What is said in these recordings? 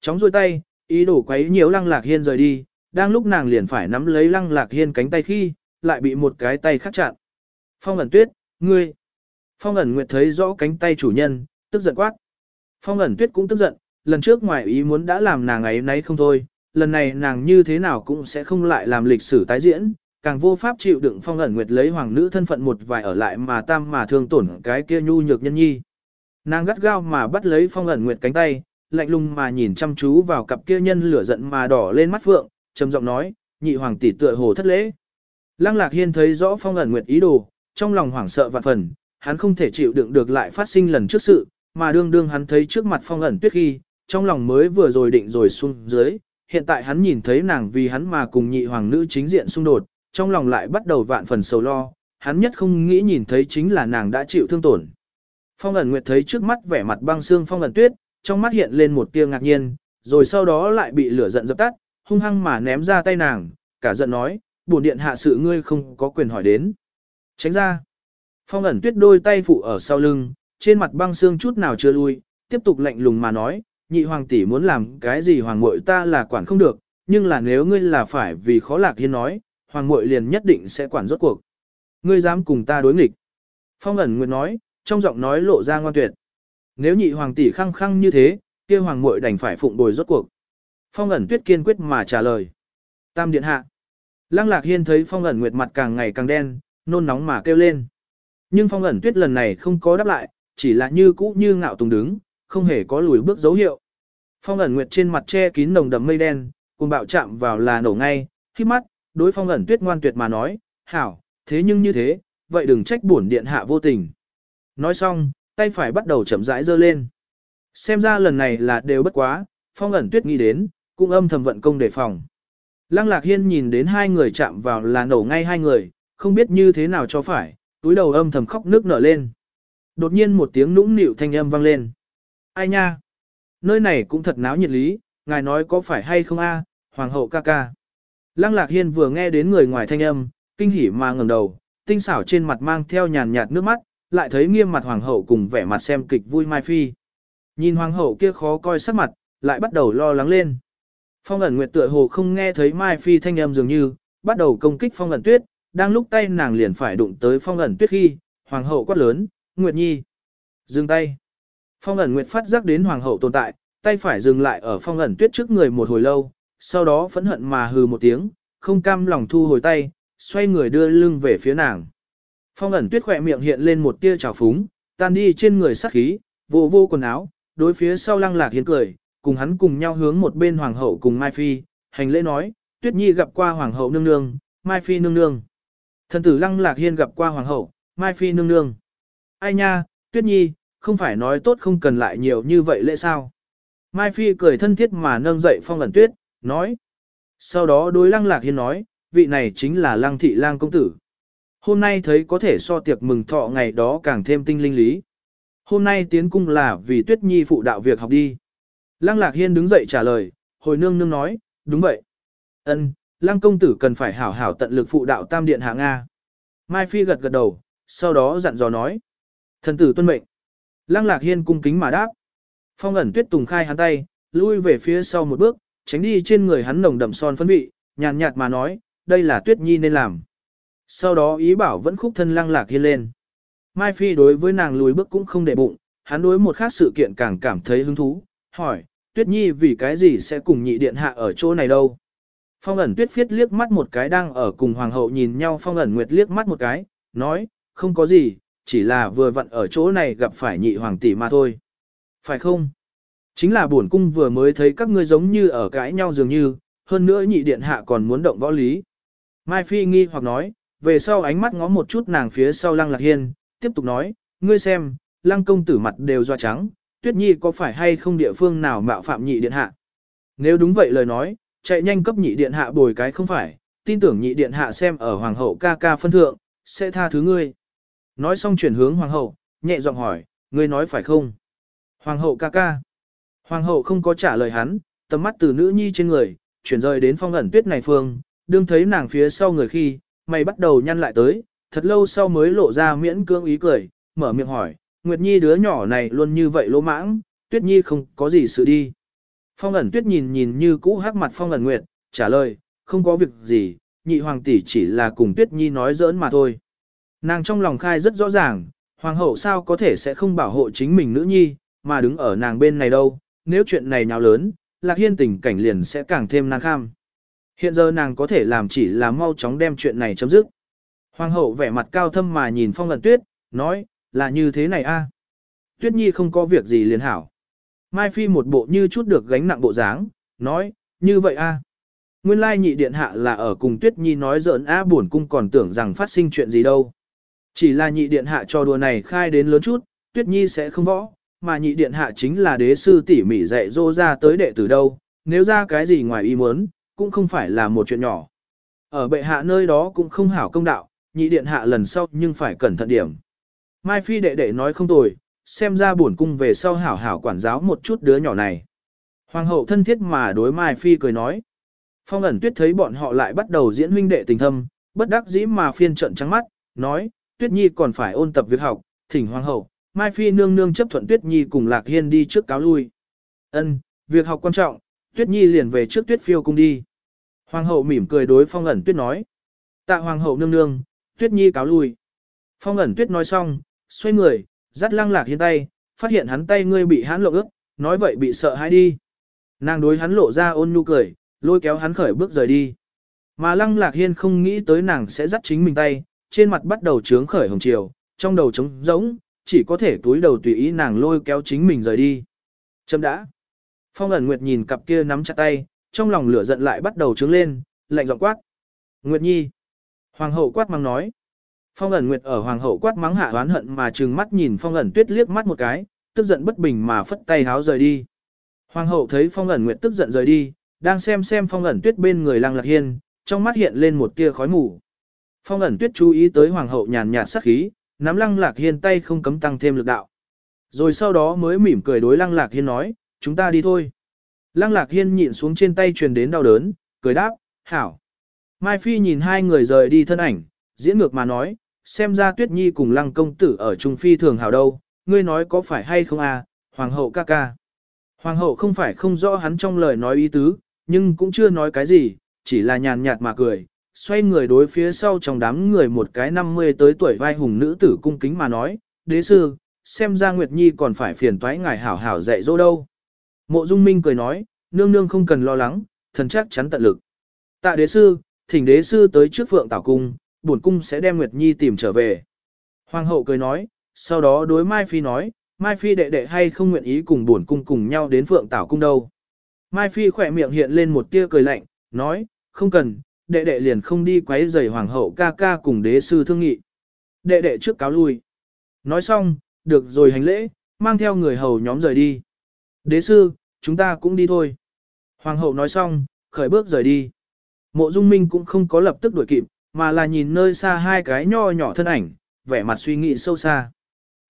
Chóng rôi tay, ý đồ quấy nhiều lăng lạc hiên rời đi, đang lúc nàng liền phải nắm lấy lăng lạc hiên cánh tay khi, lại bị một cái tay khắc chặn. Phong ẩn tuyết, ngươi. Phong ẩn nguyệt thấy rõ cánh tay chủ nhân, tức giận quát. Phong ẩn tuyết cũng tức giận, lần trước ngoài ý muốn đã làm nàng ấy nấy không thôi, lần này nàng như thế nào cũng sẽ không lại làm lịch sử tái diễn, càng vô pháp chịu đựng phong ẩn nguyệt lấy hoàng nữ thân phận một vài ở lại mà tam mà thương tổn cái kia nhu nhược nhân nhi. Nàng gắt gao mà bắt lấy phong ẩn nguyệt cánh tay, lạnh lùng mà nhìn chăm chú vào cặp kia nhân lửa giận mà đỏ lên mắt phượng, trầm giọng nói, nhị hoàng tỷ tựa hồ thất lễ. Lăng lạc hiên thấy rõ phong ẩn nguyệt ý đồ, trong lòng hoảng sợ vạn phần, hắn không thể chịu đựng được lại phát sinh lần trước sự, mà đương đương hắn thấy trước mặt phong ẩn tuyết khi, trong lòng mới vừa rồi định rồi xuống dưới, hiện tại hắn nhìn thấy nàng vì hắn mà cùng nhị hoàng nữ chính diện xung đột, trong lòng lại bắt đầu vạn phần sầu lo, hắn nhất không nghĩ nhìn thấy chính là nàng đã chịu thương tổn. Phong ẩn nguyệt thấy trước mắt vẻ mặt băng xương phong ẩn tuyết, trong mắt hiện lên một tia ngạc nhiên, rồi sau đó lại bị lửa giận dập tắt, hung hăng mà ném ra tay nàng, cả giận nói, bổn điện hạ sự ngươi không có quyền hỏi đến. Tránh ra. Phong ẩn tuyết đôi tay phụ ở sau lưng, trên mặt băng xương chút nào chưa lui, tiếp tục lạnh lùng mà nói, nhị hoàng tỷ muốn làm cái gì hoàng muội ta là quản không được, nhưng là nếu ngươi là phải vì khó lạc hiên nói, hoàng muội liền nhất định sẽ quản rốt cuộc. Ngươi dám cùng ta đối nghịch. Phong ẩn nguyệt nói, trong giọng nói lộ ra ngoan tuyệt. Nếu nhị hoàng tỷ khăng khăng như thế, kia hoàng muội đành phải phụng bồi rốt cuộc. Phong ẩn tuyết kiên quyết mà trả lời. Tam điện hạ. Lăng lạc hiên thấy phong ẩn nguyệt mặt càng ngày càng đen, nôn nóng mà kêu lên. Nhưng phong ẩn tuyết lần này không có đáp lại, chỉ là như cũ như ngạo tùng đứng, không hề có lùi bước dấu hiệu. Phong ẩn nguyệt trên mặt che kín nồng đầm mây đen, cùng bạo chạm vào là nổ ngay, khi mắt, đối phong ẩn tuyết ngoan tuyệt mà nói, hảo, thế nhưng như thế, vậy đừng trách bổn điện hạ vô tình. Nói xong, tay phải bắt đầu chậm rãi giơ lên. Xem ra lần này là đều bất quá, phong ẩn tuyết nghĩ đến, cũng âm thầm vận công đề phòng. Lăng lạc hiên nhìn đến hai người chạm vào là nổ ngay hai người, không biết như thế nào cho phải, túi đầu âm thầm khóc nước nở lên. Đột nhiên một tiếng nũng nịu thanh âm vang lên. Ai nha? Nơi này cũng thật náo nhiệt lý, ngài nói có phải hay không a, hoàng hậu ca ca. Lăng lạc hiên vừa nghe đến người ngoài thanh âm, kinh hỉ mà ngẩng đầu, tinh xảo trên mặt mang theo nhàn nhạt nước mắt, lại thấy nghiêm mặt hoàng hậu cùng vẻ mặt xem kịch vui mai phi. Nhìn hoàng hậu kia khó coi sắc mặt, lại bắt đầu lo lắng lên. Phong ẩn nguyệt tựa hồ không nghe thấy mai phi thanh âm dường như, bắt đầu công kích phong ẩn tuyết, đang lúc tay nàng liền phải đụng tới phong ẩn tuyết khi, hoàng hậu quát lớn, Nguyệt Nhi. Dừng tay. Phong ẩn Nguyệt phát giác đến hoàng hậu tồn tại, tay phải dừng lại ở phong ẩn tuyết trước người một hồi lâu, sau đó phẫn hận mà hừ một tiếng, không cam lòng thu hồi tay, xoay người đưa lưng về phía nàng. Phong ẩn tuyết khỏe miệng hiện lên một tia trào phúng, tan đi trên người sắc khí, vô vô quần áo, đối phía sau lăng lạc hiến cười, cùng hắn cùng nhau hướng một bên hoàng hậu cùng Mai Phi, hành lễ nói, tuyết nhi gặp qua hoàng hậu nương nương, Mai Phi nương nương. Thần tử lăng lạc hiên gặp qua hoàng hậu, Mai Phi nương nương. Ai nha, tuyết nhi, không phải nói tốt không cần lại nhiều như vậy lễ sao. Mai Phi cười thân thiết mà nâng dậy phong ẩn tuyết, nói. Sau đó đối lăng lạc hiên nói, vị này chính là lăng thị lang công tử. Hôm nay thấy có thể so tiệc mừng thọ ngày đó càng thêm tinh linh lý. Hôm nay tiến cung là vì tuyết nhi phụ đạo việc học đi. Lăng lạc hiên đứng dậy trả lời, hồi nương nương nói, đúng vậy. ân lăng công tử cần phải hảo hảo tận lực phụ đạo tam điện hạ Nga. Mai Phi gật gật đầu, sau đó dặn dò nói. Thần tử tuân mệnh. Lăng lạc hiên cung kính mà đáp. Phong ẩn tuyết tùng khai hắn tay, lui về phía sau một bước, tránh đi trên người hắn nồng đậm son phấn vị, nhàn nhạt mà nói, đây là tuyết nhi nên làm. Sau đó ý bảo vẫn khúc thân lăng lạc hiên lên. Mai Phi đối với nàng lùi bước cũng không để bụng, hắn đối một khác sự kiện càng cảm thấy hứng thú, hỏi, tuyết nhi vì cái gì sẽ cùng nhị điện hạ ở chỗ này đâu. Phong ẩn tuyết phiết liếc mắt một cái đang ở cùng hoàng hậu nhìn nhau phong ẩn nguyệt liếc mắt một cái, nói, không có gì, chỉ là vừa vặn ở chỗ này gặp phải nhị hoàng tỷ mà thôi. Phải không? Chính là buồn cung vừa mới thấy các ngươi giống như ở cãi nhau dường như, hơn nữa nhị điện hạ còn muốn động võ lý. Mai Phi nghi hoặc nói, về sau ánh mắt ngó một chút nàng phía sau lăng lạc hiên, tiếp tục nói, ngươi xem, lăng công tử mặt đều doa trắng, tuyết nhi có phải hay không địa phương nào mạo phạm nhị điện hạ? Nếu đúng vậy lời nói, chạy nhanh cấp nhị điện hạ bồi cái không phải, tin tưởng nhị điện hạ xem ở hoàng hậu ca ca phân thượng, sẽ tha thứ ngươi. Nói xong chuyển hướng hoàng hậu, nhẹ giọng hỏi, ngươi nói phải không? Hoàng hậu ca ca. Hoàng hậu không có trả lời hắn, tầm mắt từ nữ nhi trên người, chuyển rời đến phong ẩn tuyết này phương, đương thấy nàng phía sau người khi, mày bắt đầu nhăn lại tới, thật lâu sau mới lộ ra miễn cưỡng ý cười, mở miệng hỏi, Nguyệt Nhi đứa nhỏ này luôn như vậy lỗ mãng, Tuyết Nhi không có gì sự đi. Phong ẩn tuyết nhìn nhìn như cũ hắc mặt phong ẩn nguyệt, trả lời, không có việc gì, nhị hoàng tỷ chỉ là cùng tuyết nhi nói giỡn mà thôi. Nàng trong lòng khai rất rõ ràng, hoàng hậu sao có thể sẽ không bảo hộ chính mình nữ nhi, mà đứng ở nàng bên này đâu, nếu chuyện này nào lớn, lạc hiên tình cảnh liền sẽ càng thêm nan kham. Hiện giờ nàng có thể làm chỉ là mau chóng đem chuyện này chấm dứt. Hoàng hậu vẻ mặt cao thâm mà nhìn phong lần tuyết, nói, là như thế này a. Tuyết nhi không có việc gì liền hảo. Mai Phi một bộ như chút được gánh nặng bộ dáng, nói, như vậy a. Nguyên lai nhị điện hạ là ở cùng Tuyết Nhi nói giỡn a buồn cung còn tưởng rằng phát sinh chuyện gì đâu. Chỉ là nhị điện hạ cho đùa này khai đến lớn chút, Tuyết Nhi sẽ không võ, mà nhị điện hạ chính là đế sư tỉ mỉ dạy dỗ ra tới đệ tử đâu, nếu ra cái gì ngoài ý muốn, cũng không phải là một chuyện nhỏ. Ở bệ hạ nơi đó cũng không hảo công đạo, nhị điện hạ lần sau nhưng phải cẩn thận điểm. Mai Phi đệ đệ nói không tồi, xem ra buồn cung về sau hảo hảo quản giáo một chút đứa nhỏ này. Hoàng hậu thân thiết mà đối Mai Phi cười nói. Phong ẩn tuyết thấy bọn họ lại bắt đầu diễn huynh đệ tình thâm, bất đắc dĩ mà phiên trận trắng mắt, nói, tuyết nhi còn phải ôn tập việc học, thỉnh hoàng hậu, Mai Phi nương nương chấp thuận tuyết nhi cùng Lạc Hiên đi trước cáo lui. Ân, việc học quan trọng, tuyết nhi liền về trước tuyết phiêu cung đi. Hoàng hậu mỉm cười đối phong ẩn tuyết nói. Tạ hoàng hậu nương nương, tuyết nhi cáo lui. Phong ẩn tuyết nói xong, xoay người, dắt lăng lạc hiên tay, phát hiện hắn tay ngươi bị hắn lộ ước, nói vậy bị sợ hãi đi. Nàng đối hắn lộ ra ôn nhu cười, lôi kéo hắn khởi bước rời đi. Mà lăng lạc hiên không nghĩ tới nàng sẽ dắt chính mình tay, trên mặt bắt đầu trướng khởi hồng chiều, trong đầu trống rỗng, chỉ có thể túi đầu tùy ý nàng lôi kéo chính mình rời đi. Châm đã. Phong ẩn Nguyệt nhìn cặp kia nắm chặt tay, trong lòng lửa giận lại bắt đầu trướng lên, lạnh giọng quát. Nguyệt Nhi. Hoàng hậu quát mắng nói. Phong ẩn Nguyệt ở hoàng hậu quát mắng hạ oán hận mà trừng mắt nhìn phong ẩn tuyết liếc mắt một cái, tức giận bất bình mà phất tay háo rời đi. Hoàng hậu thấy phong ẩn Nguyệt tức giận rời đi, đang xem xem phong ẩn tuyết bên người lăng lạc hiên, trong mắt hiện lên một tia khói mù. Phong ẩn tuyết chú ý tới hoàng hậu nhàn nhạt sắc khí, nắm lăng lạc hiên tay không cấm tăng thêm lực đạo. Rồi sau đó mới mỉm cười đối lăng lạc hiên nói, chúng ta đi thôi. Lăng lạc hiên nhịn xuống trên tay truyền đến đau đớn, cười đáp, hảo. Mai Phi nhìn hai người rời đi thân ảnh, diễn ngược mà nói, xem ra tuyết nhi cùng lăng công tử ở Trung Phi thường hảo đâu, ngươi nói có phải hay không à, hoàng hậu ca ca. Hoàng hậu không phải không rõ hắn trong lời nói ý tứ, nhưng cũng chưa nói cái gì, chỉ là nhàn nhạt mà cười, xoay người đối phía sau trong đám người một cái 50 tới tuổi vai hùng nữ tử cung kính mà nói, đế sư, xem ra Nguyệt Nhi còn phải phiền toái ngài hảo hảo dạy dỗ đâu. Mộ Dung Minh cười nói, nương nương không cần lo lắng, thần chắc chắn tận lực. Tạ đế sư, thỉnh đế sư tới trước phượng tảo cung, bổn cung sẽ đem Nguyệt Nhi tìm trở về. Hoàng hậu cười nói, sau đó đối Mai Phi nói, Mai Phi đệ đệ hay không nguyện ý cùng bổn cung cùng nhau đến phượng tảo cung đâu. Mai Phi khỏe miệng hiện lên một tia cười lạnh, nói, không cần, đệ đệ liền không đi quấy rầy hoàng hậu ca ca cùng đế sư thương nghị. Đệ đệ trước cáo lui. Nói xong, được rồi hành lễ, mang theo người hầu nhóm rời đi. Đế sư, chúng ta cũng đi thôi. Hoàng hậu nói xong, khởi bước rời đi. Mộ Dung Minh cũng không có lập tức đuổi kịp, mà là nhìn nơi xa hai cái nho nhỏ thân ảnh, vẻ mặt suy nghĩ sâu xa.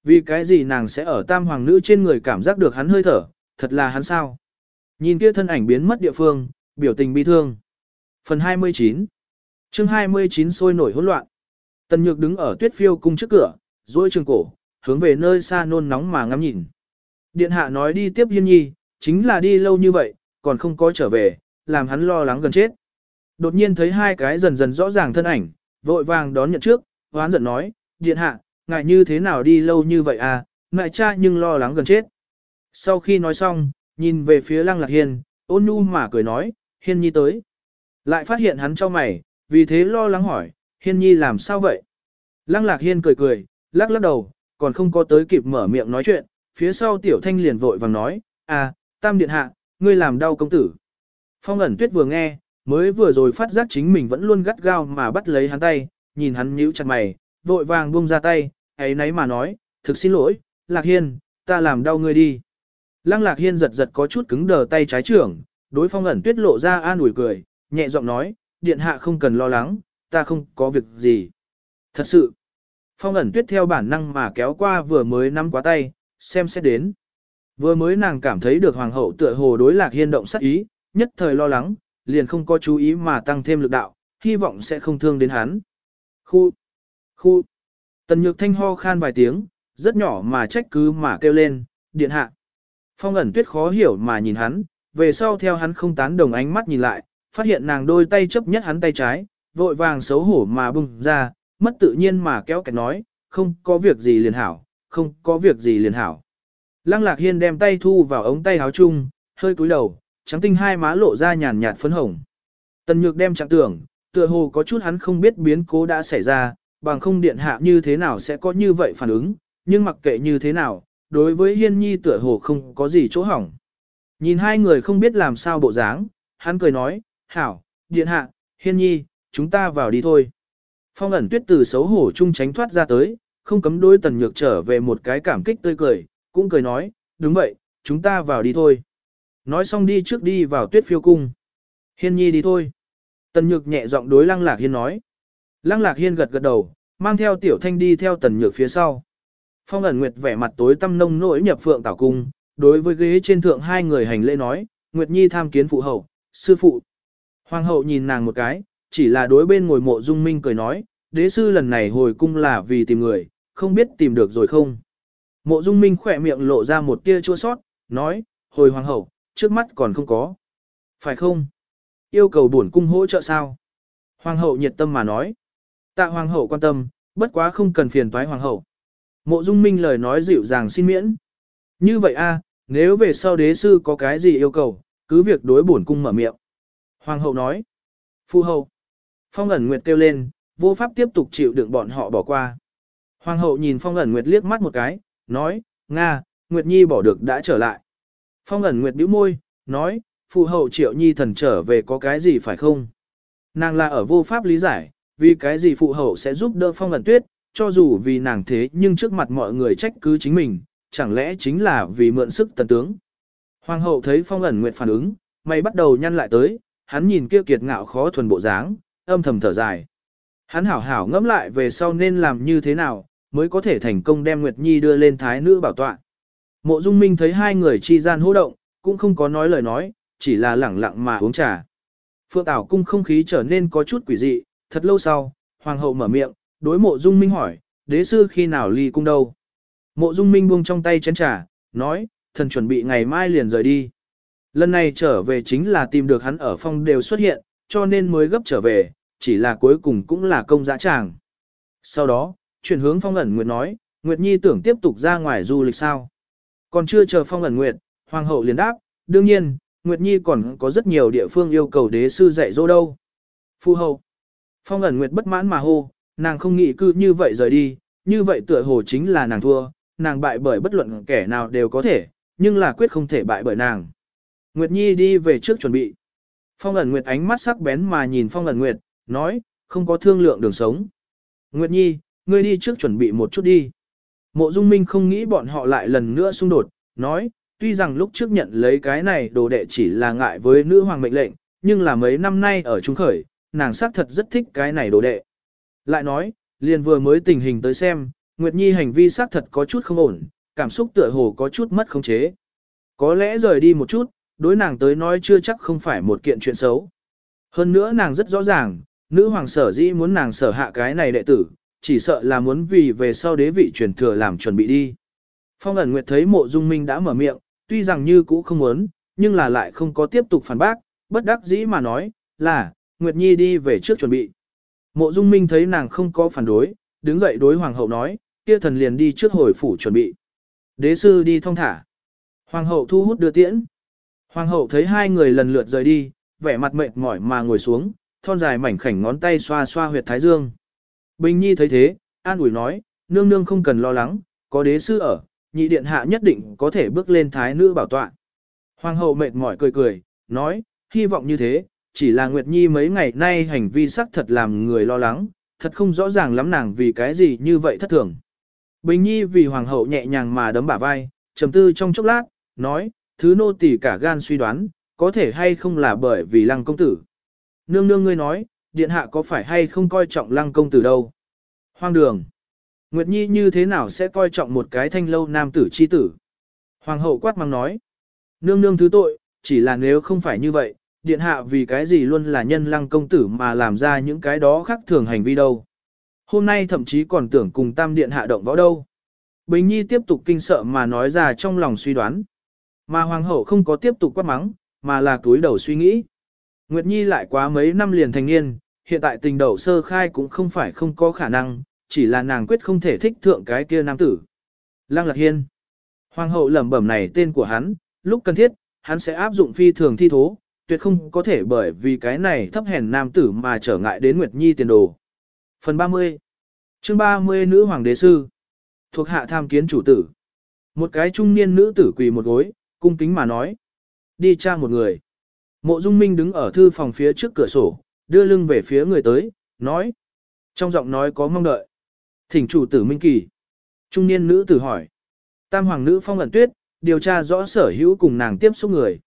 Vì cái gì nàng sẽ ở tam hoàng nữ trên người cảm giác được hắn hơi thở, thật là hắn sao? Nhìn kia thân ảnh biến mất địa phương, biểu tình bi thương. Phần 29 chương 29 sôi nổi hỗn loạn. Tần Nhược đứng ở tuyết phiêu cung trước cửa, duỗi trường cổ, hướng về nơi xa nôn nóng mà ngắm nhìn. Điện hạ nói đi tiếp Hiên Nhi, chính là đi lâu như vậy, còn không có trở về, làm hắn lo lắng gần chết. Đột nhiên thấy hai cái dần dần rõ ràng thân ảnh, vội vàng đón nhận trước, hoán giận nói, điện hạ, ngại như thế nào đi lâu như vậy à, ngại cha nhưng lo lắng gần chết. Sau khi nói xong, nhìn về phía lăng lạc hiên, ôn nhu mà cười nói, hiên nhi tới. Lại phát hiện hắn cho mày, vì thế lo lắng hỏi, hiên nhi làm sao vậy? Lăng lạc hiên cười cười, lắc lắc đầu, còn không có tới kịp mở miệng nói chuyện, phía sau tiểu thanh liền vội vàng nói, à, tam điện hạ, ngươi làm đau công tử. Phong ẩn tuyết vừa nghe, mới vừa rồi phát giác chính mình vẫn luôn gắt gao mà bắt lấy hắn tay, nhìn hắn nhíu chặt mày, vội vàng buông ra tay, ấy nấy mà nói, thực xin lỗi, lạc hiên, ta làm đau ngươi đi. Lăng lạc hiên giật giật có chút cứng đờ tay trái trưởng, đối phong ẩn tuyết lộ ra an ủi cười, nhẹ giọng nói, điện hạ không cần lo lắng, ta không có việc gì. Thật sự, phong ẩn tuyết theo bản năng mà kéo qua vừa mới nắm quá tay, xem xét đến. Vừa mới nàng cảm thấy được hoàng hậu tựa hồ đối lạc hiên động sắc ý, nhất thời lo lắng, liền không có chú ý mà tăng thêm lực đạo, hy vọng sẽ không thương đến hắn. Khu, khu, tần nhược thanh ho khan vài tiếng, rất nhỏ mà trách cứ mà kêu lên, điện hạ. Phong ẩn tuyết khó hiểu mà nhìn hắn, về sau theo hắn không tán đồng ánh mắt nhìn lại, phát hiện nàng đôi tay chấp nhất hắn tay trái, vội vàng xấu hổ mà bung ra, mất tự nhiên mà kéo kẹt nói, không có việc gì liền hảo, không có việc gì liền hảo. Lăng lạc hiên đem tay thu vào ống tay áo chung, hơi cúi đầu, trắng tinh hai má lộ ra nhàn nhạt phấn hồng. Tần nhược đem trạng tưởng, tựa hồ có chút hắn không biết biến cố đã xảy ra, bằng không điện hạ như thế nào sẽ có như vậy phản ứng, nhưng mặc kệ như thế nào, đối với hiên nhi tựa hồ không có gì chỗ hỏng. Nhìn hai người không biết làm sao bộ dáng, hắn cười nói, hảo, điện hạ, hiên nhi, chúng ta vào đi thôi. Phong ẩn tuyết từ xấu hổ chung tránh thoát ra tới, không cấm đôi tần nhược trở về một cái cảm kích tươi cười, cũng cười nói, đúng vậy, chúng ta vào đi thôi. Nói xong đi trước đi vào tuyết phiêu cung. Hiên nhi đi thôi. Tần nhược nhẹ giọng đối lăng lạc hiên nói. Lăng lạc hiên gật gật đầu, mang theo tiểu thanh đi theo tần nhược phía sau. Phong ẩn nguyệt vẻ mặt tối tăm nông nỗi nhập phượng tảo cung, đối với ghế trên thượng hai người hành lễ nói, Nguyệt Nhi tham kiến phụ hậu, sư phụ. Hoàng hậu nhìn nàng một cái, chỉ là đối bên ngồi mộ dung minh cười nói, đế sư lần này hồi cung là vì tìm người, không biết tìm được rồi không. Mộ dung minh khỏe miệng lộ ra một tia chua sót, nói, hồi hoàng hậu, trước mắt còn không có. Phải không? Yêu cầu bổn cung hỗ trợ sao? Hoàng hậu nhiệt tâm mà nói. Tạ hoàng hậu quan tâm, bất quá không cần phiền toái hoàng hậu. Mộ dung minh lời nói dịu dàng xin miễn. Như vậy a, nếu về sau đế sư có cái gì yêu cầu, cứ việc đối bổn cung mở miệng. Hoàng hậu nói. Phu hậu. Phong ẩn nguyệt kêu lên, vô pháp tiếp tục chịu đựng bọn họ bỏ qua. Hoàng hậu nhìn phong ẩn nguyệt liếc mắt một cái, nói, Nga, Nguyệt Nhi bỏ được đã trở lại. Phong ẩn Nguyệt bĩu môi, nói, phụ hậu triệu nhi thần trở về có cái gì phải không? Nàng là ở vô pháp lý giải, vì cái gì phụ hậu sẽ giúp đỡ phong ẩn tuyết, cho dù vì nàng thế nhưng trước mặt mọi người trách cứ chính mình, chẳng lẽ chính là vì mượn sức tần tướng. Hoàng hậu thấy phong ẩn Nguyệt phản ứng, mày bắt đầu nhăn lại tới, hắn nhìn kia kiệt ngạo khó thuần bộ dáng, âm thầm thở dài. Hắn hảo hảo ngẫm lại về sau nên làm như thế nào, mới có thể thành công đem Nguyệt Nhi đưa lên thái nữ bảo tọa. Mộ Dung Minh thấy hai người chi gian hô động, cũng không có nói lời nói, chỉ là lẳng lặng mà uống trà. Phượng Tảo cung không khí trở nên có chút quỷ dị, thật lâu sau, hoàng hậu mở miệng, đối Mộ Dung Minh hỏi, đế sư khi nào ly cung đâu? Mộ Dung Minh buông trong tay chén trà, nói, thần chuẩn bị ngày mai liền rời đi. Lần này trở về chính là tìm được hắn ở phong đều xuất hiện, cho nên mới gấp trở về, chỉ là cuối cùng cũng là công dã tràng. Sau đó, chuyển hướng phong ẩn nguyệt nói, Nguyệt Nhi tưởng tiếp tục ra ngoài du lịch sao. Còn chưa chờ phong ẩn nguyệt, hoàng hậu liền đáp, đương nhiên, Nguyệt Nhi còn có rất nhiều địa phương yêu cầu đế sư dạy dỗ đâu. Phu hậu. Phong ẩn nguyệt bất mãn mà hô, nàng không nghĩ cư như vậy rời đi, như vậy tựa hồ chính là nàng thua, nàng bại bởi bất luận kẻ nào đều có thể, nhưng là quyết không thể bại bởi nàng. Nguyệt Nhi đi về trước chuẩn bị. Phong ẩn Nguyệt ánh mắt sắc bén mà nhìn Phong ẩn Nguyệt, nói, không có thương lượng đường sống. Nguyệt Nhi, ngươi đi trước chuẩn bị một chút đi. Mộ Dung Minh không nghĩ bọn họ lại lần nữa xung đột, nói, tuy rằng lúc trước nhận lấy cái này đồ đệ chỉ là ngại với nữ hoàng mệnh lệnh, nhưng là mấy năm nay ở trung khởi, nàng xác thật rất thích cái này đồ đệ. Lại nói, liền vừa mới tình hình tới xem, Nguyệt Nhi hành vi xác thật có chút không ổn, cảm xúc tựa hồ có chút mất khống chế. Có lẽ rời đi một chút, đối nàng tới nói chưa chắc không phải một kiện chuyện xấu. Hơn nữa nàng rất rõ ràng, nữ hoàng sở dĩ muốn nàng sở hạ cái này đệ tử, chỉ sợ là muốn vì về sau đế vị truyền thừa làm chuẩn bị đi. Phong ẩn Nguyệt thấy mộ dung minh đã mở miệng, tuy rằng như cũ không muốn, nhưng là lại không có tiếp tục phản bác, bất đắc dĩ mà nói, là, Nguyệt Nhi đi về trước chuẩn bị. Mộ dung minh thấy nàng không có phản đối, đứng dậy đối hoàng hậu nói, kia thần liền đi trước hồi phủ chuẩn bị. Đế sư đi thong thả. Hoàng hậu thu hút đưa tiễn. Hoàng hậu thấy hai người lần lượt rời đi, vẻ mặt mệt mỏi mà ngồi xuống, thon dài mảnh khảnh ngón tay xoa xoa huyệt thái dương. Bình Nhi thấy thế, an ủi nói, nương nương không cần lo lắng, có đế sư ở, nhị điện hạ nhất định có thể bước lên thái nữ bảo tọa. Hoàng hậu mệt mỏi cười cười, nói, hy vọng như thế, chỉ là Nguyệt Nhi mấy ngày nay hành vi sắc thật làm người lo lắng, thật không rõ ràng lắm nàng vì cái gì như vậy thất thường. Bình Nhi vì hoàng hậu nhẹ nhàng mà đấm bả vai, trầm tư trong chốc lát, nói, thứ nô tỳ cả gan suy đoán, có thể hay không là bởi vì lăng công tử. Nương nương ngươi nói, điện hạ có phải hay không coi trọng lăng công tử đâu. Hoang đường. Nguyệt Nhi như thế nào sẽ coi trọng một cái thanh lâu nam tử chi tử. Hoàng hậu quát mang nói. Nương nương thứ tội, chỉ là nếu không phải như vậy, điện hạ vì cái gì luôn là nhân lăng công tử mà làm ra những cái đó khác thường hành vi đâu. Hôm nay thậm chí còn tưởng cùng tam điện hạ động võ đâu. Bình Nhi tiếp tục kinh sợ mà nói ra trong lòng suy đoán. Mà hoàng hậu không có tiếp tục quát mắng, mà là túi đầu suy nghĩ. Nguyệt Nhi lại quá mấy năm liền thành niên, hiện tại tình đầu sơ khai cũng không phải không có khả năng, chỉ là nàng quyết không thể thích thượng cái kia nam tử. Lăng Lạc Hiên. Hoàng hậu lẩm bẩm này tên của hắn, lúc cần thiết, hắn sẽ áp dụng phi thường thi thố, tuyệt không có thể bởi vì cái này thấp hèn nam tử mà trở ngại đến Nguyệt Nhi tiền đồ. Phần 30 chương 30 Nữ Hoàng đế sư Thuộc hạ tham kiến chủ tử. Một cái trung niên nữ tử quỳ một gối, cung kính mà nói. Đi tra một người. Mộ Dung Minh đứng ở thư phòng phía trước cửa sổ, đưa lưng về phía người tới, nói. Trong giọng nói có mong đợi. Thỉnh chủ tử Minh Kỳ. Trung niên nữ tử hỏi. Tam hoàng nữ phong ẩn tuyết, điều tra rõ sở hữu cùng nàng tiếp xúc người.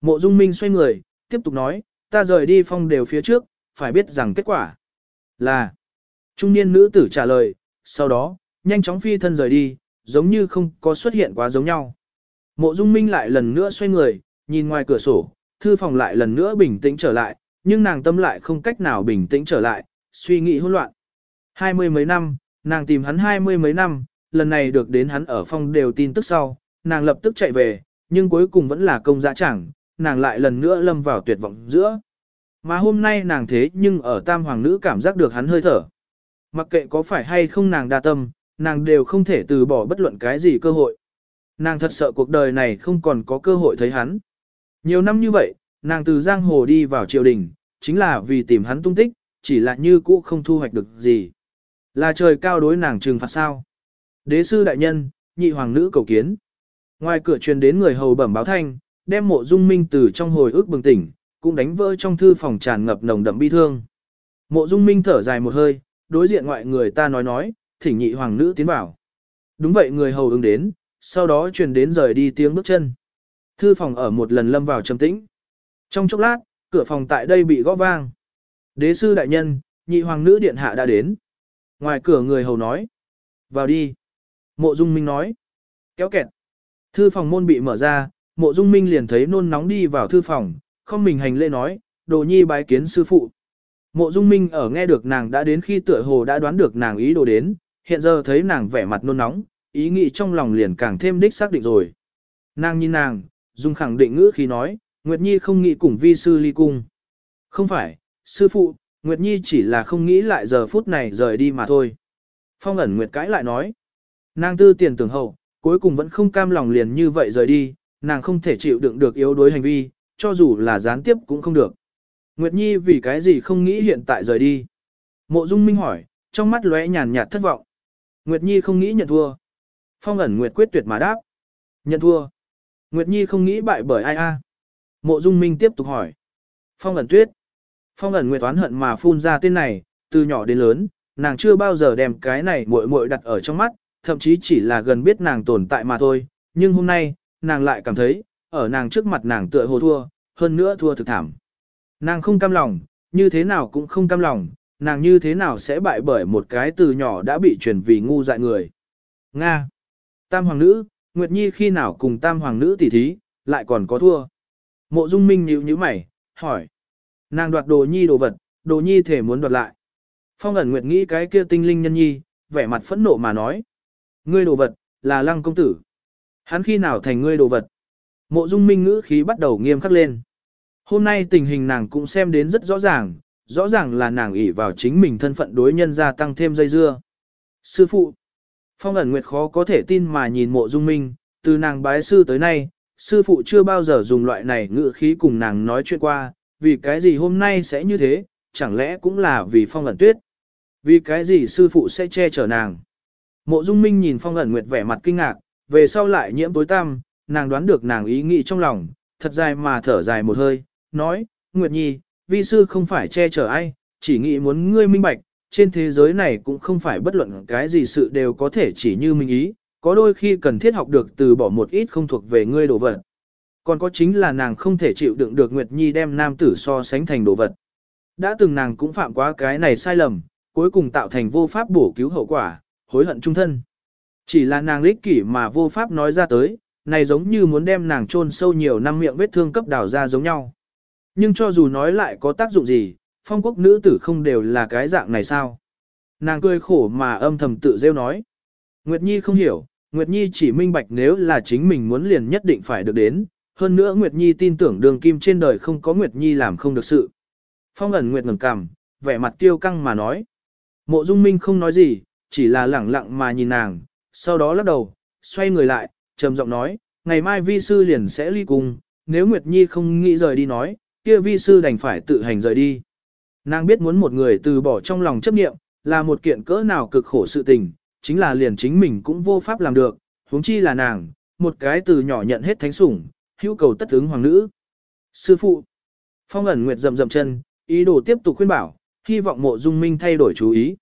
Mộ Dung Minh xoay người, tiếp tục nói, ta rời đi phong đều phía trước, phải biết rằng kết quả là. Trung niên nữ tử trả lời, sau đó, nhanh chóng phi thân rời đi, giống như không có xuất hiện quá giống nhau. Mộ Dung Minh lại lần nữa xoay người, nhìn ngoài cửa sổ, thư phòng lại lần nữa bình tĩnh trở lại, nhưng nàng tâm lại không cách nào bình tĩnh trở lại, suy nghĩ hỗn loạn. Hai mươi mấy năm, nàng tìm hắn hai mươi mấy năm, lần này được đến hắn ở phong đều tin tức sau, nàng lập tức chạy về, nhưng cuối cùng vẫn là công dã chẳng, nàng lại lần nữa lâm vào tuyệt vọng giữa. Mà hôm nay nàng thế nhưng ở tam hoàng nữ cảm giác được hắn hơi thở. Mặc kệ có phải hay không nàng đa tâm, nàng đều không thể từ bỏ bất luận cái gì cơ hội. Nàng thật sợ cuộc đời này không còn có cơ hội thấy hắn. Nhiều năm như vậy, nàng từ giang hồ đi vào triều đình, chính là vì tìm hắn tung tích, chỉ là như cũ không thu hoạch được gì. Là trời cao đối nàng trừng phạt sao. Đế sư đại nhân, nhị hoàng nữ cầu kiến. Ngoài cửa truyền đến người hầu bẩm báo thanh, đem mộ dung minh từ trong hồi ức bừng tỉnh, cũng đánh vỡ trong thư phòng tràn ngập nồng đậm bi thương. Mộ dung minh thở dài một hơi, đối diện ngoại người ta nói nói, thỉnh nhị hoàng nữ tiến vào. Đúng vậy người hầu ứng đến, sau đó truyền đến rời đi tiếng bước chân. Thư phòng ở một lần lâm vào trầm tĩnh. Trong chốc lát, cửa phòng tại đây bị gõ vang. Đế sư đại nhân, nhị hoàng nữ điện hạ đã đến. Ngoài cửa người hầu nói. Vào đi. Mộ dung minh nói. Kéo kẹt. Thư phòng môn bị mở ra, mộ dung minh liền thấy nôn nóng đi vào thư phòng, không mình hành lễ nói, đồ nhi bái kiến sư phụ. Mộ dung minh ở nghe được nàng đã đến khi tựa hồ đã đoán được nàng ý đồ đến, hiện giờ thấy nàng vẻ mặt nôn nóng, ý nghĩ trong lòng liền càng thêm đích xác định rồi. Nàng nhìn nàng, dùng khẳng định ngữ khi nói, Nguyệt Nhi không nghĩ cùng vi sư ly cung. Không phải, sư phụ, Nguyệt Nhi chỉ là không nghĩ lại giờ phút này rời đi mà thôi. Phong ẩn Nguyệt cãi lại nói, nàng tư tiền tưởng hậu, cuối cùng vẫn không cam lòng liền như vậy rời đi, nàng không thể chịu đựng được yếu đối hành vi, cho dù là gián tiếp cũng không được. Nguyệt Nhi vì cái gì không nghĩ hiện tại rời đi? Mộ Dung Minh hỏi, trong mắt lóe nhàn nhạt thất vọng. Nguyệt Nhi không nghĩ nhận thua. Phong ẩn Nguyệt quyết tuyệt mà đáp. Nhận thua. Nguyệt Nhi không nghĩ bại bởi ai a? Mộ Dung Minh tiếp tục hỏi. Phong ẩn tuyết. Phong ẩn Nguyệt oán hận mà phun ra tên này, từ nhỏ đến lớn, nàng chưa bao giờ đem cái này muội muội đặt ở trong mắt, thậm chí chỉ là gần biết nàng tồn tại mà thôi. Nhưng hôm nay, nàng lại cảm thấy, ở nàng trước mặt nàng tựa hồ thua, hơn nữa thua thực thảm. Nàng không cam lòng, như thế nào cũng không cam lòng, nàng như thế nào sẽ bại bởi một cái từ nhỏ đã bị truyền vì ngu dại người. Nga. Tam hoàng nữ, Nguyệt Nhi khi nào cùng tam hoàng nữ tỉ thí, lại còn có thua. Mộ dung minh nhíu nhíu mày, hỏi. Nàng đoạt đồ nhi đồ vật, đồ nhi thể muốn đoạt lại. Phong ẩn Nguyệt nghĩ cái kia tinh linh nhân nhi, vẻ mặt phẫn nộ mà nói. Ngươi đồ vật, là lăng công tử. Hắn khi nào thành ngươi đồ vật? Mộ dung minh ngữ khí bắt đầu nghiêm khắc lên. Hôm nay tình hình nàng cũng xem đến rất rõ ràng, rõ ràng là nàng ỷ vào chính mình thân phận đối nhân gia tăng thêm dây dưa. Sư phụ, Phong ẩn nguyệt khó có thể tin mà nhìn mộ dung minh, từ nàng bái sư tới nay, sư phụ chưa bao giờ dùng loại này ngữ khí cùng nàng nói chuyện qua, vì cái gì hôm nay sẽ như thế, chẳng lẽ cũng là vì phong ẩn tuyết. Vì cái gì sư phụ sẽ che chở nàng. Mộ dung minh nhìn phong ẩn nguyệt vẻ mặt kinh ngạc, về sau lại nhiễm tối tăm, nàng đoán được nàng ý nghĩ trong lòng, thật dài mà thở dài một hơi, nói, Nguyệt Nhi, vi sư không phải che chở ai, chỉ nghĩ muốn ngươi minh bạch, trên thế giới này cũng không phải bất luận cái gì sự đều có thể chỉ như mình ý, có đôi khi cần thiết học được từ bỏ một ít không thuộc về ngươi đồ vật. Còn có chính là nàng không thể chịu đựng được Nguyệt Nhi đem nam tử so sánh thành đồ vật. Đã từng nàng cũng phạm quá cái này sai lầm, cuối cùng tạo thành vô pháp bổ cứu hậu quả, hối hận trung thân. Chỉ là nàng lích kỷ mà vô pháp nói ra tới, này giống như muốn đem nàng chôn sâu nhiều năm miệng vết thương cấp đào ra giống nhau. Nhưng cho dù nói lại có tác dụng gì, phong quốc nữ tử không đều là cái dạng này sao? Nàng cười khổ mà âm thầm tự rêu nói. Nguyệt Nhi không hiểu, Nguyệt Nhi chỉ minh bạch nếu là chính mình muốn liền nhất định phải được đến, hơn nữa Nguyệt Nhi tin tưởng đường kim trên đời không có Nguyệt Nhi làm không được sự. Phong ẩn Nguyệt ngẩng cằm, vẻ mặt tiêu căng mà nói. Mộ Dung Minh không nói gì, chỉ là lẳng lặng mà nhìn nàng, sau đó lắc đầu, xoay người lại, trầm giọng nói, ngày mai vi sư liền sẽ ly cùng, nếu Nguyệt Nhi không nghĩ rời đi nói, kia vi sư đành phải tự hành rời đi. Nàng biết muốn một người từ bỏ trong lòng chấp niệm, là một kiện cỡ nào cực khổ sự tình, chính là liền chính mình cũng vô pháp làm được, huống chi là nàng, một cái từ nhỏ nhận hết thánh sủng, hữu cầu tất ứng hoàng nữ. Sư phụ, phong ẩn nguyệt rầm rầm chân, ý đồ tiếp tục khuyên bảo, hy vọng mộ dung minh thay đổi chú ý.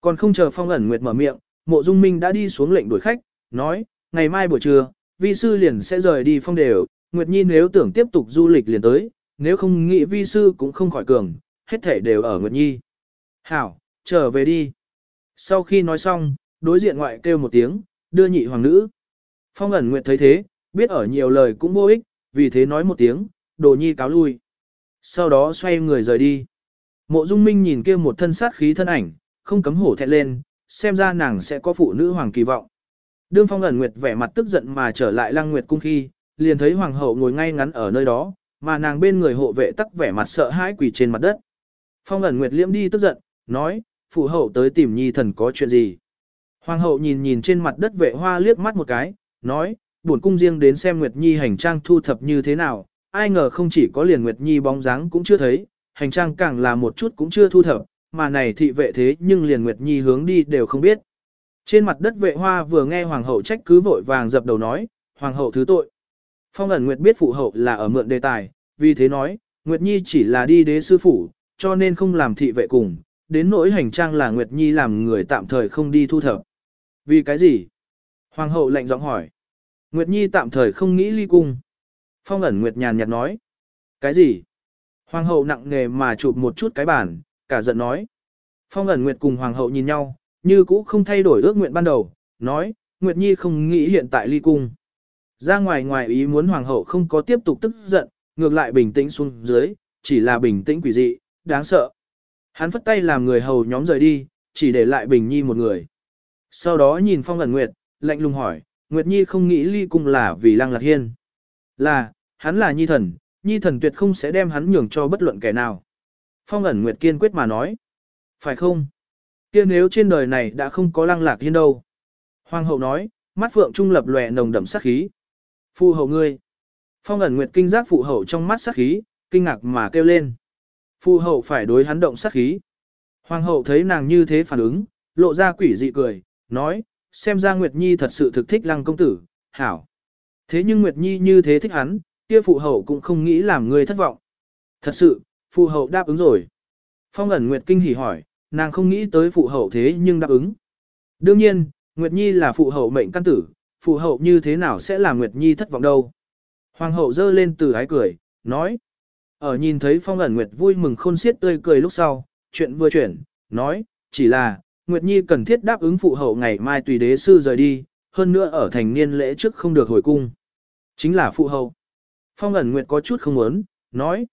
Còn không chờ phong ẩn nguyệt mở miệng, mộ dung minh đã đi xuống lệnh đuổi khách, nói, ngày mai buổi trưa, vi sư liền sẽ rời đi phong đều, nguyệt nhi nếu tưởng tiếp tục du lịch liền tới, nếu không nghĩ vi sư cũng không khỏi cường, hết thể đều ở nguyệt nhi. Hảo, trở về đi. Sau khi nói xong, đối diện ngoại kêu một tiếng, đưa nhị hoàng nữ. Phong ẩn nguyệt thấy thế, biết ở nhiều lời cũng vô ích, vì thế nói một tiếng, đồ nhi cáo lui. Sau đó xoay người rời đi. Mộ dung minh nhìn kia một thân sát khí thân ảnh, không cấm hổ thẹn lên, xem ra nàng sẽ có phụ nữ hoàng kỳ vọng. Đương phong ẩn nguyệt vẻ mặt tức giận mà trở lại lăng nguyệt cung khi, liền thấy hoàng hậu ngồi ngay ngắn ở nơi đó, mà nàng bên người hộ vệ tắc vẻ mặt sợ hãi quỳ trên mặt đất. Phong ẩn nguyệt liễm đi tức giận, nói, phụ hậu tới tìm nhi thần có chuyện gì. Hoàng hậu nhìn nhìn trên mặt đất vệ hoa liếc mắt một cái, nói, buồn cung riêng đến xem Nguyệt Nhi hành trang thu thập như thế nào, ai ngờ không chỉ có liền Nguyệt Nhi bóng dáng cũng chưa thấy, hành trang càng là một chút cũng chưa thu thập, mà này thị vệ thế nhưng liền Nguyệt Nhi hướng đi đều không biết. Trên mặt đất vệ hoa vừa nghe hoàng hậu trách cứ vội vàng dập đầu nói, hoàng hậu thứ tội. Phong ẩn Nguyệt biết phụ hậu là ở mượn đề tài, vì thế nói, Nguyệt Nhi chỉ là đi đế sư phủ, cho nên không làm thị vệ cùng, đến nỗi hành trang là Nguyệt Nhi làm người tạm thời không đi thu thập. Vì cái gì? Hoàng hậu lạnh giọng hỏi. Nguyệt Nhi tạm thời không nghĩ ly cung. Phong ẩn Nguyệt nhàn nhạt nói. Cái gì? Hoàng hậu nặng nề mà chụp một chút cái bản cả giận nói. Phong ẩn Nguyệt cùng Hoàng hậu nhìn nhau, như cũ không thay đổi ước nguyện ban đầu, nói, Nguyệt Nhi không nghĩ hiện tại ly cung. Ra ngoài ngoài ý muốn Hoàng hậu không có tiếp tục tức giận, ngược lại bình tĩnh xuống dưới, chỉ là bình tĩnh quỷ dị, đáng sợ. Hắn phất tay làm người hầu nhóm rời đi, chỉ để lại Bình Nhi một người. Sau đó nhìn Phong ẩn Nguyệt, lạnh lùng hỏi, Nguyệt Nhi không nghĩ ly cung là vì Lăng Lạc Hiên. Là, hắn là Nhi thần, Nhi thần tuyệt không sẽ đem hắn nhường cho bất luận kẻ nào. Phong ẩn Nguyệt kiên quyết mà nói. Phải không? kia nếu trên đời này đã không có Lăng Lạc Hiên đâu. Hoàng hậu nói, mắt phượng trung lập lòe nồng đậm sát khí. Phụ hậu ngươi. Phong ẩn Nguyệt kinh giác phụ hậu trong mắt sát khí, kinh ngạc mà kêu lên. Phụ hậu phải đối hắn động sát khí. Hoàng hậu thấy nàng như thế phản ứng, lộ ra quỷ dị cười, nói, xem ra Nguyệt Nhi thật sự thực thích lăng công tử, hảo. Thế nhưng Nguyệt Nhi như thế thích hắn, kia phụ hậu cũng không nghĩ làm người thất vọng. Thật sự, phụ hậu đáp ứng rồi. Phong ẩn Nguyệt kinh hỉ hỏi, nàng không nghĩ tới phụ hậu thế nhưng đáp ứng. Đương nhiên, Nguyệt Nhi là phụ hậu mệnh căn tử, phụ hậu như thế nào sẽ làm Nguyệt Nhi thất vọng đâu. Hoàng hậu dơ lên từ ái cười, nói. Ở nhìn thấy phong ẩn Nguyệt vui mừng khôn xiết tươi cười lúc sau, chuyện vừa chuyển, nói, chỉ là, Nguyệt Nhi cần thiết đáp ứng phụ hậu ngày mai tùy đế sư rời đi, hơn nữa ở thành niên lễ trước không được hồi cung. Chính là phụ hậu. Phong ẩn Nguyệt có chút không muốn, nói.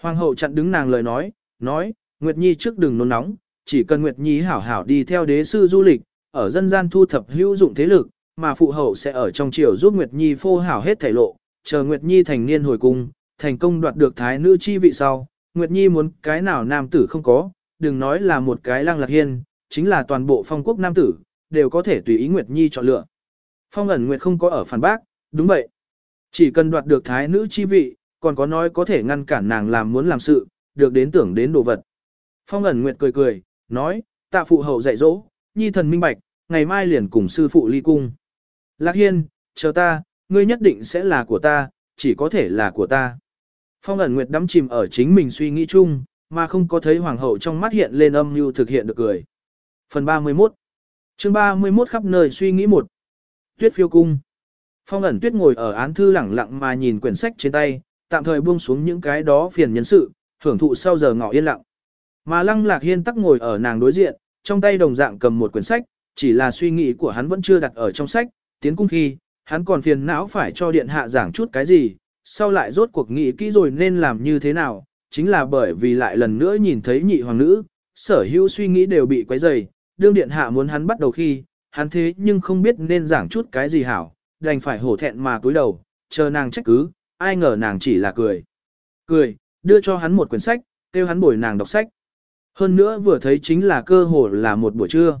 Hoàng hậu chặn đứng nàng lời nói, nói, Nguyệt Nhi trước đừng nôn nóng, chỉ cần Nguyệt Nhi hảo hảo đi theo đế sư du lịch, ở dân gian thu thập hữu dụng thế lực, mà phụ hậu sẽ ở trong triều giúp Nguyệt Nhi phô hảo hết thể lộ, chờ Nguyệt Nhi thành niên hồi cung, thành công đoạt được thái nữ chi vị sau, Nguyệt Nhi muốn cái nào nam tử không có, đừng nói là một cái lăng lạc hiên, chính là toàn bộ phong quốc nam tử, đều có thể tùy ý Nguyệt Nhi chọn lựa. Phong ẩn Nguyệt không có ở phản bác, đúng vậy. Chỉ cần đoạt được thái nữ chi vị, còn có nói có thể ngăn cản nàng làm muốn làm sự, được đến tưởng đến đồ vật. Phong ẩn Nguyệt cười cười, nói, tạ phụ hậu dạy dỗ, nhi thần minh bạch, ngày mai liền cùng sư phụ ly cung. Lạc Hiên, chờ ta, ngươi nhất định sẽ là của ta, chỉ có thể là của ta. Phong ẩn Nguyệt đắm chìm ở chính mình suy nghĩ chung, mà không có thấy hoàng hậu trong mắt hiện lên âm mưu thực hiện được cười. Phần 31 chương 31 khắp nơi suy nghĩ một. Tuyết phiêu cung. Phong ẩn tuyết ngồi ở án thư lẳng lặng mà nhìn quyển sách trên tay, tạm thời buông xuống những cái đó phiền nhân sự, hưởng thụ sau giờ ngọ yên lặng. Mà lăng lạc hiên tắc ngồi ở nàng đối diện, trong tay đồng dạng cầm một quyển sách, chỉ là suy nghĩ của hắn vẫn chưa đặt ở trong sách, tiến cung khi, hắn còn phiền não phải cho điện hạ giảng chút cái gì, sau lại rốt cuộc nghĩ kỹ rồi nên làm như thế nào, chính là bởi vì lại lần nữa nhìn thấy nhị hoàng nữ, sở hữu suy nghĩ đều bị quấy rầy, đương điện hạ muốn hắn bắt đầu khi, hắn thế nhưng không biết nên giảng chút cái gì hảo, đành phải hổ thẹn mà cúi đầu, chờ nàng trách cứ, ai ngờ nàng chỉ là cười. Cười, đưa cho hắn một quyển sách, kêu hắn bồi nàng đọc sách. Hơn nữa vừa thấy chính là cơ hội là một buổi trưa.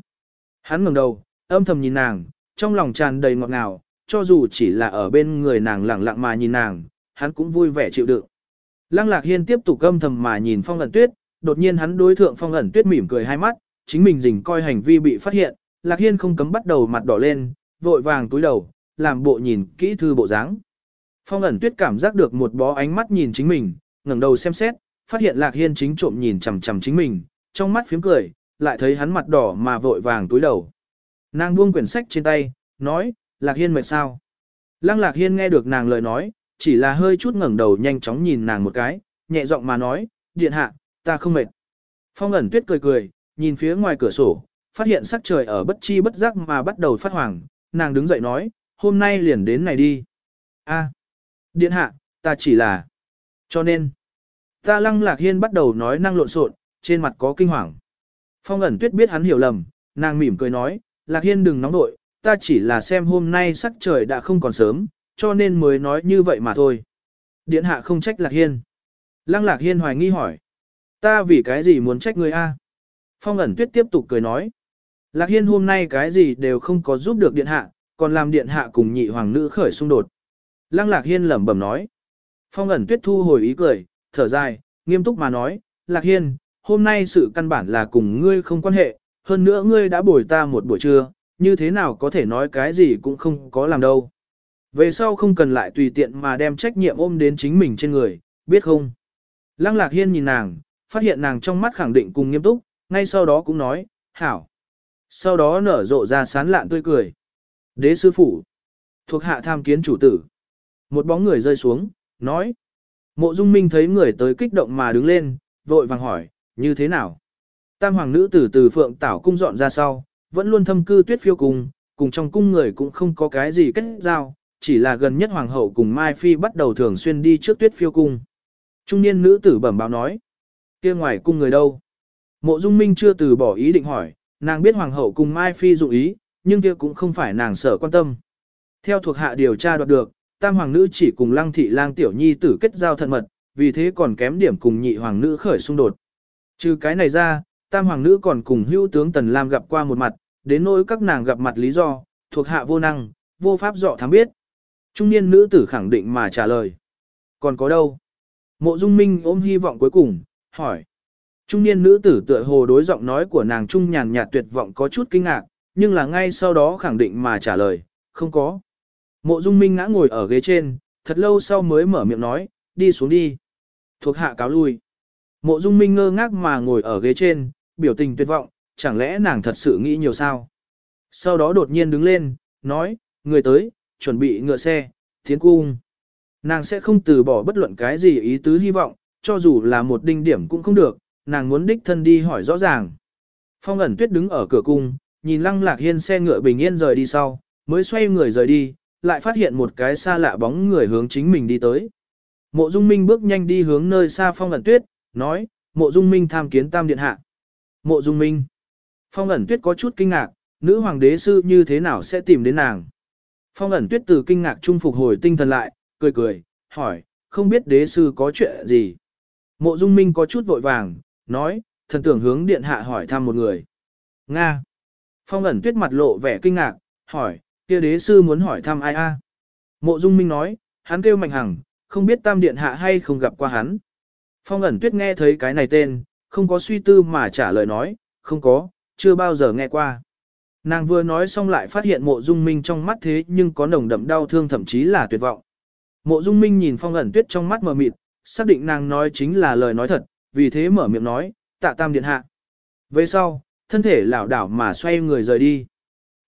Hắn ngẩng đầu, âm thầm nhìn nàng, trong lòng tràn đầy ngọt ngào, cho dù chỉ là ở bên người nàng lặng lặng mà nhìn nàng, hắn cũng vui vẻ chịu đựng. Lăng Lạc Hiên tiếp tục âm thầm mà nhìn Phong ẩn tuyết, đột nhiên hắn đối thượng Phong ẩn tuyết mỉm cười hai mắt, chính mình rình coi hành vi bị phát hiện, Lạc Hiên không cấm bắt đầu mặt đỏ lên, vội vàng túi đầu, làm bộ nhìn kỹ thư bộ dáng. Phong ẩn tuyết cảm giác được một bó ánh mắt nhìn chính mình, ngẩng đầu xem xét, phát hiện Lạc Hiên chính trộm nhìn chằm chằm chính mình, trong mắt phím cười, lại thấy hắn mặt đỏ mà vội vàng túi đầu. Nàng buông quyển sách trên tay, nói, Lạc Hiên mệt sao? Lăng Lạc Hiên nghe được nàng lời nói, chỉ là hơi chút ngẩng đầu nhanh chóng nhìn nàng một cái, nhẹ giọng mà nói, điện hạ, ta không mệt. Phong ẩn tuyết cười cười, nhìn phía ngoài cửa sổ, phát hiện sắc trời ở bất chi bất giác mà bắt đầu phát hoàng, nàng đứng dậy nói, hôm nay liền đến này đi. A, điện hạ, ta chỉ là, cho nên, ta lăng lạc hiên bắt đầu nói năng lộn xộn, trên mặt có kinh hoàng. Phong ẩn tuyết biết hắn hiểu lầm, nàng mỉm cười nói, lạc hiên đừng nóng nội, ta chỉ là xem hôm nay sắc trời đã không còn sớm, cho nên mới nói như vậy mà thôi. Điện hạ không trách lạc hiên. Lăng lạc hiên hoài nghi hỏi, ta vì cái gì muốn trách người a? Phong ẩn tuyết tiếp tục cười nói, lạc hiên hôm nay cái gì đều không có giúp được điện hạ, còn làm điện hạ cùng nhị hoàng nữ khởi xung đột. Lăng lạc hiên lẩm bẩm nói. Phong ẩn tuyết thu hồi ý cười, thở dài, nghiêm túc mà nói, lạc hiên, hôm nay sự căn bản là cùng ngươi không quan hệ, hơn nữa ngươi đã bồi ta một buổi trưa, như thế nào có thể nói cái gì cũng không có làm đâu. Về sau không cần lại tùy tiện mà đem trách nhiệm ôm đến chính mình trên người, biết không? Lăng lạc hiên nhìn nàng, phát hiện nàng trong mắt khẳng định cùng nghiêm túc, ngay sau đó cũng nói, hảo. Sau đó nở rộ ra sán lạn tươi cười. Đế sư phụ, thuộc hạ tham kiến chủ tử. Một bóng người rơi xuống, nói. Mộ dung minh thấy người tới kích động mà đứng lên, vội vàng hỏi, như thế nào? Tam hoàng nữ tử từ phượng tảo cung dọn ra sau, vẫn luôn thâm cư tuyết phiêu cùng, cùng trong cung người cũng không có cái gì kết giao, chỉ là gần nhất hoàng hậu cùng Mai Phi bắt đầu thường xuyên đi trước tuyết phiêu cung. Trung niên nữ tử bẩm báo nói, kia ngoài cung người đâu? Mộ dung minh chưa từ bỏ ý định hỏi, nàng biết hoàng hậu cùng Mai Phi dụng ý, nhưng kia cũng không phải nàng sở quan tâm. Theo thuộc hạ điều tra đoạt được, tam hoàng nữ chỉ cùng lăng thị lang tiểu nhi tử kết giao thân mật, vì thế còn kém điểm cùng nhị hoàng nữ khởi xung đột. Trừ cái này ra, tam hoàng nữ còn cùng hữu tướng Tần Lam gặp qua một mặt, đến nỗi các nàng gặp mặt lý do, thuộc hạ vô năng, vô pháp dọ thám biết. Trung niên nữ tử khẳng định mà trả lời. Còn có đâu? Mộ Dung Minh ôm hy vọng cuối cùng, hỏi. Trung niên nữ tử tựa hồ đối giọng nói của nàng trung nhàn nhạt tuyệt vọng có chút kinh ngạc, nhưng là ngay sau đó khẳng định mà trả lời, không có. Mộ Dung Minh ngã ngồi ở ghế trên, thật lâu sau mới mở miệng nói, đi xuống đi. Thuộc hạ cáo lui. Mộ Dung Minh ngơ ngác mà ngồi ở ghế trên, biểu tình tuyệt vọng, chẳng lẽ nàng thật sự nghĩ nhiều sao? Sau đó đột nhiên đứng lên, nói, người tới, chuẩn bị ngựa xe, tiến cung. Nàng sẽ không từ bỏ bất luận cái gì ý tứ hy vọng, cho dù là một đinh điểm cũng không được, nàng muốn đích thân đi hỏi rõ ràng. Phong ẩn tuyết đứng ở cửa cung, nhìn lăng lạc hiên xe ngựa bình yên rời đi sau, mới xoay người rời đi, lại phát hiện một cái xa lạ bóng người hướng chính mình đi tới. Mộ Dung Minh bước nhanh đi hướng nơi xa phong ẩn tuyết, nói, Mộ Dung Minh tham kiến tam điện hạ. Mộ Dung Minh. Phong ẩn tuyết có chút kinh ngạc, nữ hoàng đế sư như thế nào sẽ tìm đến nàng. Phong ẩn tuyết từ kinh ngạc trung phục hồi tinh thần lại, cười cười, hỏi, không biết đế sư có chuyện gì. Mộ Dung Minh có chút vội vàng, nói, thần tưởng hướng điện hạ hỏi thăm một người. Nga. Phong ẩn tuyết mặt lộ vẻ kinh ngạc, hỏi, kia đế sư muốn hỏi thăm ai a? Mộ Dung Minh nói, hắn kêu Mạnh Hằng, không biết tam điện hạ hay không gặp qua hắn. Phong ẩn tuyết nghe thấy cái này tên, không có suy tư mà trả lời nói, không có, chưa bao giờ nghe qua. Nàng vừa nói xong lại phát hiện mộ dung minh trong mắt thế nhưng có nồng đậm đau thương thậm chí là tuyệt vọng. Mộ dung minh nhìn phong ẩn tuyết trong mắt mờ mịt, xác định nàng nói chính là lời nói thật, vì thế mở miệng nói, tạ tam điện hạ. Về sau, thân thể lảo đảo mà xoay người rời đi.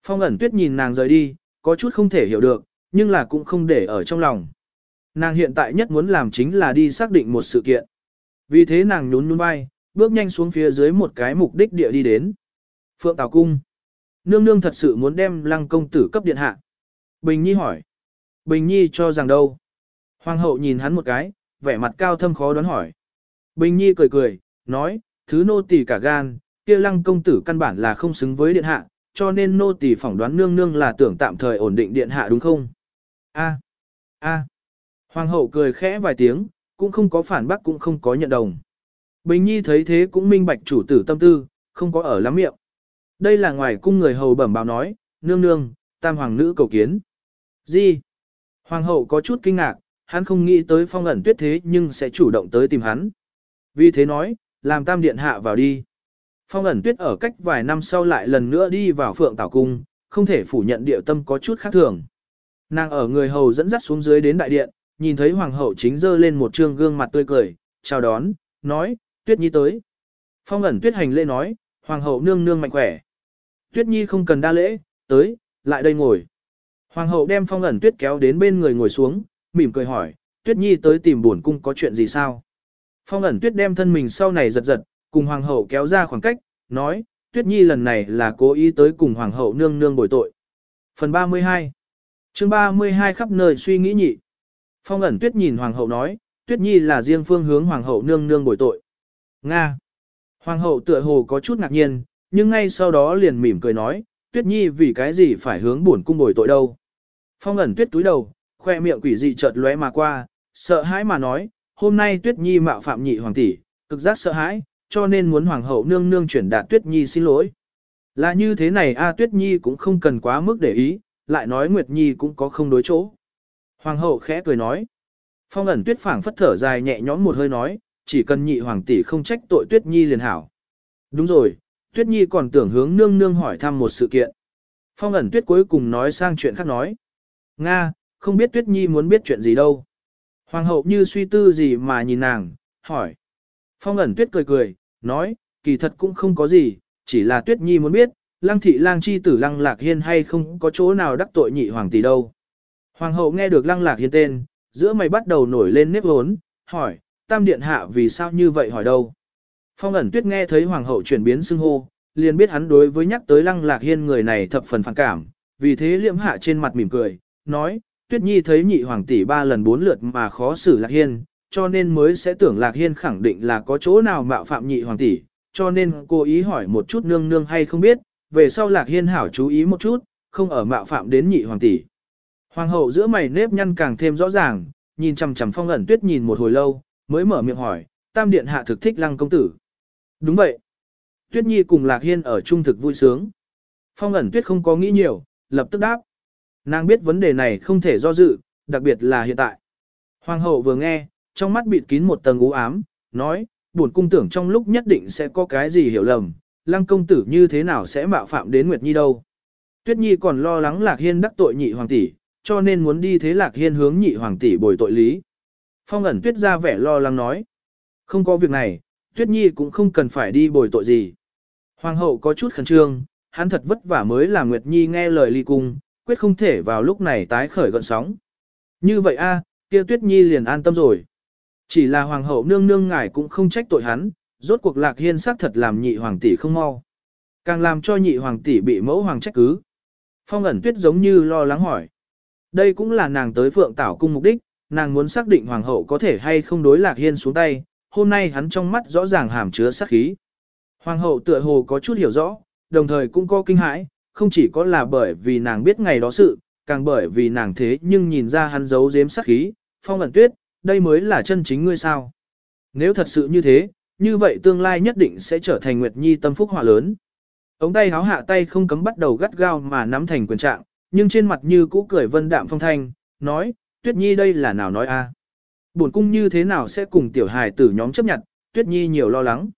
Phong ẩn tuyết nhìn nàng rời đi, có chút không thể hiểu được, nhưng là cũng không để ở trong lòng. Nàng hiện tại nhất muốn làm chính là đi xác định một sự kiện. Vì thế nàng nhún nhún vai, bước nhanh xuống phía dưới một cái mục đích địa đi đến. Phượng Tào Cung. Nương nương thật sự muốn đem lăng công tử cấp điện hạ. Bình Nhi hỏi. Bình Nhi cho rằng đâu? Hoàng hậu nhìn hắn một cái, vẻ mặt cao thâm khó đoán hỏi. Bình Nhi cười cười, nói, thứ nô tỳ cả gan, kia lăng công tử căn bản là không xứng với điện hạ, cho nên nô tỳ phỏng đoán nương nương là tưởng tạm thời ổn định điện hạ đúng không? A. A. Hoàng hậu cười khẽ vài tiếng, cũng không có phản bác cũng không có nhận đồng. Bình Nhi thấy thế cũng minh bạch chủ tử tâm tư, không có ở lắm miệng. Đây là ngoài cung người hầu bẩm báo nói, nương nương, tam hoàng nữ cầu kiến. Gì? Hoàng hậu có chút kinh ngạc, hắn không nghĩ tới phong ẩn tuyết thế nhưng sẽ chủ động tới tìm hắn. Vì thế nói, làm tam điện hạ vào đi. Phong ẩn tuyết ở cách vài năm sau lại lần nữa đi vào phượng tảo cung, không thể phủ nhận địa tâm có chút khác thường. Nàng ở người hầu dẫn dắt xuống dưới đến đại điện, nhìn thấy hoàng hậu chính dơ lên một trương gương mặt tươi cười, chào đón, nói, tuyết nhi tới. Phong ẩn tuyết hành lễ nói, hoàng hậu nương nương mạnh khỏe. Tuyết nhi không cần đa lễ, tới, lại đây ngồi. Hoàng hậu đem phong ẩn tuyết kéo đến bên người ngồi xuống, mỉm cười hỏi, tuyết nhi tới tìm buồn cung có chuyện gì sao? Phong ẩn tuyết đem thân mình sau này giật giật, cùng hoàng hậu kéo ra khoảng cách, nói, tuyết nhi lần này là cố ý tới cùng hoàng hậu nương nương bồi tội. Phần 32 chương 32 khắp nơi suy nghĩ nhị. Phong ẩn tuyết nhìn hoàng hậu nói, tuyết nhi là riêng phương hướng hoàng hậu nương nương bồi tội. Nga. Hoàng hậu tựa hồ có chút ngạc nhiên, nhưng ngay sau đó liền mỉm cười nói, tuyết nhi vì cái gì phải hướng buồn cung bồi tội đâu. Phong ẩn tuyết túi đầu, khoe miệng quỷ dị chợt lóe mà qua, sợ hãi mà nói, hôm nay tuyết nhi mạo phạm nhị hoàng tỷ, cực giác sợ hãi, cho nên muốn hoàng hậu nương nương chuyển đạt tuyết nhi xin lỗi. Là như thế này a tuyết nhi cũng không cần quá mức để ý, lại nói nguyệt nhi cũng có không đối chỗ. Hoàng hậu khẽ cười nói. Phong ẩn tuyết phảng phất thở dài nhẹ nhõm một hơi nói, chỉ cần nhị hoàng tỷ không trách tội tuyết nhi liền hảo. Đúng rồi, tuyết nhi còn tưởng hướng nương nương hỏi thăm một sự kiện. Phong ẩn tuyết cuối cùng nói sang chuyện khác nói. Nga, không biết tuyết nhi muốn biết chuyện gì đâu. Hoàng hậu như suy tư gì mà nhìn nàng, hỏi. Phong ẩn tuyết cười cười, nói, kỳ thật cũng không có gì, chỉ là tuyết nhi muốn biết, lăng thị lang chi tử lăng lạc hiên hay không có chỗ nào đắc tội nhị hoàng tỷ đâu. Hoàng hậu nghe được lăng lạc hiên tên, giữa mày bắt đầu nổi lên nếp hốn, hỏi, tam điện hạ vì sao như vậy hỏi đâu. Phong ẩn tuyết nghe thấy hoàng hậu chuyển biến xưng hô, liền biết hắn đối với nhắc tới lăng lạc hiên người này thập phần phản cảm, vì thế liễm hạ trên mặt mỉm cười, nói, tuyết nhi thấy nhị hoàng tỷ ba lần bốn lượt mà khó xử lạc hiên, cho nên mới sẽ tưởng lạc hiên khẳng định là có chỗ nào mạo phạm nhị hoàng tỷ, cho nên cô ý hỏi một chút nương nương hay không biết, về sau lạc hiên hảo chú ý một chút, không ở mạo phạm đến nhị hoàng tỷ. Hoàng hậu giữa mày nếp nhăn càng thêm rõ ràng, nhìn chằm chằm phong ẩn tuyết nhìn một hồi lâu, mới mở miệng hỏi, tam điện hạ thực thích lăng công tử. Đúng vậy. Tuyết nhi cùng lạc hiên ở trung thực vui sướng. Phong ẩn tuyết không có nghĩ nhiều, lập tức đáp. Nàng biết vấn đề này không thể do dự, đặc biệt là hiện tại. Hoàng hậu vừa nghe, trong mắt bịt kín một tầng u ám, nói, buồn cung tưởng trong lúc nhất định sẽ có cái gì hiểu lầm, lăng công tử như thế nào sẽ mạo phạm đến Nguyệt Nhi đâu. Tuyết Nhi còn lo lắng Lạc Hiên đắc tội nhị hoàng tỷ, cho nên muốn đi thế Lạc Hiên hướng nhị hoàng tỷ bồi tội lý. Phong ẩn Tuyết ra vẻ lo lắng nói, không có việc này, Tuyết Nhi cũng không cần phải đi bồi tội gì. Hoàng hậu có chút khẩn trương, hắn thật vất vả mới làm Nguyệt Nhi nghe lời ly cung, quyết không thể vào lúc này tái khởi gọn sóng. Như vậy a, kia Tuyết Nhi liền an tâm rồi. Chỉ là hoàng hậu nương nương ngài cũng không trách tội hắn, rốt cuộc lạc hiên xác thật làm nhị hoàng tỷ không mau. Càng làm cho nhị hoàng tỷ bị mẫu hoàng trách cứ. Phong ẩn tuyết giống như lo lắng hỏi. Đây cũng là nàng tới phượng tảo cung mục đích, nàng muốn xác định hoàng hậu có thể hay không đối lạc hiên xuống tay, hôm nay hắn trong mắt rõ ràng hàm chứa sát khí. Hoàng hậu tựa hồ có chút hiểu rõ, đồng thời cũng có kinh hãi, không chỉ có là bởi vì nàng biết ngày đó sự, càng bởi vì nàng thế nhưng nhìn ra hắn giấu giếm sát khí, phong ẩn tuyết, đây mới là chân chính ngươi sao. Nếu thật sự như thế, như vậy tương lai nhất định sẽ trở thành Nguyệt Nhi tâm phúc hỏa lớn. Ống tay háo hạ tay không cấm bắt đầu gắt gao mà nắm thành quyền trạng, nhưng trên mặt như cũ cười vân đạm phong thanh, nói, Tuyết Nhi đây là nào nói a? À? Bổn cung như thế nào sẽ cùng tiểu hài tử nhóm chấp nhận, Tuyết Nhi nhiều lo lắng.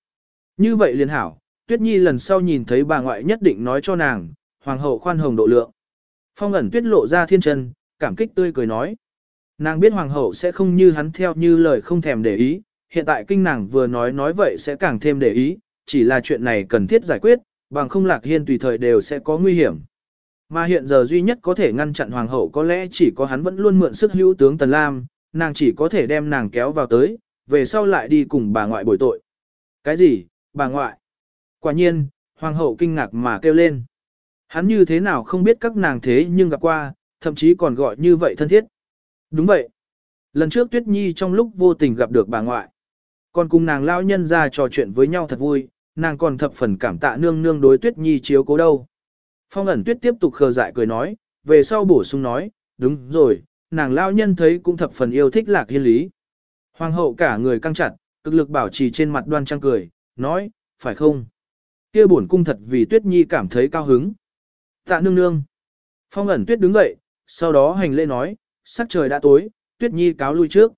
Như vậy liền hảo, Tuyết Nhi lần sau nhìn thấy bà ngoại nhất định nói cho nàng, hoàng hậu khoan hồng độ lượng. Phong ẩn tuyết lộ ra thiên chân, cảm kích tươi cười nói. Nàng biết hoàng hậu sẽ không như hắn theo như lời không thèm để ý, hiện tại kinh nàng vừa nói nói vậy sẽ càng thêm để ý, chỉ là chuyện này cần thiết giải quyết, bằng không lạc hiên tùy thời đều sẽ có nguy hiểm. Mà hiện giờ duy nhất có thể ngăn chặn hoàng hậu có lẽ chỉ có hắn vẫn luôn mượn sức hữu tướng Tần Lam, nàng chỉ có thể đem nàng kéo vào tới, về sau lại đi cùng bà ngoại bồi tội. Cái gì, bà ngoại? Quả nhiên, hoàng hậu kinh ngạc mà kêu lên. Hắn như thế nào không biết các nàng thế nhưng gặp qua, thậm chí còn gọi như vậy thân thiết. Đúng vậy. Lần trước Tuyết Nhi trong lúc vô tình gặp được bà ngoại. Còn cùng nàng lao nhân ra trò chuyện với nhau thật vui, nàng còn thập phần cảm tạ nương nương đối Tuyết Nhi chiếu cố đâu. Phong ẩn Tuyết tiếp tục khờ dại cười nói, về sau bổ sung nói, đúng rồi, nàng lao nhân thấy cũng thập phần yêu thích lạc hiên lý. Hoàng hậu cả người căng chặt, cực lực bảo trì trên mặt đoan trang cười, nói, phải không? Kia bổn cung thật vì tuyết nhi cảm thấy cao hứng. Tạ nương nương. Phong ẩn tuyết đứng dậy, sau đó hành lễ nói, sắc trời đã tối, tuyết nhi cáo lui trước.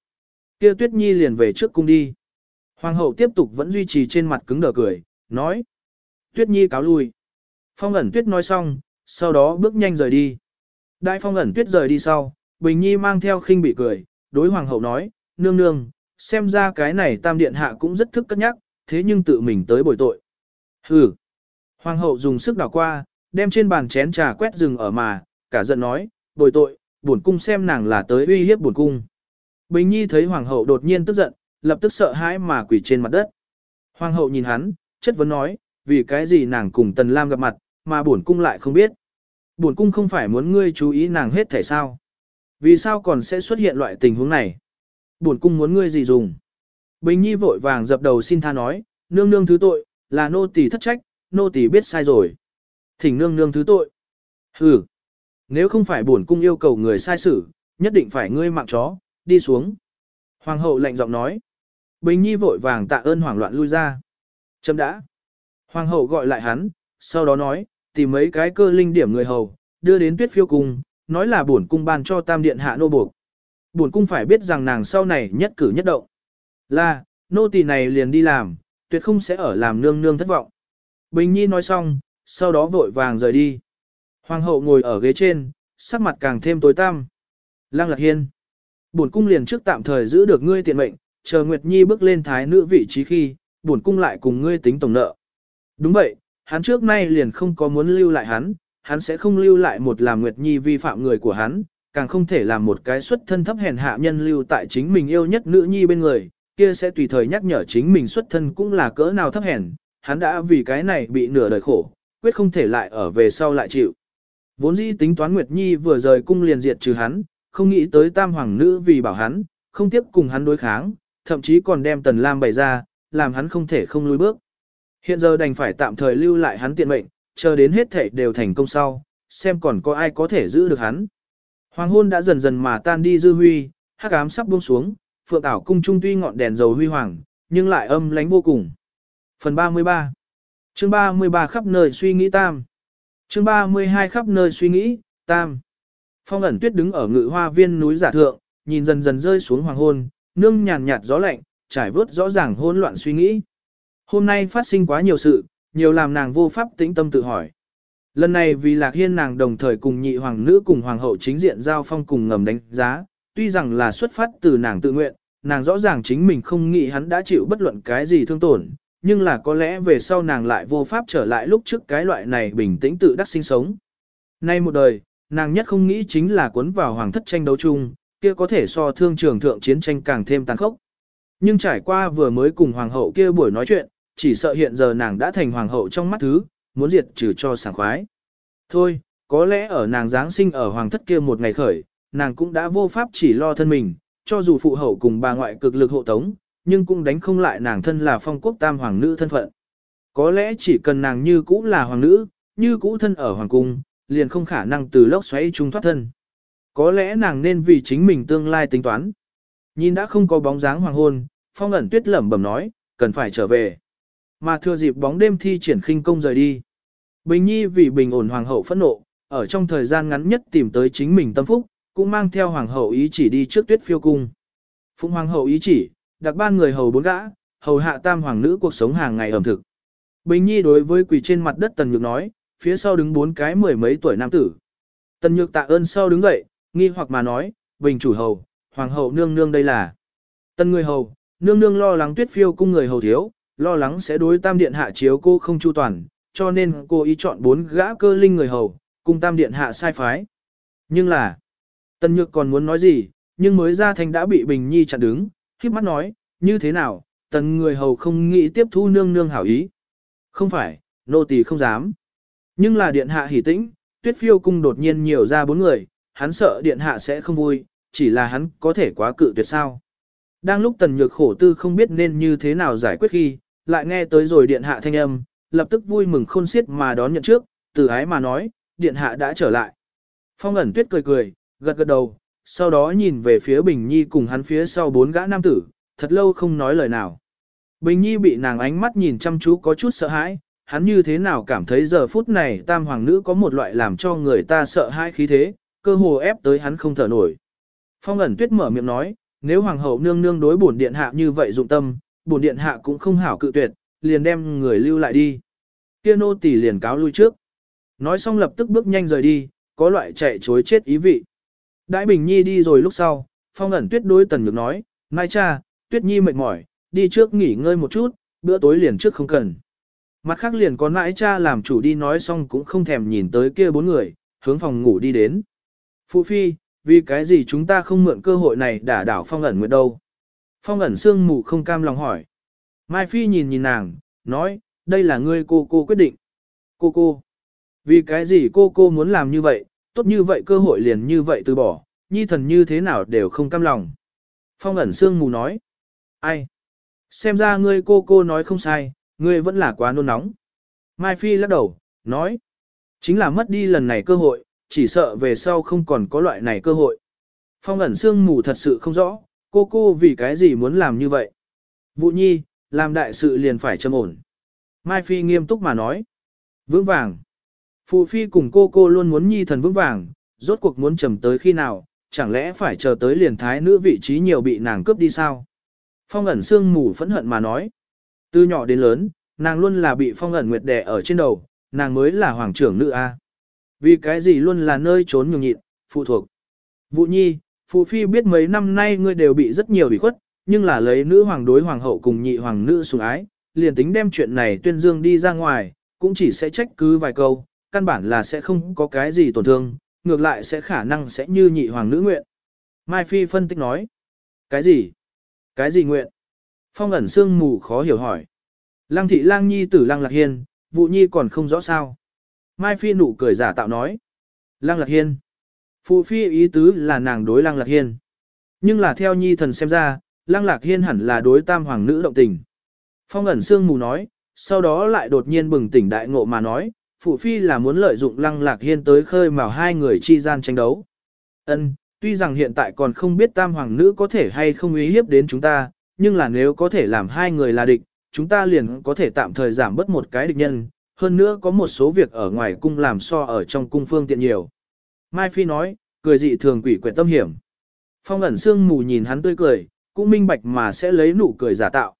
Kia tuyết nhi liền về trước cung đi. Hoàng hậu tiếp tục vẫn duy trì trên mặt cứng đờ cười, nói. Tuyết nhi cáo lui. Phong ẩn tuyết nói xong, sau đó bước nhanh rời đi. Đại phong ẩn tuyết rời đi sau, Bình Nhi mang theo khinh bị cười, đối hoàng hậu nói, nương nương, xem ra cái này tam điện hạ cũng rất thức cất nhắc, thế nhưng tự mình tới bồi tội. Hừ. Hoàng hậu dùng sức đảo qua, đem trên bàn chén trà quét rừng ở mà, cả giận nói, bồi tội, buồn cung xem nàng là tới uy hiếp buồn cung. Bình Nhi thấy hoàng hậu đột nhiên tức giận, lập tức sợ hãi mà quỳ trên mặt đất. Hoàng hậu nhìn hắn, chất vấn nói, vì cái gì nàng cùng Tần Lam gặp mặt, mà bổn cung lại không biết. Bổn cung không phải muốn ngươi chú ý nàng hết thể sao. Vì sao còn sẽ xuất hiện loại tình huống này? Bổn cung muốn ngươi gì dùng? Bình Nhi vội vàng dập đầu xin tha nói, nương nương thứ tội, là nô tỳ thất trách, nô tỳ biết sai rồi. Thỉnh nương nương thứ tội. Hừ, nếu không phải bổn cung yêu cầu người sai xử, nhất định phải ngươi mạng chó, đi xuống. Hoàng hậu lạnh giọng nói. Bình Nhi vội vàng tạ ơn hoảng loạn lui ra. Chấm đã. Hoàng hậu gọi lại hắn, sau đó nói, tìm mấy cái cơ linh điểm người hầu, đưa đến tuyết phiêu cung, nói là bổn cung ban cho tam điện hạ nô buộc. Bổn cung phải biết rằng nàng sau này nhất cử nhất động. Là, nô tỳ này liền đi làm, tuyệt không sẽ ở làm nương nương thất vọng. Bình Nhi nói xong, sau đó vội vàng rời đi. Hoàng hậu ngồi ở ghế trên, sắc mặt càng thêm tối tăm. Lăng Lạc Hiên. Bổn cung liền trước tạm thời giữ được ngươi tiện mệnh, chờ Nguyệt Nhi bước lên thái nữ vị trí khi, bổn cung lại cùng ngươi tính tổng nợ. Đúng vậy, hắn trước nay liền không có muốn lưu lại hắn, hắn sẽ không lưu lại một làm Nguyệt Nhi vi phạm người của hắn, càng không thể làm một cái xuất thân thấp hèn hạ nhân lưu tại chính mình yêu nhất nữ nhi bên người, kia sẽ tùy thời nhắc nhở chính mình xuất thân cũng là cỡ nào thấp hèn, hắn đã vì cái này bị nửa đời khổ, quyết không thể lại ở về sau lại chịu. Vốn dĩ tính toán Nguyệt Nhi vừa rời cung liền diệt trừ hắn, không nghĩ tới tam hoàng nữ vì bảo hắn, không tiếp cùng hắn đối kháng, thậm chí còn đem Tần Lam bày ra, làm hắn không thể không lùi bước. Hiện giờ đành phải tạm thời lưu lại hắn tiện mệnh, chờ đến hết thể đều thành công sau, xem còn có ai có thể giữ được hắn. Hoàng hôn đã dần dần mà tan đi dư huy, hắc ám sắp buông xuống, phượng ảo cung trung tuy ngọn đèn dầu huy hoàng, nhưng lại âm lánh vô cùng. Phần 33 Chương 33 khắp nơi suy nghĩ tam Chương 32 khắp nơi suy nghĩ, tam Phong ẩn tuyết đứng ở ngự hoa viên núi giả thượng, nhìn dần dần rơi xuống hoàng hôn, nương nhàn nhạt gió lạnh, trải vớt rõ ràng hỗn loạn suy nghĩ. Hôm nay phát sinh quá nhiều sự, nhiều làm nàng vô pháp tĩnh tâm tự hỏi. Lần này vì Lạc Hiên nàng đồng thời cùng nhị hoàng nữ cùng hoàng hậu chính diện giao phong cùng ngầm đánh giá, tuy rằng là xuất phát từ nàng tự nguyện, nàng rõ ràng chính mình không nghĩ hắn đã chịu bất luận cái gì thương tổn, nhưng là có lẽ về sau nàng lại vô pháp trở lại lúc trước cái loại này bình tĩnh tự đắc sinh sống. Nay một đời, nàng nhất không nghĩ chính là cuốn vào hoàng thất tranh đấu chung, kia có thể so thương trường thượng chiến tranh càng thêm tàn khốc. Nhưng trải qua vừa mới cùng hoàng hậu kia buổi nói chuyện, chỉ sợ hiện giờ nàng đã thành hoàng hậu trong mắt thứ, muốn diệt trừ cho sảng khoái. Thôi, có lẽ ở nàng Giáng sinh ở hoàng thất kia một ngày khởi, nàng cũng đã vô pháp chỉ lo thân mình, cho dù phụ hậu cùng bà ngoại cực lực hộ tống, nhưng cũng đánh không lại nàng thân là phong quốc tam hoàng nữ thân phận. Có lẽ chỉ cần nàng như cũ là hoàng nữ, như cũ thân ở hoàng cung, liền không khả năng từ lốc xoáy trung thoát thân. Có lẽ nàng nên vì chính mình tương lai tính toán. Nhìn đã không có bóng dáng hoàng hôn, phong ẩn tuyết lẩm bẩm nói, cần phải trở về. Mà thừa dịp bóng đêm thi triển khinh công rời đi. Bình Nhi vì bình ổn hoàng hậu phẫn nộ, ở trong thời gian ngắn nhất tìm tới chính mình tâm phúc, cũng mang theo hoàng hậu ý chỉ đi trước tuyết phiêu cung. Phụng hoàng hậu ý chỉ, đặc ban người hầu bốn gã, hầu hạ tam hoàng nữ cuộc sống hàng ngày ẩm thực. Bình Nhi đối với quỳ trên mặt đất Tần Nhược nói, phía sau đứng bốn cái mười mấy tuổi nam tử. Tần Nhược tạ ơn sau đứng dậy, nghi hoặc mà nói, Bình chủ hầu, hoàng hậu nương nương đây là. Tần người hầu, nương nương lo lắng tuyết phiêu cung người hầu thiếu, lo lắng sẽ đối tam điện hạ chiếu cô không chu toàn, cho nên cô ý chọn bốn gã cơ linh người hầu, cùng tam điện hạ sai phái. Nhưng là, Tần Nhược còn muốn nói gì, nhưng mới ra thành đã bị Bình Nhi chặn đứng, khiếp mắt nói, như thế nào, tần người hầu không nghĩ tiếp thu nương nương hảo ý. Không phải, nô tỳ không dám. Nhưng là điện hạ hỉ tĩnh, tuyết phiêu cung đột nhiên nhiều ra bốn người, hắn sợ điện hạ sẽ không vui, chỉ là hắn có thể quá cự tuyệt sao. Đang lúc tần nhược khổ tư không biết nên như thế nào giải quyết khi, lại nghe tới rồi điện hạ thanh âm, lập tức vui mừng khôn xiết mà đón nhận trước, từ ái mà nói, điện hạ đã trở lại. Phong ẩn tuyết cười cười, gật gật đầu, sau đó nhìn về phía Bình Nhi cùng hắn phía sau bốn gã nam tử, thật lâu không nói lời nào. Bình Nhi bị nàng ánh mắt nhìn chăm chú có chút sợ hãi, hắn như thế nào cảm thấy giờ phút này tam hoàng nữ có một loại làm cho người ta sợ hãi khí thế, cơ hồ ép tới hắn không thở nổi. Phong ẩn tuyết mở miệng nói, nếu hoàng hậu nương nương đối bổn điện hạ như vậy dụng tâm, bổn điện hạ cũng không hảo cự tuyệt, liền đem người lưu lại đi. Kia nô tỳ liền cáo lui trước. Nói xong lập tức bước nhanh rời đi, có loại chạy chối chết ý vị. Đại Bình Nhi đi rồi lúc sau, Phong ẩn tuyết đối tần nhược nói, Mai cha, tuyết nhi mệt mỏi, đi trước nghỉ ngơi một chút, bữa tối liền trước không cần. Mặt khác liền có nãi cha làm chủ đi nói xong cũng không thèm nhìn tới kia bốn người, hướng phòng ngủ đi đến. Phụ phi, vì cái gì chúng ta không mượn cơ hội này đả đảo phong ẩn nguyệt đâu? Phong ẩn sương mù không cam lòng hỏi. Mai phi nhìn nhìn nàng, nói, đây là ngươi cô cô quyết định. Cô cô. Vì cái gì cô cô muốn làm như vậy, tốt như vậy cơ hội liền như vậy từ bỏ, nhi thần như thế nào đều không cam lòng. Phong ẩn sương mù nói. Ai? Xem ra ngươi cô cô nói không sai, ngươi vẫn là quá nôn nóng. Mai Phi lắc đầu, nói. Chính là mất đi lần này cơ hội, chỉ sợ về sau không còn có loại này cơ hội. Phong ẩn sương mù thật sự không rõ, cô cô vì cái gì muốn làm như vậy. Vụ nhi, làm đại sự liền phải châm ổn. Mai Phi nghiêm túc mà nói. Vững vàng. Phụ Phi cùng cô cô luôn muốn nhi thần vững vàng, rốt cuộc muốn trầm tới khi nào, chẳng lẽ phải chờ tới liền thái nữ vị trí nhiều bị nàng cướp đi sao? Phong ẩn sương mù phẫn hận mà nói. Từ nhỏ đến lớn, nàng luôn là bị phong ẩn nguyệt đè ở trên đầu, nàng mới là hoàng trưởng nữ A. Vì cái gì luôn là nơi trốn nhường nhịn, phụ thuộc. Vụ nhi, phụ phi biết mấy năm nay ngươi đều bị rất nhiều bị khuất, nhưng là lấy nữ hoàng đối hoàng hậu cùng nhị hoàng nữ sủng ái, liền tính đem chuyện này tuyên dương đi ra ngoài, cũng chỉ sẽ trách cứ vài câu, căn bản là sẽ không có cái gì tổn thương, ngược lại sẽ khả năng sẽ như nhị hoàng nữ nguyện. Mai Phi phân tích nói. Cái gì? Cái gì nguyện? Phong ẩn sương mù khó hiểu hỏi. Lăng thị lang nhi tử lăng lạc hiên, vụ nhi còn không rõ sao. Mai Phi nụ cười giả tạo nói. Lăng lạc hiên. Phụ Phi ý tứ là nàng đối lăng lạc hiên. Nhưng là theo nhi thần xem ra, lăng lạc hiên hẳn là đối tam hoàng nữ động tình. Phong ẩn sương mù nói, sau đó lại đột nhiên bừng tỉnh đại ngộ mà nói, Phụ Phi là muốn lợi dụng lăng lạc hiên tới khơi mào hai người chi gian tranh đấu. Ân, tuy rằng hiện tại còn không biết tam hoàng nữ có thể hay không uy hiếp đến chúng ta, nhưng là nếu có thể làm hai người là địch, chúng ta liền có thể tạm thời giảm bớt một cái địch nhân, hơn nữa có một số việc ở ngoài cung làm so ở trong cung phương tiện nhiều. Mai Phi nói, cười dị thường quỷ quyệt tâm hiểm. Phong ẩn sương mù nhìn hắn tươi cười, cũng minh bạch mà sẽ lấy nụ cười giả tạo.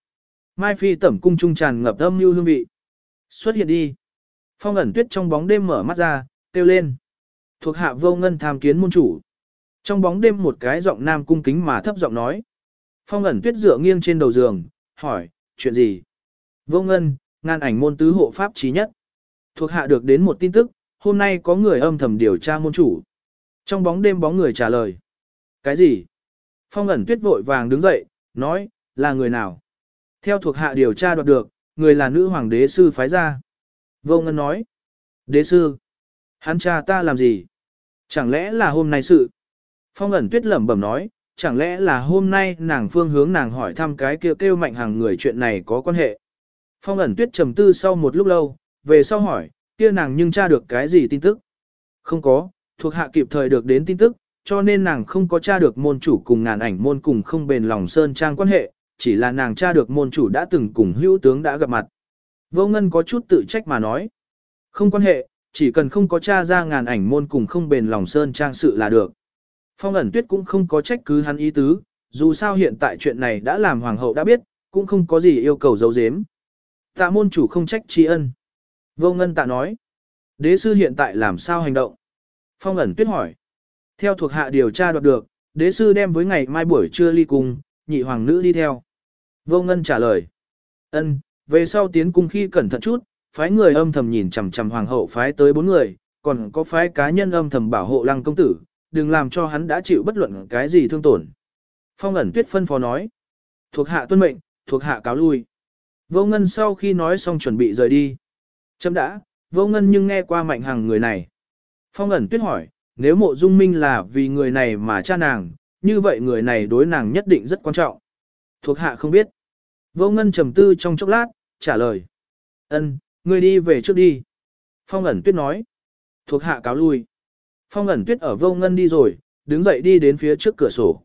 Mai Phi tẩm cung trung tràn ngập âm như hương vị. Xuất hiện đi. Phong ẩn tuyết trong bóng đêm mở mắt ra, kêu lên. Thuộc hạ vô ngân tham kiến môn chủ. Trong bóng đêm một cái giọng nam cung kính mà thấp giọng nói. Phong ẩn tuyết dựa nghiêng trên đầu giường, hỏi, chuyện gì? Vô ngân, ngàn ảnh môn tứ hộ pháp trí nhất. Thuộc hạ được đến một tin tức, hôm nay có người âm thầm điều tra môn chủ. Trong bóng đêm bóng người trả lời. Cái gì? Phong ẩn tuyết vội vàng đứng dậy, nói, là người nào? Theo thuộc hạ điều tra đoạt được, người là nữ hoàng đế sư phái ra. Vô ngân nói. Đế sư. Hắn cha ta làm gì? Chẳng lẽ là hôm nay sự? Phong ẩn tuyết lẩm bẩm nói, chẳng lẽ là hôm nay nàng phương hướng nàng hỏi thăm cái kêu kêu mạnh hàng người chuyện này có quan hệ. Phong ẩn tuyết trầm tư sau một lúc lâu, về sau hỏi, kia nàng nhưng tra được cái gì tin tức? Không có, thuộc hạ kịp thời được đến tin tức, cho nên nàng không có tra được môn chủ cùng ngàn ảnh môn cùng không bền lòng sơn trang quan hệ, chỉ là nàng tra được môn chủ đã từng cùng hữu tướng đã gặp mặt. Vô ngân có chút tự trách mà nói. Không quan hệ, chỉ cần không có tra ra ngàn ảnh môn cùng không bền lòng sơn trang sự là được. Phong ẩn tuyết cũng không có trách cứ hắn ý tứ, dù sao hiện tại chuyện này đã làm hoàng hậu đã biết, cũng không có gì yêu cầu giấu giếm. Tạ môn chủ không trách tri ân. Vô ngân tạ nói. Đế sư hiện tại làm sao hành động? Phong ẩn tuyết hỏi. Theo thuộc hạ điều tra đoạt được, đế sư đem với ngày mai buổi trưa ly cung, nhị hoàng nữ đi theo. Vô ngân trả lời. Ân, về sau tiến cung khi cẩn thận chút, phái người âm thầm nhìn chằm chằm hoàng hậu phái tới bốn người, còn có phái cá nhân âm thầm bảo hộ lăng công tử, đừng làm cho hắn đã chịu bất luận cái gì thương tổn. Phong ẩn tuyết phân phó nói. Thuộc hạ tuân mệnh, thuộc hạ cáo lui. Vô ngân sau khi nói xong chuẩn bị rời đi. Chấm đã, vô ngân nhưng nghe qua mạnh hằng người này. Phong ẩn tuyết hỏi, nếu mộ dung minh là vì người này mà cha nàng, như vậy người này đối nàng nhất định rất quan trọng. Thuộc hạ không biết. Vô ngân trầm tư trong chốc lát, trả lời. ân ngươi đi về trước đi. Phong ẩn tuyết nói. Thuộc hạ cáo lui. Phong ẩn tuyết ở vô ngân đi rồi, đứng dậy đi đến phía trước cửa sổ.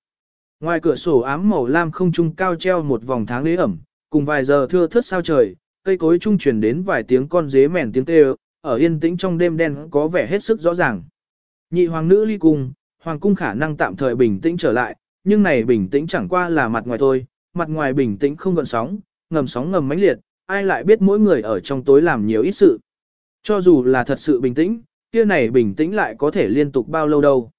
Ngoài cửa sổ ám màu lam không trung cao treo một vòng tháng đế ẩm, cùng vài giờ thưa thớt sao trời, cây cối trung truyền đến vài tiếng con dế mèn tiếng kêu, ở yên tĩnh trong đêm đen có vẻ hết sức rõ ràng. Nhị hoàng nữ ly cung, hoàng cung khả năng tạm thời bình tĩnh trở lại, nhưng này bình tĩnh chẳng qua là mặt ngoài thôi, mặt ngoài bình tĩnh không gợn sóng, ngầm sóng ngầm mãnh liệt, ai lại biết mỗi người ở trong tối làm nhiều ít sự. Cho dù là thật sự bình tĩnh, kia này bình tĩnh lại có thể liên tục bao lâu đâu.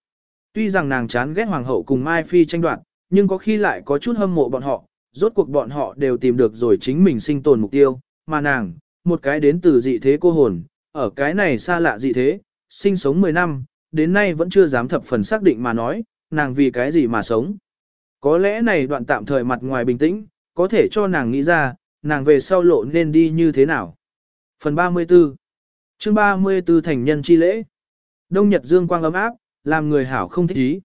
Tuy rằng nàng chán ghét hoàng hậu cùng Mai Phi tranh đoạt, nhưng có khi lại có chút hâm mộ bọn họ, rốt cuộc bọn họ đều tìm được rồi chính mình sinh tồn mục tiêu, mà nàng, một cái đến từ dị thế cô hồn, ở cái này xa lạ dị thế, sinh sống 10 năm, đến nay vẫn chưa dám thập phần xác định mà nói, nàng vì cái gì mà sống. Có lẽ này đoạn tạm thời mặt ngoài bình tĩnh, có thể cho nàng nghĩ ra, nàng về sau lộ nên đi như thế nào. Phần 34 chương 34 Thành nhân chi lễ Đông Nhật Dương quang ấm áp, làm người hảo không thích ý.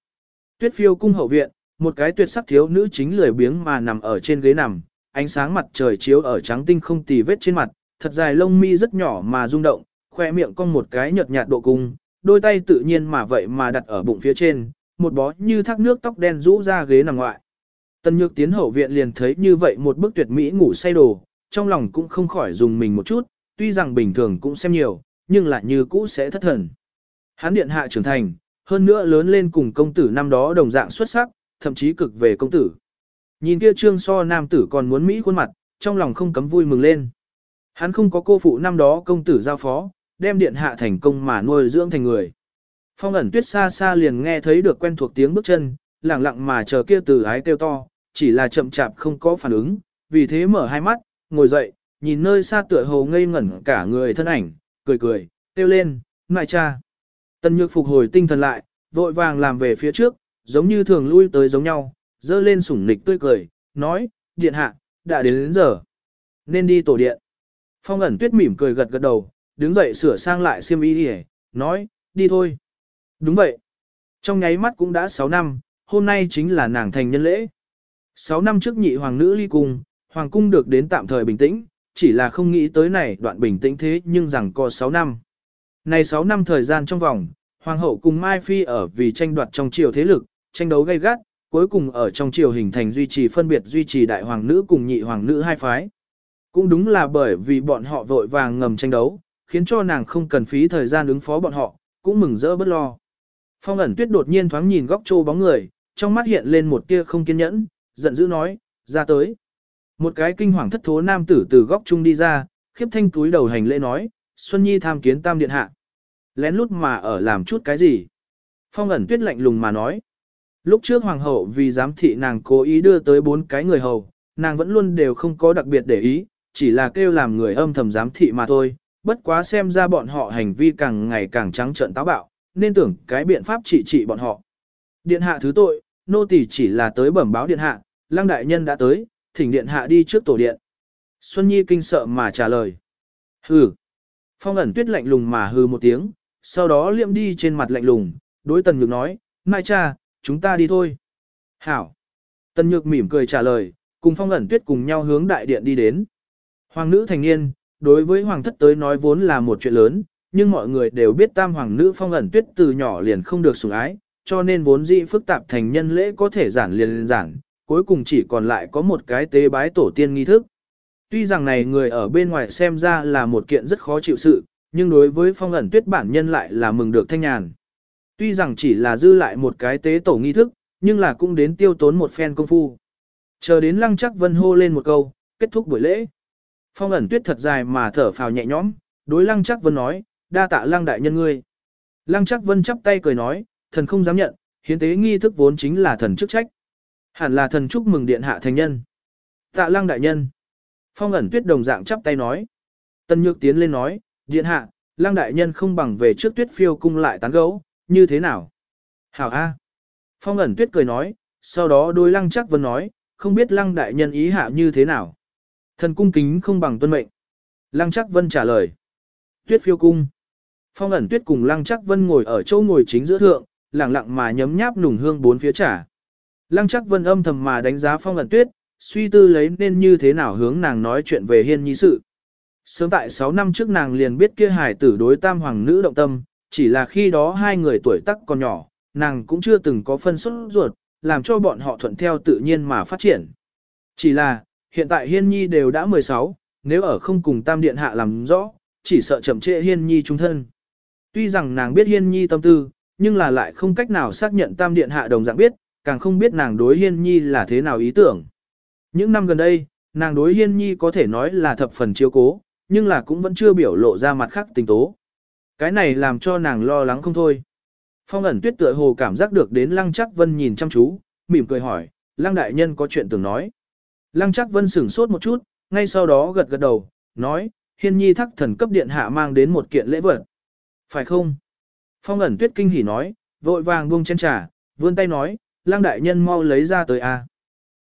Tuyết phiêu cung hậu viện, một cái tuyệt sắc thiếu nữ chính lười biếng mà nằm ở trên ghế nằm, ánh sáng mặt trời chiếu ở trắng tinh không tì vết trên mặt, thật dài lông mi rất nhỏ mà rung động, khoe miệng cong một cái nhợt nhạt độ cung, đôi tay tự nhiên mà vậy mà đặt ở bụng phía trên, một bó như thác nước tóc đen rũ ra ghế nằm ngoại. Tần Nhược tiến hậu viện liền thấy như vậy một bức tuyệt mỹ ngủ say đồ, trong lòng cũng không khỏi dùng mình một chút, tuy rằng bình thường cũng xem nhiều, nhưng lại như cũ sẽ thất thần. Hán điện hạ trưởng thành, hơn nữa lớn lên cùng công tử năm đó đồng dạng xuất sắc, thậm chí cực về công tử. Nhìn kia trương so nam tử còn muốn Mỹ khuôn mặt, trong lòng không cấm vui mừng lên. Hắn không có cô phụ năm đó công tử giao phó, đem điện hạ thành công mà nuôi dưỡng thành người. Phong ẩn tuyết xa xa liền nghe thấy được quen thuộc tiếng bước chân, lặng lặng mà chờ kia từ ái kêu to, chỉ là chậm chạp không có phản ứng, vì thế mở hai mắt, ngồi dậy, nhìn nơi xa tựa hồ ngây ngẩn cả người thân ảnh, cười cười, kêu lên, ngại cha. tân nhược phục hồi tinh thần lại, vội vàng làm về phía trước, giống như thường lui tới giống nhau, dơ lên sủng nịch tươi cười, nói, điện hạ, đã đến đến giờ. Nên đi tổ điện. Phong ẩn tuyết mỉm cười gật gật đầu, đứng dậy sửa sang lại xiêm y đi nói, đi thôi. Đúng vậy. Trong nháy mắt cũng đã 6 năm, hôm nay chính là nàng thành nhân lễ. 6 năm trước nhị hoàng nữ ly cung, hoàng cung được đến tạm thời bình tĩnh, chỉ là không nghĩ tới này đoạn bình tĩnh thế nhưng rằng có 6 năm. Này 6 năm thời gian trong vòng, hoàng hậu cùng Mai Phi ở vì tranh đoạt trong triều thế lực, tranh đấu gay gắt, cuối cùng ở trong triều hình thành duy trì phân biệt duy trì đại hoàng nữ cùng nhị hoàng nữ hai phái. Cũng đúng là bởi vì bọn họ vội vàng ngầm tranh đấu, khiến cho nàng không cần phí thời gian ứng phó bọn họ, cũng mừng rỡ bất lo. Phong ẩn tuyết đột nhiên thoáng nhìn góc trô bóng người, trong mắt hiện lên một tia không kiên nhẫn, giận dữ nói, ra tới. Một cái kinh hoàng thất thố nam tử từ góc trung đi ra, khiếp thanh túi đầu hành lễ nói, Xuân Nhi tham kiến tam điện hạ. Lén lút mà ở làm chút cái gì? Phong ẩn tuyết lạnh lùng mà nói. Lúc trước hoàng hậu vì giám thị nàng cố ý đưa tới bốn cái người hầu, nàng vẫn luôn đều không có đặc biệt để ý, chỉ là kêu làm người âm thầm giám thị mà thôi, bất quá xem ra bọn họ hành vi càng ngày càng trắng trợn táo bạo, nên tưởng cái biện pháp trị trị bọn họ. Điện hạ thứ tội, nô tỳ chỉ là tới bẩm báo điện hạ, lăng đại nhân đã tới, thỉnh điện hạ đi trước tổ điện. Xuân Nhi kinh sợ mà trả lời. Hừ. Phong ẩn tuyết lạnh lùng mà hừ một tiếng, sau đó liệm đi trên mặt lạnh lùng, đối tần nhược nói, mai cha, chúng ta đi thôi. Hảo. Tân nhược mỉm cười trả lời, cùng phong ẩn tuyết cùng nhau hướng đại điện đi đến. Hoàng nữ thành niên, đối với hoàng thất tới nói vốn là một chuyện lớn, nhưng mọi người đều biết tam hoàng nữ phong ẩn tuyết từ nhỏ liền không được sủng ái, cho nên vốn dĩ phức tạp thành nhân lễ có thể giản liền giản, cuối cùng chỉ còn lại có một cái tế bái tổ tiên nghi thức. Tuy rằng này người ở bên ngoài xem ra là một kiện rất khó chịu sự, nhưng đối với phong ẩn tuyết bản nhân lại là mừng được thanh nhàn. Tuy rằng chỉ là dư lại một cái tế tổ nghi thức, nhưng là cũng đến tiêu tốn một phen công phu. Chờ đến lăng chắc vân hô lên một câu, kết thúc buổi lễ. Phong ẩn tuyết thật dài mà thở phào nhẹ nhõm, đối lăng chắc vân nói, đa tạ lăng đại nhân ngươi. Lăng chắc vân chắp tay cười nói, thần không dám nhận, hiến tế nghi thức vốn chính là thần chức trách. Hẳn là thần chúc mừng điện hạ thành nhân. Tạ lăng đại nhân. Phong ẩn tuyết đồng dạng chắp tay nói. Tân nhược tiến lên nói, điện hạ, lăng đại nhân không bằng về trước tuyết phiêu cung lại tán gấu, như thế nào? Hảo A. Phong ẩn tuyết cười nói, sau đó đôi lăng chắc vân nói, không biết lăng đại nhân ý hạ như thế nào? Thần cung kính không bằng tuân mệnh. Lăng chắc vân trả lời. Tuyết phiêu cung. Phong ẩn tuyết cùng lăng chắc vân ngồi ở chỗ ngồi chính giữa thượng, lặng lặng mà nhấm nháp nùng hương bốn phía trả. Lăng chắc vân âm thầm mà đánh giá phong ẩn tuyết, suy tư lấy nên như thế nào hướng nàng nói chuyện về hiên nhi sự. Sớm tại 6 năm trước nàng liền biết kia hải tử đối tam hoàng nữ động tâm, chỉ là khi đó hai người tuổi tác còn nhỏ, nàng cũng chưa từng có phân xuất ruột, làm cho bọn họ thuận theo tự nhiên mà phát triển. Chỉ là, hiện tại Hiên Nhi đều đã 16, nếu ở không cùng Tam Điện Hạ làm rõ, chỉ sợ chậm trễ Hiên Nhi trung thân. Tuy rằng nàng biết Hiên Nhi tâm tư, nhưng là lại không cách nào xác nhận Tam Điện Hạ đồng dạng biết, càng không biết nàng đối Hiên Nhi là thế nào ý tưởng. Những năm gần đây, nàng đối Hiên Nhi có thể nói là thập phần chiếu cố, nhưng là cũng vẫn chưa biểu lộ ra mặt khác tình tố. Cái này làm cho nàng lo lắng không thôi. Phong ẩn tuyết tựa hồ cảm giác được đến Lăng Chắc Vân nhìn chăm chú, mỉm cười hỏi, Lăng Đại Nhân có chuyện tưởng nói. Lăng Chắc Vân sửng sốt một chút, ngay sau đó gật gật đầu, nói, Hiên Nhi thắc thần cấp điện hạ mang đến một kiện lễ vật. Phải không? Phong ẩn tuyết kinh hỉ nói, vội vàng buông chén trà, vươn tay nói, Lăng Đại Nhân mau lấy ra tới a.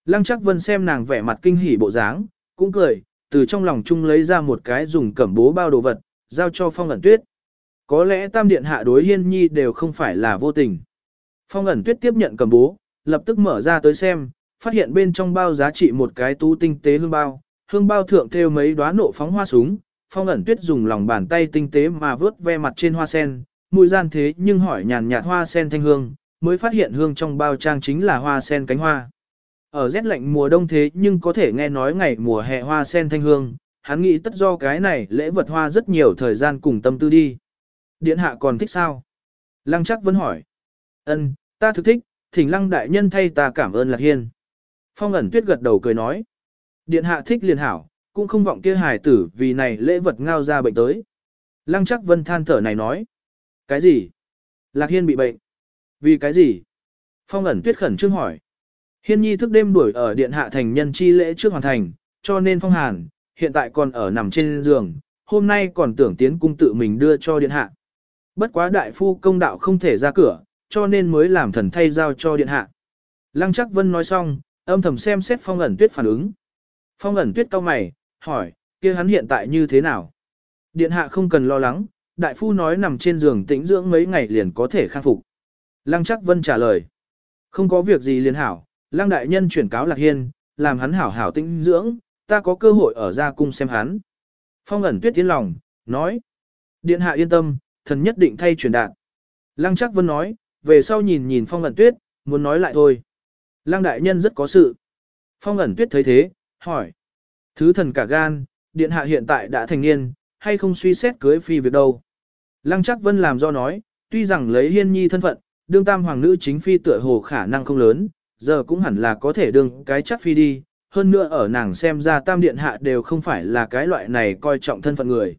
Lăng Chắc Vân xem nàng vẻ mặt kinh hỉ bộ dáng, cũng cười, từ trong lòng chung lấy ra một cái dùng cẩm bố bao đồ vật, giao cho Phong ẩn tuyết. Có lẽ tam điện hạ đối hiên nhi đều không phải là vô tình. Phong ẩn tuyết tiếp nhận cầm bố, lập tức mở ra tới xem, phát hiện bên trong bao giá trị một cái tú tinh tế hương bao, hương bao thượng theo mấy đóa nộ phóng hoa súng, phong ẩn tuyết dùng lòng bàn tay tinh tế mà vớt ve mặt trên hoa sen, mùi gian thế nhưng hỏi nhàn nhạt hoa sen thanh hương, mới phát hiện hương trong bao trang chính là hoa sen cánh hoa. Ở rét lạnh mùa đông thế nhưng có thể nghe nói ngày mùa hè hoa sen thanh hương, hắn nghĩ tất do cái này lễ vật hoa rất nhiều thời gian cùng tâm tư đi. Điện hạ còn thích sao? Lăng chắc vẫn hỏi. Ân, ta thực thích, thỉnh lăng đại nhân thay ta cảm ơn lạc hiên. Phong ẩn tuyết gật đầu cười nói. Điện hạ thích liền hảo, cũng không vọng kia hài tử vì này lễ vật ngao ra bệnh tới. Lăng chắc vân than thở này nói. Cái gì? Lạc hiên bị bệnh. Vì cái gì? Phong ẩn tuyết khẩn trương hỏi. Hiên nhi thức đêm đuổi ở điện hạ thành nhân chi lễ trước hoàn thành, cho nên phong hàn, hiện tại còn ở nằm trên giường, hôm nay còn tưởng tiến cung tự mình đưa cho điện hạ. Bất quá đại phu công đạo không thể ra cửa, cho nên mới làm thần thay giao cho điện hạ. Lăng chắc vân nói xong, âm thầm xem xét phong ẩn tuyết phản ứng. Phong ẩn tuyết cau mày, hỏi, kia hắn hiện tại như thế nào? Điện hạ không cần lo lắng, đại phu nói nằm trên giường tĩnh dưỡng mấy ngày liền có thể khang phục. Lăng chắc vân trả lời, không có việc gì liền hảo, lăng đại nhân chuyển cáo lạc hiên, làm hắn hảo hảo tĩnh dưỡng, ta có cơ hội ở ra cung xem hắn. Phong ẩn tuyết tiến lòng, nói, điện hạ yên tâm, thần nhất định thay truyền đạt. Lăng chắc vân nói, về sau nhìn nhìn phong ẩn tuyết, muốn nói lại thôi. Lăng đại nhân rất có sự. Phong ẩn tuyết thấy thế, hỏi. Thứ thần cả gan, điện hạ hiện tại đã thành niên, hay không suy xét cưới phi việc đâu. Lăng chắc vân làm do nói, tuy rằng lấy hiên nhi thân phận, đương tam hoàng nữ chính phi tựa hồ khả năng không lớn, giờ cũng hẳn là có thể đương cái chắc phi đi. Hơn nữa ở nàng xem ra tam điện hạ đều không phải là cái loại này coi trọng thân phận người.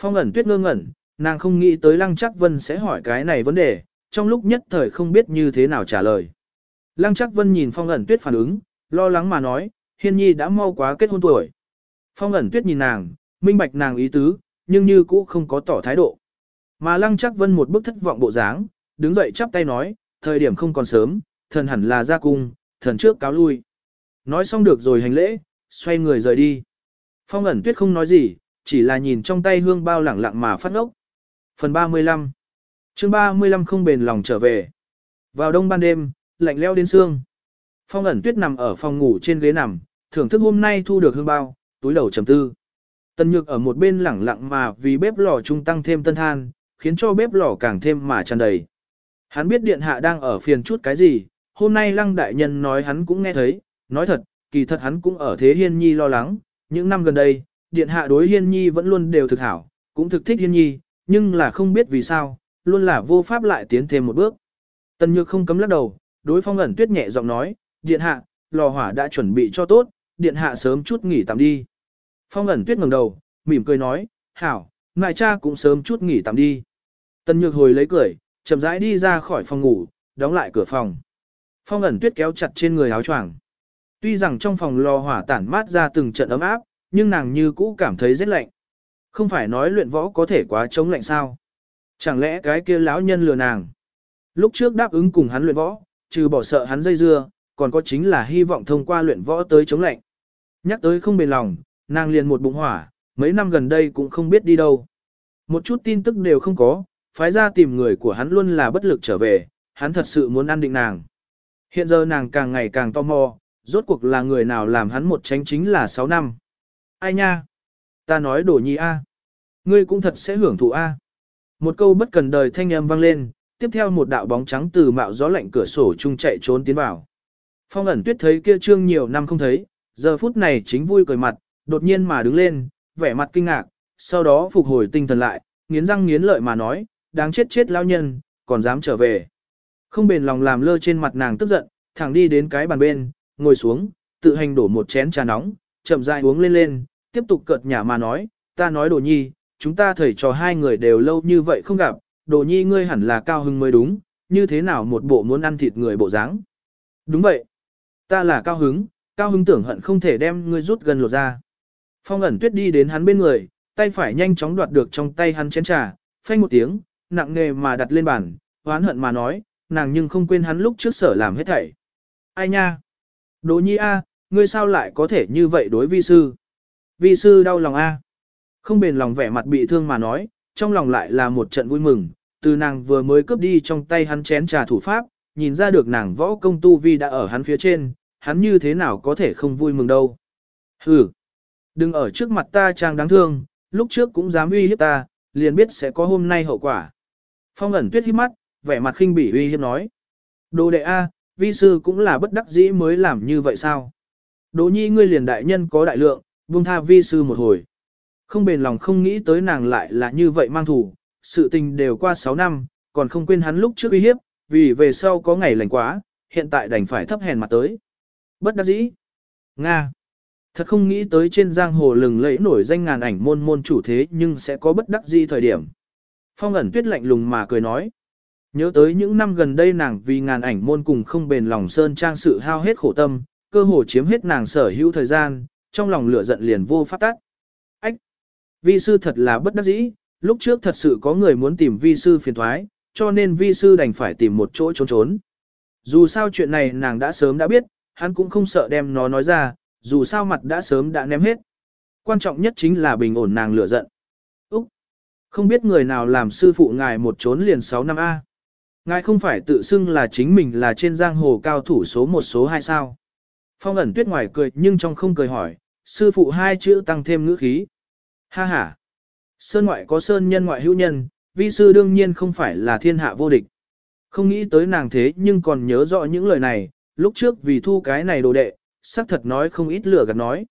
Phong ẩn tuyết ngơ ngẩn, Nàng không nghĩ tới Lăng Chắc Vân sẽ hỏi cái này vấn đề, trong lúc nhất thời không biết như thế nào trả lời. Lăng Chắc Vân nhìn Phong ẩn tuyết phản ứng, lo lắng mà nói, Hiên Nhi đã mau quá kết hôn tuổi. Phong ẩn tuyết nhìn nàng, minh bạch nàng ý tứ, nhưng như cũ không có tỏ thái độ. Mà Lăng Chắc Vân một bức thất vọng bộ dáng, đứng dậy chắp tay nói, thời điểm không còn sớm, thần hẳn là ra cung, thần trước cáo lui. Nói xong được rồi hành lễ, xoay người rời đi. Phong ẩn tuyết không nói gì, chỉ là nhìn trong tay hương bao lẳng lặng mà phát ngốc. Phần 35 chương 35 không bền lòng trở về. Vào đông ban đêm, lạnh leo đến xương. Phong ẩn tuyết nằm ở phòng ngủ trên ghế nằm, thưởng thức hôm nay thu được hương bao, túi đầu trầm tư. Tân nhược ở một bên lẳng lặng mà vì bếp lò trung tăng thêm tân than, khiến cho bếp lò càng thêm mà tràn đầy. Hắn biết điện hạ đang ở phiền chút cái gì, hôm nay lăng đại nhân nói hắn cũng nghe thấy, nói thật, kỳ thật hắn cũng ở thế hiên nhi lo lắng, những năm gần đây, điện hạ đối hiên nhi vẫn luôn đều thực hảo, cũng thực thích hiên nhi, nhưng là không biết vì sao, luôn là vô pháp lại tiến thêm một bước. Tần Nhược không cấm lắc đầu, đối phong ẩn tuyết nhẹ giọng nói, điện hạ, lò hỏa đã chuẩn bị cho tốt, điện hạ sớm chút nghỉ tạm đi. Phong ẩn tuyết ngẩng đầu, mỉm cười nói, hảo, ngài cha cũng sớm chút nghỉ tạm đi. Tần Nhược hồi lấy cười, chậm rãi đi ra khỏi phòng ngủ, đóng lại cửa phòng. Phong ẩn tuyết kéo chặt trên người áo choàng. Tuy rằng trong phòng lò hỏa tản mát ra từng trận ấm áp, nhưng nàng như cũ cảm thấy rất lạnh. Không phải nói luyện võ có thể quá chống lạnh sao? Chẳng lẽ cái kia lão nhân lừa nàng? Lúc trước đáp ứng cùng hắn luyện võ, trừ bỏ sợ hắn dây dưa, còn có chính là hy vọng thông qua luyện võ tới chống lạnh. Nhắc tới không bền lòng, nàng liền một bụng hỏa, mấy năm gần đây cũng không biết đi đâu. Một chút tin tức đều không có, phái ra tìm người của hắn luôn là bất lực trở về, hắn thật sự muốn an định nàng. Hiện giờ nàng càng ngày càng tò mò, rốt cuộc là người nào làm hắn một tránh chính là 6 năm. Ai nha? Ta nói đồ nhi A. Ngươi cũng thật sẽ hưởng thụ A. Một câu bất cần đời thanh âm vang lên, tiếp theo một đạo bóng trắng từ mạo gió lạnh cửa sổ chung chạy trốn tiến vào. Phong ẩn tuyết thấy kia trương nhiều năm không thấy, giờ phút này chính vui cười mặt, đột nhiên mà đứng lên, vẻ mặt kinh ngạc, sau đó phục hồi tinh thần lại, nghiến răng nghiến lợi mà nói, đáng chết chết lao nhân, còn dám trở về. Không bền lòng làm lơ trên mặt nàng tức giận, thẳng đi đến cái bàn bên, ngồi xuống, tự hành đổ một chén trà nóng, chậm rãi uống lên lên, tiếp tục cợt nhả mà nói, ta nói đồ nhi, chúng ta thầy trò hai người đều lâu như vậy không gặp, đồ nhi ngươi hẳn là cao hưng mới đúng, như thế nào một bộ muốn ăn thịt người bộ dáng? Đúng vậy, ta là cao hứng, cao hứng tưởng hận không thể đem ngươi rút gần lột ra. Phong ẩn tuyết đi đến hắn bên người, tay phải nhanh chóng đoạt được trong tay hắn chén trà, phanh một tiếng, nặng nề mà đặt lên bàn, hoán hận mà nói, nàng nhưng không quên hắn lúc trước sở làm hết thảy. Ai nha? Đồ nhi a, ngươi sao lại có thể như vậy đối vi sư? Vi sư đau lòng a. Không bền lòng vẻ mặt bị thương mà nói, trong lòng lại là một trận vui mừng, từ nàng vừa mới cướp đi trong tay hắn chén trà thủ pháp, nhìn ra được nàng võ công tu vi đã ở hắn phía trên, hắn như thế nào có thể không vui mừng đâu. Hừ, đừng ở trước mặt ta trang đáng thương, lúc trước cũng dám uy hiếp ta, liền biết sẽ có hôm nay hậu quả. Phong ẩn tuyết hít mắt, vẻ mặt khinh bỉ uy hiếp nói. Đồ đệ A, vi sư cũng là bất đắc dĩ mới làm như vậy sao? Đồ nhi ngươi liền đại nhân có đại lượng, buông tha vi sư một hồi. Không bền lòng không nghĩ tới nàng lại là như vậy mang thủ, sự tình đều qua 6 năm, còn không quên hắn lúc trước uy hiếp, vì về sau có ngày lành quá, hiện tại đành phải thấp hèn mặt tới. Bất đắc dĩ. Nga. Thật không nghĩ tới trên giang hồ lừng lẫy nổi danh ngàn ảnh môn môn chủ thế nhưng sẽ có bất đắc dĩ thời điểm. Phong ẩn tuyết lạnh lùng mà cười nói. Nhớ tới những năm gần đây nàng vì ngàn ảnh môn cùng không bền lòng sơn trang sự hao hết khổ tâm, cơ hồ chiếm hết nàng sở hữu thời gian, trong lòng lửa giận liền vô pháp tắt. Ách! Vi sư thật là bất đắc dĩ, lúc trước thật sự có người muốn tìm vi sư phiền thoái, cho nên vi sư đành phải tìm một chỗ trốn trốn. Dù sao chuyện này nàng đã sớm đã biết, hắn cũng không sợ đem nó nói ra, dù sao mặt đã sớm đã ném hết. Quan trọng nhất chính là bình ổn nàng lửa giận. Úc! Không biết người nào làm sư phụ ngài một trốn liền 6 năm A. Ngài không phải tự xưng là chính mình là trên giang hồ cao thủ số một số hai sao. Phong ẩn tuyết ngoài cười nhưng trong không cười hỏi, sư phụ hai chữ tăng thêm ngữ khí. Ha ha! Sơn ngoại có sơn nhân ngoại hữu nhân, vi sư đương nhiên không phải là thiên hạ vô địch. Không nghĩ tới nàng thế nhưng còn nhớ rõ những lời này, lúc trước vì thu cái này đồ đệ, xác thật nói không ít lửa gạt nói.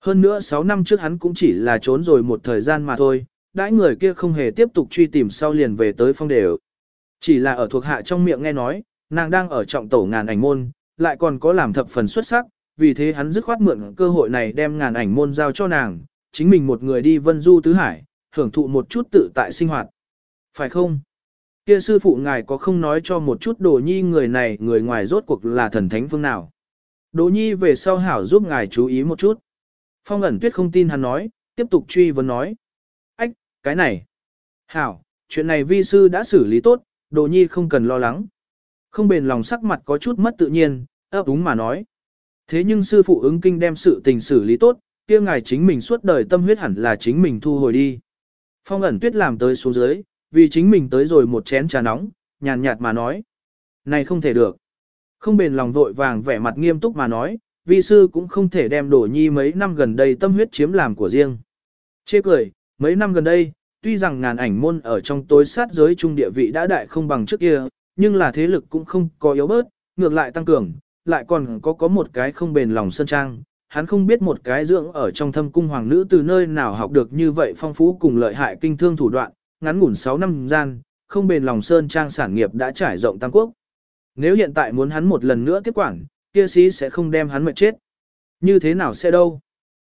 Hơn nữa 6 năm trước hắn cũng chỉ là trốn rồi một thời gian mà thôi, đãi người kia không hề tiếp tục truy tìm sau liền về tới phong đều. Chỉ là ở thuộc hạ trong miệng nghe nói, nàng đang ở trọng tổ ngàn ảnh môn, lại còn có làm thập phần xuất sắc, vì thế hắn dứt khoát mượn cơ hội này đem ngàn ảnh môn giao cho nàng, chính mình một người đi vân du tứ hải, hưởng thụ một chút tự tại sinh hoạt. Phải không? Kia sư phụ ngài có không nói cho một chút đồ nhi người này người ngoài rốt cuộc là thần thánh phương nào? Đồ nhi về sau hảo giúp ngài chú ý một chút. Phong ẩn tuyết không tin hắn nói, tiếp tục truy vấn nói. Ách, cái này. Hảo, chuyện này vi sư đã xử lý tốt, đồ nhi không cần lo lắng. Không bền lòng sắc mặt có chút mất tự nhiên, ấp úng mà nói. Thế nhưng sư phụ ứng kinh đem sự tình xử lý tốt, kia ngài chính mình suốt đời tâm huyết hẳn là chính mình thu hồi đi. Phong ẩn tuyết làm tới xuống dưới, vì chính mình tới rồi một chén trà nóng, nhàn nhạt mà nói. Này không thể được. Không bền lòng vội vàng vẻ mặt nghiêm túc mà nói, vi sư cũng không thể đem đổ nhi mấy năm gần đây tâm huyết chiếm làm của riêng. Chê cười, mấy năm gần đây, tuy rằng ngàn ảnh môn ở trong tối sát giới trung địa vị đã đại không bằng trước kia, nhưng là thế lực cũng không có yếu bớt, ngược lại tăng cường, lại còn có có một cái không bền lòng sơn trang. Hắn không biết một cái dưỡng ở trong thâm cung hoàng nữ từ nơi nào học được như vậy phong phú cùng lợi hại kinh thương thủ đoạn, ngắn ngủn 6 năm gian, không bền lòng sơn trang sản nghiệp đã trải rộng tam quốc. Nếu hiện tại muốn hắn một lần nữa tiếp quản, kia sĩ sẽ không đem hắn mệt chết. Như thế nào sẽ đâu?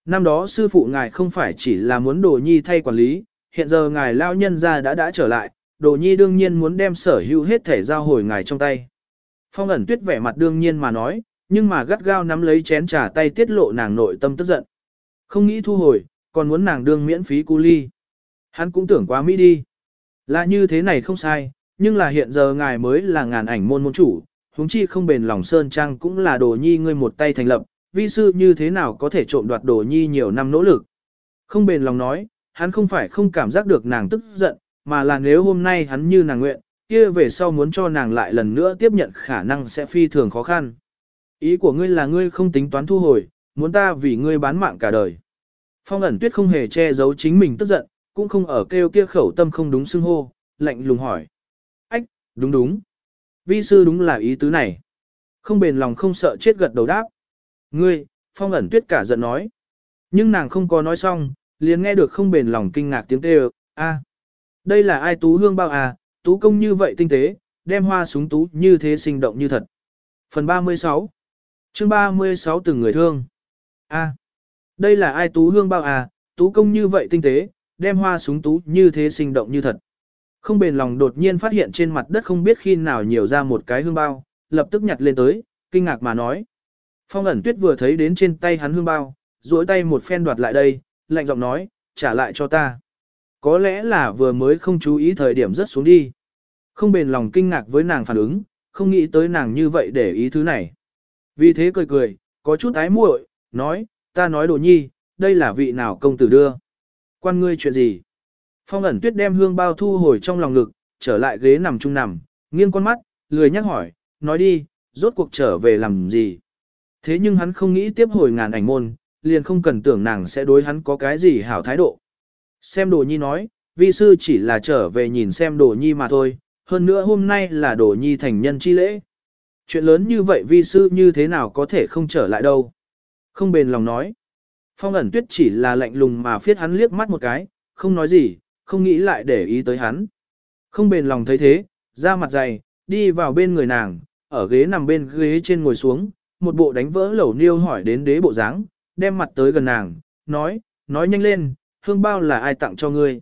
Năm đó sư phụ ngài không phải chỉ là muốn đồ nhi thay quản lý, hiện giờ ngài lao nhân ra đã đã trở lại, đồ nhi đương nhiên muốn đem sở hữu hết thể giao hồi ngài trong tay. Phong ẩn tuyết vẻ mặt đương nhiên mà nói, nhưng mà gắt gao nắm lấy chén trà tay tiết lộ nàng nội tâm tức giận. Không nghĩ thu hồi, còn muốn nàng đương miễn phí cu ly. Hắn cũng tưởng quá mỹ đi. Là như thế này không sai, nhưng là hiện giờ ngài mới là ngàn ảnh môn môn chủ, huống chi không bền lòng sơn trang cũng là đồ nhi ngươi một tay thành lập, vi sư như thế nào có thể trộm đoạt đồ nhi nhiều năm nỗ lực. Không bền lòng nói, hắn không phải không cảm giác được nàng tức giận, mà là nếu hôm nay hắn như nàng nguyện, kia về sau muốn cho nàng lại lần nữa tiếp nhận khả năng sẽ phi thường khó khăn. Ý của ngươi là ngươi không tính toán thu hồi, muốn ta vì ngươi bán mạng cả đời. Phong ẩn tuyết không hề che giấu chính mình tức giận, cũng không ở kêu kia khẩu tâm không đúng xưng hô, lạnh lùng hỏi. Ách, Đúng đúng. Vi sư đúng là ý tứ này. Không bền lòng không sợ chết gật đầu đáp. Ngươi, phong ẩn tuyết cả giận nói. Nhưng nàng không có nói xong, liền nghe được không bền lòng kinh ngạc tiếng kêu, a, đây là ai tú hương bao à, tú công như vậy tinh tế, đem hoa súng tú như thế sinh động như thật. Phần 36 chương 36 từng người thương. a, đây là ai tú hương bao à, tú công như vậy tinh tế, đem hoa súng tú như thế sinh động như thật. Không bền lòng đột nhiên phát hiện trên mặt đất không biết khi nào nhiều ra một cái hương bao, lập tức nhặt lên tới, kinh ngạc mà nói. Phong ẩn tuyết vừa thấy đến trên tay hắn hương bao, duỗi tay một phen đoạt lại đây, lạnh giọng nói, trả lại cho ta. Có lẽ là vừa mới không chú ý thời điểm rất xuống đi. Không bền lòng kinh ngạc với nàng phản ứng, không nghĩ tới nàng như vậy để ý thứ này. Vì thế cười cười, có chút ái muội, nói, ta nói đồ nhi, đây là vị nào công tử đưa. Quan ngươi chuyện gì? Phong ẩn tuyết đem hương bao thu hồi trong lòng lực, trở lại ghế nằm chung nằm, nghiêng con mắt, lười nhắc hỏi, nói đi, rốt cuộc trở về làm gì? Thế nhưng hắn không nghĩ tiếp hồi ngàn ảnh môn, liền không cần tưởng nàng sẽ đối hắn có cái gì hảo thái độ. Xem đồ nhi nói, vi sư chỉ là trở về nhìn xem đồ nhi mà thôi, hơn nữa hôm nay là đồ nhi thành nhân chi lễ. Chuyện lớn như vậy vi sư như thế nào có thể không trở lại đâu. Không bền lòng nói. Phong ẩn tuyết chỉ là lạnh lùng mà phiết hắn liếc mắt một cái, không nói gì, không nghĩ lại để ý tới hắn. Không bền lòng thấy thế, ra mặt dày, đi vào bên người nàng, ở ghế nằm bên ghế trên ngồi xuống, một bộ đánh vỡ lẩu niêu hỏi đến đế bộ dáng, đem mặt tới gần nàng, nói, nói nhanh lên, hương bao là ai tặng cho ngươi.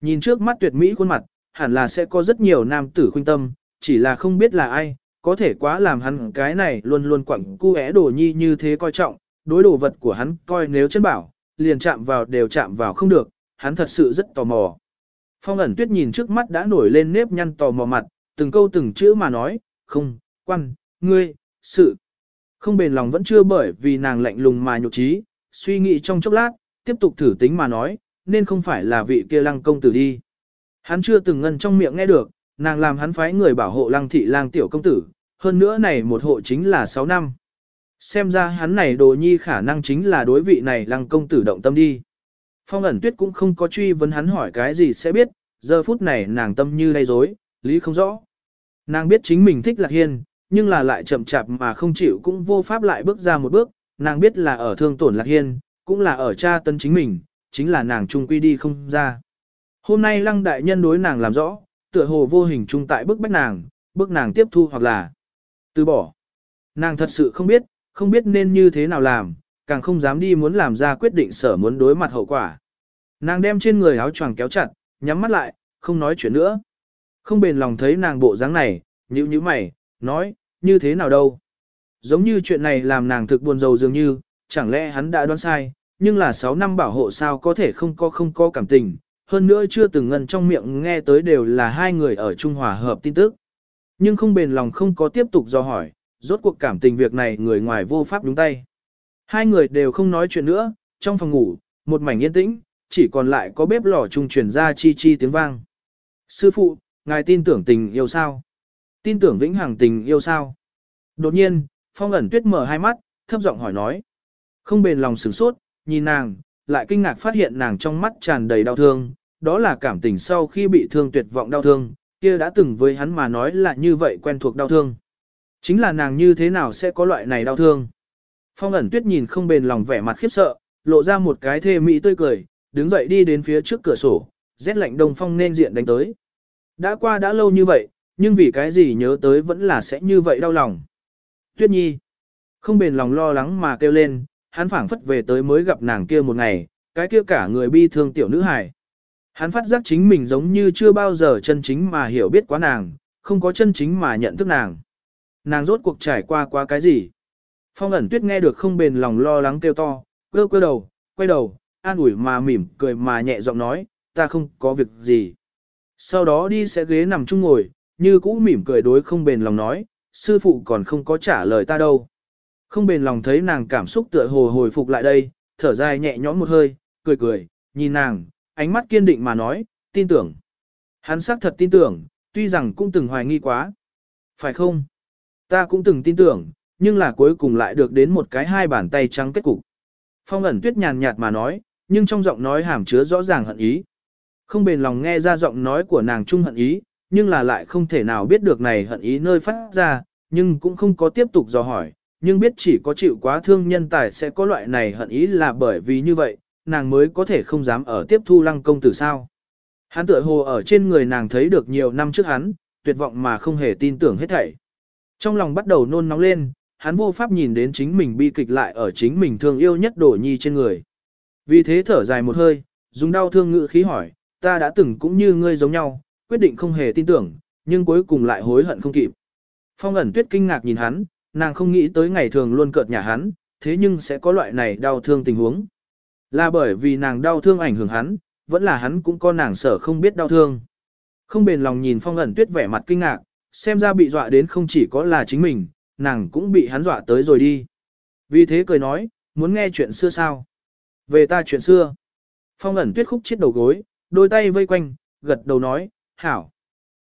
Nhìn trước mắt tuyệt mỹ khuôn mặt, hẳn là sẽ có rất nhiều nam tử khuynh tâm, chỉ là không biết là ai, có thể quá làm hắn cái này luôn luôn quẳng cu é đồ nhi như thế coi trọng, đối đồ vật của hắn coi nếu chân bảo, liền chạm vào đều chạm vào không được, hắn thật sự rất tò mò. Phong ẩn tuyết nhìn trước mắt đã nổi lên nếp nhăn tò mò mặt, từng câu từng chữ mà nói, không, quan, ngươi, sự. Không bền lòng vẫn chưa bởi vì nàng lạnh lùng mà nhục trí, suy nghĩ trong chốc lát, tiếp tục thử tính mà nói, nên không phải là vị kia lăng công tử đi. Hắn chưa từng ngân trong miệng nghe được, nàng làm hắn phái người bảo hộ lăng thị lang tiểu công tử, hơn nữa này một hộ chính là 6 năm. Xem ra hắn này đồ nhi khả năng chính là đối vị này lăng công tử động tâm đi. Phong ẩn tuyết cũng không có truy vấn hắn hỏi cái gì sẽ biết, giờ phút này nàng tâm như lay dối, lý không rõ. Nàng biết chính mình thích Lạc Hiên, nhưng là lại chậm chạp mà không chịu cũng vô pháp lại bước ra một bước, nàng biết là ở thương tổn Lạc Hiên, cũng là ở cha tân chính mình, chính là nàng trung quy đi không ra. Hôm nay lăng đại nhân đối nàng làm rõ, tựa hồ vô hình trung tại bức bách nàng, bức nàng tiếp thu hoặc là từ bỏ. Nàng thật sự không biết, không biết nên như thế nào làm, càng không dám đi muốn làm ra quyết định sở muốn đối mặt hậu quả. Nàng đem trên người áo choàng kéo chặt, nhắm mắt lại, không nói chuyện nữa. Không bền lòng thấy nàng bộ dáng này, nhíu nhíu mày, nói, như thế nào đâu. Giống như chuyện này làm nàng thực buồn rầu dường như, chẳng lẽ hắn đã đoán sai, nhưng là 6 năm bảo hộ sao có thể không có không có cảm tình, hơn nữa chưa từng ngân trong miệng nghe tới đều là hai người ở Trung Hòa hợp tin tức. Nhưng không bền lòng không có tiếp tục do hỏi, rốt cuộc cảm tình việc này người ngoài vô pháp đúng tay. Hai người đều không nói chuyện nữa, trong phòng ngủ, một mảnh yên tĩnh, chỉ còn lại có bếp lò trung truyền ra chi chi tiếng vang. Sư phụ, ngài tin tưởng tình yêu sao? Tin tưởng vĩnh hằng tình yêu sao? Đột nhiên, phong ẩn tuyết mở hai mắt, thấp giọng hỏi nói. Không bền lòng sửng sốt, nhìn nàng, lại kinh ngạc phát hiện nàng trong mắt tràn đầy đau thương, đó là cảm tình sau khi bị thương tuyệt vọng đau thương, kia đã từng với hắn mà nói là như vậy quen thuộc đau thương. Chính là nàng như thế nào sẽ có loại này đau thương. Phong ẩn tuyết nhìn không bền lòng vẻ mặt khiếp sợ, lộ ra một cái thê mỹ tươi cười, đứng dậy đi đến phía trước cửa sổ, rét lạnh đông phong nên diện đánh tới. Đã qua đã lâu như vậy, nhưng vì cái gì nhớ tới vẫn là sẽ như vậy đau lòng. Tuyết nhi, không bền lòng lo lắng mà kêu lên, hắn phảng phất về tới mới gặp nàng kia một ngày, cái kia cả người bi thương tiểu nữ hài. Hắn phát giác chính mình giống như chưa bao giờ chân chính mà hiểu biết quá nàng, không có chân chính mà nhận thức nàng. Nàng rốt cuộc trải qua qua cái gì? Phong ẩn tuyết nghe được không bền lòng lo lắng kêu to, quơ quơ đầu, quay đầu, an ủi mà mỉm cười mà nhẹ giọng nói, ta không có việc gì. Sau đó đi sẽ ghế nằm chung ngồi, như cũ mỉm cười đối không bền lòng nói, sư phụ còn không có trả lời ta đâu. Không bền lòng thấy nàng cảm xúc tựa hồ hồi phục lại đây, thở dài nhẹ nhõm một hơi, cười cười, nhìn nàng, ánh mắt kiên định mà nói, tin tưởng. Hắn xác thật tin tưởng, tuy rằng cũng từng hoài nghi quá. Phải không? Ta cũng từng tin tưởng, nhưng là cuối cùng lại được đến một cái hai bàn tay trắng kết cục. Phong ẩn tuyết nhàn nhạt mà nói, nhưng trong giọng nói hàm chứa rõ ràng hận ý. Không bền lòng nghe ra giọng nói của nàng trung hận ý, nhưng là lại không thể nào biết được này hận ý nơi phát ra, nhưng cũng không có tiếp tục dò hỏi, nhưng biết chỉ có chịu quá thương nhân tài sẽ có loại này hận ý là bởi vì như vậy, nàng mới có thể không dám ở tiếp thu lăng công tử sao. Hắn tựa hồ ở trên người nàng thấy được nhiều năm trước hắn, tuyệt vọng mà không hề tin tưởng hết thảy. Trong lòng bắt đầu nôn nóng lên, hắn vô pháp nhìn đến chính mình bi kịch lại ở chính mình thương yêu nhất đổ nhi trên người. Vì thế thở dài một hơi, dùng đau thương ngữ khí hỏi, ta đã từng cũng như ngươi giống nhau, quyết định không hề tin tưởng, nhưng cuối cùng lại hối hận không kịp. Phong ẩn tuyết kinh ngạc nhìn hắn, nàng không nghĩ tới ngày thường luôn cợt nhà hắn, thế nhưng sẽ có loại này đau thương tình huống. Là bởi vì nàng đau thương ảnh hưởng hắn, vẫn là hắn cũng có nàng sở không biết đau thương. Không bền lòng nhìn phong ẩn tuyết vẻ mặt kinh ngạc, xem ra bị dọa đến không chỉ có là chính mình, nàng cũng bị hắn dọa tới rồi đi. Vì thế cười nói, muốn nghe chuyện xưa sao? Về ta chuyện xưa. Phong ẩn tuyết khúc chết đầu gối, đôi tay vây quanh, gật đầu nói, hảo.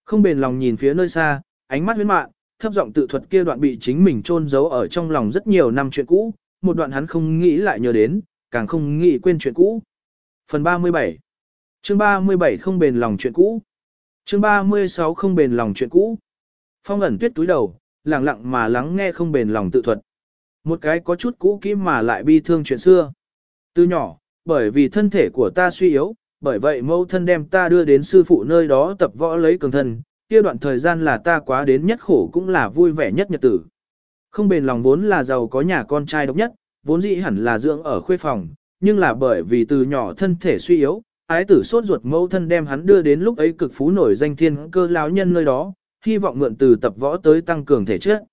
Không bền lòng nhìn phía nơi xa, ánh mắt huyến mạn, thấp giọng tự thuật kia đoạn bị chính mình chôn giấu ở trong lòng rất nhiều năm chuyện cũ, một đoạn hắn không nghĩ lại nhớ đến, càng không nghĩ quên chuyện cũ. Phần 37 Chương 37 không bền lòng chuyện cũ Chương 36 không bền lòng chuyện cũ Phong ẩn tuyết túi đầu, lặng lặng mà lắng nghe không bền lòng tự thuật. Một cái có chút cũ kỹ mà lại bi thương chuyện xưa. Từ nhỏ, bởi vì thân thể của ta suy yếu, bởi vậy mẫu thân đem ta đưa đến sư phụ nơi đó tập võ lấy cường thân, kia đoạn thời gian là ta quá đến nhất khổ cũng là vui vẻ nhất nhật tử. Không bền lòng vốn là giàu có nhà con trai độc nhất, vốn dĩ hẳn là dưỡng ở khuê phòng, nhưng là bởi vì từ nhỏ thân thể suy yếu, ái tử sốt ruột mẫu thân đem hắn đưa đến lúc ấy cực phú nổi danh thiên cơ lão nhân nơi đó, hy vọng mượn từ tập võ tới tăng cường thể chất.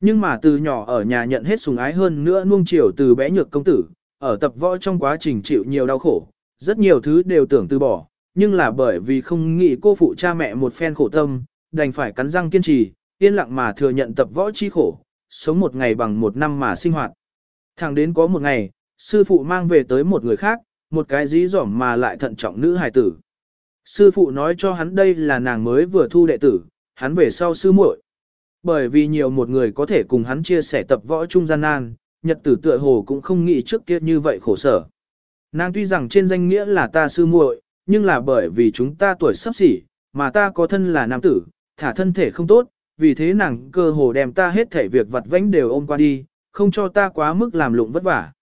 Nhưng mà từ nhỏ ở nhà nhận hết sùng ái hơn nữa nuông chiều từ bé nhược công tử, ở tập võ trong quá trình chịu nhiều đau khổ, rất nhiều thứ đều tưởng từ bỏ, nhưng là bởi vì không nghĩ cô phụ cha mẹ một phen khổ tâm, đành phải cắn răng kiên trì, yên lặng mà thừa nhận tập võ chi khổ, sống một ngày bằng một năm mà sinh hoạt. Thẳng đến có một ngày, sư phụ mang về tới một người khác, một cái dí dỏm mà lại thận trọng nữ hài tử. Sư phụ nói cho hắn đây là nàng mới vừa thu đệ tử, hắn về sau sư muội. Bởi vì nhiều một người có thể cùng hắn chia sẻ tập võ trung gian nan, nhật tử tựa hồ cũng không nghĩ trước kia như vậy khổ sở. Nàng tuy rằng trên danh nghĩa là ta sư muội, nhưng là bởi vì chúng ta tuổi sắp xỉ, mà ta có thân là nam tử, thả thân thể không tốt, vì thế nàng cơ hồ đem ta hết thể việc vặt vãnh đều ôm qua đi, không cho ta quá mức làm lụng vất vả.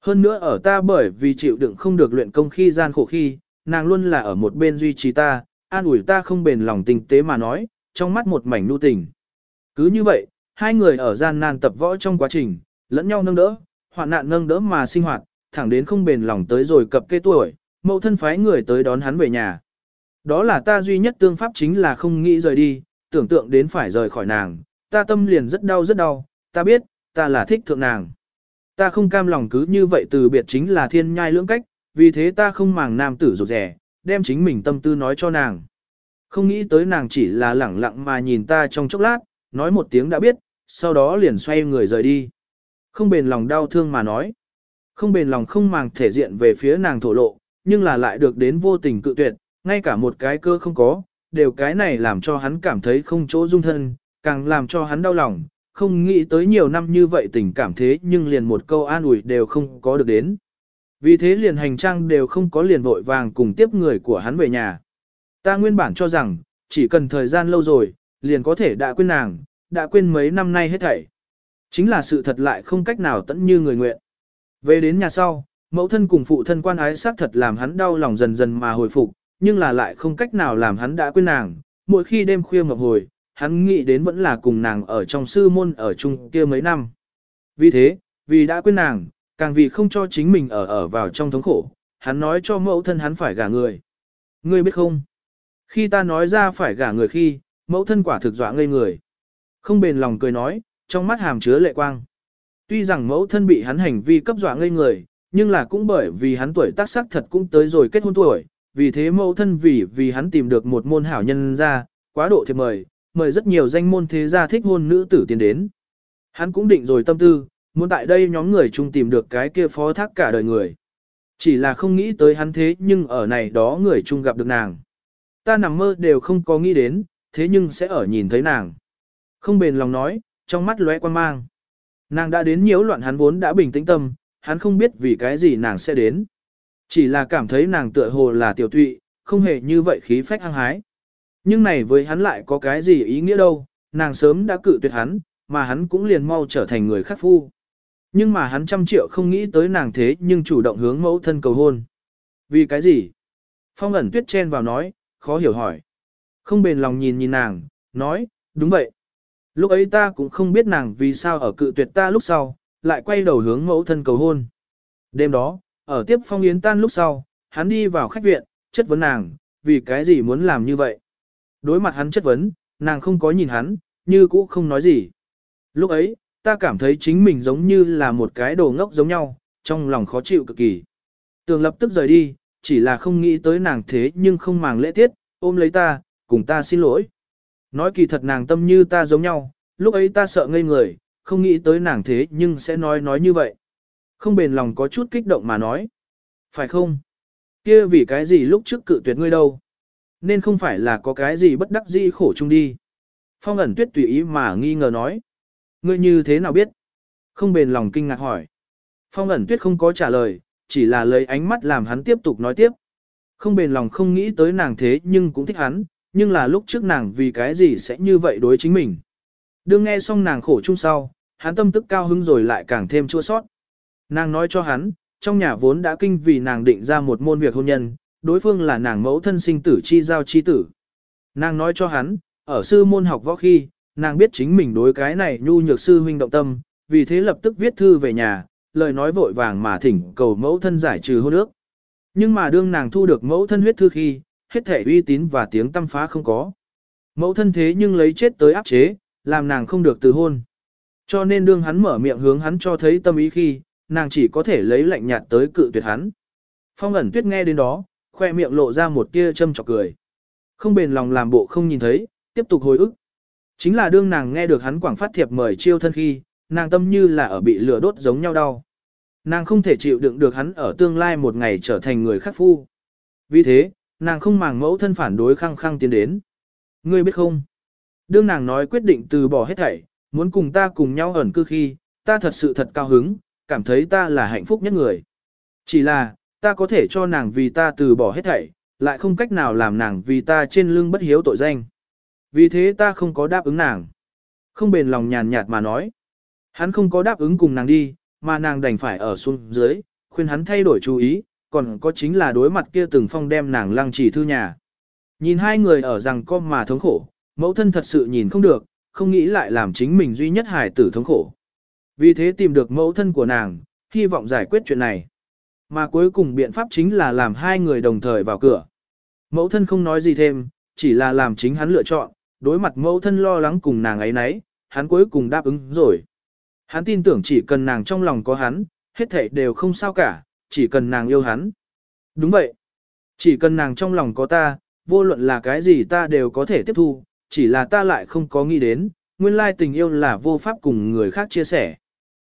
Hơn nữa ở ta bởi vì chịu đựng không được luyện công khi gian khổ khi, nàng luôn là ở một bên duy trì ta, an ủi ta không bền lòng tình tế mà nói, trong mắt một mảnh nu tình. Cứ như vậy, hai người ở gian nan tập võ trong quá trình, lẫn nhau nâng đỡ, hoạn nạn nâng đỡ mà sinh hoạt, thẳng đến không bền lòng tới rồi cập kê tuổi, mẫu thân phái người tới đón hắn về nhà. Đó là ta duy nhất tương pháp chính là không nghĩ rời đi, tưởng tượng đến phải rời khỏi nàng, ta tâm liền rất đau rất đau, ta biết, ta là thích thượng nàng. Ta không cam lòng cứ như vậy từ biệt chính là thiên nhai lưỡng cách, vì thế ta không màng nam tử rụt rẻ, đem chính mình tâm tư nói cho nàng. Không nghĩ tới nàng chỉ là lẳng lặng mà nhìn ta trong chốc lát, nói một tiếng đã biết, sau đó liền xoay người rời đi. Không bền lòng đau thương mà nói. Không bền lòng không màng thể diện về phía nàng thổ lộ, nhưng là lại được đến vô tình cự tuyệt, ngay cả một cái cơ không có, đều cái này làm cho hắn cảm thấy không chỗ dung thân, càng làm cho hắn đau lòng, không nghĩ tới nhiều năm như vậy tình cảm thế nhưng liền một câu an ủi đều không có được đến. Vì thế liền hành trang đều không có liền vội vàng cùng tiếp người của hắn về nhà. Ta nguyên bản cho rằng, chỉ cần thời gian lâu rồi, liền có thể đã quên nàng, đã quên mấy năm nay hết thảy. Chính là sự thật lại không cách nào tận như người nguyện. Về đến nhà sau, mẫu thân cùng phụ thân quan ái xác thật làm hắn đau lòng dần dần mà hồi phục, nhưng là lại không cách nào làm hắn đã quên nàng. Mỗi khi đêm khuya ngập hồi, hắn nghĩ đến vẫn là cùng nàng ở trong sư môn ở chung kia mấy năm. Vì thế, vì đã quên nàng, càng vì không cho chính mình ở ở vào trong thống khổ, hắn nói cho mẫu thân hắn phải gả người. Ngươi biết không? Khi ta nói ra phải gả người khi, mẫu thân quả thực dọa ngây người. Không bền lòng cười nói, trong mắt hàm chứa lệ quang. Tuy rằng mẫu thân bị hắn hành vi cấp dọa ngây người, nhưng là cũng bởi vì hắn tuổi tác sắc thật cũng tới rồi kết hôn tuổi, vì thế mẫu thân vì vì hắn tìm được một môn hảo nhân ra, quá độ thiệp mời, mời rất nhiều danh môn thế gia thích hôn nữ tử tiến đến. Hắn cũng định rồi tâm tư, muốn tại đây nhóm người chung tìm được cái kia phó thác cả đời người. Chỉ là không nghĩ tới hắn thế nhưng ở này đó người chung gặp được nàng. Ta nằm mơ đều không có nghĩ đến, thế nhưng sẽ ở nhìn thấy nàng. Không bền lòng nói, trong mắt lóe quan mang. Nàng đã đến nhiễu loạn hắn vốn đã bình tĩnh tâm, hắn không biết vì cái gì nàng sẽ đến. Chỉ là cảm thấy nàng tựa hồ là tiểu tụy, không hề như vậy khí phách hăng hái. Nhưng này với hắn lại có cái gì ý nghĩa đâu, nàng sớm đã cự tuyệt hắn, mà hắn cũng liền mau trở thành người khắc phu. Nhưng mà hắn trăm triệu không nghĩ tới nàng thế nhưng chủ động hướng mẫu thân cầu hôn. Vì cái gì? Phong ẩn tuyết chen vào nói, khó hiểu hỏi. Không bền lòng nhìn nhìn nàng, nói, đúng vậy. Lúc ấy ta cũng không biết nàng vì sao ở cự tuyệt ta lúc sau, lại quay đầu hướng mẫu thân cầu hôn. Đêm đó, ở tiếp phong yến tan lúc sau, hắn đi vào khách viện, chất vấn nàng, vì cái gì muốn làm như vậy. Đối mặt hắn chất vấn, nàng không có nhìn hắn, như cũ không nói gì. Lúc ấy, ta cảm thấy chính mình giống như là một cái đồ ngốc giống nhau, trong lòng khó chịu cực kỳ. Tường lập tức rời đi, chỉ là không nghĩ tới nàng thế nhưng không màng lễ tiết, ôm lấy ta, cùng ta xin lỗi. Nói kỳ thật nàng tâm như ta giống nhau, lúc ấy ta sợ ngây người, không nghĩ tới nàng thế nhưng sẽ nói nói như vậy. Không bền lòng có chút kích động mà nói. Phải không? kia vì cái gì lúc trước cự tuyệt ngươi đâu? Nên không phải là có cái gì bất đắc dĩ khổ chung đi. Phong ẩn tuyết tùy ý mà nghi ngờ nói. Ngươi như thế nào biết? Không bền lòng kinh ngạc hỏi. Phong ẩn tuyết không có trả lời, chỉ là lấy ánh mắt làm hắn tiếp tục nói tiếp. Không bền lòng không nghĩ tới nàng thế nhưng cũng thích hắn, nhưng là lúc trước nàng vì cái gì sẽ như vậy đối chính mình. Đương nghe xong nàng khổ chung sau, hắn tâm tức cao hứng rồi lại càng thêm chua sót. Nàng nói cho hắn, trong nhà vốn đã kinh vì nàng định ra một môn việc hôn nhân, đối phương là nàng mẫu thân sinh tử chi giao chi tử. Nàng nói cho hắn, ở sư môn học võ khi, nàng biết chính mình đối cái này nhu nhược sư huynh động tâm, vì thế lập tức viết thư về nhà, lời nói vội vàng mà thỉnh cầu mẫu thân giải trừ hôn ước. Nhưng mà đương nàng thu được mẫu thân huyết thư khi, hết thể uy tín và tiếng tâm phá không có. Mẫu thân thế nhưng lấy chết tới áp chế, làm nàng không được từ hôn. Cho nên đương hắn mở miệng hướng hắn cho thấy tâm ý khi, nàng chỉ có thể lấy lạnh nhạt tới cự tuyệt hắn. Phong ẩn tuyết nghe đến đó, khoe miệng lộ ra một tia châm chọc cười. Không bền lòng làm bộ không nhìn thấy, tiếp tục hồi ức. Chính là đương nàng nghe được hắn quảng phát thiệp mời chiêu thân khi, nàng tâm như là ở bị lửa đốt giống nhau đau. Nàng không thể chịu đựng được hắn ở tương lai một ngày trở thành người khắc phu. Vì thế, nàng không màng mẫu thân phản đối khăng khăng tiến đến. Ngươi biết không? Đương nàng nói quyết định từ bỏ hết thảy, muốn cùng ta cùng nhau ẩn cư khi, ta thật sự thật cao hứng, cảm thấy ta là hạnh phúc nhất người. Chỉ là, ta có thể cho nàng vì ta từ bỏ hết thảy, lại không cách nào làm nàng vì ta trên lưng bất hiếu tội danh. Vì thế ta không có đáp ứng nàng. Không bền lòng nhàn nhạt mà nói. Hắn không có đáp ứng cùng nàng đi, mà nàng đành phải ở xuống dưới, khuyên hắn thay đổi chú ý, còn có chính là đối mặt kia từng phong đem nàng lăng trì thư nhà. Nhìn hai người ở rằng con mà thống khổ, mẫu thân thật sự nhìn không được, không nghĩ lại làm chính mình duy nhất hài tử thống khổ. Vì thế tìm được mẫu thân của nàng, hy vọng giải quyết chuyện này. Mà cuối cùng biện pháp chính là làm hai người đồng thời vào cửa. Mẫu thân không nói gì thêm, chỉ là làm chính hắn lựa chọn, đối mặt mẫu thân lo lắng cùng nàng ấy nấy, hắn cuối cùng đáp ứng rồi. Hắn tin tưởng chỉ cần nàng trong lòng có hắn, hết thảy đều không sao cả, chỉ cần nàng yêu hắn. Đúng vậy. Chỉ cần nàng trong lòng có ta, vô luận là cái gì ta đều có thể tiếp thu, chỉ là ta lại không có nghĩ đến, nguyên lai tình yêu là vô pháp cùng người khác chia sẻ.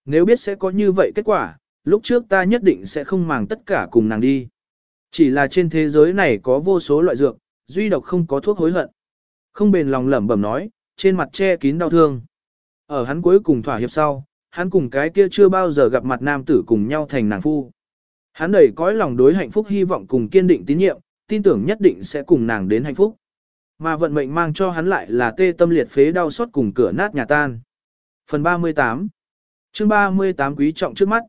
Nếu biết sẽ có như vậy kết quả, lúc trước ta nhất định sẽ không màng tất cả cùng nàng đi. Chỉ là trên thế giới này có vô số loại dược, duy độc không có thuốc hối hận. Không bền lòng lẩm bẩm nói, trên mặt che kín đau thương. Ở hắn cuối cùng thỏa hiệp sau, hắn cùng cái kia chưa bao giờ gặp mặt nam tử cùng nhau thành nàng phu. Hắn đầy cõi lòng đối hạnh phúc hy vọng cùng kiên định tín nhiệm, tin tưởng nhất định sẽ cùng nàng đến hạnh phúc. Mà vận mệnh mang cho hắn lại là tê tâm liệt phế đau xót cùng cửa nát nhà tan. Phần 38 chương 38 quý trọng trước mắt.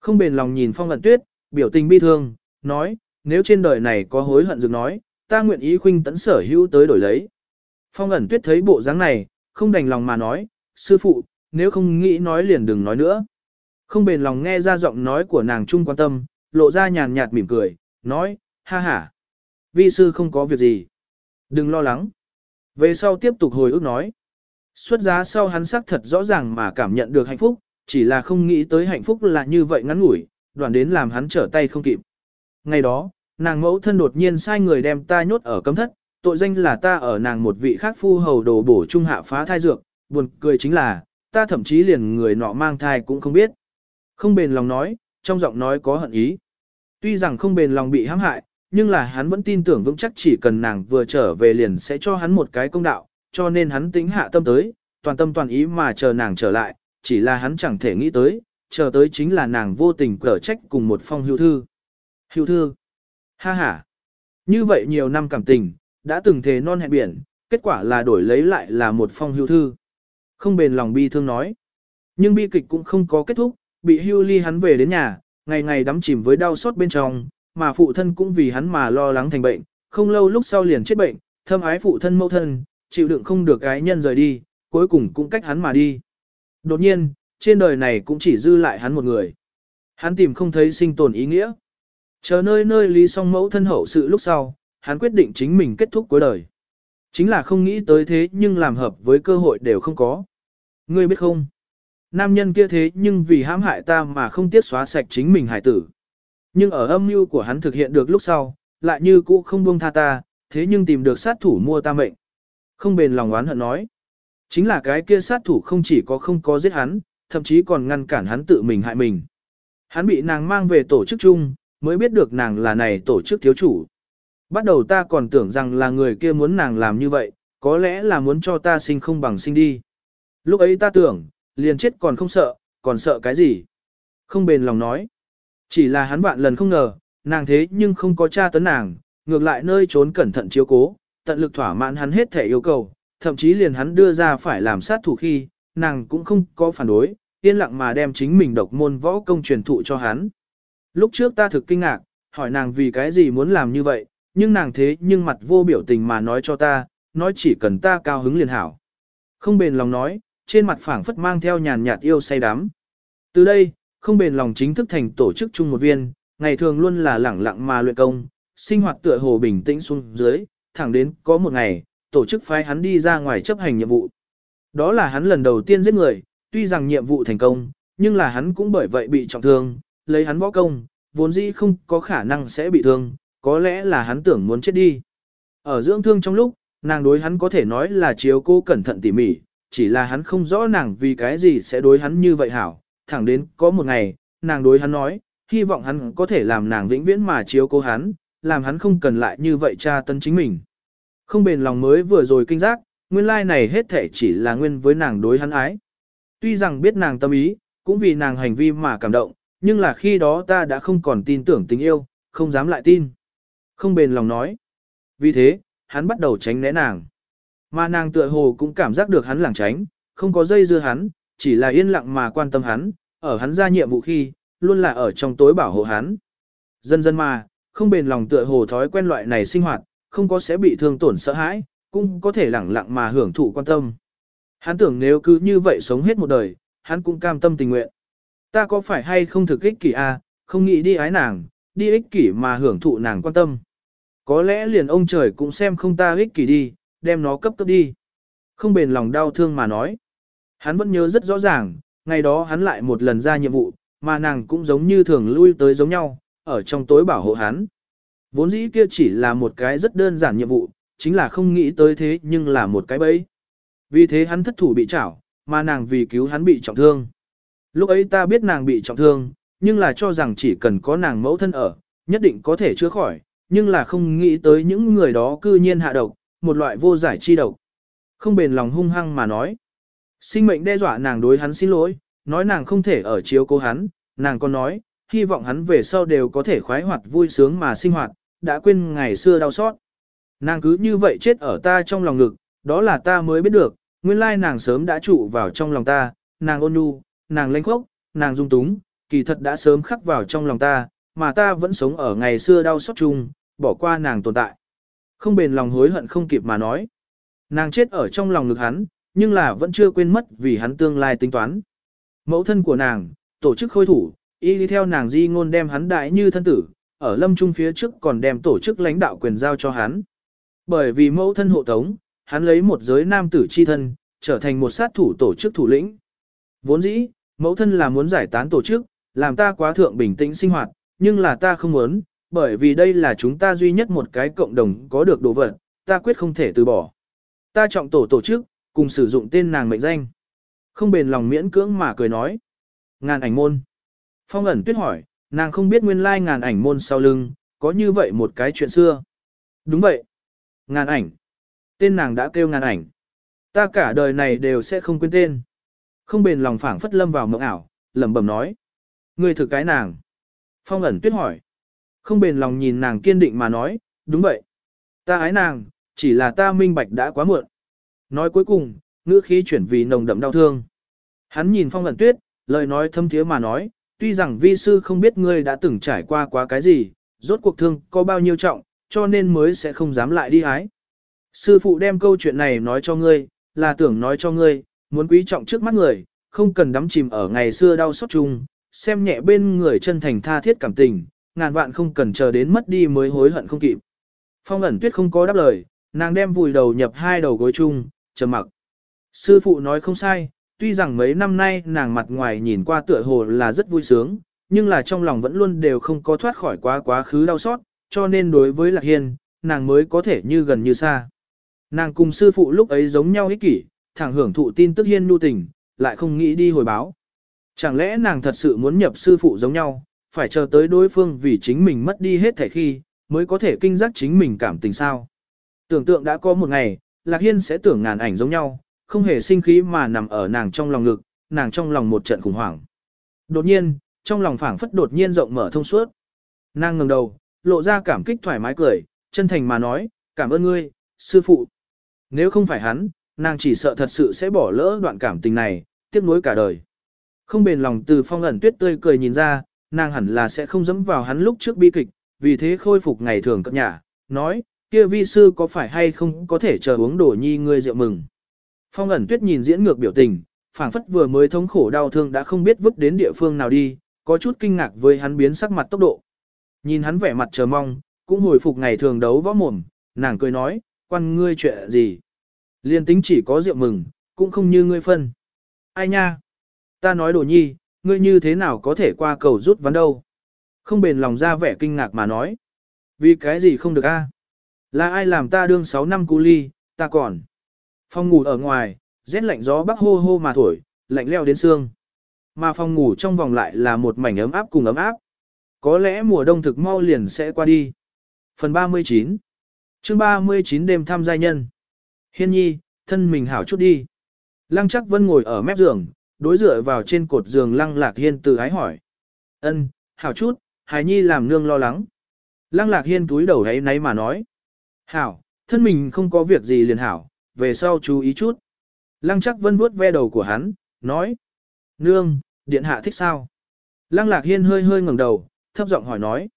Không bền lòng nhìn phong vận tuyết, biểu tình bi thương, nói, nếu trên đời này có hối hận dừng nói, ta nguyện ý khuynh tấn sở hữu tới đổi lấy. Phong ẩn tuyết thấy bộ dáng này, không đành lòng mà nói, sư phụ, nếu không nghĩ nói liền đừng nói nữa. Không bền lòng nghe ra giọng nói của nàng trung quan tâm, lộ ra nhàn nhạt mỉm cười, nói, ha ha, vi sư không có việc gì. Đừng lo lắng. Về sau tiếp tục hồi ức nói. Xuất giá sau hắn sắc thật rõ ràng mà cảm nhận được hạnh phúc, chỉ là không nghĩ tới hạnh phúc là như vậy ngắn ngủi, đoạn đến làm hắn trở tay không kịp. Ngày đó, nàng mẫu thân đột nhiên sai người đem ta nhốt ở cấm thất, tội danh là ta ở nàng một vị khác phu hầu đồ bổ trung hạ phá thai dược, buồn cười chính là, ta thậm chí liền người nọ mang thai cũng không biết. Không bền lòng nói, trong giọng nói có hận ý. Tuy rằng không bền lòng bị hãm hại, nhưng là hắn vẫn tin tưởng vững chắc chỉ cần nàng vừa trở về liền sẽ cho hắn một cái công đạo, cho nên hắn tính hạ tâm tới, toàn tâm toàn ý mà chờ nàng trở lại, chỉ là hắn chẳng thể nghĩ tới, chờ tới chính là nàng vô tình cở trách cùng một phong hưu thư. Hưu thư. Ha ha. Như vậy nhiều năm cảm tình, Đã từng thề non hẹn biển, kết quả là đổi lấy lại là một phong hưu thư. Không bền lòng bi thương nói. Nhưng bi kịch cũng không có kết thúc, bị hưu ly hắn về đến nhà, ngày ngày đắm chìm với đau xót bên trong, mà phụ thân cũng vì hắn mà lo lắng thành bệnh, không lâu lúc sau liền chết bệnh, thâm ái phụ thân mẫu thân, chịu đựng không được cái nhân rời đi, cuối cùng cũng cách hắn mà đi. Đột nhiên, trên đời này cũng chỉ dư lại hắn một người. Hắn tìm không thấy sinh tồn ý nghĩa. Chờ nơi nơi lý song mẫu thân hậu sự lúc sau, hắn quyết định chính mình kết thúc cuối đời. Chính là không nghĩ tới thế nhưng làm hợp với cơ hội đều không có. Ngươi biết không? Nam nhân kia thế nhưng vì hãm hại ta mà không tiếc xóa sạch chính mình hải tử. Nhưng ở âm mưu của hắn thực hiện được lúc sau, lại như cũ không buông tha ta, thế nhưng tìm được sát thủ mua ta mệnh. Không bền lòng oán hận nói. Chính là cái kia sát thủ không chỉ có không có giết hắn, thậm chí còn ngăn cản hắn tự mình hại mình. Hắn bị nàng mang về tổ chức chung, mới biết được nàng là này tổ chức thiếu chủ. Bắt đầu ta còn tưởng rằng là người kia muốn nàng làm như vậy, có lẽ là muốn cho ta sinh không bằng sinh đi. Lúc ấy ta tưởng, liền chết còn không sợ, còn sợ cái gì? Không bền lòng nói. Chỉ là hắn vạn lần không ngờ, nàng thế nhưng không có cha tấn nàng, ngược lại nơi trốn cẩn thận chiếu cố, tận lực thỏa mãn hắn hết thể yêu cầu, thậm chí liền hắn đưa ra phải làm sát thủ khi, nàng cũng không có phản đối, yên lặng mà đem chính mình độc môn võ công truyền thụ cho hắn. Lúc trước ta thực kinh ngạc, hỏi nàng vì cái gì muốn làm như vậy, nhưng nàng thế nhưng mặt vô biểu tình mà nói cho ta, nói chỉ cần ta cao hứng liền hảo. Không bền lòng nói, trên mặt phảng phất mang theo nhàn nhạt yêu say đắm. Từ đây, không bền lòng chính thức thành tổ chức chung một viên, ngày thường luôn là lẳng lặng mà luyện công, sinh hoạt tựa hồ bình tĩnh xuống dưới, thẳng đến có một ngày, tổ chức phái hắn đi ra ngoài chấp hành nhiệm vụ. Đó là hắn lần đầu tiên giết người, tuy rằng nhiệm vụ thành công, nhưng là hắn cũng bởi vậy bị trọng thương, lấy hắn võ công, vốn dĩ không có khả năng sẽ bị thương, có lẽ là hắn tưởng muốn chết đi. Ở dưỡng thương trong lúc, nàng đối hắn có thể nói là chiếu cô cẩn thận tỉ mỉ, chỉ là hắn không rõ nàng vì cái gì sẽ đối hắn như vậy hảo, thẳng đến có một ngày, nàng đối hắn nói, hy vọng hắn có thể làm nàng vĩnh viễn mà chiếu cố hắn, làm hắn không cần lại như vậy tra tấn chính mình. Không bền lòng mới vừa rồi kinh giác, nguyên lai này hết thể chỉ là nguyên với nàng đối hắn ái. Tuy rằng biết nàng tâm ý, cũng vì nàng hành vi mà cảm động, nhưng là khi đó ta đã không còn tin tưởng tình yêu, không dám lại tin. Không bền lòng nói. Vì thế, hắn bắt đầu tránh né nàng. Mà nàng tựa hồ cũng cảm giác được hắn lảng tránh, không có dây dưa hắn, chỉ là yên lặng mà quan tâm hắn, ở hắn ra nhiệm vụ khi, luôn là ở trong tối bảo hộ hắn. Dần dần mà, không bền lòng tựa hồ thói quen loại này sinh hoạt, không có sẽ bị thương tổn sợ hãi, cũng có thể lẳng lặng mà hưởng thụ quan tâm. Hắn tưởng nếu cứ như vậy sống hết một đời, hắn cũng cam tâm tình nguyện. Ta có phải hay không thực ích kỷ a, à, không nghĩ đi ái nàng, đi ích kỷ mà hưởng thụ nàng quan tâm. Có lẽ liền ông trời cũng xem không ta ích kỷ đi, đem nó cấp cấp đi. Không bền lòng đau thương mà nói. Hắn vẫn nhớ rất rõ ràng, ngày đó hắn lại một lần ra nhiệm vụ, mà nàng cũng giống như thường lui tới giống nhau, ở trong tối bảo hộ hắn. Vốn dĩ kia chỉ là một cái rất đơn giản nhiệm vụ, chính là không nghĩ tới thế nhưng là một cái bẫy. Vì thế hắn thất thủ bị chảo, mà nàng vì cứu hắn bị trọng thương. Lúc ấy ta biết nàng bị trọng thương, nhưng là cho rằng chỉ cần có nàng mẫu thân ở, nhất định có thể chữa khỏi, nhưng là không nghĩ tới những người đó cư nhiên hạ độc, một loại vô giải chi độc. Không bền lòng hung hăng mà nói. Sinh mệnh đe dọa nàng đối hắn xin lỗi, nói nàng không thể ở chiếu cố hắn, nàng còn nói, hy vọng hắn về sau đều có thể khoái hoạt vui sướng mà sinh hoạt, đã quên ngày xưa đau xót. Nàng cứ như vậy chết ở ta trong lòng ngực, đó là ta mới biết được, nguyên lai nàng sớm đã trụ vào trong lòng ta, nàng ôn nhu, nàng lanh khốc, nàng dung túng, kỳ thật đã sớm khắc vào trong lòng ta, mà ta vẫn sống ở ngày xưa đau xót chung, bỏ qua nàng tồn tại. Không bền lòng hối hận không kịp mà nói. Nàng chết ở trong lòng ngực hắn, nhưng là vẫn chưa quên mất vì hắn tương lai tính toán. Mẫu thân của nàng, tổ chức khôi thủ, y đi theo nàng di ngôn đem hắn đại như thân tử, ở lâm trung phía trước còn đem tổ chức lãnh đạo quyền giao cho hắn. Bởi vì mẫu thân hộ tống, hắn lấy một giới nam tử chi thân, trở thành một sát thủ tổ chức thủ lĩnh. Vốn dĩ, mẫu thân là muốn giải tán tổ chức, làm ta quá thượng bình tĩnh sinh hoạt, nhưng là ta không muốn, bởi vì đây là chúng ta duy nhất một cái cộng đồng có được đồ vật, ta quyết không thể từ bỏ. Ta trọng tổ tổ chức, cùng sử dụng tên nàng mệnh danh. Không bền lòng miễn cưỡng mà cười nói. Ngàn ảnh môn. Phong ẩn tuyết hỏi, nàng không biết nguyên lai ngàn ảnh môn sau lưng, có như vậy một cái chuyện xưa. Đúng vậy. Ngàn ảnh. Tên nàng đã kêu ngàn ảnh. Ta cả đời này đều sẽ không quên tên. Không bền lòng phảng phất lâm vào mộng ảo, lẩm bẩm nói. Người thử cái nàng. Phong ẩn tuyết hỏi. Không bền lòng nhìn nàng kiên định mà nói, đúng vậy. Ta ái nàng, chỉ là ta minh bạch đã quá muộn. Nói cuối cùng, ngữ khí chuyển vì nồng đậm đau thương. Hắn nhìn phong ẩn tuyết, lời nói thâm thiế mà nói, tuy rằng vi sư không biết ngươi đã từng trải qua quá cái gì, rốt cuộc thương có bao nhiêu trọng, cho nên mới sẽ không dám lại đi ái. Sư phụ đem câu chuyện này nói cho ngươi, là tưởng nói cho ngươi, muốn quý trọng trước mắt người, không cần đắm chìm ở ngày xưa đau xót chung, xem nhẹ bên người chân thành tha thiết cảm tình, ngàn vạn không cần chờ đến mất đi mới hối hận không kịp. Phong ẩn tuyết không có đáp lời, nàng đem vùi đầu nhập hai đầu gối chung, trầm mặc. Sư phụ nói không sai, tuy rằng mấy năm nay nàng mặt ngoài nhìn qua tựa hồ là rất vui sướng, nhưng là trong lòng vẫn luôn đều không có thoát khỏi quá quá khứ đau xót, cho nên đối với Lạc Hiên, nàng mới có thể như gần như xa. Nàng cùng sư phụ lúc ấy giống nhau ích kỷ, thẳng hưởng thụ tin tức Hiên nu tình, lại không nghĩ đi hồi báo. Chẳng lẽ nàng thật sự muốn nhập sư phụ giống nhau, phải chờ tới đối phương vì chính mình mất đi hết thể khi, mới có thể kinh giác chính mình cảm tình sao. Tưởng tượng đã có một ngày, Lạc Hiên sẽ tưởng ngàn ảnh giống nhau, không hề sinh khí mà nằm ở nàng trong lòng ngực, nàng trong lòng một trận khủng hoảng. Đột nhiên, trong lòng phảng phất đột nhiên rộng mở thông suốt. Nàng ngẩng đầu, lộ ra cảm kích thoải mái cười, chân thành mà nói, cảm ơn ngươi, sư phụ. Nếu không phải hắn, nàng chỉ sợ thật sự sẽ bỏ lỡ đoạn cảm tình này, tiếc nuối cả đời. Không bền lòng từ phong ẩn tuyết tươi cười nhìn ra, nàng hẳn là sẽ không dẫm vào hắn lúc trước bi kịch, vì thế khôi phục ngày thường cập nhà, nói, kia vi sư có phải hay không có thể chờ uống đổ nhi ngươi rượu mừng. Phong ẩn tuyết nhìn diễn ngược biểu tình, phảng phất vừa mới thống khổ đau thương đã không biết vứt đến địa phương nào đi, có chút kinh ngạc với hắn biến sắc mặt tốc độ. Nhìn hắn vẻ mặt chờ mong, cũng hồi phục ngày thường đấu võ mồm, nàng cười nói, quan ngươi chuyện gì. Liên tính chỉ có rượu mừng, cũng không như ngươi phân. Ai nha? Ta nói đồ nhi, ngươi như thế nào có thể qua cầu rút ván đâu? Không bền lòng ra vẻ kinh ngạc mà nói. Vì cái gì không được a? Là ai làm ta đương 6 năm cu ly, ta còn. Phòng ngủ ở ngoài, rét lạnh gió bắc hô hô mà thổi, lạnh leo đến xương. Mà phòng ngủ trong vòng lại là một mảnh ấm áp cùng ấm áp. Có lẽ mùa đông thực mau liền sẽ qua đi. Phần 39 chương 39 đêm thăm gia nhân. Hiên nhi, thân mình hảo chút đi. Lăng chắc vân ngồi ở mép giường, đối dựa vào trên cột giường lăng lạc hiên từ ái hỏi. ân hảo chút, hài nhi làm nương lo lắng. Lăng lạc hiên túi đầu ấy náy mà nói. Hảo, thân mình không có việc gì liền hảo, về sau chú ý chút. Lăng chắc vân vuốt ve đầu của hắn, nói. Nương, điện hạ thích sao? Lăng lạc hiên hơi hơi ngẩng đầu, thấp giọng hỏi nói.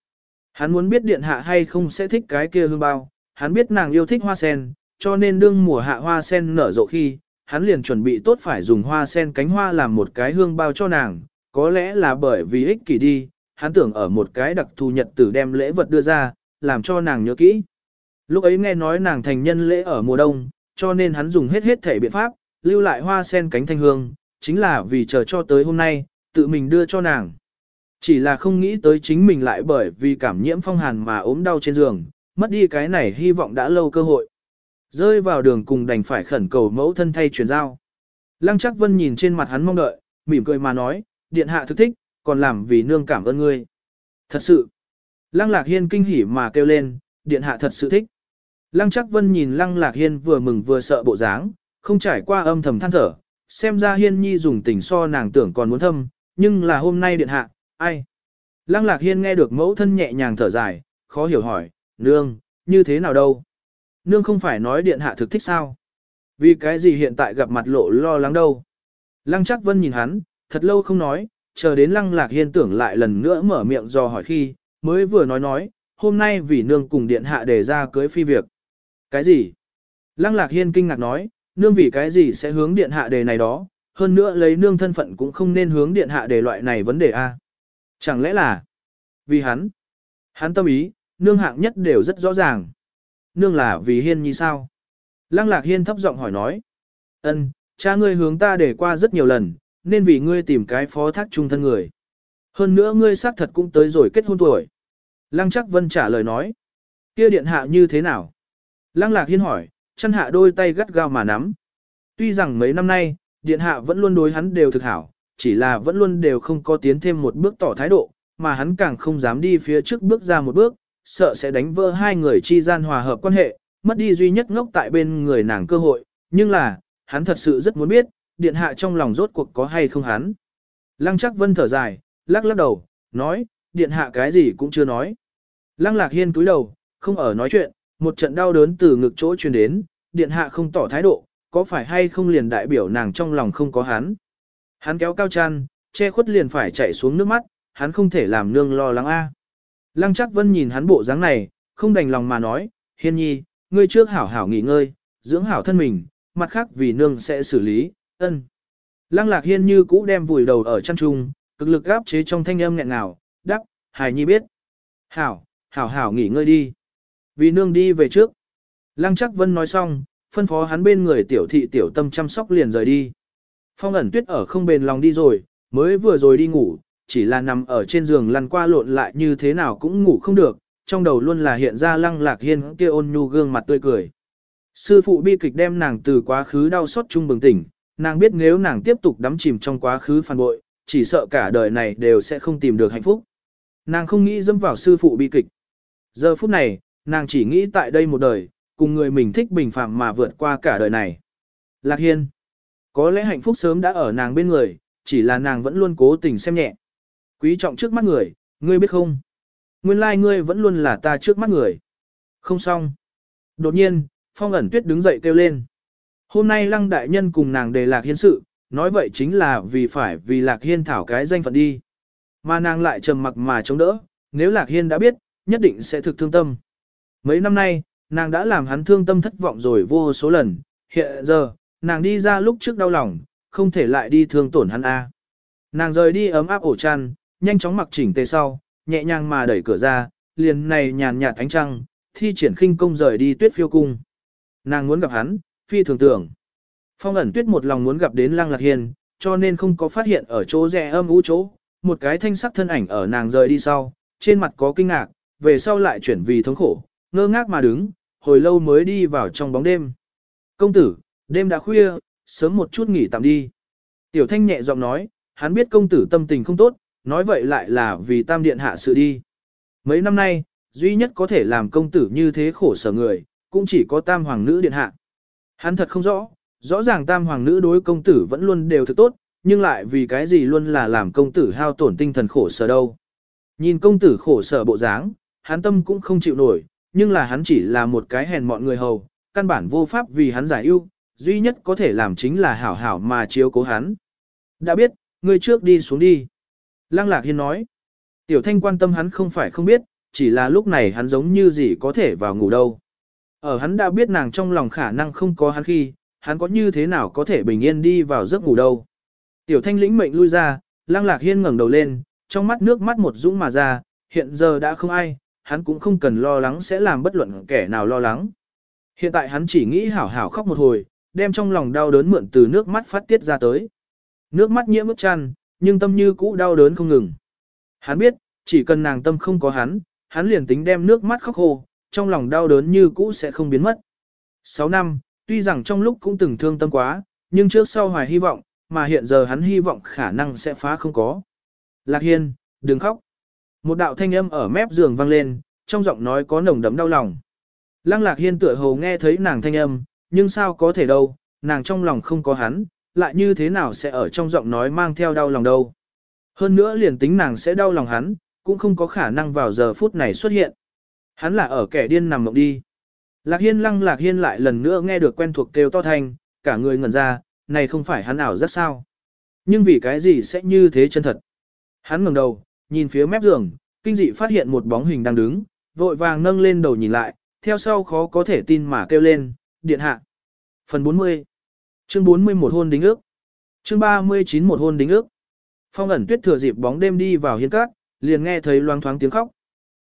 Hắn muốn biết điện hạ hay không sẽ thích cái kia hương bao, hắn biết nàng yêu thích hoa sen, cho nên đương mùa hạ hoa sen nở rộ khi, hắn liền chuẩn bị tốt phải dùng hoa sen cánh hoa làm một cái hương bao cho nàng, có lẽ là bởi vì ích kỷ đi, hắn tưởng ở một cái đặc thù nhật tử đem lễ vật đưa ra, làm cho nàng nhớ kỹ. Lúc ấy nghe nói nàng thành nhân lễ ở mùa đông, cho nên hắn dùng hết hết thể biện pháp, lưu lại hoa sen cánh thanh hương, chính là vì chờ cho tới hôm nay, tự mình đưa cho nàng. Chỉ là không nghĩ tới chính mình lại bởi vì cảm nhiễm phong hàn mà ốm đau trên giường, mất đi cái này hy vọng đã lâu cơ hội. Rơi vào đường cùng đành phải khẩn cầu mẫu thân thay chuyển giao. Lăng chắc vân nhìn trên mặt hắn mong đợi, mỉm cười mà nói, điện hạ thực thích, còn làm vì nương cảm ơn ngươi. Thật sự. Lăng lạc hiên kinh hỉ mà kêu lên, điện hạ thật sự thích. Lăng chắc vân nhìn lăng lạc hiên vừa mừng vừa sợ bộ dáng, không trải qua âm thầm than thở, xem ra hiên nhi dùng tình so nàng tưởng còn muốn thâm, nhưng là hôm nay điện hạ, ai? Lăng lạc hiên nghe được mẫu thân nhẹ nhàng thở dài, khó hiểu hỏi, nương, như thế nào đâu? Nương không phải nói điện hạ thực thích sao? Vì cái gì hiện tại gặp mặt lộ lo lắng đâu? Lăng chắc vân nhìn hắn, thật lâu không nói, chờ đến lăng lạc hiên tưởng lại lần nữa mở miệng do hỏi khi, mới vừa nói nói, hôm nay vì nương cùng điện hạ đề ra cưới phi việc. Cái gì? Lăng lạc hiên kinh ngạc nói, nương vì cái gì sẽ hướng điện hạ đề này đó, hơn nữa lấy nương thân phận cũng không nên hướng điện hạ đề loại này vấn đề a. Chẳng lẽ là vì hắn? Hắn tâm ý, nương hạng nhất đều rất rõ ràng. Nương là vì hiên nhi sao? Lăng lạc hiên thấp giọng hỏi nói. ân cha ngươi hướng ta để qua rất nhiều lần, nên vì ngươi tìm cái phó thác trung thân người. Hơn nữa ngươi xác thật cũng tới rồi kết hôn tuổi. Lăng chắc vân trả lời nói. kia điện hạ như thế nào? Lăng lạc hiên hỏi, chân hạ đôi tay gắt gao mà nắm. Tuy rằng mấy năm nay, điện hạ vẫn luôn đối hắn đều thực hảo, chỉ là vẫn luôn đều không có tiến thêm một bước tỏ thái độ, mà hắn càng không dám đi phía trước bước ra một bước, sợ sẽ đánh vỡ hai người chi gian hòa hợp quan hệ, mất đi duy nhất ngốc tại bên người nàng cơ hội, nhưng là, hắn thật sự rất muốn biết, điện hạ trong lòng rốt cuộc có hay không hắn. Lăng chắc vân thở dài, lắc lắc đầu, nói, điện hạ cái gì cũng chưa nói. Lăng lạc hiên túi đầu, không ở nói chuyện, một trận đau đớn từ ngực chỗ truyền đến, điện hạ không tỏ thái độ, có phải hay không liền đại biểu nàng trong lòng không có hắn. Hắn kéo cao chăn, che khuất liền phải chạy xuống nước mắt, hắn không thể làm nương lo lắng a. Lăng chắc vân nhìn hắn bộ dáng này, không đành lòng mà nói, hiên nhi, ngươi trước hảo hảo nghỉ ngơi, dưỡng hảo thân mình, mặt khác vì nương sẽ xử lý, ân. Lăng lạc hiên như cũ đem vùi đầu ở chăn trung, cực lực gáp chế trong thanh âm nghẹn ngào, đắc, hài nhi biết. Hảo, hảo hảo nghỉ ngơi đi. Vì nương đi về trước. Lăng chắc vân nói xong, phân phó hắn bên người tiểu thị tiểu tâm chăm sóc liền rời đi. Phong ẩn tuyết ở không bền lòng đi rồi, mới vừa rồi đi ngủ, chỉ là nằm ở trên giường lăn qua lộn lại như thế nào cũng ngủ không được, trong đầu luôn là hiện ra lăng lạc hiên kia ôn nhu gương mặt tươi cười. Sư phụ bi kịch đem nàng từ quá khứ đau xót chung bừng tỉnh, nàng biết nếu nàng tiếp tục đắm chìm trong quá khứ phản bội, chỉ sợ cả đời này đều sẽ không tìm được hạnh phúc. Nàng không nghĩ dâm vào sư phụ bi kịch. Giờ phút này, nàng chỉ nghĩ tại đây một đời, cùng người mình thích bình phạm mà vượt qua cả đời này. Lạc Hiên. Có lẽ hạnh phúc sớm đã ở nàng bên người, chỉ là nàng vẫn luôn cố tình xem nhẹ. Quý trọng trước mắt người, ngươi biết không? Nguyên lai like ngươi vẫn luôn là ta trước mắt người. Không xong. Đột nhiên, phong ẩn tuyết đứng dậy kêu lên. Hôm nay lăng đại nhân cùng nàng đề lạc hiên sự, nói vậy chính là vì phải vì lạc hiên thảo cái danh phận đi. Mà nàng lại trầm mặc mà chống đỡ, nếu lạc hiên đã biết, nhất định sẽ thực thương tâm. Mấy năm nay, nàng đã làm hắn thương tâm thất vọng rồi vô số lần, hiện giờ, nàng đi ra lúc trước đau lòng, không thể lại đi thương tổn hắn a. Nàng rời đi ấm áp ổ chăn, nhanh chóng mặc chỉnh tề sau, nhẹ nhàng mà đẩy cửa ra, liền này nhàn nhạt ánh trăng, thi triển khinh công rời đi tuyết phiêu cung. Nàng muốn gặp hắn, phi thường tưởng. Phong ẩn tuyết một lòng muốn gặp đến Lăng Lạc Hiên, cho nên không có phát hiện ở chỗ rẽ âm ú chỗ, một cái thanh sắc thân ảnh ở nàng rời đi sau, trên mặt có kinh ngạc, về sau lại chuyển vì thống khổ, ngơ ngác mà đứng, hồi lâu mới đi vào trong bóng đêm. Công tử, đêm đã khuya, sớm một chút nghỉ tạm đi. Tiểu thanh nhẹ giọng nói, hắn biết công tử tâm tình không tốt, nói vậy lại là vì tam điện hạ sự đi. Mấy năm nay, duy nhất có thể làm công tử như thế khổ sở người, cũng chỉ có tam hoàng nữ điện hạ. Hắn thật không rõ, rõ ràng tam hoàng nữ đối công tử vẫn luôn đều thực tốt, nhưng lại vì cái gì luôn là làm công tử hao tổn tinh thần khổ sở đâu. Nhìn công tử khổ sở bộ dáng, hắn tâm cũng không chịu nổi, nhưng là hắn chỉ là một cái hèn mọn người hầu, căn bản vô pháp vì hắn giải ưu, duy nhất có thể làm chính là hảo hảo mà chiếu cố hắn. Đã biết, ngươi trước đi xuống đi. Lăng Lạc Hiên nói, tiểu thanh quan tâm hắn không phải không biết, chỉ là lúc này hắn giống như gì có thể vào ngủ đâu. Ở hắn đã biết nàng trong lòng khả năng không có hắn khi, hắn có như thế nào có thể bình yên đi vào giấc ngủ đâu. Tiểu thanh lĩnh mệnh lui ra, Lăng Lạc Hiên ngẩng đầu lên, trong mắt nước mắt một dũng mà ra, hiện giờ đã không ai, hắn cũng không cần lo lắng sẽ làm bất luận kẻ nào lo lắng. Hiện tại hắn chỉ nghĩ hảo hảo khóc một hồi, đem trong lòng đau đớn mượn từ nước mắt phát tiết ra tới. Nước mắt nhiễm ướt chăn, nhưng tâm như cũ đau đớn không ngừng. Hắn biết, chỉ cần nàng tâm không có hắn, hắn liền tính đem nước mắt khóc khô, trong lòng đau đớn như cũ sẽ không biến mất. 6 năm, tuy rằng trong lúc cũng từng thương tâm quá, nhưng trước sau hoài hy vọng, mà hiện giờ hắn hy vọng khả năng sẽ phá không có. Lạc Hiên, đừng khóc. Một đạo thanh âm ở mép giường vang lên, trong giọng nói có nồng đấm đau lòng. Lăng Lạc Hiên tựa hồ nghe thấy nàng thanh âm, nhưng sao có thể đâu, nàng trong lòng không có hắn, lại như thế nào sẽ ở trong giọng nói mang theo đau lòng đâu. Hơn nữa liền tính nàng sẽ đau lòng hắn, cũng không có khả năng vào giờ phút này xuất hiện. Hắn là ở kẻ điên nằm mộng đi. Lạc Hiên lăng Lạc Hiên lại lần nữa nghe được quen thuộc kêu to thanh, cả người ngẩn ra, này không phải hắn ảo rất sao. Nhưng vì cái gì sẽ như thế chân thật. Hắn ngẩng đầu, nhìn phía mép giường, kinh dị phát hiện một bóng hình đang đứng, vội vàng nâng lên đầu nhìn lại, theo sau khó có thể tin mà kêu lên, điện hạ. Phần 40 Chương 40 một hôn đính ước Chương 39 một hôn đính ước Phong ẩn tuyết thừa dịp bóng đêm đi vào hiên cát, liền nghe thấy loang thoáng tiếng khóc.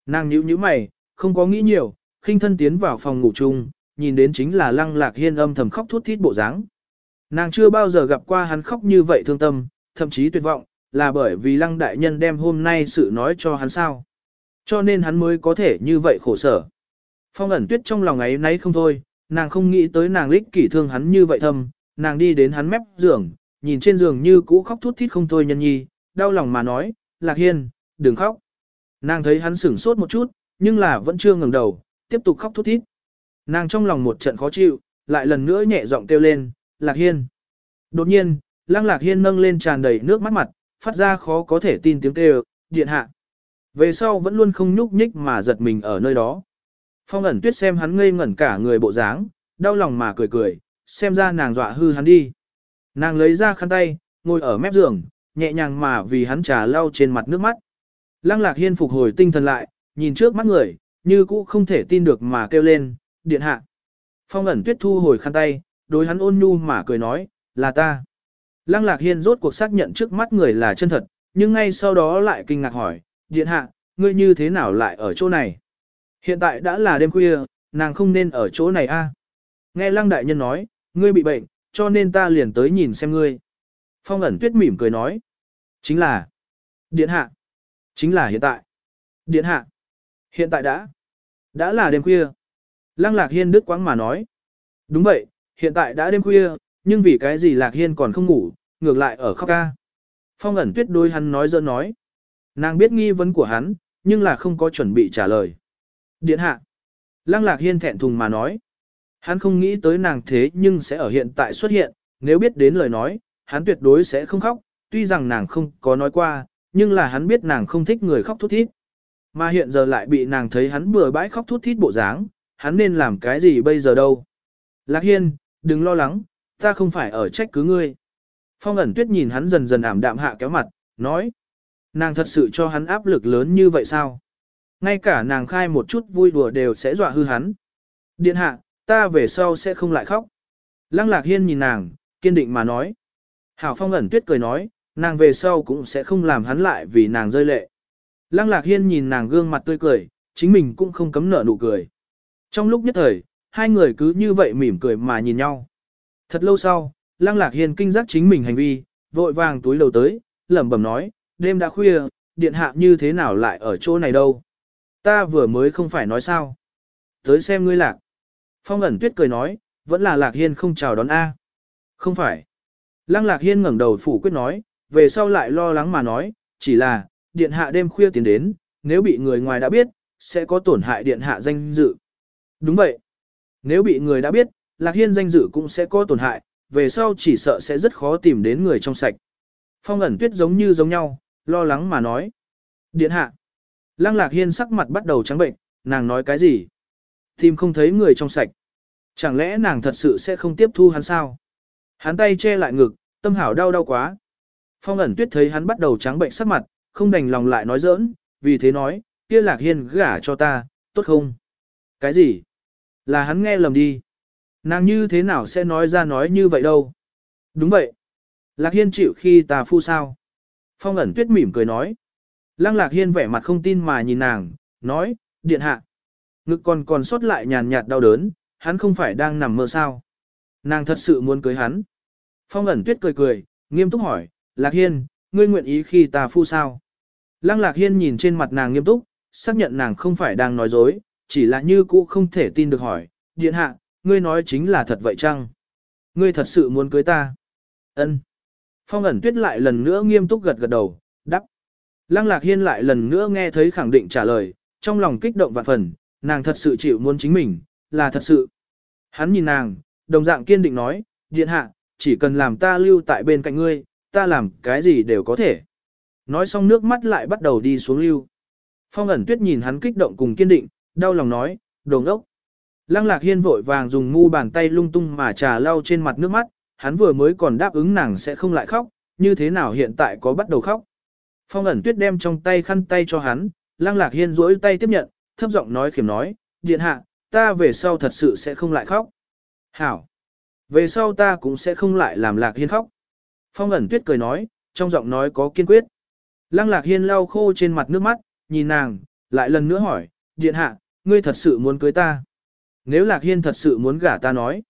Nàng nhíu nhíu mày, không có nghĩ nhiều, khinh thân tiến vào phòng ngủ chung, nhìn đến chính là lăng lạc hiên âm thầm khóc thút thít bộ dáng. Nàng chưa bao giờ gặp qua hắn khóc như vậy thương tâm, thậm chí tuyệt vọng, là bởi vì lăng đại nhân đem hôm nay sự nói cho hắn sao. Cho nên hắn mới có thể như vậy khổ sở. Phong ẩn tuyết trong lòng ấy nấy không thôi, nàng không nghĩ tới nàng lích kỷ thương hắn như vậy thâm, nàng đi đến hắn mép giường, nhìn trên giường như cũ khóc thút thít không thôi nhân nhi, đau lòng mà nói, lạc hiên, đừng khóc. Nàng thấy hắn sửng sốt một chút, nhưng là vẫn chưa ngừng đầu, tiếp tục khóc thút thít. Nàng trong lòng một trận khó chịu, lại lần nữa nhẹ giọng kêu lên, lạc hiên. Đột nhiên, lăng lạc hiên nâng lên tràn đầy nước mắt mặt, phát ra khó có thể tin tiếng kêu, điện hạ. Về sau vẫn luôn không nhúc nhích mà giật mình ở nơi đó. Phong ẩn tuyết xem hắn ngây ngẩn cả người bộ dáng, đau lòng mà cười cười, xem ra nàng dọa hư hắn đi. Nàng lấy ra khăn tay, ngồi ở mép giường, nhẹ nhàng mà vì hắn trà lau trên mặt nước mắt. Lăng lạc hiên phục hồi tinh thần lại, nhìn trước mắt người, như cũ không thể tin được mà kêu lên, điện hạ. Phong ẩn tuyết thu hồi khăn tay, đối hắn ôn nhu mà cười nói, là ta. Lăng lạc hiên rốt cuộc xác nhận trước mắt người là chân thật, nhưng ngay sau đó lại kinh ngạc hỏi, điện hạ, ngươi như thế nào lại ở chỗ này? Hiện tại đã là đêm khuya, nàng không nên ở chỗ này a. Nghe lăng đại nhân nói, ngươi bị bệnh, cho nên ta liền tới nhìn xem ngươi. Phong ẩn tuyết mỉm cười nói, chính là, điện hạ, chính là hiện tại. Điện hạ, hiện tại đã, đã là đêm khuya. Lăng lạc hiên đứt quãng mà nói, đúng vậy, hiện tại đã đêm khuya, nhưng vì cái gì lạc hiên còn không ngủ, ngược lại ở khóc ca. Phong ẩn tuyết đôi hắn nói dơ nói. Nàng biết nghi vấn của hắn, nhưng là không có chuẩn bị trả lời. Điện hạ. Lăng lạc hiên thẹn thùng mà nói. Hắn không nghĩ tới nàng thế nhưng sẽ ở hiện tại xuất hiện, nếu biết đến lời nói, hắn tuyệt đối sẽ không khóc, tuy rằng nàng không có nói qua, nhưng là hắn biết nàng không thích người khóc thút thít. Mà hiện giờ lại bị nàng thấy hắn bừa bãi khóc thút thít bộ dáng, hắn nên làm cái gì bây giờ đâu. Lạc Hiên, đừng lo lắng, ta không phải ở trách cứ ngươi. Phong ẩn tuyết nhìn hắn dần dần ảm đạm hạ kéo mặt, nói. Nàng thật sự cho hắn áp lực lớn như vậy sao? Ngay cả nàng khai một chút vui đùa đều sẽ dọa hư hắn. Điện hạ, ta về sau sẽ không lại khóc. Lăng lạc hiên nhìn nàng, kiên định mà nói. Hảo phong ẩn tuyết cười nói, nàng về sau cũng sẽ không làm hắn lại vì nàng rơi lệ. Lăng lạc hiên nhìn nàng gương mặt tươi cười, chính mình cũng không cấm nở nụ cười. Trong lúc nhất thời, hai người cứ như vậy mỉm cười mà nhìn nhau. Thật lâu sau, Lăng Lạc Hiên kinh giác chính mình hành vi, vội vàng túi đầu tới, lẩm bẩm nói, đêm đã khuya, điện hạ như thế nào lại ở chỗ này đâu. Ta vừa mới không phải nói sao. Tới xem ngươi lạc. Phong ẩn tuyết cười nói, vẫn là Lạc Hiên không chào đón A. Không phải. Lăng Lạc Hiên ngẩng đầu phủ quyết nói, về sau lại lo lắng mà nói, chỉ là, điện hạ đêm khuya tiến đến, nếu bị người ngoài đã biết, sẽ có tổn hại điện hạ danh dự. Đúng vậy. Nếu bị người đã biết, Lạc Hiên danh dự cũng sẽ có tổn hại, về sau chỉ sợ sẽ rất khó tìm đến người trong sạch. Phong ẩn tuyết giống như giống nhau, lo lắng mà nói. Điện hạ. Lăng Lạc Hiên sắc mặt bắt đầu trắng bệnh, nàng nói cái gì? Tìm không thấy người trong sạch. Chẳng lẽ nàng thật sự sẽ không tiếp thu hắn sao? Hắn tay che lại ngực, tâm hảo đau đau quá. Phong ẩn tuyết thấy hắn bắt đầu trắng bệnh sắc mặt, không đành lòng lại nói giỡn, vì thế nói, kia Lạc Hiên gả cho ta, tốt không? Cái gì? Là hắn nghe lầm đi. Nàng như thế nào sẽ nói ra nói như vậy đâu? Đúng vậy. Lạc Hiên chịu khi ta phu sao? Phong ẩn tuyết mỉm cười nói. Lăng Lạc Hiên vẻ mặt không tin mà nhìn nàng, nói, điện hạ. Ngực còn còn sót lại nhàn nhạt đau đớn, hắn không phải đang nằm mơ sao. Nàng thật sự muốn cưới hắn. Phong ẩn tuyết cười cười, nghiêm túc hỏi, Lạc Hiên, ngươi nguyện ý khi ta phu sao? Lăng Lạc Hiên nhìn trên mặt nàng nghiêm túc, xác nhận nàng không phải đang nói dối, chỉ là như cũ không thể tin được hỏi, điện hạ, ngươi nói chính là thật vậy chăng? Ngươi thật sự muốn cưới ta? Ân. Phong ẩn tuyết lại lần nữa nghiêm túc gật gật đầu, đắp. Lăng lạc hiên lại lần nữa nghe thấy khẳng định trả lời, trong lòng kích động vạn phần, nàng thật sự chịu muốn chính mình, là thật sự. Hắn nhìn nàng, đồng dạng kiên định nói, điện hạ, chỉ cần làm ta lưu tại bên cạnh ngươi, ta làm cái gì đều có thể. Nói xong nước mắt lại bắt đầu đi xuống lưu. Phong ẩn tuyết nhìn hắn kích động cùng kiên định, đau lòng nói, đồ ngốc. Lăng lạc hiên vội vàng dùng mu bàn tay lung tung mà trà lau trên mặt nước mắt, hắn vừa mới còn đáp ứng nàng sẽ không lại khóc, như thế nào hiện tại có bắt đầu khóc. Phong ẩn tuyết đem trong tay khăn tay cho hắn, lăng lạc hiên rỗi tay tiếp nhận, thấp giọng nói khiểm nói, điện hạ, ta về sau thật sự sẽ không lại khóc. Hảo! Về sau ta cũng sẽ không lại làm lạc hiên khóc. Phong ẩn tuyết cười nói, trong giọng nói có kiên quyết. Lăng lạc hiên lau khô trên mặt nước mắt, nhìn nàng, lại lần nữa hỏi, điện hạ, ngươi thật sự muốn cưới ta. Nếu Lạc Hiên thật sự muốn gả ta nói.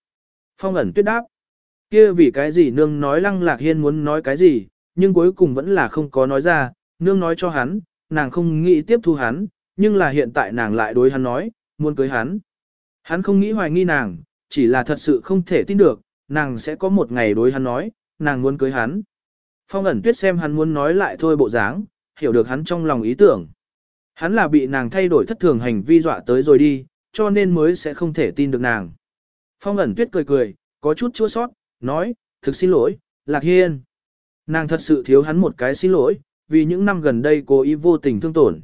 Phong ẩn tuyết đáp. kia vì cái gì nương nói lăng Lạc Hiên muốn nói cái gì, nhưng cuối cùng vẫn là không có nói ra, nương nói cho hắn, nàng không nghĩ tiếp thu hắn, nhưng là hiện tại nàng lại đối hắn nói, muốn cưới hắn. Hắn không nghĩ hoài nghi nàng, chỉ là thật sự không thể tin được, nàng sẽ có một ngày đối hắn nói, nàng muốn cưới hắn. Phong ẩn tuyết xem hắn muốn nói lại thôi bộ dáng, hiểu được hắn trong lòng ý tưởng. Hắn là bị nàng thay đổi thất thường hành vi dọa tới rồi đi, cho nên mới sẽ không thể tin được nàng. Phong ẩn tuyết cười cười, có chút chua sót, nói, thực xin lỗi, Lạc Hiên. Nàng thật sự thiếu hắn một cái xin lỗi, vì những năm gần đây cố ý vô tình thương tổn.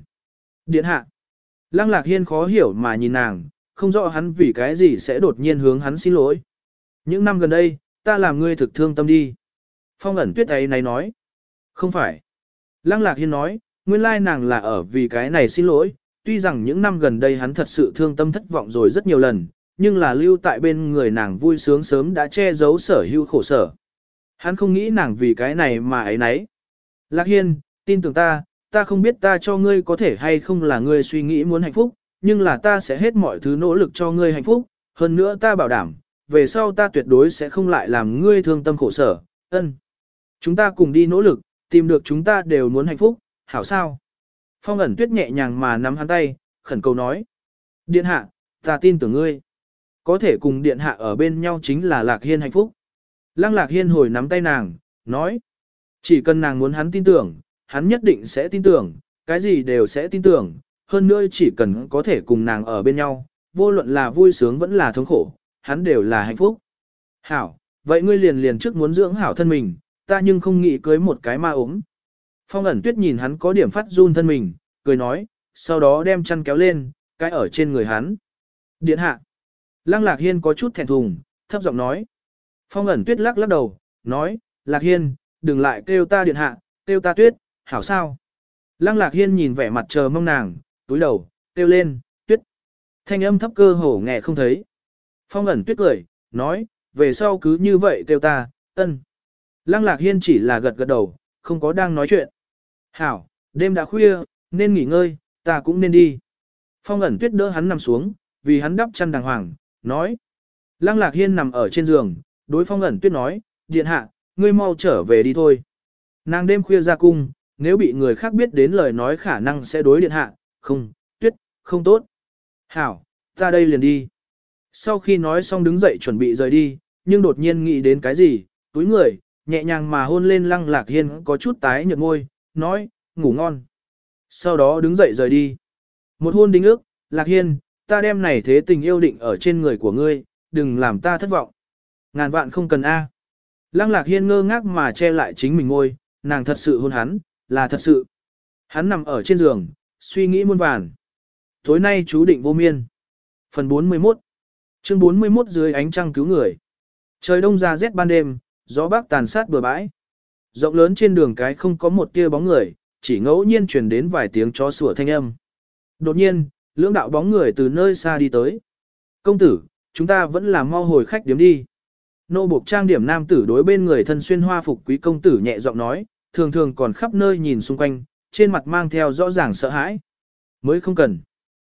Điện hạ. Lăng Lạc Hiên khó hiểu mà nhìn nàng, không rõ hắn vì cái gì sẽ đột nhiên hướng hắn xin lỗi. Những năm gần đây, ta làm ngươi thực thương tâm đi. Phong ẩn tuyết ấy này nói. Không phải. Lăng lạc hiên nói, nguyên lai nàng là ở vì cái này xin lỗi, tuy rằng những năm gần đây hắn thật sự thương tâm thất vọng rồi rất nhiều lần, nhưng là lưu tại bên người nàng vui sướng sớm đã che giấu sở hữu khổ sở. Hắn không nghĩ nàng vì cái này mà ấy nấy. Lạc hiên, tin tưởng ta, ta không biết ta cho ngươi có thể hay không là ngươi suy nghĩ muốn hạnh phúc, nhưng là ta sẽ hết mọi thứ nỗ lực cho ngươi hạnh phúc, hơn nữa ta bảo đảm, về sau ta tuyệt đối sẽ không lại làm ngươi thương tâm khổ sở, ân. Chúng ta cùng đi nỗ lực, tìm được chúng ta đều muốn hạnh phúc, hảo sao? Phong ẩn tuyết nhẹ nhàng mà nắm hắn tay, khẩn cầu nói. Điện hạ, ta tin tưởng ngươi. Có thể cùng điện hạ ở bên nhau chính là lạc hiên hạnh phúc. Lăng lạc hiên hồi nắm tay nàng, nói. Chỉ cần nàng muốn hắn tin tưởng, hắn nhất định sẽ tin tưởng, cái gì đều sẽ tin tưởng, hơn nữa chỉ cần có thể cùng nàng ở bên nhau, vô luận là vui sướng vẫn là thống khổ, hắn đều là hạnh phúc. Hảo, vậy ngươi liền liền trước muốn dưỡng hảo thân mình, ta nhưng không nghĩ cưới một cái ma ốm. Phong ẩn tuyết nhìn hắn có điểm phát run thân mình, cười nói, sau đó đem chăn kéo lên, cái ở trên người hắn. Điện hạ. Lăng lạc hiên có chút thẹn thùng, thấp giọng nói. Phong ẩn tuyết lắc lắc đầu, nói, lạc hiên, đừng lại kêu ta điện hạ, kêu ta tuyết, hảo sao. Lăng lạc hiên nhìn vẻ mặt chờ mong nàng, túi đầu, kêu lên, tuyết. Thanh âm thấp cơ hổ nghe không thấy. Phong ẩn tuyết cười, nói, về sau cứ như vậy kêu ta, ân. Lăng lạc hiên chỉ là gật gật đầu, không có đang nói chuyện. Hảo, đêm đã khuya, nên nghỉ ngơi, ta cũng nên đi. Phong ẩn tuyết đỡ hắn nằm xuống, vì hắn đắp chăn đàng hoàng, nói. Lăng lạc hiên nằm ở trên giường, đối phong ẩn tuyết nói, điện hạ, ngươi mau trở về đi thôi. Nàng đêm khuya ra cung, nếu bị người khác biết đến lời nói khả năng sẽ đối điện hạ, không, tuyết, không tốt. Hảo, ta đây liền đi. Sau khi nói xong đứng dậy chuẩn bị rời đi, nhưng đột nhiên nghĩ đến cái gì, túi người, nhẹ nhàng mà hôn lên lăng lạc hiên có chút tái nhợt môi, nói, ngủ ngon. Sau đó đứng dậy rời đi. Một hôn đính ước, lạc hiên, ta đem này thế tình yêu định ở trên người của ngươi, đừng làm ta thất vọng. Ngàn vạn không cần A. Lăng lạc hiên ngơ ngác mà che lại chính mình ngôi, nàng thật sự hôn hắn, là thật sự. Hắn nằm ở trên giường, suy nghĩ muôn vàn. Tối nay chú định vô miên. Phần 41 Chương 41 dưới ánh trăng cứu người. Trời đông ra rét ban đêm, gió bắc tàn sát bừa bãi. Rộng lớn trên đường cái không có một tia bóng người, chỉ ngẫu nhiên truyền đến vài tiếng chó sủa thanh âm. Đột nhiên, lưỡng đạo bóng người từ nơi xa đi tới. Công tử, chúng ta vẫn là mau hồi khách điếm đi. Nô buộc trang điểm nam tử đối bên người thân xuyên hoa phục quý công tử nhẹ giọng nói, thường thường còn khắp nơi nhìn xung quanh, trên mặt mang theo rõ ràng sợ hãi. Mới không cần.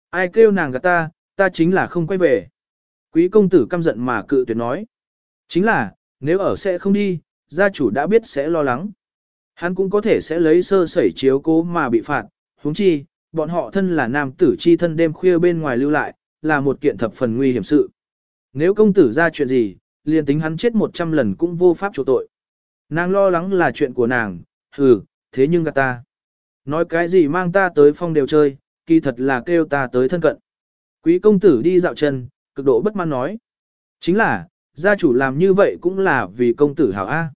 Ai kêu nàng gạt ta, ta chính là không quay về. Quý công tử căm giận mà cự tuyệt nói. Chính là, nếu ở sẽ không đi, gia chủ đã biết sẽ lo lắng. Hắn cũng có thể sẽ lấy sơ sẩy chiếu cố mà bị phạt, huống chi, bọn họ thân là nam tử chi thân đêm khuya bên ngoài lưu lại, là một kiện thập phần nguy hiểm sự. Nếu công tử ra chuyện gì, liền tính hắn chết một trăm lần cũng vô pháp chỗ tội. Nàng lo lắng là chuyện của nàng, hừ, thế nhưng gạt ta. Nói cái gì mang ta tới phong đều chơi, kỳ thật là kêu ta tới thân cận. Quý công tử đi dạo chân, cực độ bất mãn nói. Chính là, gia chủ làm như vậy cũng là vì công tử hảo A.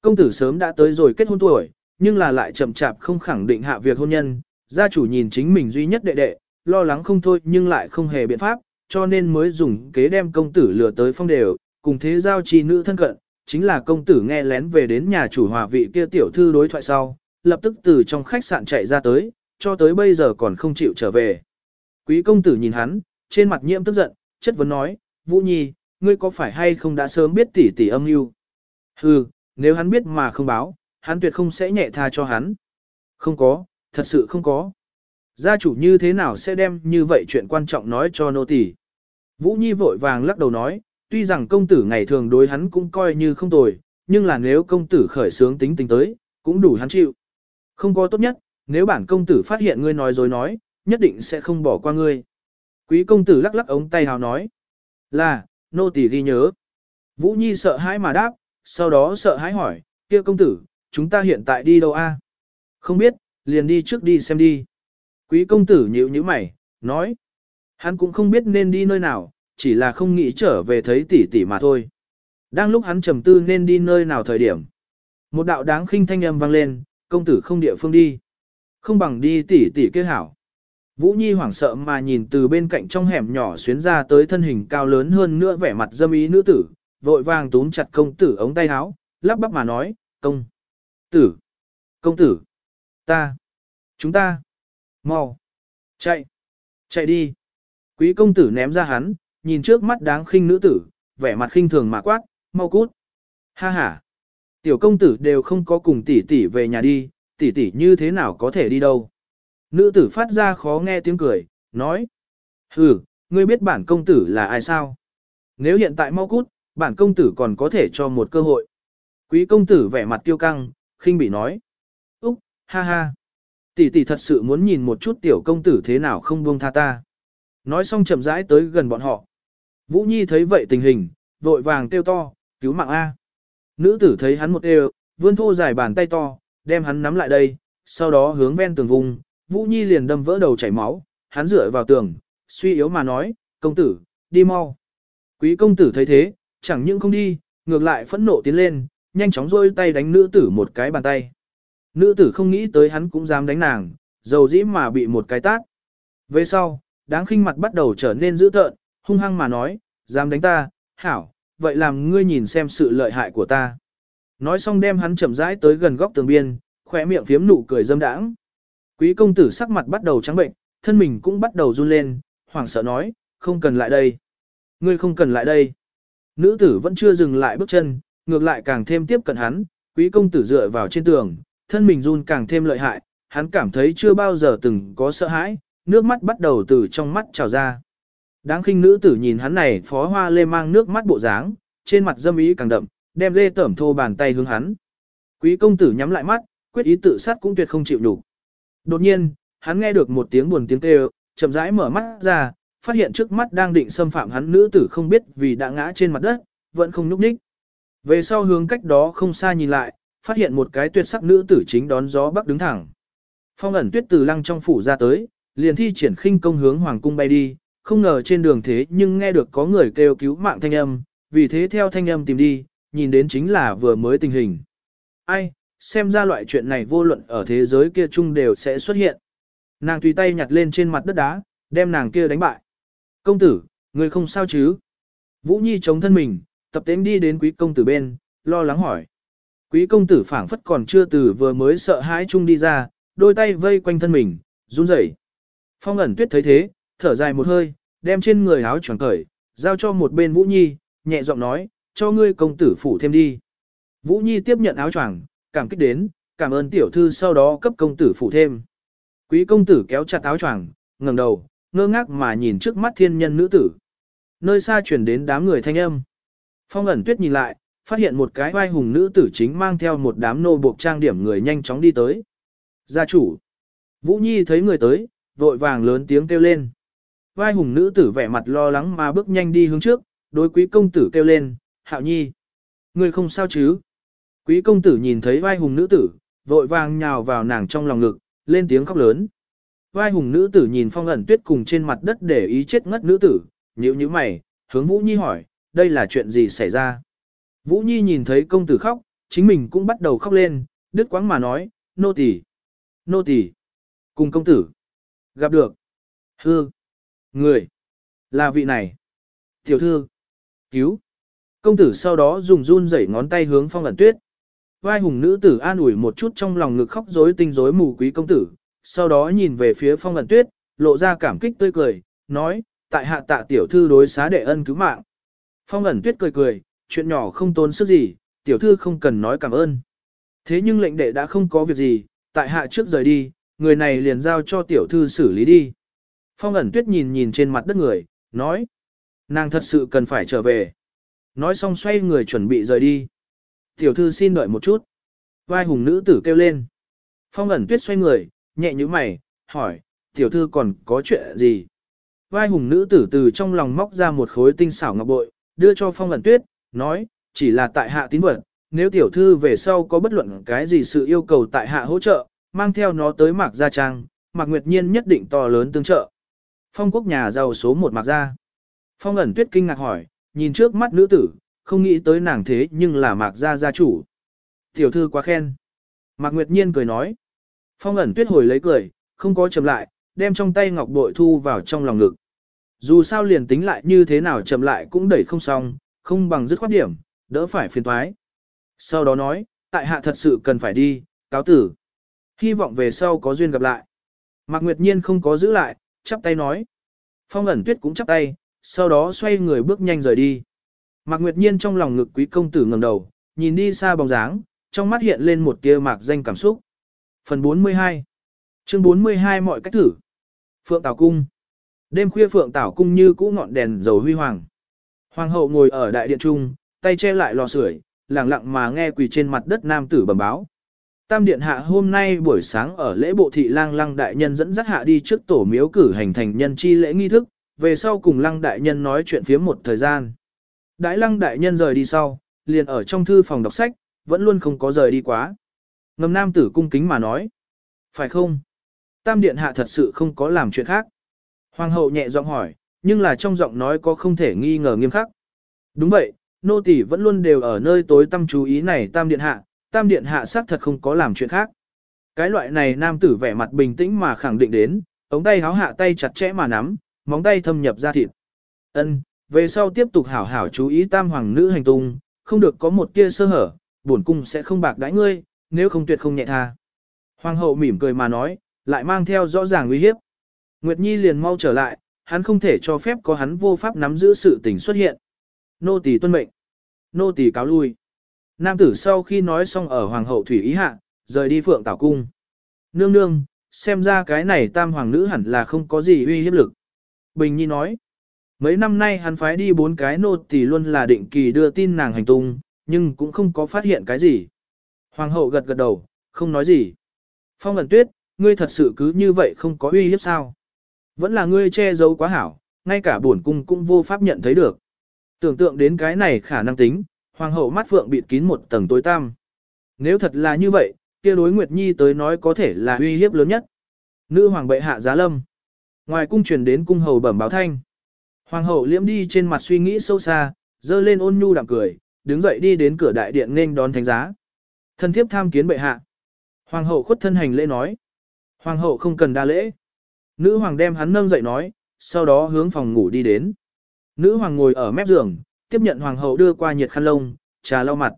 Công tử sớm đã tới rồi kết hôn tuổi, nhưng là lại chậm chạp không khẳng định hạ việc hôn nhân, gia chủ nhìn chính mình duy nhất đệ đệ, lo lắng không thôi nhưng lại không hề biện pháp, cho nên mới dùng kế đem công tử lừa tới phong đều, cùng thế giao chi nữ thân cận, chính là công tử nghe lén về đến nhà chủ hòa vị kia tiểu thư đối thoại sau, lập tức từ trong khách sạn chạy ra tới, cho tới bây giờ còn không chịu trở về. Quý công tử nhìn hắn, trên mặt nhiễm tức giận, chất vấn nói, Vũ Nhi, ngươi có phải hay không đã sớm biết tỷ tỷ âm mưu? Hừ, nếu hắn biết mà không báo, hắn tuyệt không sẽ nhẹ tha cho hắn. Không có, thật sự không có. Gia chủ như thế nào sẽ đem như vậy chuyện quan trọng nói cho nô tỳ? Vũ Nhi vội vàng lắc đầu nói, tuy rằng công tử ngày thường đối hắn cũng coi như không tồi, nhưng là nếu công tử khởi sướng tính tình tới, cũng đủ hắn chịu. Không có tốt nhất, nếu bản công tử phát hiện ngươi nói dối nói, nhất định sẽ không bỏ qua ngươi. Quý công tử lắc lắc ống tay hào nói, là, nô tỳ ghi nhớ. Vũ Nhi sợ hãi mà đáp, sau đó sợ hãi hỏi, kia công tử, chúng ta hiện tại đi đâu a? Không biết, liền đi trước đi xem đi. Quý công tử nhíu nhíu mày, nói, hắn cũng không biết nên đi nơi nào, chỉ là không nghĩ trở về thấy tỷ tỷ mà thôi. Đang lúc hắn trầm tư nên đi nơi nào thời điểm. Một đạo đáng khinh thanh âm vang lên, công tử không địa phương đi. Không bằng đi tỷ tỷ kia hảo. Vũ Nhi hoảng sợ mà nhìn từ bên cạnh trong hẻm nhỏ xuyến ra tới thân hình cao lớn hơn nữa vẻ mặt dâm ý nữ tử, vội vàng túm chặt công tử ống tay áo, lắp bắp mà nói, công tử, công tử, ta, chúng ta, mau, chạy, chạy đi. Quý công tử ném ra hắn, nhìn trước mắt đáng khinh nữ tử, vẻ mặt khinh thường mà quát, mau cút. Ha ha. Tiểu công tử đều không có cùng tỷ tỷ về nhà đi, tỷ tỷ như thế nào có thể đi đâu. Nữ tử phát ra khó nghe tiếng cười, nói. Hừ, ngươi biết bản công tử là ai sao? Nếu hiện tại mau cút, bản công tử còn có thể cho một cơ hội. Quý công tử vẻ mặt tiêu căng, khinh bị nói. Úc, ha ha. Tỷ tỷ thật sự muốn nhìn một chút tiểu công tử thế nào không buông tha ta. Nói xong chậm rãi tới gần bọn họ. Vũ Nhi thấy vậy tình hình, vội vàng kêu to, cứu mạng A. Nữ tử thấy hắn một đều, vươn thô dài bàn tay to, đem hắn nắm lại đây, sau đó hướng ven tường vùng, Vũ Nhi liền đâm vỡ đầu chảy máu, hắn dựa vào tường, suy yếu mà nói, công tử, đi mau. Quý công tử thấy thế, chẳng những không đi, ngược lại phẫn nộ tiến lên, nhanh chóng rôi tay đánh nữ tử một cái bàn tay. Nữ tử không nghĩ tới hắn cũng dám đánh nàng, dầu dĩ mà bị một cái tát. Về sau, đáng khinh mặt bắt đầu trở nên dữ tợn, hung hăng mà nói, dám đánh ta, hảo, vậy làm ngươi nhìn xem sự lợi hại của ta. Nói xong đem hắn chậm rãi tới gần góc tường biên, khỏe miệng phiếm nụ cười dâm đãng. Quý công tử sắc mặt bắt đầu trắng bệnh, thân mình cũng bắt đầu run lên, hoảng sợ nói, không cần lại đây. Ngươi không cần lại đây. Nữ tử vẫn chưa dừng lại bước chân, ngược lại càng thêm tiếp cận hắn, quý công tử dựa vào trên tường, thân mình run càng thêm lợi hại, hắn cảm thấy chưa bao giờ từng có sợ hãi, nước mắt bắt đầu từ trong mắt trào ra. Đáng khinh nữ tử nhìn hắn này phó hoa lê mang nước mắt bộ dáng, trên mặt dâm ý càng đậm, đem lê tẩm thô bàn tay hướng hắn. Quý công tử nhắm lại mắt, quyết ý tự sát cũng tuyệt không chịu đủ. Đột nhiên, hắn nghe được một tiếng buồn tiếng kêu, chậm rãi mở mắt ra, phát hiện trước mắt đang định xâm phạm hắn nữ tử không biết vì đã ngã trên mặt đất, vẫn không nhúc nhích. Về sau hướng cách đó không xa nhìn lại, phát hiện một cái tuyệt sắc nữ tử chính đón gió bắc đứng thẳng. Phong ẩn tuyết từ lăng trong phủ ra tới, liền thi triển khinh công hướng hoàng cung bay đi, không ngờ trên đường thế nhưng nghe được có người kêu cứu mạng thanh âm, vì thế theo thanh âm tìm đi, nhìn đến chính là vừa mới tình hình. Ai, xem ra loại chuyện này vô luận ở thế giới kia chung đều sẽ xuất hiện. Nàng tùy tay nhặt lên trên mặt đất đá, đem nàng kia đánh bại. Công tử, người không sao chứ? Vũ Nhi chống thân mình, tập tễnh đi đến quý công tử bên, lo lắng hỏi. Quý công tử phảng phất còn chưa từ vừa mới sợ hãi chung đi ra, đôi tay vây quanh thân mình, run rẩy. Phong ẩn tuyết thấy thế, thở dài một hơi, đem trên người áo choàng cởi, giao cho một bên Vũ Nhi, nhẹ giọng nói, cho ngươi công tử phủ thêm đi. Vũ Nhi tiếp nhận áo choàng, cảm kích đến, cảm ơn tiểu thư sau đó cấp công tử phủ thêm. Quý công tử kéo chặt áo choàng, ngẩng đầu, ngơ ngác mà nhìn trước mắt thiên nhân nữ tử. Nơi xa chuyển đến đám người thanh âm. Phong ẩn tuyết nhìn lại, phát hiện một cái vai hùng nữ tử chính mang theo một đám nô buộc trang điểm người nhanh chóng đi tới. Gia chủ. Vũ Nhi thấy người tới, vội vàng lớn tiếng kêu lên. Vai hùng nữ tử vẻ mặt lo lắng mà bước nhanh đi hướng trước, đối quý công tử kêu lên, Hạo Nhi. Người không sao chứ? Quý công tử nhìn thấy vai hùng nữ tử, vội vàng nhào vào nàng trong lòng ngực, lên tiếng khóc lớn. Vai hùng nữ tử nhìn phong ẩn tuyết cùng trên mặt đất để ý chết ngất nữ tử, nhíu nhíu mày, hướng Vũ Nhi hỏi, đây là chuyện gì xảy ra? Vũ Nhi nhìn thấy công tử khóc, chính mình cũng bắt đầu khóc lên, đứt quãng mà nói, nô tỳ, nô tỳ, cùng công tử, gặp được, hư, người, là vị này, tiểu thư, cứu. Công tử sau đó dùng run rẩy ngón tay hướng phong ẩn tuyết. Vai hùng nữ tử an ủi một chút trong lòng ngực khóc rối tinh rối mù quý công tử, sau đó nhìn về phía phong ẩn tuyết, lộ ra cảm kích tươi cười, nói, tại hạ tạ tiểu thư đối xá đệ ân cứu mạng. Phong ẩn tuyết cười cười, chuyện nhỏ không tốn sức gì, tiểu thư không cần nói cảm ơn. Thế nhưng lệnh đệ đã không có việc gì, tại hạ trước rời đi, người này liền giao cho tiểu thư xử lý đi. Phong ẩn tuyết nhìn nhìn trên mặt đất người, nói, nàng thật sự cần phải trở về. Nói xong xoay người chuẩn bị rời đi. Tiểu thư xin đợi một chút. Vai hùng nữ tử kêu lên. Phong ẩn tuyết xoay người, nhẹ như mày, hỏi, tiểu thư còn có chuyện gì? Vai hùng nữ tử từ trong lòng móc ra một khối tinh xảo ngọc bội, đưa cho phong ẩn tuyết, nói, chỉ là tại hạ tín vật, nếu tiểu thư về sau có bất luận cái gì sự yêu cầu tại hạ hỗ trợ, mang theo nó tới mạc gia trang, mạc nguyệt nhiên nhất định to lớn tương trợ. Phong quốc nhà giàu số một mạc gia. Phong ẩn tuyết kinh ngạc hỏi, nhìn trước mắt nữ tử, không nghĩ tới nàng thế nhưng là mạc gia gia chủ. Tiểu thư quá khen. Mạc Nguyệt Nhiên cười nói. Phong ẩn tuyết hồi lấy cười, không có chậm lại, đem trong tay ngọc bội thu vào trong lòng ngực. Dù sao liền tính lại như thế nào chậm lại cũng đẩy không xong, không bằng dứt khoát điểm, đỡ phải phiền toái. Sau đó nói, tại hạ thật sự cần phải đi, cáo tử. Hy vọng về sau có duyên gặp lại. Mạc Nguyệt Nhiên không có giữ lại, chắp tay nói. Phong ẩn tuyết cũng chắp tay, sau đó xoay người bước nhanh rời đi. Mạc Nguyệt Nhiên trong lòng ngực quý công tử ngẩng đầu, nhìn đi xa bóng dáng, trong mắt hiện lên một tia mạc danh cảm xúc. Phần 42 Chương 42 mọi cách thử Phượng Tảo Cung Đêm khuya Phượng Tảo Cung như cũ ngọn đèn dầu huy hoàng. Hoàng hậu ngồi ở đại điện trung, tay che lại lò sưởi, lặng lặng mà nghe quỳ trên mặt đất nam tử bẩm báo. Tam điện hạ hôm nay buổi sáng ở lễ bộ thị lang lăng đại nhân dẫn dắt hạ đi trước tổ miếu cử hành thành nhân chi lễ nghi thức, về sau cùng lăng đại nhân nói chuyện phía một thời gian. Đại lăng đại nhân rời đi sau, liền ở trong thư phòng đọc sách, vẫn luôn không có rời đi quá. Ngầm nam tử cung kính mà nói. Phải không? Tam điện hạ thật sự không có làm chuyện khác. Hoàng hậu nhẹ giọng hỏi, nhưng là trong giọng nói có không thể nghi ngờ nghiêm khắc. Đúng vậy, nô tỳ vẫn luôn đều ở nơi tối tâm chú ý này tam điện hạ, tam điện hạ xác thật không có làm chuyện khác. Cái loại này nam tử vẻ mặt bình tĩnh mà khẳng định đến, ống tay háo hạ tay chặt chẽ mà nắm, móng tay thâm nhập ra thịt. Ân, về sau tiếp tục hảo hảo chú ý tam hoàng nữ hành tung, không được có một tia sơ hở, bổn cung sẽ không bạc đãi ngươi, nếu không tuyệt không nhẹ tha. Hoàng hậu mỉm cười mà nói, lại mang theo rõ ràng uy hiếp. Nguyệt Nhi liền mau trở lại, hắn không thể cho phép có hắn vô pháp nắm giữ sự tình xuất hiện. Nô tỳ tuân mệnh. Nô tỳ cáo lui. Nam tử sau khi nói xong ở hoàng hậu thủy ý hạ, rời đi phượng tảo cung. Nương nương, xem ra cái này tam hoàng nữ hẳn là không có gì uy hiếp lực. Bình Nhi nói. Mấy năm nay hắn phái đi bốn cái nô tỳ luôn là định kỳ đưa tin nàng hành tung, nhưng cũng không có phát hiện cái gì. Hoàng hậu gật gật đầu, không nói gì. Phong ẩn tuyết, ngươi thật sự cứ như vậy không có uy hiếp sao? Vẫn là ngươi che giấu quá hảo, ngay cả bổn cung cũng vô pháp nhận thấy được. Tưởng tượng đến cái này khả năng tính, hoàng hậu mắt phượng bịt kín một tầng tối tăm. Nếu thật là như vậy, kia đối Nguyệt Nhi tới nói có thể là uy hiếp lớn nhất. Nữ hoàng bệ hạ giá lâm. Ngoài cung truyền đến cung hầu bẩm báo thanh. Hoàng hậu liễm đi trên mặt suy nghĩ sâu xa, dơ lên ôn nhu đạm cười, đứng dậy đi đến cửa đại điện nên đón thánh giá. Thân thiếp tham kiến bệ hạ. Hoàng hậu khuất thân hành lễ nói. Hoàng hậu không cần đa lễ. Nữ hoàng đem hắn nâng dậy nói, sau đó hướng phòng ngủ đi đến. Nữ hoàng ngồi ở mép giường, tiếp nhận hoàng hậu đưa qua nhiệt khăn lông, trà lau mặt.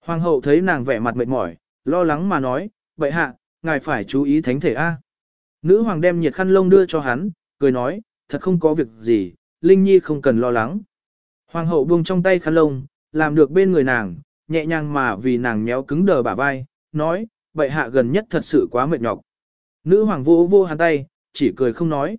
Hoàng hậu thấy nàng vẻ mặt mệt mỏi, lo lắng mà nói, vậy hạ, ngài phải chú ý thánh thể A. Nữ hoàng đem nhiệt khăn lông đưa cho hắn, cười nói, thật không có việc gì, Linh Nhi không cần lo lắng. Hoàng hậu buông trong tay khăn lông, làm được bên người nàng, nhẹ nhàng mà vì nàng méo cứng đờ bả vai, nói, vậy hạ gần nhất thật sự quá mệt nhọc. Nữ hoàng vô vô hắn tay, chỉ cười không nói.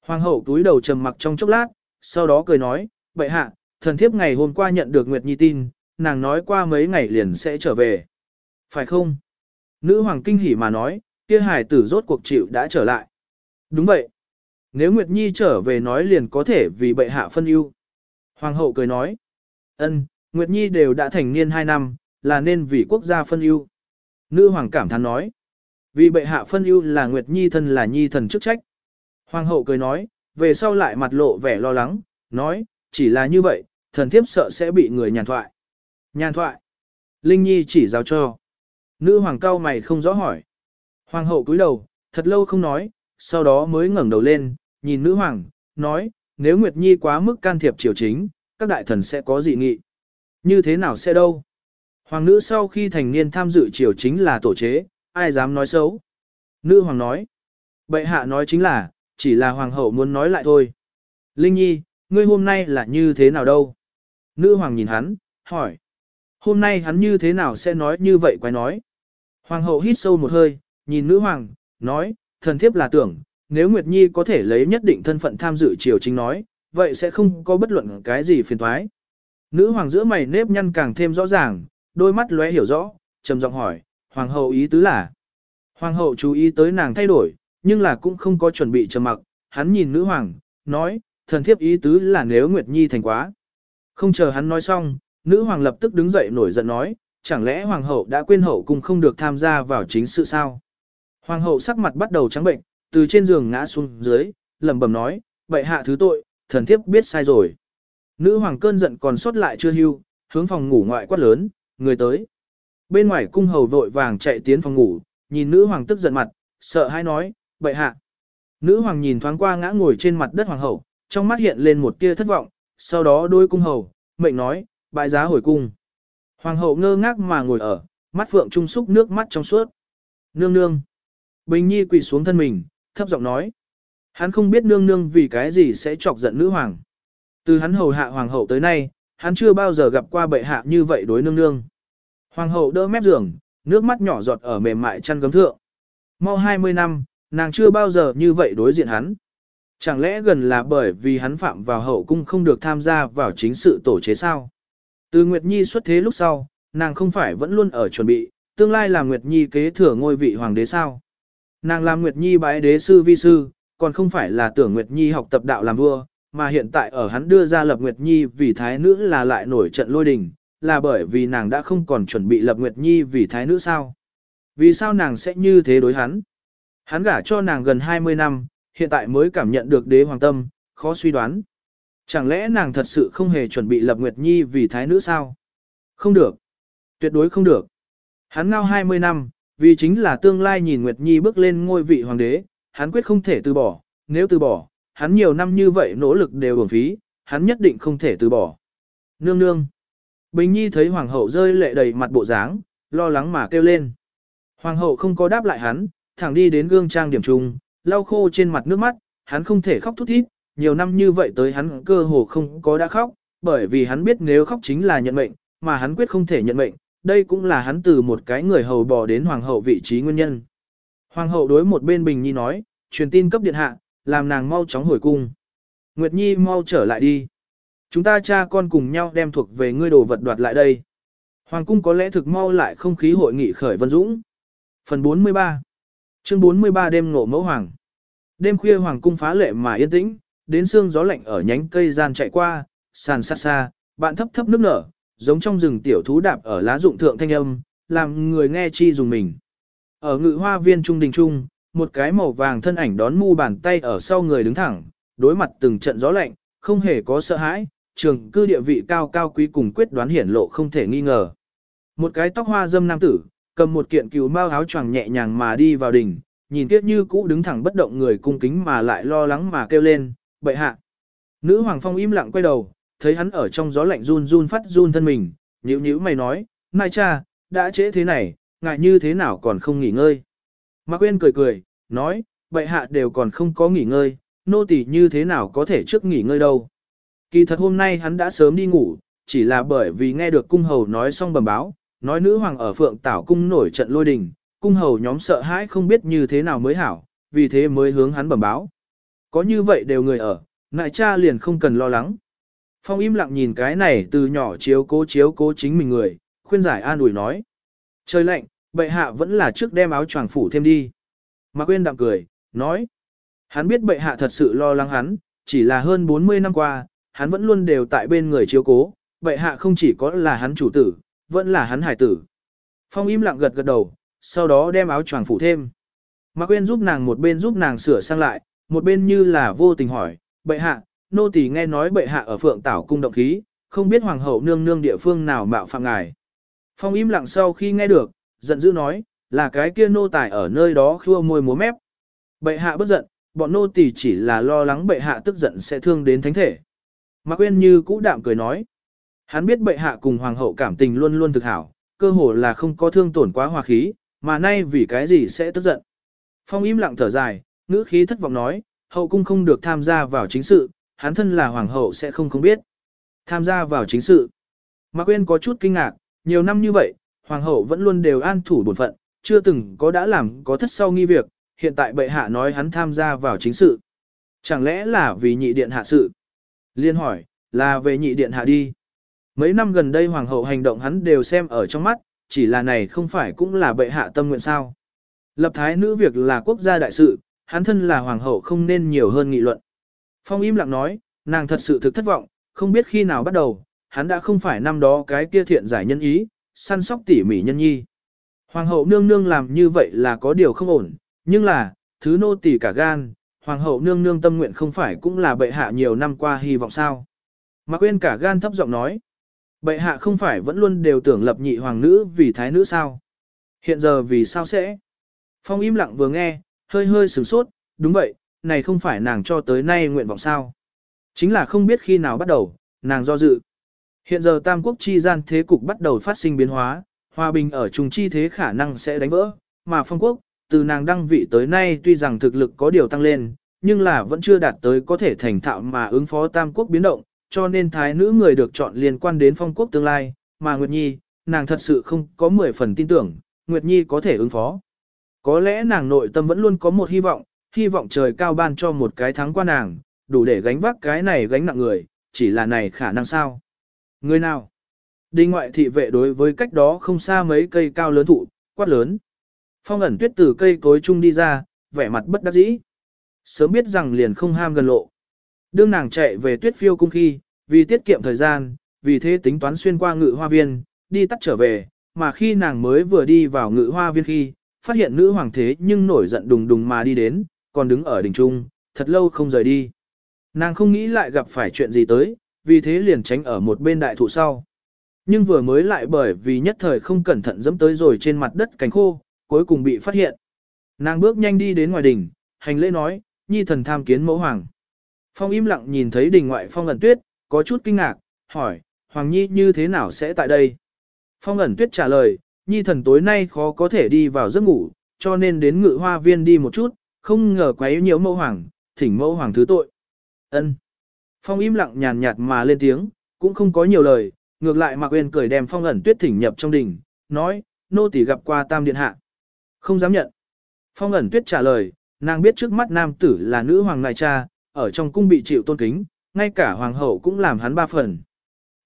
Hoàng hậu túi đầu trầm mặc trong chốc lát, sau đó cười nói, vậy hạ, thần thiếp ngày hôm qua nhận được Nguyệt Nhi tin, nàng nói qua mấy ngày liền sẽ trở về. Phải không? Nữ hoàng kinh hỉ mà nói, kia hải tử rốt cuộc chịu đã trở lại. Đúng vậy. Nếu Nguyệt Nhi trở về nói liền có thể vì bệ hạ phân ưu. Hoàng hậu cười nói, ân, Nguyệt Nhi đều đã thành niên 2 năm, là nên vì quốc gia phân ưu. Nữ hoàng cảm thán nói, vì bệ hạ phân ưu là Nguyệt Nhi thân là Nhi thần chức trách. Hoàng hậu cười nói, về sau lại mặt lộ vẻ lo lắng, nói, chỉ là như vậy, thần thiếp sợ sẽ bị người nhàn thoại. Nhàn thoại. Linh Nhi chỉ giáo cho. Nữ hoàng cao mày không rõ hỏi. Hoàng hậu cúi đầu, thật lâu không nói, sau đó mới ngẩng đầu lên, nhìn nữ hoàng, nói, nếu Nguyệt Nhi quá mức can thiệp triều chính, các đại thần sẽ có dị nghị. Như thế nào sẽ đâu? Hoàng nữ sau khi thành niên tham dự triều chính là tổ chế, ai dám nói xấu? Nữ hoàng nói, bệ hạ nói chính là, chỉ là hoàng hậu muốn nói lại thôi. Linh Nhi, ngươi hôm nay là như thế nào đâu? Nữ hoàng nhìn hắn, hỏi. Hôm nay hắn như thế nào sẽ nói như vậy quái nói? Hoàng hậu hít sâu một hơi, nhìn nữ hoàng, nói, thần thiếp là tưởng, nếu Nguyệt Nhi có thể lấy nhất định thân phận tham dự triều chính nói, vậy sẽ không có bất luận cái gì phiền toái. Nữ hoàng giữa mày nếp nhăn càng thêm rõ ràng, đôi mắt lóe hiểu rõ, trầm giọng hỏi, hoàng hậu ý tứ là. Hoàng hậu chú ý tới nàng thay đổi, nhưng là cũng không có chuẩn bị trầm mặc, hắn nhìn nữ hoàng, nói, thần thiếp ý tứ là nếu Nguyệt Nhi thành quá. Không chờ hắn nói xong, nữ hoàng lập tức đứng dậy nổi giận nói, chẳng lẽ hoàng hậu đã quên hậu cùng không được tham gia vào chính sự sao? Hoàng hậu sắc mặt bắt đầu trắng bệnh, từ trên giường ngã xuống dưới, lẩm bẩm nói, vậy hạ thứ tội, thần thiếp biết sai rồi. Nữ hoàng cơn giận còn sót lại chưa hưu, hướng phòng ngủ ngoại quát lớn, người tới. Bên ngoài cung hầu vội vàng chạy tiến phòng ngủ, nhìn nữ hoàng tức giận mặt, sợ hãi nói, vậy hạ. Nữ hoàng nhìn thoáng qua ngã ngồi trên mặt đất hoàng hậu, trong mắt hiện lên một tia thất vọng, sau đó đôi cung hầu, mệnh nói, bại giá hồi cung. Hoàng hậu ngơ ngác mà ngồi ở, mắt phượng trung xúc nước mắt trong suốt. Nương nương. Bình nhi quỳ xuống thân mình, thấp giọng nói. Hắn không biết nương nương vì cái gì sẽ chọc giận nữ hoàng. Từ hắn hầu hạ hoàng hậu tới nay, hắn chưa bao giờ gặp qua bệ hạ như vậy đối nương nương. Hoàng hậu đỡ mép giường, nước mắt nhỏ giọt ở mềm mại chăn gấm thượng. Mau 20 năm, nàng chưa bao giờ như vậy đối diện hắn. Chẳng lẽ gần là bởi vì hắn phạm vào hậu cung không được tham gia vào chính sự tổ chế sao? Từ Nguyệt Nhi xuất thế lúc sau, nàng không phải vẫn luôn ở chuẩn bị, tương lai làm Nguyệt Nhi kế thừa ngôi vị hoàng đế sao? Nàng làm Nguyệt Nhi bái đế sư vi sư, còn không phải là tưởng Nguyệt Nhi học tập đạo làm vua, mà hiện tại ở hắn đưa ra lập Nguyệt Nhi vì thái nữ là lại nổi trận lôi đình, là bởi vì nàng đã không còn chuẩn bị lập Nguyệt Nhi vì thái nữ sao? Vì sao nàng sẽ như thế đối hắn? Hắn gả cho nàng gần 20 năm, hiện tại mới cảm nhận được đế hoàng tâm, khó suy đoán. Chẳng lẽ nàng thật sự không hề chuẩn bị lập Nguyệt Nhi vì thái nữ sao? Không được. Tuyệt đối không được. Hắn ngao 20 năm, vì chính là tương lai nhìn Nguyệt Nhi bước lên ngôi vị hoàng đế, hắn quyết không thể từ bỏ, nếu từ bỏ, hắn nhiều năm như vậy nỗ lực đều uổng phí, hắn nhất định không thể từ bỏ. Nương nương. Bình Nhi thấy hoàng hậu rơi lệ đầy mặt bộ dáng, lo lắng mà kêu lên. Hoàng hậu không có đáp lại hắn, thẳng đi đến gương trang điểm trung, lau khô trên mặt nước mắt, hắn không thể khóc thút thít, nhiều năm như vậy tới hắn cơ hồ không có đã khóc, bởi vì hắn biết nếu khóc chính là nhận mệnh, mà hắn quyết không thể nhận mệnh, đây cũng là hắn từ một cái người hầu bò đến hoàng hậu vị trí nguyên nhân. Hoàng hậu đối một bên Bình Nhi nói, truyền tin cấp điện hạ, làm nàng mau chóng hồi cung. Nguyệt Nhi mau trở lại đi. Chúng ta cha con cùng nhau đem thuộc về ngươi đồ vật đoạt lại đây. Hoàng cung có lẽ thực mau lại không khí hội nghị khởi vân dũng. Phần 43 Chương 43 đêm ngộ mẫu hoàng. Đêm khuya hoàng cung phá lệ mà yên tĩnh, đến sương gió lạnh ở nhánh cây gian chạy qua, sàn sát xa, bạn thấp thấp nước nở, giống trong rừng tiểu thú đạp ở lá dụng thượng thanh âm, làm người nghe chi dùng mình. Ở ngự hoa viên trung đình trung, một cái màu vàng thân ảnh đón mu bàn tay ở sau người đứng thẳng, đối mặt từng trận gió lạnh, không hề có sợ hãi, trường cư địa vị cao cao quý cùng quyết đoán hiển lộ không thể nghi ngờ. Một cái tóc hoa dâm nam tử, cầm một kiện cừu mao áo choàng nhẹ nhàng mà đi vào đỉnh, nhìn tiếc như cũ đứng thẳng bất động người cung kính mà lại lo lắng mà kêu lên, bệ hạ. Nữ hoàng phong im lặng quay đầu, thấy hắn ở trong gió lạnh run run phát run thân mình, nhíu nhíu mày nói, mai cha, đã trễ thế này, ngại như thế nào còn không nghỉ ngơi. Mạc Quyên cười cười, nói, bệ hạ đều còn không có nghỉ ngơi, nô tỳ như thế nào có thể trước nghỉ ngơi đâu. Kỳ thật hôm nay hắn đã sớm đi ngủ, chỉ là bởi vì nghe được cung hầu nói xong bẩm báo, nói nữ hoàng ở phượng tảo cung nổi trận lôi đình, cung hầu nhóm sợ hãi không biết như thế nào mới hảo, vì thế mới hướng hắn bẩm báo. Có như vậy đều người ở, ngại cha liền không cần lo lắng. Phong im lặng nhìn cái này từ nhỏ chiếu cố chiếu cố chính mình người, khuyên giải an ủi nói. Trời lạnh, bệ hạ vẫn là trước đem áo choàng phủ thêm đi. Mạc Uyên đạm cười, nói. Hắn biết bệ hạ thật sự lo lắng hắn, chỉ là hơn 40 năm qua, hắn vẫn luôn đều tại bên người chiếu cố, bệ hạ không chỉ có là hắn chủ tử, vẫn là hắn hải tử. Phong im lặng gật gật đầu, sau đó đem áo choàng phủ thêm. Mạc Uyên giúp nàng một bên giúp nàng sửa sang lại, một bên như là vô tình hỏi, bệ hạ, nô tỳ nghe nói bệ hạ ở phượng tảo cung động khí, không biết hoàng hậu nương nương địa phương nào mạo phạm ngài. Phong im lặng sau khi nghe được, giận dữ nói, là cái kia nô tài ở nơi đó khua môi múa mép. Bệ hạ bất giận, bọn nô tỳ chỉ là lo lắng bệ hạ tức giận sẽ thương đến thánh thể. Mạc Uyên như cũ đạm cười nói. Hắn biết bệ hạ cùng hoàng hậu cảm tình luôn luôn thực hảo, cơ hồ là không có thương tổn quá hòa khí, mà nay vì cái gì sẽ tức giận. Phong im lặng thở dài, ngữ khí thất vọng nói, hậu cung không được tham gia vào chính sự, hắn thân là hoàng hậu sẽ không không biết. Tham gia vào chính sự. Mạc Uyên có chút kinh ngạc, nhiều năm như vậy, hoàng hậu vẫn luôn đều an thủ bổn phận, chưa từng có đã làm có thất sau nghi việc, hiện tại bệ hạ nói hắn tham gia vào chính sự. Chẳng lẽ là vì nhị điện hạ sự? Liên hỏi, là về nhị điện hạ đi. Mấy năm gần đây hoàng hậu hành động hắn đều xem ở trong mắt, chỉ là này không phải cũng là bệ hạ tâm nguyện sao. Lập thái nữ việc là quốc gia đại sự, hắn thân là hoàng hậu không nên nhiều hơn nghị luận. Phong im lặng nói, nàng thật sự thực thất vọng, không biết khi nào bắt đầu, hắn đã không phải năm đó cái kia thiện giải nhân ý, săn sóc tỉ mỉ nhân nhi. Hoàng hậu nương nương làm như vậy là có điều không ổn, nhưng là, thứ nô tỉ cả gan, hoàng hậu nương nương tâm nguyện không phải cũng là bệ hạ nhiều năm qua hy vọng sao. Mạc Uyên cả gan thấp giọng nói, bệ hạ không phải vẫn luôn đều tưởng lập nhị hoàng nữ vì thái nữ sao. Hiện giờ vì sao sẽ? Phong im lặng vừa nghe, hơi hơi sửng sốt, đúng vậy, này không phải nàng cho tới nay nguyện vọng sao. Chính là không biết khi nào bắt đầu, nàng do dự. Hiện giờ Tam Quốc chi gian thế cục bắt đầu phát sinh biến hóa, hòa bình ở trùng chi thế khả năng sẽ đánh vỡ, mà phong quốc, từ nàng đăng vị tới nay tuy rằng thực lực có điều tăng lên, nhưng là vẫn chưa đạt tới có thể thành thạo mà ứng phó Tam Quốc biến động, cho nên thái nữ người được chọn liên quan đến phong quốc tương lai, mà Nguyệt Nhi, nàng thật sự không có 10 phần tin tưởng, Nguyệt Nhi có thể ứng phó. Có lẽ nàng nội tâm vẫn luôn có một hy vọng, hy vọng trời cao ban cho một cái thắng qua nàng, đủ để gánh vác cái này gánh nặng người, chỉ là này khả năng sao. Người nào? Đinh ngoại thị vệ đối với cách đó không xa mấy cây cao lớn thụ, quát lớn. Phong ẩn tuyết từ cây cối chung đi ra, vẻ mặt bất đắc dĩ. Sớm biết rằng liền không ham gần lộ. Đương nàng chạy về tuyết phiêu cung khi, vì tiết kiệm thời gian, vì thế tính toán xuyên qua ngự hoa viên, đi tắt trở về, mà khi nàng mới vừa đi vào ngự hoa viên khi, phát hiện nữ hoàng thế nhưng nổi giận đùng đùng mà đi đến, còn đứng ở đỉnh trung, thật lâu không rời đi. Nàng không nghĩ lại gặp phải chuyện gì tới, vì thế liền tránh ở một bên đại thụ sau. Nhưng vừa mới lại bởi vì nhất thời không cẩn thận dẫm tới rồi trên mặt đất cánh khô, cuối cùng bị phát hiện. Nàng bước nhanh đi đến ngoài đỉnh, hành lễ nói, nhi thần tham kiến mẫu hoàng. Phong im lặng nhìn thấy đỉnh ngoại phong ẩn tuyết, có chút kinh ngạc, hỏi, hoàng nhi như thế nào sẽ tại đây? Phong ẩn tuyết trả lời, nhi thần tối nay khó có thể đi vào giấc ngủ, cho nên đến ngự hoa viên đi một chút, không ngờ quấy nhiễu mẫu hoàng, thỉnh mẫu hoàng thứ tội. Ân. Phong im lặng nhàn nhạt mà lên tiếng, cũng không có nhiều lời, ngược lại Mạc Uyên cười đem Phong ẩn tuyết thỉnh nhập trong đình, nói, nô tỳ gặp qua tam điện hạ. Không dám nhận. Phong ẩn tuyết trả lời, nàng biết trước mắt nam tử là nữ hoàng ngài cha, ở trong cung bị chịu tôn kính, ngay cả hoàng hậu cũng làm hắn ba phần.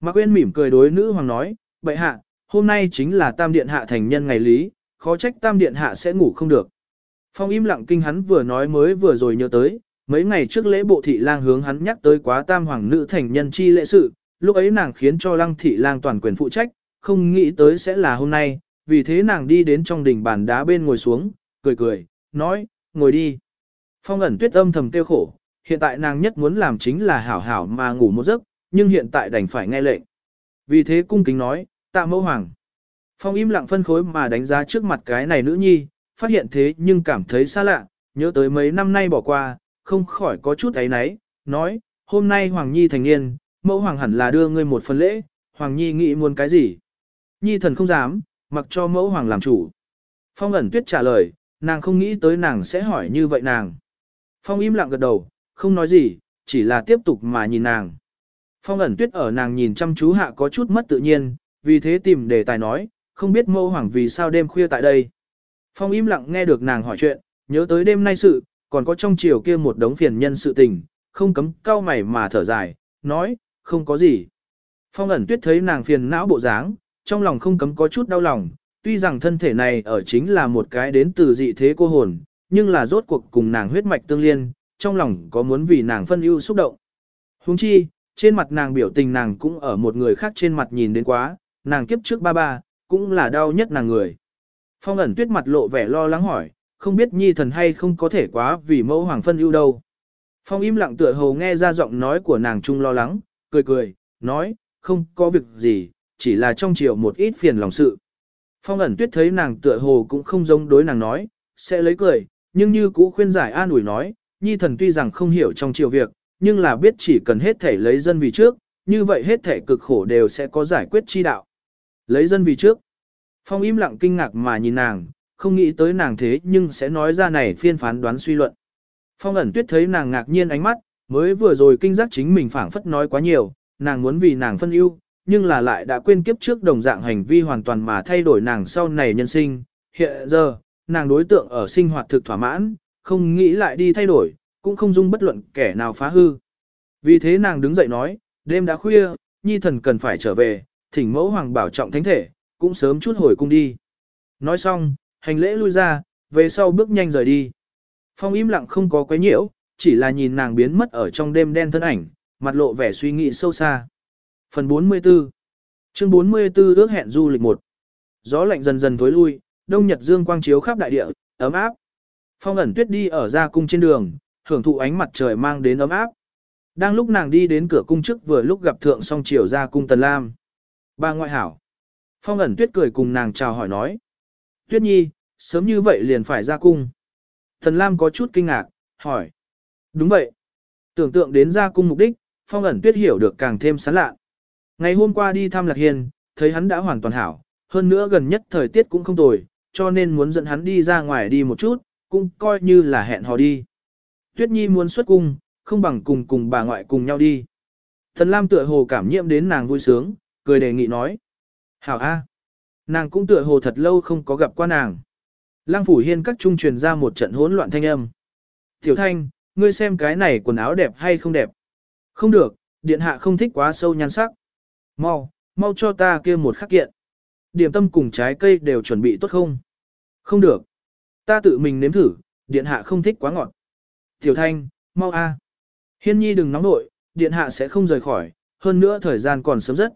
Mạc Uyên mỉm cười đối nữ hoàng nói, bệ hạ, hôm nay chính là tam điện hạ thành nhân ngày lý, khó trách tam điện hạ sẽ ngủ không được. Phong im lặng kinh hắn vừa nói mới vừa rồi nhớ tới, mấy ngày trước lễ bộ thị lang hướng hắn nhắc tới quá tam hoàng nữ thành nhân chi lễ sự, lúc ấy nàng khiến cho lăng thị lang toàn quyền phụ trách, không nghĩ tới sẽ là hôm nay, vì thế nàng đi đến trong đỉnh bàn đá bên ngồi xuống, cười cười, nói, ngồi đi. Phong ẩn tuyết âm thầm tiêu khổ, hiện tại nàng nhất muốn làm chính là hảo hảo mà ngủ một giấc, nhưng hiện tại đành phải nghe lệnh. Vì thế cung kính nói, tạ mẫu hoàng. Phong im lặng phân khối mà đánh giá trước mặt cái này nữ nhi, phát hiện thế nhưng cảm thấy xa lạ, nhớ tới mấy năm nay bỏ qua, không khỏi có chút ấy náy, nói, hôm nay Hoàng Nhi thành niên, mẫu hoàng hẳn là đưa ngươi một phần lễ, Hoàng Nhi nghĩ muốn cái gì? Nhi thần không dám, mặc cho mẫu hoàng làm chủ. Phong ẩn tuyết trả lời, nàng không nghĩ tới nàng sẽ hỏi như vậy nàng. Phong im lặng gật đầu, không nói gì, chỉ là tiếp tục mà nhìn nàng. Phong ẩn tuyết ở nàng nhìn chăm chú hạ có chút mất tự nhiên, vì thế tìm đề tài nói, không biết mẫu hoàng vì sao đêm khuya tại đây. Phong im lặng nghe được nàng hỏi chuyện, nhớ tới đêm nay sự, còn có trong chiều kia một đống phiền nhân sự tình, không cấm cao mày mà thở dài, nói, không có gì. Phong ẩn tuyết thấy nàng phiền não bộ dáng, trong lòng không cấm có chút đau lòng, tuy rằng thân thể này ở chính là một cái đến từ dị thế cô hồn, nhưng là rốt cuộc cùng nàng huyết mạch tương liên, trong lòng có muốn vì nàng phân ưu xúc động. Huống chi, trên mặt nàng biểu tình nàng cũng ở một người khác trên mặt nhìn đến quá, nàng kiếp trước ba ba, cũng là đau nhất nàng người. Phong ẩn tuyết mặt lộ vẻ lo lắng hỏi, không biết nhi thần hay không có thể quá vì mẫu hoàng phân ưu đâu. Phong im lặng tựa hồ nghe ra giọng nói của nàng trung lo lắng, cười cười, nói, không có việc gì, chỉ là trong chiều một ít phiền lòng sự. Phong ẩn tuyết thấy nàng tựa hồ cũng không giống đối nàng nói, sẽ lấy cười, nhưng như cũ khuyên giải an ủi nói, nhi thần tuy rằng không hiểu trong chiều việc, nhưng là biết chỉ cần hết thể lấy dân vì trước, như vậy hết thể cực khổ đều sẽ có giải quyết chi đạo. Lấy dân vì trước. Phong im lặng kinh ngạc mà nhìn nàng, không nghĩ tới nàng thế nhưng sẽ nói ra này phiên phán đoán suy luận. Phong ẩn tuyết thấy nàng ngạc nhiên ánh mắt, mới vừa rồi kinh giác chính mình phảng phất nói quá nhiều, nàng muốn vì nàng phân ưu, nhưng là lại đã quên kiếp trước đồng dạng hành vi hoàn toàn mà thay đổi nàng sau này nhân sinh. Hiện giờ, nàng đối tượng ở sinh hoạt thực thỏa mãn, không nghĩ lại đi thay đổi, cũng không dung bất luận kẻ nào phá hư. Vì thế nàng đứng dậy nói, đêm đã khuya, nhi thần cần phải trở về, thỉnh mẫu hoàng bảo trọng thánh thể, cũng sớm chút hồi cung đi. Nói xong, hành lễ lui ra, về sau bước nhanh rời đi. Phong im lặng không có quấy nhiễu, chỉ là nhìn nàng biến mất ở trong đêm đen thân ảnh, mặt lộ vẻ suy nghĩ sâu xa. Phần 44 Chương 44 ước hẹn du lịch 1 Gió lạnh dần dần thối lui, đông nhật dương quang chiếu khắp đại địa, ấm áp. Phong ẩn tuyết đi ở ra cung trên đường, hưởng thụ ánh mặt trời mang đến ấm áp. Đang lúc nàng đi đến cửa cung trước vừa lúc gặp thượng song chiều ra cung Tần Lam. Ba ngoại hảo. Phong ẩn tuyết cười cùng nàng chào hỏi nói. Tuyết nhi, sớm như vậy liền phải ra cung. Thần Lam có chút kinh ngạc, hỏi. Đúng vậy. Tưởng tượng đến ra cung mục đích, phong ẩn tuyết hiểu được càng thêm sán lạ. Ngày hôm qua đi thăm Lạc Hiên, thấy hắn đã hoàn toàn hảo, hơn nữa gần nhất thời tiết cũng không tồi, cho nên muốn dẫn hắn đi ra ngoài đi một chút, cũng coi như là hẹn hò đi. Tuyết Nhi muốn xuất cung, không bằng cùng cùng bà ngoại cùng nhau đi. Thần Lam tựa hồ cảm nhiễm đến nàng vui sướng, cười đề nghị nói. Hảo A. Nàng cũng tựa hồ thật lâu không có gặp qua nàng. Lăng phủ hiên các trung truyền ra một trận hỗn loạn thanh âm. Tiểu thanh, ngươi xem cái này quần áo đẹp hay không đẹp? Không được, điện hạ không thích quá sâu nhan sắc. Mau, mau cho ta kia một khắc kiện. Điểm tâm cùng trái cây đều chuẩn bị tốt không? Không được. Ta tự mình nếm thử, điện hạ không thích quá ngọt. Tiểu thanh, mau a. Hiên nhi đừng nóng nội, điện hạ sẽ không rời khỏi, hơn nữa thời gian còn sớm rất.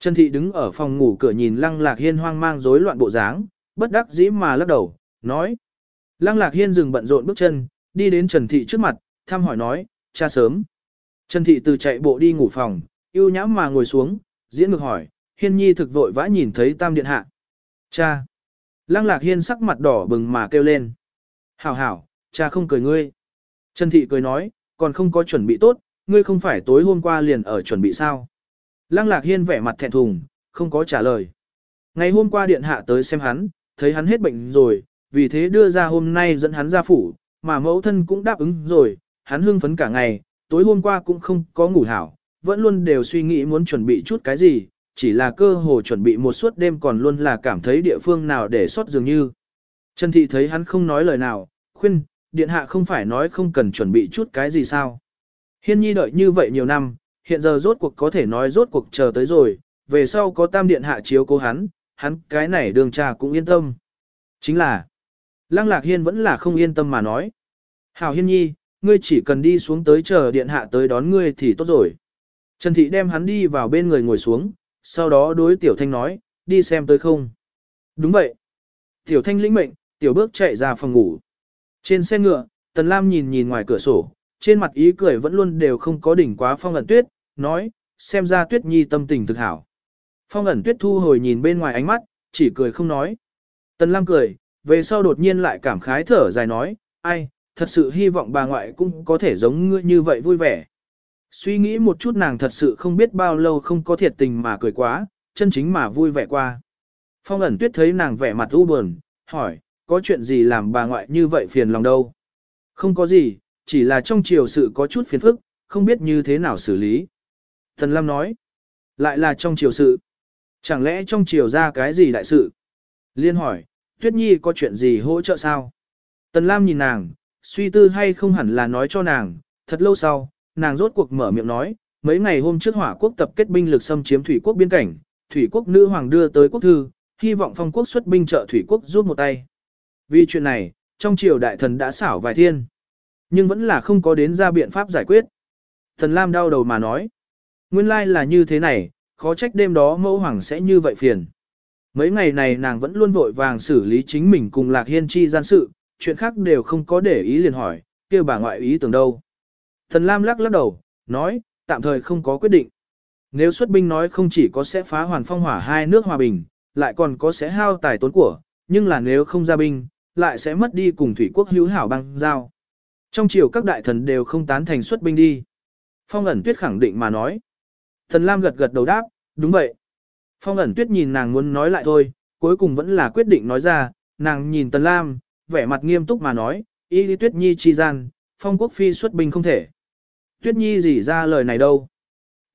Trần Thị đứng ở phòng ngủ cửa nhìn Lăng Lạc Hiên hoang mang rối loạn bộ dáng, bất đắc dĩ mà lắc đầu, nói. Lăng Lạc Hiên dừng bận rộn bước chân, đi đến Trần Thị trước mặt, thăm hỏi nói, cha sớm. Trần Thị từ chạy bộ đi ngủ phòng, yêu nhãm mà ngồi xuống, diễn ngược hỏi, Hiên Nhi thực vội vã nhìn thấy Tam Điện Hạ. Cha! Lăng Lạc Hiên sắc mặt đỏ bừng mà kêu lên. Hảo hảo, cha không cười ngươi. Trần Thị cười nói, còn không có chuẩn bị tốt, ngươi không phải tối hôm qua liền ở chuẩn bị sao. Lăng Lạc Hiên vẻ mặt thẹn thùng, không có trả lời. Ngày hôm qua điện hạ tới xem hắn, thấy hắn hết bệnh rồi, vì thế đưa ra hôm nay dẫn hắn ra phủ, mà mẫu thân cũng đáp ứng rồi, hắn hưng phấn cả ngày, tối hôm qua cũng không có ngủ hảo, vẫn luôn đều suy nghĩ muốn chuẩn bị chút cái gì, chỉ là cơ hồ chuẩn bị một suốt đêm còn luôn là cảm thấy địa phương nào để sót dường như. Trần Thị thấy hắn không nói lời nào, khuyên, điện hạ không phải nói không cần chuẩn bị chút cái gì sao. Hiên nhi đợi như vậy nhiều năm, hiện giờ rốt cuộc có thể nói rốt cuộc chờ tới rồi, về sau có tam điện hạ chiếu cố hắn, hắn cái này đường trà cũng yên tâm. Chính là, Lăng Lạc Hiên vẫn là không yên tâm mà nói. Hảo Hiên nhi, ngươi chỉ cần đi xuống tới chờ điện hạ tới đón ngươi thì tốt rồi. Trần Thị đem hắn đi vào bên người ngồi xuống, sau đó đối Tiểu Thanh nói, đi xem tới không. Đúng vậy. Tiểu Thanh lĩnh mệnh, Tiểu bước chạy ra phòng ngủ. Trên xe ngựa, Tần Lam nhìn nhìn ngoài cửa sổ, trên mặt ý cười vẫn luôn đều không có đỉnh quá phong ẩn tuyết, nói, xem ra tuyết nhi tâm tình thực hảo. Phong ẩn tuyết thu hồi nhìn bên ngoài ánh mắt, chỉ cười không nói. Tần Lam cười, về sau đột nhiên lại cảm khái thở dài nói, ai, thật sự hy vọng bà ngoại cũng có thể giống ngươi như vậy vui vẻ. Suy nghĩ một chút nàng thật sự không biết bao lâu không có thiệt tình mà cười quá, chân chính mà vui vẻ qua. Phong ẩn tuyết thấy nàng vẻ mặt u buồn, hỏi, có chuyện gì làm bà ngoại như vậy phiền lòng đâu? Không có gì, chỉ là trong chiều sự có chút phiền phức, không biết như thế nào xử lý. Thần Lam nói, lại là trong chiều sự. Chẳng lẽ trong chiều ra cái gì đại sự? Liên hỏi, Tuyết Nhi có chuyện gì hỗ trợ sao? Tần Lam nhìn nàng, suy tư hay không hẳn là nói cho nàng, thật lâu sau, nàng rốt cuộc mở miệng nói, mấy ngày hôm trước hỏa quốc tập kết binh lực xâm chiếm thủy quốc biên cảnh, thủy quốc nữ hoàng đưa tới quốc thư, hy vọng phong quốc xuất binh trợ thủy quốc giúp một tay. Vì chuyện này, trong triều đại thần đã xảo vài thiên, nhưng vẫn là không có đến ra biện pháp giải quyết. Thần Lam đau đầu mà nói, nguyên lai là như thế này, khó trách đêm đó mẫu hoàng sẽ như vậy phiền. Mấy ngày này nàng vẫn luôn vội vàng xử lý chính mình cùng Lạc Hiên chi gian sự, chuyện khác đều không có để ý liền hỏi, kêu bà ngoại ý tưởng đâu. Thần Lam lắc lắc đầu, nói, tạm thời không có quyết định. Nếu xuất binh nói không chỉ có sẽ phá hoàn phong hỏa hai nước hòa bình, lại còn có sẽ hao tài tốn của, nhưng là nếu không ra binh, lại sẽ mất đi cùng thủy quốc hữu hảo băng giao. Trong chiều các đại thần đều không tán thành xuất binh đi. Phong ẩn tuyết khẳng định mà nói. Thần Lam gật gật đầu đáp, đúng vậy. Phong ẩn tuyết nhìn nàng muốn nói lại thôi, cuối cùng vẫn là quyết định nói ra, nàng nhìn Tần Lam, vẻ mặt nghiêm túc mà nói, y lý tuyết nhi chi gian, phong quốc phi xuất binh không thể. Tuyết nhi gì ra lời này đâu?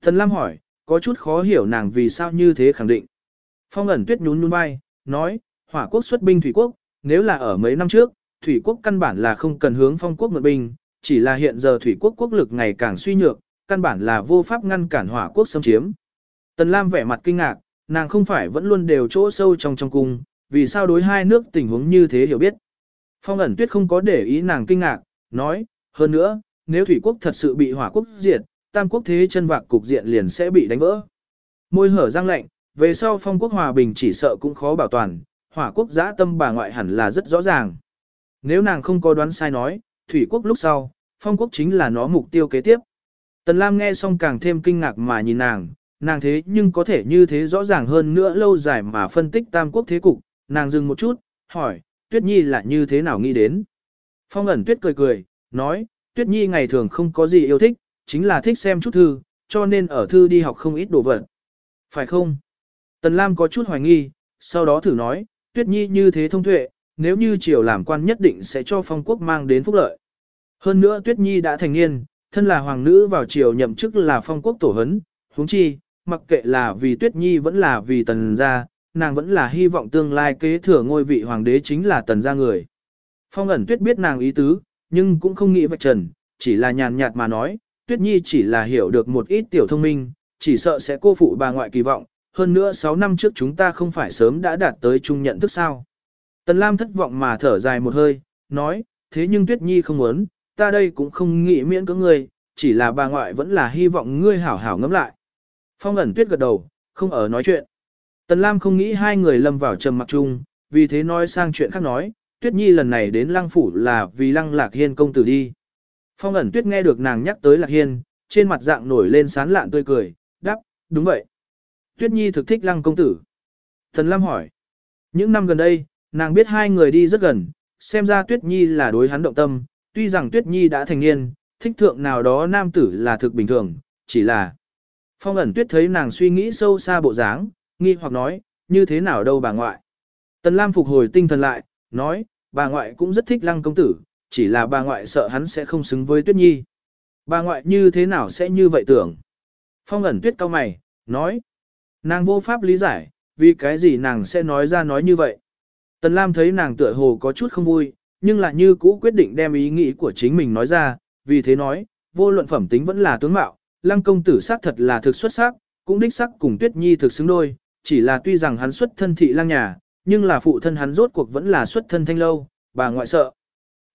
Tần Lam hỏi, có chút khó hiểu nàng vì sao như thế khẳng định. Phong ẩn tuyết nhún nhún vai, nói, hỏa quốc xuất binh thủy quốc, nếu là ở mấy năm trước, thủy quốc căn bản là không cần hướng phong quốc mượn binh, chỉ là hiện giờ thủy quốc quốc lực ngày càng suy nhược, căn bản là vô pháp ngăn cản hỏa quốc xâm chiếm. Tần Lam vẻ mặt kinh ngạc, nàng không phải vẫn luôn đều chỗ sâu trong trong cung, vì sao đối hai nước tình huống như thế hiểu biết. Phong ẩn tuyết không có để ý nàng kinh ngạc, nói, hơn nữa, nếu thủy quốc thật sự bị hỏa quốc diệt, tam quốc thế chân vạc cục diện liền sẽ bị đánh vỡ. Môi hở răng lạnh, về sau phong quốc hòa bình chỉ sợ cũng khó bảo toàn, hỏa quốc giã tâm bà ngoại hẳn là rất rõ ràng. Nếu nàng không có đoán sai nói, thủy quốc lúc sau, phong quốc chính là nó mục tiêu kế tiếp. Tần Lam nghe xong càng thêm kinh ngạc mà nhìn nàng, nàng thế nhưng có thể như thế rõ ràng hơn nữa lâu dài mà phân tích tam quốc thế cục, nàng dừng một chút, hỏi, Tuyết Nhi là như thế nào nghĩ đến? Phong ẩn Tuyết cười cười, nói, Tuyết Nhi ngày thường không có gì yêu thích, chính là thích xem chút thư, cho nên ở thư đi học không ít đồ vật. Phải không? Tần Lam có chút hoài nghi, sau đó thử nói, Tuyết Nhi như thế thông tuệ, nếu như triều làm quan nhất định sẽ cho phong quốc mang đến phúc lợi. Hơn nữa Tuyết Nhi đã thành niên, thân là hoàng nữ vào triều nhậm chức là phong quốc tổ hấn, huống chi, mặc kệ là vì Tuyết Nhi vẫn là vì tần gia, nàng vẫn là hy vọng tương lai kế thừa ngôi vị hoàng đế chính là tần gia người. Phong ẩn Tuyết biết nàng ý tứ, nhưng cũng không nghĩ vạch trần, chỉ là nhàn nhạt mà nói, Tuyết Nhi chỉ là hiểu được một ít tiểu thông minh, chỉ sợ sẽ cô phụ bà ngoại kỳ vọng, hơn nữa 6 năm trước chúng ta không phải sớm đã đạt tới chung nhận thức sao. Tần Lam thất vọng mà thở dài một hơi, nói, thế nhưng Tuyết Nhi không muốn, ta đây cũng không nghĩ miễn cưỡng ngươi, chỉ là bà ngoại vẫn là hy vọng ngươi hảo hảo ngẫm lại. Phong ẩn tuyết gật đầu, không ở nói chuyện. Tần Lam không nghĩ hai người lâm vào trầm mặc chung, vì thế nói sang chuyện khác nói, Tuyết Nhi lần này đến Lăng Phủ là vì Lăng Lạc Hiên công tử đi. Phong ẩn tuyết nghe được nàng nhắc tới Lạc Hiên, trên mặt dạng nổi lên sán lạn tươi cười, đáp, đúng vậy. Tuyết Nhi thực thích Lăng công tử. Tần Lam hỏi, những năm gần đây, nàng biết hai người đi rất gần, xem ra Tuyết Nhi là đối hắn động tâm, tuy rằng Tuyết Nhi đã thành niên, thích thượng nào đó nam tử là thực bình thường, chỉ là Phong ẩn tuyết thấy nàng suy nghĩ sâu xa bộ dáng, nghi hoặc nói, như thế nào đâu bà ngoại. Tần Lam phục hồi tinh thần lại, nói, bà ngoại cũng rất thích lăng công tử, chỉ là bà ngoại sợ hắn sẽ không xứng với tuyết nhi. Bà ngoại như thế nào sẽ như vậy tưởng? Phong ẩn tuyết cao mày, nói, nàng vô pháp lý giải, vì cái gì nàng sẽ nói ra nói như vậy. Tần Lam thấy nàng tựa hồ có chút không vui, nhưng là như cũ quyết định đem ý nghĩ của chính mình nói ra, vì thế nói, vô luận phẩm tính vẫn là tướng mạo, lăng công tử xác thật là thực xuất sắc, cũng đích sắc cùng tuyết nhi thực xứng đôi, chỉ là tuy rằng hắn xuất thân thị lăng nhà, nhưng là phụ thân hắn rốt cuộc vẫn là xuất thân thanh lâu, bà ngoại sợ.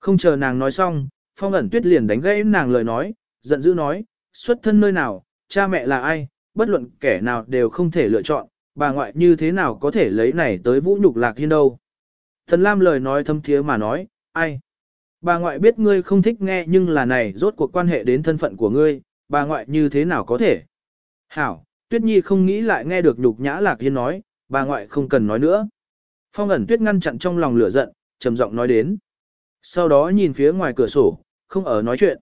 Không chờ nàng nói xong, phong ẩn tuyết liền đánh gãy nàng lời nói, giận dữ nói, xuất thân nơi nào, cha mẹ là ai, bất luận kẻ nào đều không thể lựa chọn, bà ngoại như thế nào có thể lấy này tới vũ nhục lạc hiên đâu. Thần Lam lời nói thâm thiế mà nói, ai? Bà ngoại biết ngươi không thích nghe nhưng là này rốt cuộc quan hệ đến thân phận của ngươi, bà ngoại như thế nào có thể? Hảo, Tuyết Nhi không nghĩ lại nghe được nhục nhã Lạc Hiên nói, bà ngoại không cần nói nữa. Phong ẩn Tuyết ngăn chặn trong lòng lửa giận, trầm giọng nói đến. Sau đó nhìn phía ngoài cửa sổ, không ở nói chuyện.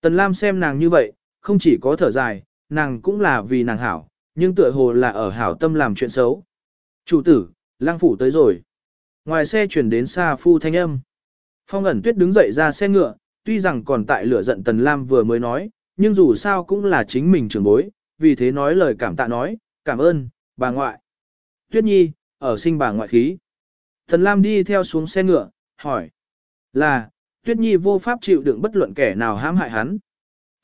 Tần Lam xem nàng như vậy, không chỉ có thở dài, nàng cũng là vì nàng hảo, nhưng tựa hồ là ở hảo tâm làm chuyện xấu. Chủ tử, lang phủ tới rồi. Ngoài xe chuyển đến xa phu thanh âm. Phong ẩn tuyết đứng dậy ra xe ngựa, tuy rằng còn tại lửa giận Tần Lam vừa mới nói, nhưng dù sao cũng là chính mình trưởng bối, vì thế nói lời cảm tạ nói, cảm ơn, bà ngoại. Tuyết Nhi, ở sinh bà ngoại khí. Thần Lam đi theo xuống xe ngựa, hỏi. Là, Tuyết Nhi vô pháp chịu đựng bất luận kẻ nào hãm hại hắn.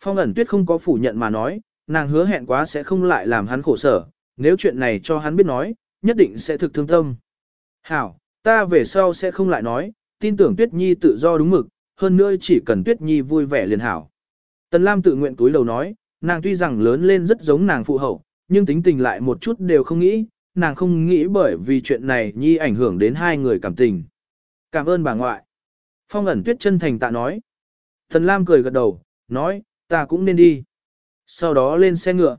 Phong ẩn Tuyết không có phủ nhận mà nói, nàng hứa hẹn quá sẽ không lại làm hắn khổ sở, nếu chuyện này cho hắn biết nói, nhất định sẽ thực thương tâm. Hảo, ta về sau sẽ không lại nói, tin tưởng Tuyết Nhi tự do đúng mực, hơn nữa chỉ cần Tuyết Nhi vui vẻ liền hảo. Tần Lam tự nguyện túi lầu nói, nàng tuy rằng lớn lên rất giống nàng phụ hậu, nhưng tính tình lại một chút đều không nghĩ, nàng không nghĩ bởi vì chuyện này Nhi ảnh hưởng đến hai người cảm tình. Cảm ơn bà ngoại. Phong ẩn Tuyết chân thành tạ nói. Tần Lam cười gật đầu, nói, ta cũng nên đi. Sau đó lên xe ngựa.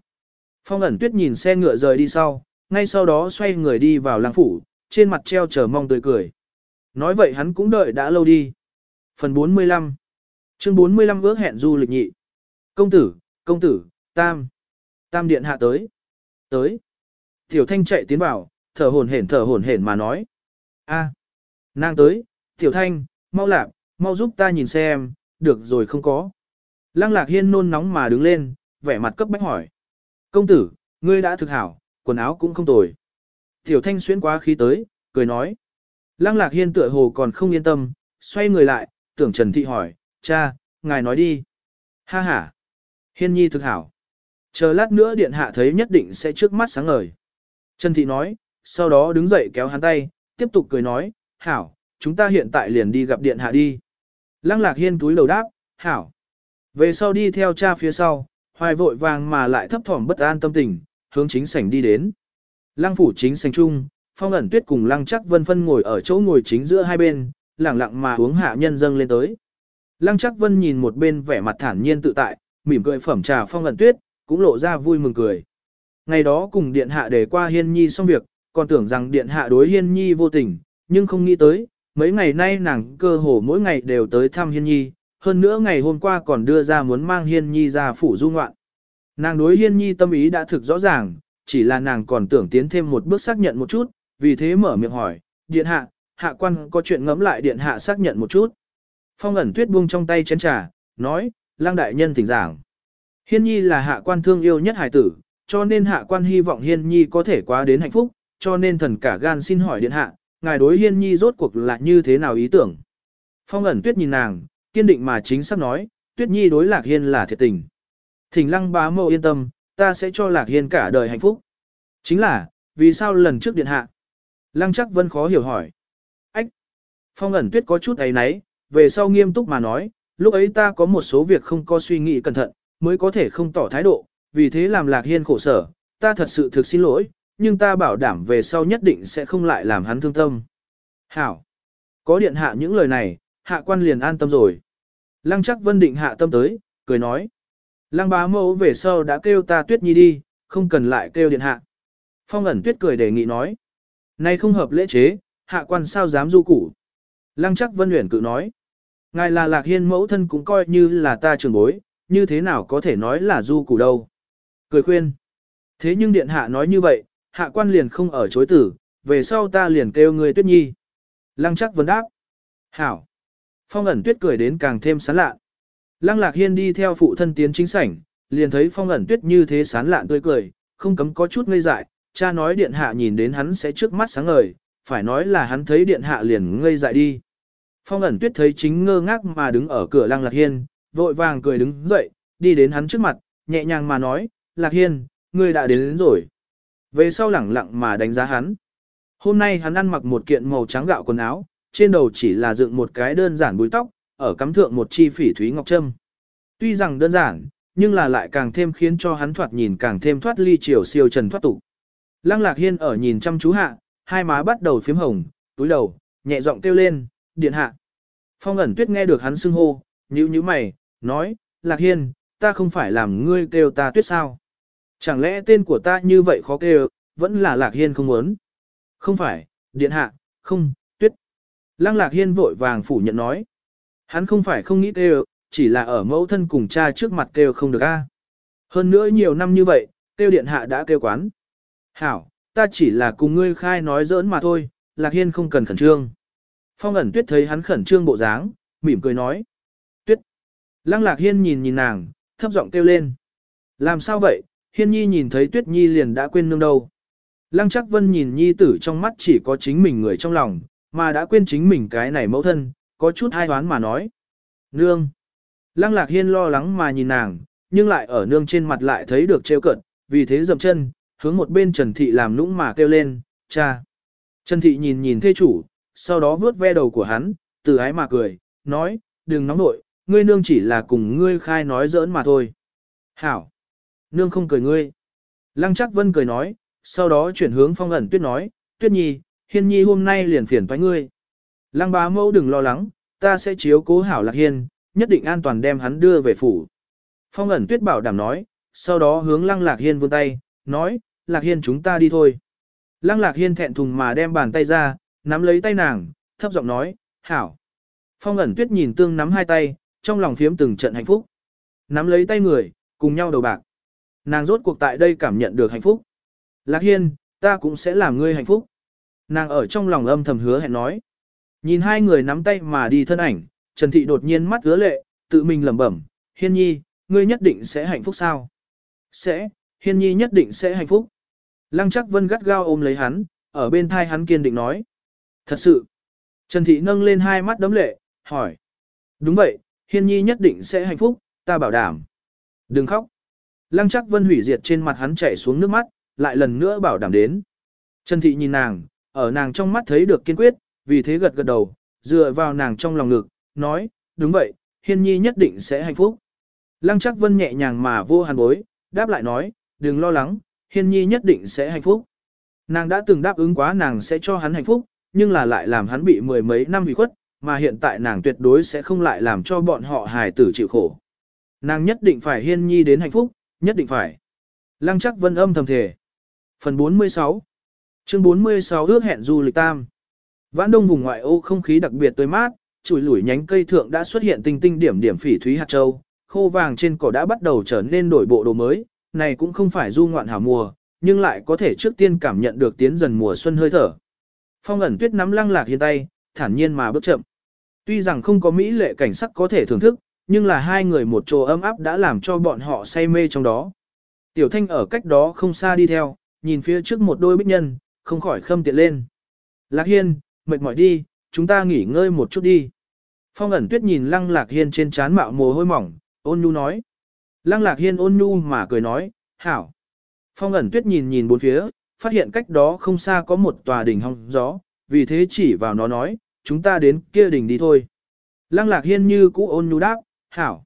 Phong ẩn Tuyết nhìn xe ngựa rời đi sau, ngay sau đó xoay người đi vào làng phủ, trên mặt treo chờ mong tươi cười. Nói vậy hắn cũng đợi đã lâu đi. Phần 45 Chương 45 ước hẹn du lịch nhị. Công tử, công tử, tam. Tam điện hạ tới. Tới. Tiểu thanh chạy tiến vào, thở hổn hển thở hổn hển mà nói. a nàng tới, tiểu thanh, mau lạc, mau giúp ta nhìn xem, được rồi không có. Lăng lạc hiên nôn nóng mà đứng lên, vẻ mặt cấp bách hỏi. Công tử, ngươi đã thực hảo, quần áo cũng không tồi. Tiểu thanh xuyên quá khí tới, cười nói. Lăng lạc hiên tựa hồ còn không yên tâm, xoay người lại, tưởng Trần Thị hỏi, cha, ngài nói đi. Ha ha. Hiên nhi thực hảo. Chờ lát nữa điện hạ thấy nhất định sẽ trước mắt sáng ngời. Trần Thị nói, sau đó đứng dậy kéo hắn tay, tiếp tục cười nói, hảo, chúng ta hiện tại liền đi gặp điện hạ đi. Lăng lạc hiên túi đầu đáp, hảo. Về sau đi theo cha phía sau, hoài vội vàng mà lại thấp thỏm bất an tâm tình, hướng chính sảnh đi đến. Lăng phủ chính sảnh trung, phong ẩn tuyết cùng lăng chắc vân phân ngồi ở chỗ ngồi chính giữa hai bên, lẳng lặng mà uống hạ nhân dâng lên tới. Lăng chắc vân nhìn một bên vẻ mặt thản nhiên tự tại, mỉm cười phẩm trà phong ẩn tuyết, cũng lộ ra vui mừng cười. Ngày đó cùng điện hạ để qua hiên nhi xong việc, còn tưởng rằng điện hạ đối hiên nhi vô tình, nhưng không nghĩ tới, mấy ngày nay nàng cơ hồ mỗi ngày đều tới thăm hiên nhi, hơn nữa ngày hôm qua còn đưa ra muốn mang Hiên Nhi ra phủ du ngoạn. Nàng đối Hiên Nhi tâm ý đã thực rõ ràng, chỉ là nàng còn tưởng tiến thêm một bước xác nhận một chút, vì thế mở miệng hỏi, điện hạ, hạ quan có chuyện ngẫm lại điện hạ xác nhận một chút. Phong ẩn tuyết buông trong tay chén trà, nói, lang đại nhân thỉnh giảng. Hiên Nhi là hạ quan thương yêu nhất hải tử, cho nên hạ quan hy vọng Hiên Nhi có thể qua đến hạnh phúc, cho nên thần cả gan xin hỏi điện hạ, ngài đối Hiên Nhi rốt cuộc là như thế nào ý tưởng. Phong ẩn tuyết nhìn nàng, kiên định mà chính xác nói, tuyết nhi đối lạc hiên là thiệt tình. Thỉnh lăng bá mộ yên tâm, ta sẽ cho lạc hiên cả đời hạnh phúc. Chính là, vì sao lần trước điện hạ? Lăng chắc vân khó hiểu hỏi. Ách! Phong ẩn tuyết có chút ấy náy, về sau nghiêm túc mà nói, lúc ấy ta có một số việc không có suy nghĩ cẩn thận, mới có thể không tỏ thái độ, vì thế làm lạc hiên khổ sở, ta thật sự thực xin lỗi, nhưng ta bảo đảm về sau nhất định sẽ không lại làm hắn thương tâm. Hảo! Có điện hạ những lời này, hạ quan liền an tâm rồi. Lăng chắc vân định hạ tâm tới, cười nói. Lăng bá mẫu về sau đã kêu ta tuyết nhi đi, không cần lại kêu điện hạ. Phong ẩn tuyết cười đề nghị nói. Này không hợp lễ chế, hạ quan sao dám du củ. Lăng chắc vân luyện cự nói. Ngài là lạc hiên mẫu thân cũng coi như là ta trường bối, như thế nào có thể nói là du củ đâu. Cười khuyên. Thế nhưng điện hạ nói như vậy, hạ quan liền không ở chối tử, về sau ta liền kêu người tuyết nhi. Lăng chắc vấn đáp. Hảo. Phong ẩn tuyết cười đến càng thêm sán lạ. Lăng lạc hiên đi theo phụ thân tiến chính sảnh, liền thấy phong ẩn tuyết như thế sán lạn tươi cười, không cấm có chút ngây dại, cha nói điện hạ nhìn đến hắn sẽ trước mắt sáng ngời, phải nói là hắn thấy điện hạ liền ngây dại đi. Phong ẩn tuyết thấy chính ngơ ngác mà đứng ở cửa lăng lạc hiên, vội vàng cười đứng dậy, đi đến hắn trước mặt, nhẹ nhàng mà nói, lạc hiên, ngươi đã đến, đến rồi. Về sau lẳng lặng mà đánh giá hắn. Hôm nay hắn ăn mặc một kiện màu trắng gạo quần áo, trên đầu chỉ là dựng một cái đơn giản búi tóc, ở cắm thượng một chi phỉ thúy ngọc trâm. Tuy rằng đơn giản, nhưng là lại càng thêm khiến cho hắn thoạt nhìn càng thêm thoát ly chiều siêu trần thoát tục. Lăng Lạc Hiên ở nhìn chăm chú hạ, hai má bắt đầu phím hồng, túi đầu, nhẹ giọng kêu lên, điện hạ. Phong ẩn tuyết nghe được hắn xưng hô, nhíu nhíu mày, nói, Lạc Hiên, ta không phải làm ngươi kêu ta tuyết sao. Chẳng lẽ tên của ta như vậy khó kêu, vẫn là Lạc Hiên không muốn. Không phải, điện hạ, không, tuyết, Lăng Lạc Hiên vội vàng phủ nhận nói. Hắn không phải không nghĩ kêu, chỉ là ở mẫu thân cùng cha trước mặt kêu không được a. Hơn nữa nhiều năm như vậy, kêu điện hạ đã kêu quán. Hảo, ta chỉ là cùng ngươi khai nói giỡn mà thôi, Lạc Hiên không cần khẩn trương. Phong ẩn tuyết thấy hắn khẩn trương bộ dáng, mỉm cười nói. Tuyết. Lăng Lạc Hiên nhìn nhìn nàng, thấp giọng kêu lên. Làm sao vậy, Hiên Nhi nhìn thấy Tuyết Nhi liền đã quên nương đâu. Lăng chắc vân nhìn Nhi tử trong mắt chỉ có chính mình người trong lòng, mà đã quên chính mình cái này mẫu thân, có chút hai hoán mà nói. Nương. Lăng lạc hiên lo lắng mà nhìn nàng, nhưng lại ở nương trên mặt lại thấy được trêu cợt, vì thế dầm chân, hướng một bên Trần Thị làm nũng mà kêu lên, cha. Trần Thị nhìn nhìn thê chủ, sau đó vướt ve đầu của hắn, từ ái mà cười, nói, đừng nóng nội, ngươi nương chỉ là cùng ngươi khai nói giỡn mà thôi. Hảo. Nương không cười ngươi. Lăng chắc vân cười nói, sau đó chuyển hướng phong ẩn tuyết nói, tuyết nhi, hiên nhi hôm nay liền phiền với ngươi. Lăng bá mẫu đừng lo lắng, ta sẽ chiếu cố hảo lạc hiên, nhất định an toàn đem hắn đưa về phủ. Phong ẩn tuyết bảo đảm nói, sau đó hướng lăng lạc hiên vươn tay, nói, lạc hiên chúng ta đi thôi. Lăng lạc hiên thẹn thùng mà đem bàn tay ra, nắm lấy tay nàng, thấp giọng nói, hảo. Phong ẩn tuyết nhìn tương nắm hai tay, trong lòng phiếm từng trận hạnh phúc. Nắm lấy tay người, cùng nhau đầu bạc. Nàng rốt cuộc tại đây cảm nhận được hạnh phúc. Lạc hiên, ta cũng sẽ làm ngươi hạnh phúc. Nàng ở trong lòng âm thầm hứa hẹn nói. Nhìn hai người nắm tay mà đi thân ảnh, Trần Thị đột nhiên mắt hứa lệ, tự mình lẩm bẩm, Hiên Nhi, ngươi nhất định sẽ hạnh phúc sao? Sẽ, Hiên Nhi nhất định sẽ hạnh phúc. Lăng chắc vân gắt gao ôm lấy hắn, ở bên thai hắn kiên định nói. Thật sự. Trần Thị nâng lên hai mắt đấm lệ, hỏi. Đúng vậy, Hiên Nhi nhất định sẽ hạnh phúc, ta bảo đảm. Đừng khóc. Lăng chắc vân hủy diệt trên mặt hắn chảy xuống nước mắt, lại lần nữa bảo đảm đến. Trần Thị nhìn nàng, ở nàng trong mắt thấy được kiên quyết, vì thế gật gật đầu, dựa vào nàng trong lòng ngực, nói, đúng vậy, hiên nhi nhất định sẽ hạnh phúc. Lăng chắc vân nhẹ nhàng mà vô hàn bối, đáp lại nói, đừng lo lắng, hiên nhi nhất định sẽ hạnh phúc. Nàng đã từng đáp ứng quá nàng sẽ cho hắn hạnh phúc, nhưng là lại làm hắn bị mười mấy năm bị khuất, mà hiện tại nàng tuyệt đối sẽ không lại làm cho bọn họ hài tử chịu khổ. Nàng nhất định phải hiên nhi đến hạnh phúc, nhất định phải. Lăng chắc vân âm thầm thể. Phần 46 Chương 46 ước hẹn du lịch tam. Vãn đông vùng ngoại ô không khí đặc biệt tươi mát, chùi lủi nhánh cây thượng đã xuất hiện tinh tinh điểm điểm phỉ thúy hạt châu, khô vàng trên cỏ đã bắt đầu trở nên đổi bộ đồ mới, này cũng không phải du ngoạn hảo mùa, nhưng lại có thể trước tiên cảm nhận được tiến dần mùa xuân hơi thở. Phong ẩn tuyết nắm lăng lạc hiên tay, thản nhiên mà bước chậm. Tuy rằng không có mỹ lệ cảnh sắc có thể thưởng thức, nhưng là hai người một chỗ ấm áp đã làm cho bọn họ say mê trong đó. Tiểu thanh ở cách đó không xa đi theo, nhìn phía trước một đôi bích nhân, không khỏi khâm tiện lên. Lạc hiên, mệt mỏi đi, chúng ta nghỉ ngơi một chút đi. Phong ẩn tuyết nhìn lăng lạc hiên trên trán mạo mồ hôi mỏng, ôn nhu nói. Lăng lạc hiên ôn nhu mà cười nói, hảo. Phong ẩn tuyết nhìn nhìn bốn phía, phát hiện cách đó không xa có một tòa đỉnh hong gió, vì thế chỉ vào nó nói, chúng ta đến kia đỉnh đi thôi. Lăng lạc hiên như cũ ôn nhu đáp, hảo.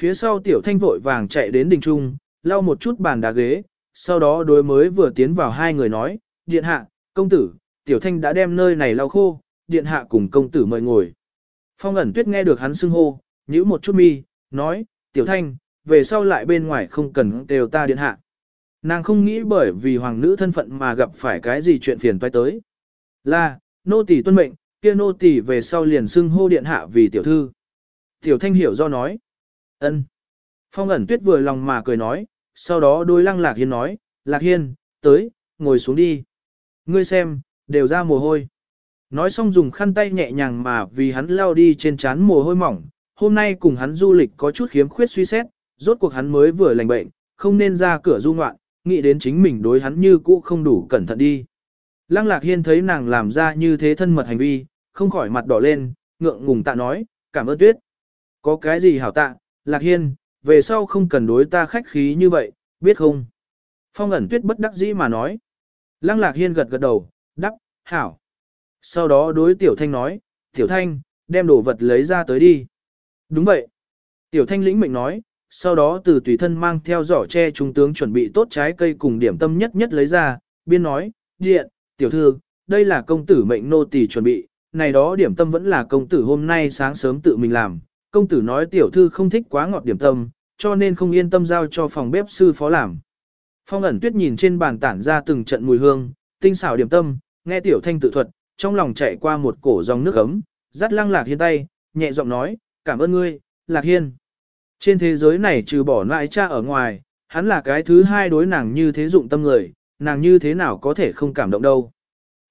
Phía sau tiểu thanh vội vàng chạy đến đỉnh trung, lau một chút bàn đá ghế, sau đó đối mới vừa tiến vào hai người nói, điện hạ, công tử, tiểu thanh đã đem nơi này lau khô, điện hạ cùng công tử mời ngồi. Phong ẩn tuyết nghe được hắn xưng hô, nhíu một chút mi, nói, tiểu thanh, về sau lại bên ngoài không cần đều ta điện hạ. Nàng không nghĩ bởi vì hoàng nữ thân phận mà gặp phải cái gì chuyện phiền toái tới. Là, nô tỳ tuân mệnh, kia nô tỳ về sau liền xưng hô điện hạ vì tiểu thư. Tiểu thanh hiểu do nói. ân. Phong ẩn tuyết vừa lòng mà cười nói, sau đó đôi lăng lạc hiên nói, lạc hiên, tới, ngồi xuống đi. Ngươi xem, đều ra mồ hôi. Nói xong dùng khăn tay nhẹ nhàng mà vì hắn lao đi trên trán mồ hôi mỏng, hôm nay cùng hắn du lịch có chút khiếm khuyết suy xét, rốt cuộc hắn mới vừa lành bệnh, không nên ra cửa du ngoạn, nghĩ đến chính mình đối hắn như cũ không đủ cẩn thận đi. Lăng lạc hiên thấy nàng làm ra như thế thân mật hành vi, không khỏi mặt đỏ lên, ngượng ngùng tạ nói, cảm ơn tuyết. Có cái gì hảo tạ, lạc hiên, về sau không cần đối ta khách khí như vậy, biết không? Phong ẩn tuyết bất đắc dĩ mà nói. Lăng lạc hiên gật gật đầu, đắc, hảo. Sau đó đối tiểu thanh nói, tiểu thanh, đem đồ vật lấy ra tới đi. Đúng vậy. Tiểu thanh lĩnh mệnh nói, sau đó từ tùy thân mang theo giỏ tre trung tướng chuẩn bị tốt trái cây cùng điểm tâm nhất nhất lấy ra, biên nói, điện, tiểu thư, đây là công tử mệnh nô tỳ chuẩn bị, này đó điểm tâm vẫn là công tử hôm nay sáng sớm tự mình làm, công tử nói tiểu thư không thích quá ngọt điểm tâm, cho nên không yên tâm giao cho phòng bếp sư phó làm. Phong ẩn tuyết nhìn trên bàn tản ra từng trận mùi hương, tinh xảo điểm tâm, nghe tiểu thanh tự thuật, trong lòng chạy qua một cổ dòng nước ấm, dắt lăng lạc hiên tay, nhẹ giọng nói, cảm ơn ngươi, lạc hiên. Trên thế giới này trừ bỏ lại cha ở ngoài, hắn là cái thứ hai đối nàng như thế dụng tâm người, nàng như thế nào có thể không cảm động đâu.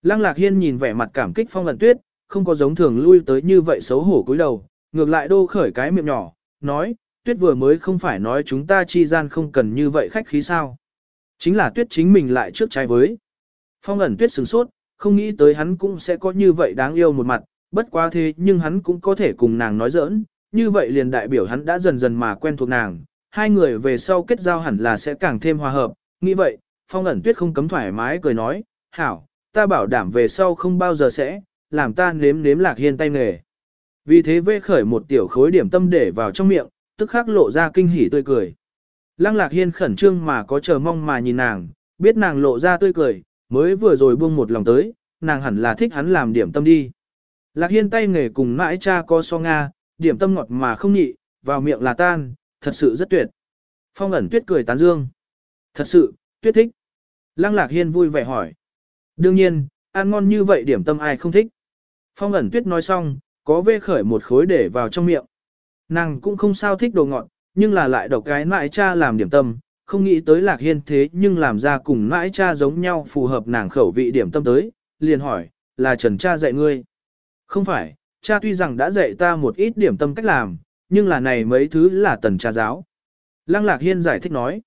Lăng lạc hiên nhìn vẻ mặt cảm kích phong ẩn tuyết, không có giống thường lui tới như vậy xấu hổ cúi đầu, ngược lại đô khởi cái miệng nhỏ, nói, tuyết vừa mới không phải nói chúng ta chi gian không cần như vậy khách khí sao. Chính là tuyết chính mình lại trước trái với. Phong ẩn tuyết sừng sốt, không nghĩ tới hắn cũng sẽ có như vậy đáng yêu một mặt, bất quá thế nhưng hắn cũng có thể cùng nàng nói giỡn, như vậy liền đại biểu hắn đã dần dần mà quen thuộc nàng, hai người về sau kết giao hẳn là sẽ càng thêm hòa hợp, nghĩ vậy, phong ẩn tuyết không cấm thoải mái cười nói, hảo, ta bảo đảm về sau không bao giờ sẽ, làm ta nếm nếm lạc hiên tay nghề. Vì thế vê khởi một tiểu khối điểm tâm để vào trong miệng, tức khắc lộ ra kinh hỉ tươi cười. Lăng lạc hiên khẩn trương mà có chờ mong mà nhìn nàng, biết nàng lộ ra tươi cười, mới vừa rồi buông một lòng tới, nàng hẳn là thích hắn làm điểm tâm đi. Lạc hiên tay nghề cùng mãi cha có so Nga, điểm tâm ngọt mà không nhị, vào miệng là tan, thật sự rất tuyệt. Phong ẩn tuyết cười tán dương. Thật sự, tuyết thích. Lăng lạc hiên vui vẻ hỏi. Đương nhiên, ăn ngon như vậy điểm tâm ai không thích. Phong ẩn tuyết nói xong, có vê khởi một khối để vào trong miệng. Nàng cũng không sao thích đồ ngọt, nhưng là lại độc cái mãi cha làm điểm tâm, không nghĩ tới lạc hiên thế nhưng làm ra cùng mãi cha giống nhau phù hợp nàng khẩu vị điểm tâm tới, liền hỏi, là trần cha dạy ngươi. Không phải, cha tuy rằng đã dạy ta một ít điểm tâm cách làm, nhưng là này mấy thứ là tần cha giáo. Lăng lạc hiên giải thích nói,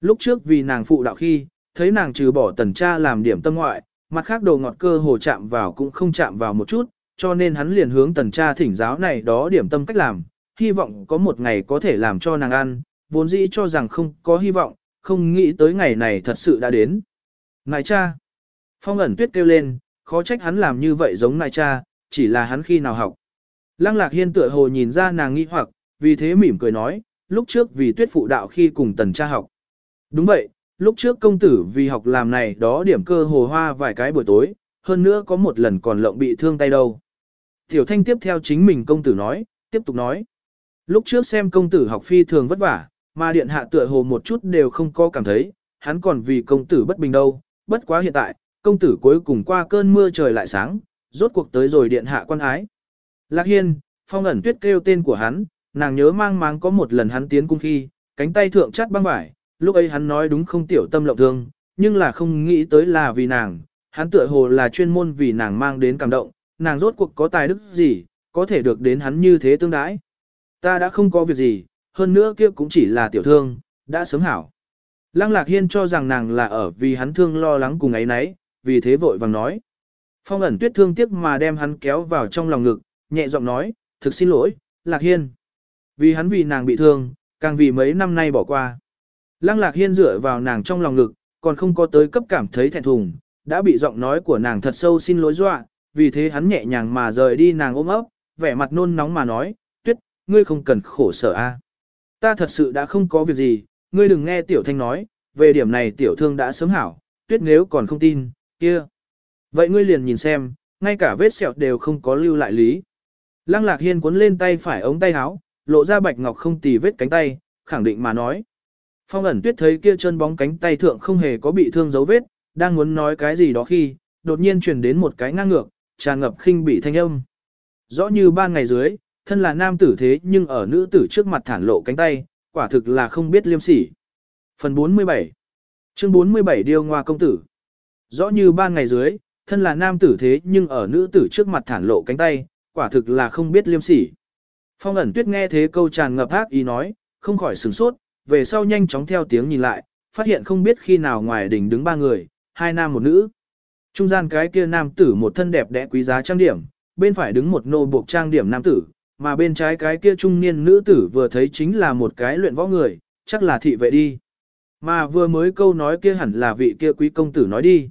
lúc trước vì nàng phụ đạo khi, thấy nàng trừ bỏ tần cha làm điểm tâm ngoại, mặt khác đồ ngọt cơ hồ chạm vào cũng không chạm vào một chút, cho nên hắn liền hướng tần cha thỉnh giáo này đó điểm tâm cách làm, hy vọng có một ngày có thể làm cho nàng ăn, vốn dĩ cho rằng không có hy vọng, không nghĩ tới ngày này thật sự đã đến. Ngài cha! Phong ẩn tuyết kêu lên, khó trách hắn làm như vậy giống ngài cha, chỉ là hắn khi nào học. Lăng lạc hiên tựa hồ nhìn ra nàng nghi hoặc, vì thế mỉm cười nói, lúc trước vì tuyết phụ đạo khi cùng tần cha học. Đúng vậy, lúc trước công tử vì học làm này đó điểm cơ hồ hoa vài cái buổi tối, hơn nữa có một lần còn lộng bị thương tay đâu. Tiểu thanh tiếp theo chính mình công tử nói, tiếp tục nói. Lúc trước xem công tử học phi thường vất vả, mà điện hạ tựa hồ một chút đều không có cảm thấy, hắn còn vì công tử bất bình đâu, bất quá hiện tại, công tử cuối cùng qua cơn mưa trời lại sáng, rốt cuộc tới rồi điện hạ quan ái. Lạc Hiên, phong ẩn tuyết kêu tên của hắn, nàng nhớ mang máng có một lần hắn tiến cung khi, cánh tay thượng chắt băng vải, lúc ấy hắn nói đúng không tiểu tâm lộng thương, nhưng là không nghĩ tới là vì nàng, hắn tựa hồ là chuyên môn vì nàng mang đến cảm động, nàng rốt cuộc có tài đức gì, có thể được đến hắn như thế tương đãi. Ta đã không có việc gì, hơn nữa kia cũng chỉ là tiểu thương, đã sớm hảo. Lăng Lạc Hiên cho rằng nàng là ở vì hắn thương lo lắng cùng ấy nấy, vì thế vội vàng nói. Phong ẩn tuyết thương tiếc mà đem hắn kéo vào trong lòng ngực, nhẹ giọng nói, thực xin lỗi, Lạc Hiên. Vì hắn vì nàng bị thương, càng vì mấy năm nay bỏ qua. Lăng Lạc Hiên dựa vào nàng trong lòng ngực, còn không có tới cấp cảm thấy thẹn thùng, đã bị giọng nói của nàng thật sâu xin lỗi dọa, vì thế hắn nhẹ nhàng mà rời đi nàng ôm ấp, vẻ mặt nôn nóng mà nói, tuyết, ngươi không cần khổ sở a. Ta thật sự đã không có việc gì, ngươi đừng nghe tiểu thanh nói, về điểm này tiểu thương đã sớm hảo, tuyết nếu còn không tin, kia. Vậy ngươi liền nhìn xem, ngay cả vết sẹo đều không có lưu lại lý. Lăng lạc hiên cuốn lên tay phải ống tay áo, lộ ra bạch ngọc không tì vết cánh tay, khẳng định mà nói. Phong ẩn tuyết thấy kia chân bóng cánh tay thượng không hề có bị thương dấu vết, đang muốn nói cái gì đó khi, đột nhiên truyền đến một cái ngang ngược, tràn ngập khinh bị thanh âm. Rõ như ba ngày dưới, thân là nam tử thế nhưng ở nữ tử trước mặt thản lộ cánh tay, quả thực là không biết liêm sỉ. Phần 47 Chương 47 Điêu Ngoa Công Tử Rõ như ba ngày dưới, thân là nam tử thế nhưng ở nữ tử trước mặt thản lộ cánh tay, quả thực là không biết liêm sỉ. Phong ẩn tuyết nghe thế câu tràn ngập ác ý nói, không khỏi sửng sốt, về sau nhanh chóng theo tiếng nhìn lại, phát hiện không biết khi nào ngoài đỉnh đứng ba người, hai nam một nữ. Trung gian cái kia nam tử một thân đẹp đẽ quý giá trang điểm, bên phải đứng một nô buộc trang điểm nam tử, mà bên trái cái kia trung niên nữ tử vừa thấy chính là một cái luyện võ người, chắc là thị vệ đi. Mà vừa mới câu nói kia hẳn là vị kia quý công tử nói đi.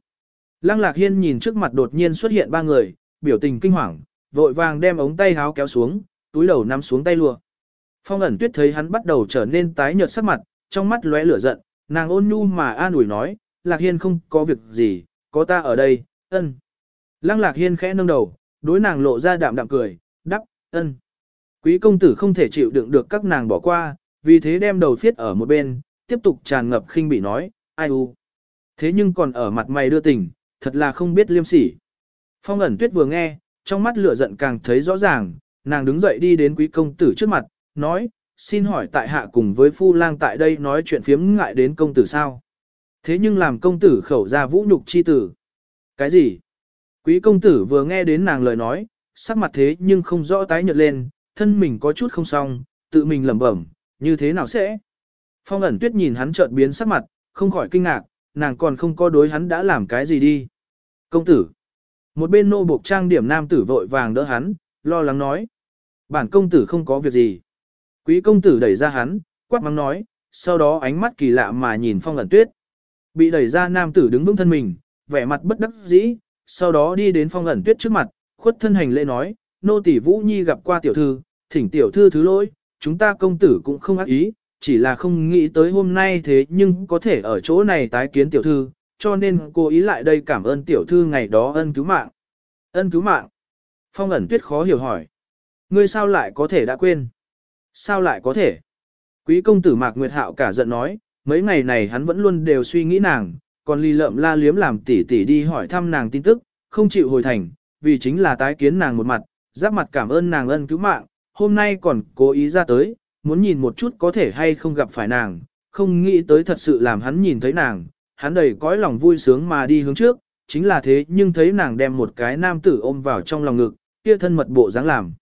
Lăng Lạc Hiên nhìn trước mặt đột nhiên xuất hiện ba người, biểu tình kinh hoàng, vội vàng đem ống tay háo kéo xuống, túi đầu nắm xuống tay lùa. Phong ẩn tuyết thấy hắn bắt đầu trở nên tái nhợt sắc mặt, trong mắt lóe lửa giận, nàng ôn nhu mà an ủi nói, Lạc Hiên không có việc gì, có ta ở đây, ân. Lăng Lạc Hiên khẽ nâng đầu, đối nàng lộ ra đạm đạm cười, đắp, ân. Quý công tử không thể chịu đựng được các nàng bỏ qua, vì thế đem đầu phiết ở một bên, tiếp tục tràn ngập khinh bị nói, ai u. Thế nhưng còn ở mặt mày đưa tình, thật là không biết liêm sỉ. Phong ẩn tuyết vừa nghe, trong mắt lửa giận càng thấy rõ ràng, nàng đứng dậy đi đến quý công tử trước mặt, nói, xin hỏi tại hạ cùng với phu lang tại đây nói chuyện phiếm ngại đến công tử sao. Thế nhưng làm công tử khẩu ra vũ nhục chi tử. Cái gì? Quý công tử vừa nghe đến nàng lời nói, sắc mặt thế nhưng không rõ tái nhợt lên, thân mình có chút không xong, tự mình lẩm bẩm, như thế nào sẽ? Phong ẩn tuyết nhìn hắn chợt biến sắc mặt, không khỏi kinh ngạc, nàng còn không có đối hắn đã làm cái gì đi. Công tử. Một bên nô buộc trang điểm nam tử vội vàng đỡ hắn, lo lắng nói. Bản công tử không có việc gì. Quý công tử đẩy ra hắn, quát mắng nói, sau đó ánh mắt kỳ lạ mà nhìn phong ẩn tuyết. Bị đẩy ra nam tử đứng vững thân mình, vẻ mặt bất đắc dĩ, sau đó đi đến phong ẩn tuyết trước mặt, khuất thân hành lễ nói, nô tỷ Vũ Nhi gặp qua tiểu thư, thỉnh tiểu thư thứ lỗi, chúng ta công tử cũng không ác ý, chỉ là không nghĩ tới hôm nay thế nhưng có thể ở chỗ này tái kiến tiểu thư, cho nên cô ý lại đây cảm ơn tiểu thư ngày đó ân cứu mạng. Ân cứu mạng. Phong ẩn tuyết khó hiểu hỏi. Ngươi sao lại có thể đã quên? Sao lại có thể? Quý công tử Mạc Nguyệt Hạo cả giận nói, mấy ngày này hắn vẫn luôn đều suy nghĩ nàng, còn ly lợm la liếm làm tỉ tỉ đi hỏi thăm nàng tin tức, không chịu hồi thành, vì chính là tái kiến nàng một mặt, giáp mặt cảm ơn nàng ân cứu mạng, hôm nay còn cố ý ra tới, muốn nhìn một chút có thể hay không gặp phải nàng, không nghĩ tới thật sự làm hắn nhìn thấy nàng, hắn đầy cõi lòng vui sướng mà đi hướng trước, chính là thế nhưng thấy nàng đem một cái nam tử ôm vào trong lòng ngực, kia thân mật bộ dáng làm.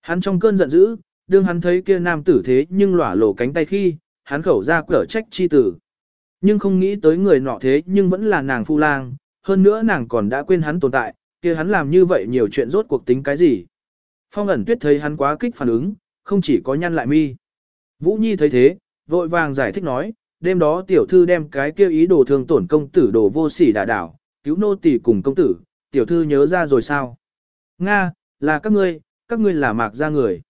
Hắn trong cơn giận dữ, đương hắn thấy kia nam tử thế nhưng lỏa lộ cánh tay khi, hắn khẩu ra cửa trách chi tử. Nhưng không nghĩ tới người nọ thế nhưng vẫn là nàng phu lang, hơn nữa nàng còn đã quên hắn tồn tại, kia hắn làm như vậy nhiều chuyện rốt cuộc tính cái gì. Phong ẩn tuyết thấy hắn quá kích phản ứng, không chỉ có nhăn lại mi. Vũ Nhi thấy thế, vội vàng giải thích nói, đêm đó tiểu thư đem cái kia ý đồ thương tổn công tử đồ vô sỉ đả đảo, cứu nô tỳ cùng công tử, tiểu thư nhớ ra rồi sao? Nga, là các ngươi, các ngươi là mạc gia người.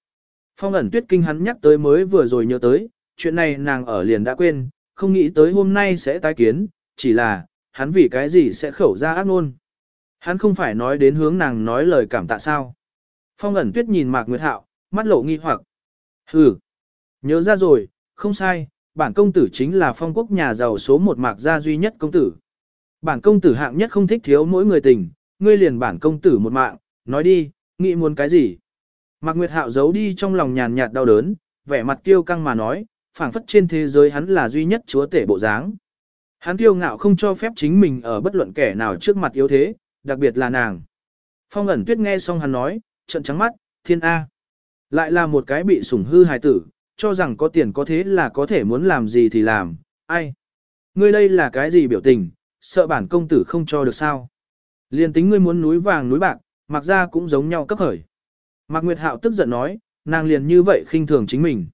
Phong ẩn tuyết kinh hắn nhắc tới mới vừa rồi nhớ tới, chuyện này nàng ở liền đã quên, không nghĩ tới hôm nay sẽ tái kiến, chỉ là, hắn vì cái gì sẽ khẩu ra ác ngôn. Hắn không phải nói đến hướng nàng nói lời cảm tạ sao. Phong ẩn tuyết nhìn Mạc Nguyệt Hạo, mắt lộ nghi hoặc. Hừ, nhớ ra rồi, không sai, bản công tử chính là phong quốc nhà giàu số một Mạc gia duy nhất công tử. Bản công tử hạng nhất không thích thiếu mỗi người tình, ngươi liền bản công tử một mạng, nói đi, nghĩ muốn cái gì. Mạc Nguyệt Hạo giấu đi trong lòng nhàn nhạt đau đớn, vẻ mặt kiêu căng mà nói, phảng phất trên thế giới hắn là duy nhất chúa tể bộ dáng. Hắn kiêu ngạo không cho phép chính mình ở bất luận kẻ nào trước mặt yếu thế, đặc biệt là nàng. Phong ẩn tuyết nghe xong hắn nói, trận trắng mắt, thiên A. Lại là một cái bị sủng hư hài tử, cho rằng có tiền có thế là có thể muốn làm gì thì làm, ai. Ngươi đây là cái gì biểu tình, sợ bản công tử không cho được sao. Liên tính ngươi muốn núi vàng núi bạc, mặc ra cũng giống nhau cấp khởi. Mạc Nguyệt Hạo tức giận nói, nàng liền như vậy khinh thường chính mình.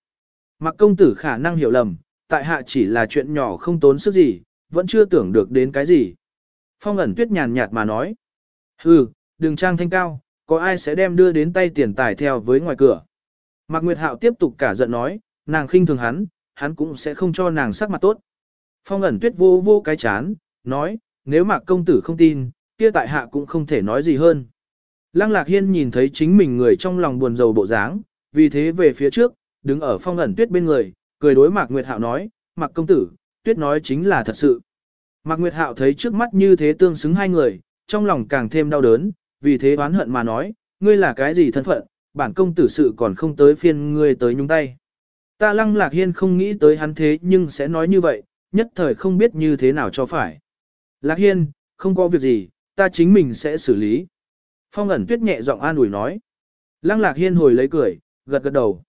Mạc công tử khả năng hiểu lầm, tại hạ chỉ là chuyện nhỏ không tốn sức gì, vẫn chưa tưởng được đến cái gì. Phong ẩn tuyết nhàn nhạt mà nói. Hừ, đừng trang thanh cao, có ai sẽ đem đưa đến tay tiền tài theo với ngoài cửa. Mạc Nguyệt Hạo tiếp tục cả giận nói, nàng khinh thường hắn, hắn cũng sẽ không cho nàng sắc mặt tốt. Phong ẩn tuyết vô vô cái chán, nói, nếu Mạc công tử không tin, kia tại hạ cũng không thể nói gì hơn. Lăng Lạc Hiên nhìn thấy chính mình người trong lòng buồn rầu bộ dáng, vì thế về phía trước, đứng ở phong ẩn tuyết bên người, cười đối Mạc Nguyệt Hạo nói, Mạc công tử, tuyết nói chính là thật sự. Mạc Nguyệt Hạo thấy trước mắt như thế tương xứng hai người, trong lòng càng thêm đau đớn, vì thế oán hận mà nói, ngươi là cái gì thân phận, bản công tử sự còn không tới phiên ngươi tới nhúng tay. Ta lăng lạc hiên không nghĩ tới hắn thế nhưng sẽ nói như vậy, nhất thời không biết như thế nào cho phải. Lạc hiên, không có việc gì, ta chính mình sẽ xử lý. Phong ẩn tuyết nhẹ giọng an ủi nói. Lăng lạc hiên hồi lấy cười, gật gật đầu.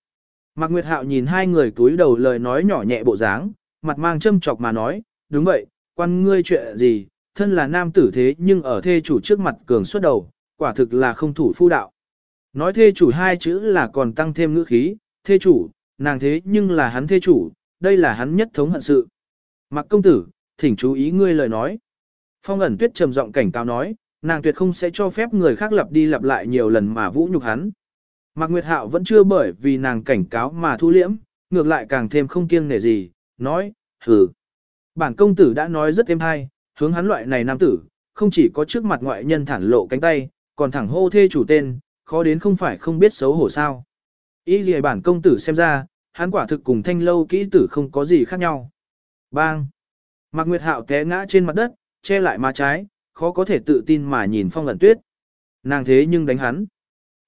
Mạc Nguyệt Hạo nhìn hai người túi đầu lời nói nhỏ nhẹ bộ dáng, mặt mang châm chọc mà nói, đúng vậy, quan ngươi chuyện gì, thân là nam tử thế nhưng ở thê chủ trước mặt cường xuất đầu, quả thực là không thủ phu đạo. Nói thê chủ hai chữ là còn tăng thêm ngữ khí, thê chủ, nàng thế nhưng là hắn thê chủ, đây là hắn nhất thống hận sự. Mặc công tử, thỉnh chú ý ngươi lời nói. Phong ẩn tuyết trầm giọng cảnh cáo nói, nàng tuyệt không sẽ cho phép người khác lặp đi lặp lại nhiều lần mà vũ nhục hắn. Mạc Nguyệt Hạo vẫn chưa bởi vì nàng cảnh cáo mà thu liễm, ngược lại càng thêm không kiêng nể gì, nói, hừ. Bản công tử đã nói rất êm hay, hướng hắn loại này nam tử, không chỉ có trước mặt ngoại nhân thản lộ cánh tay, còn thẳng hô thê chủ tên, khó đến không phải không biết xấu hổ sao. Ý gì bản công tử xem ra, hắn quả thực cùng thanh lâu kỹ tử không có gì khác nhau. Bang! Mạc Nguyệt Hạo té ngã trên mặt đất, che lại má trái, khó có thể tự tin mà nhìn phong ẩn tuyết. Nàng thế nhưng đánh hắn.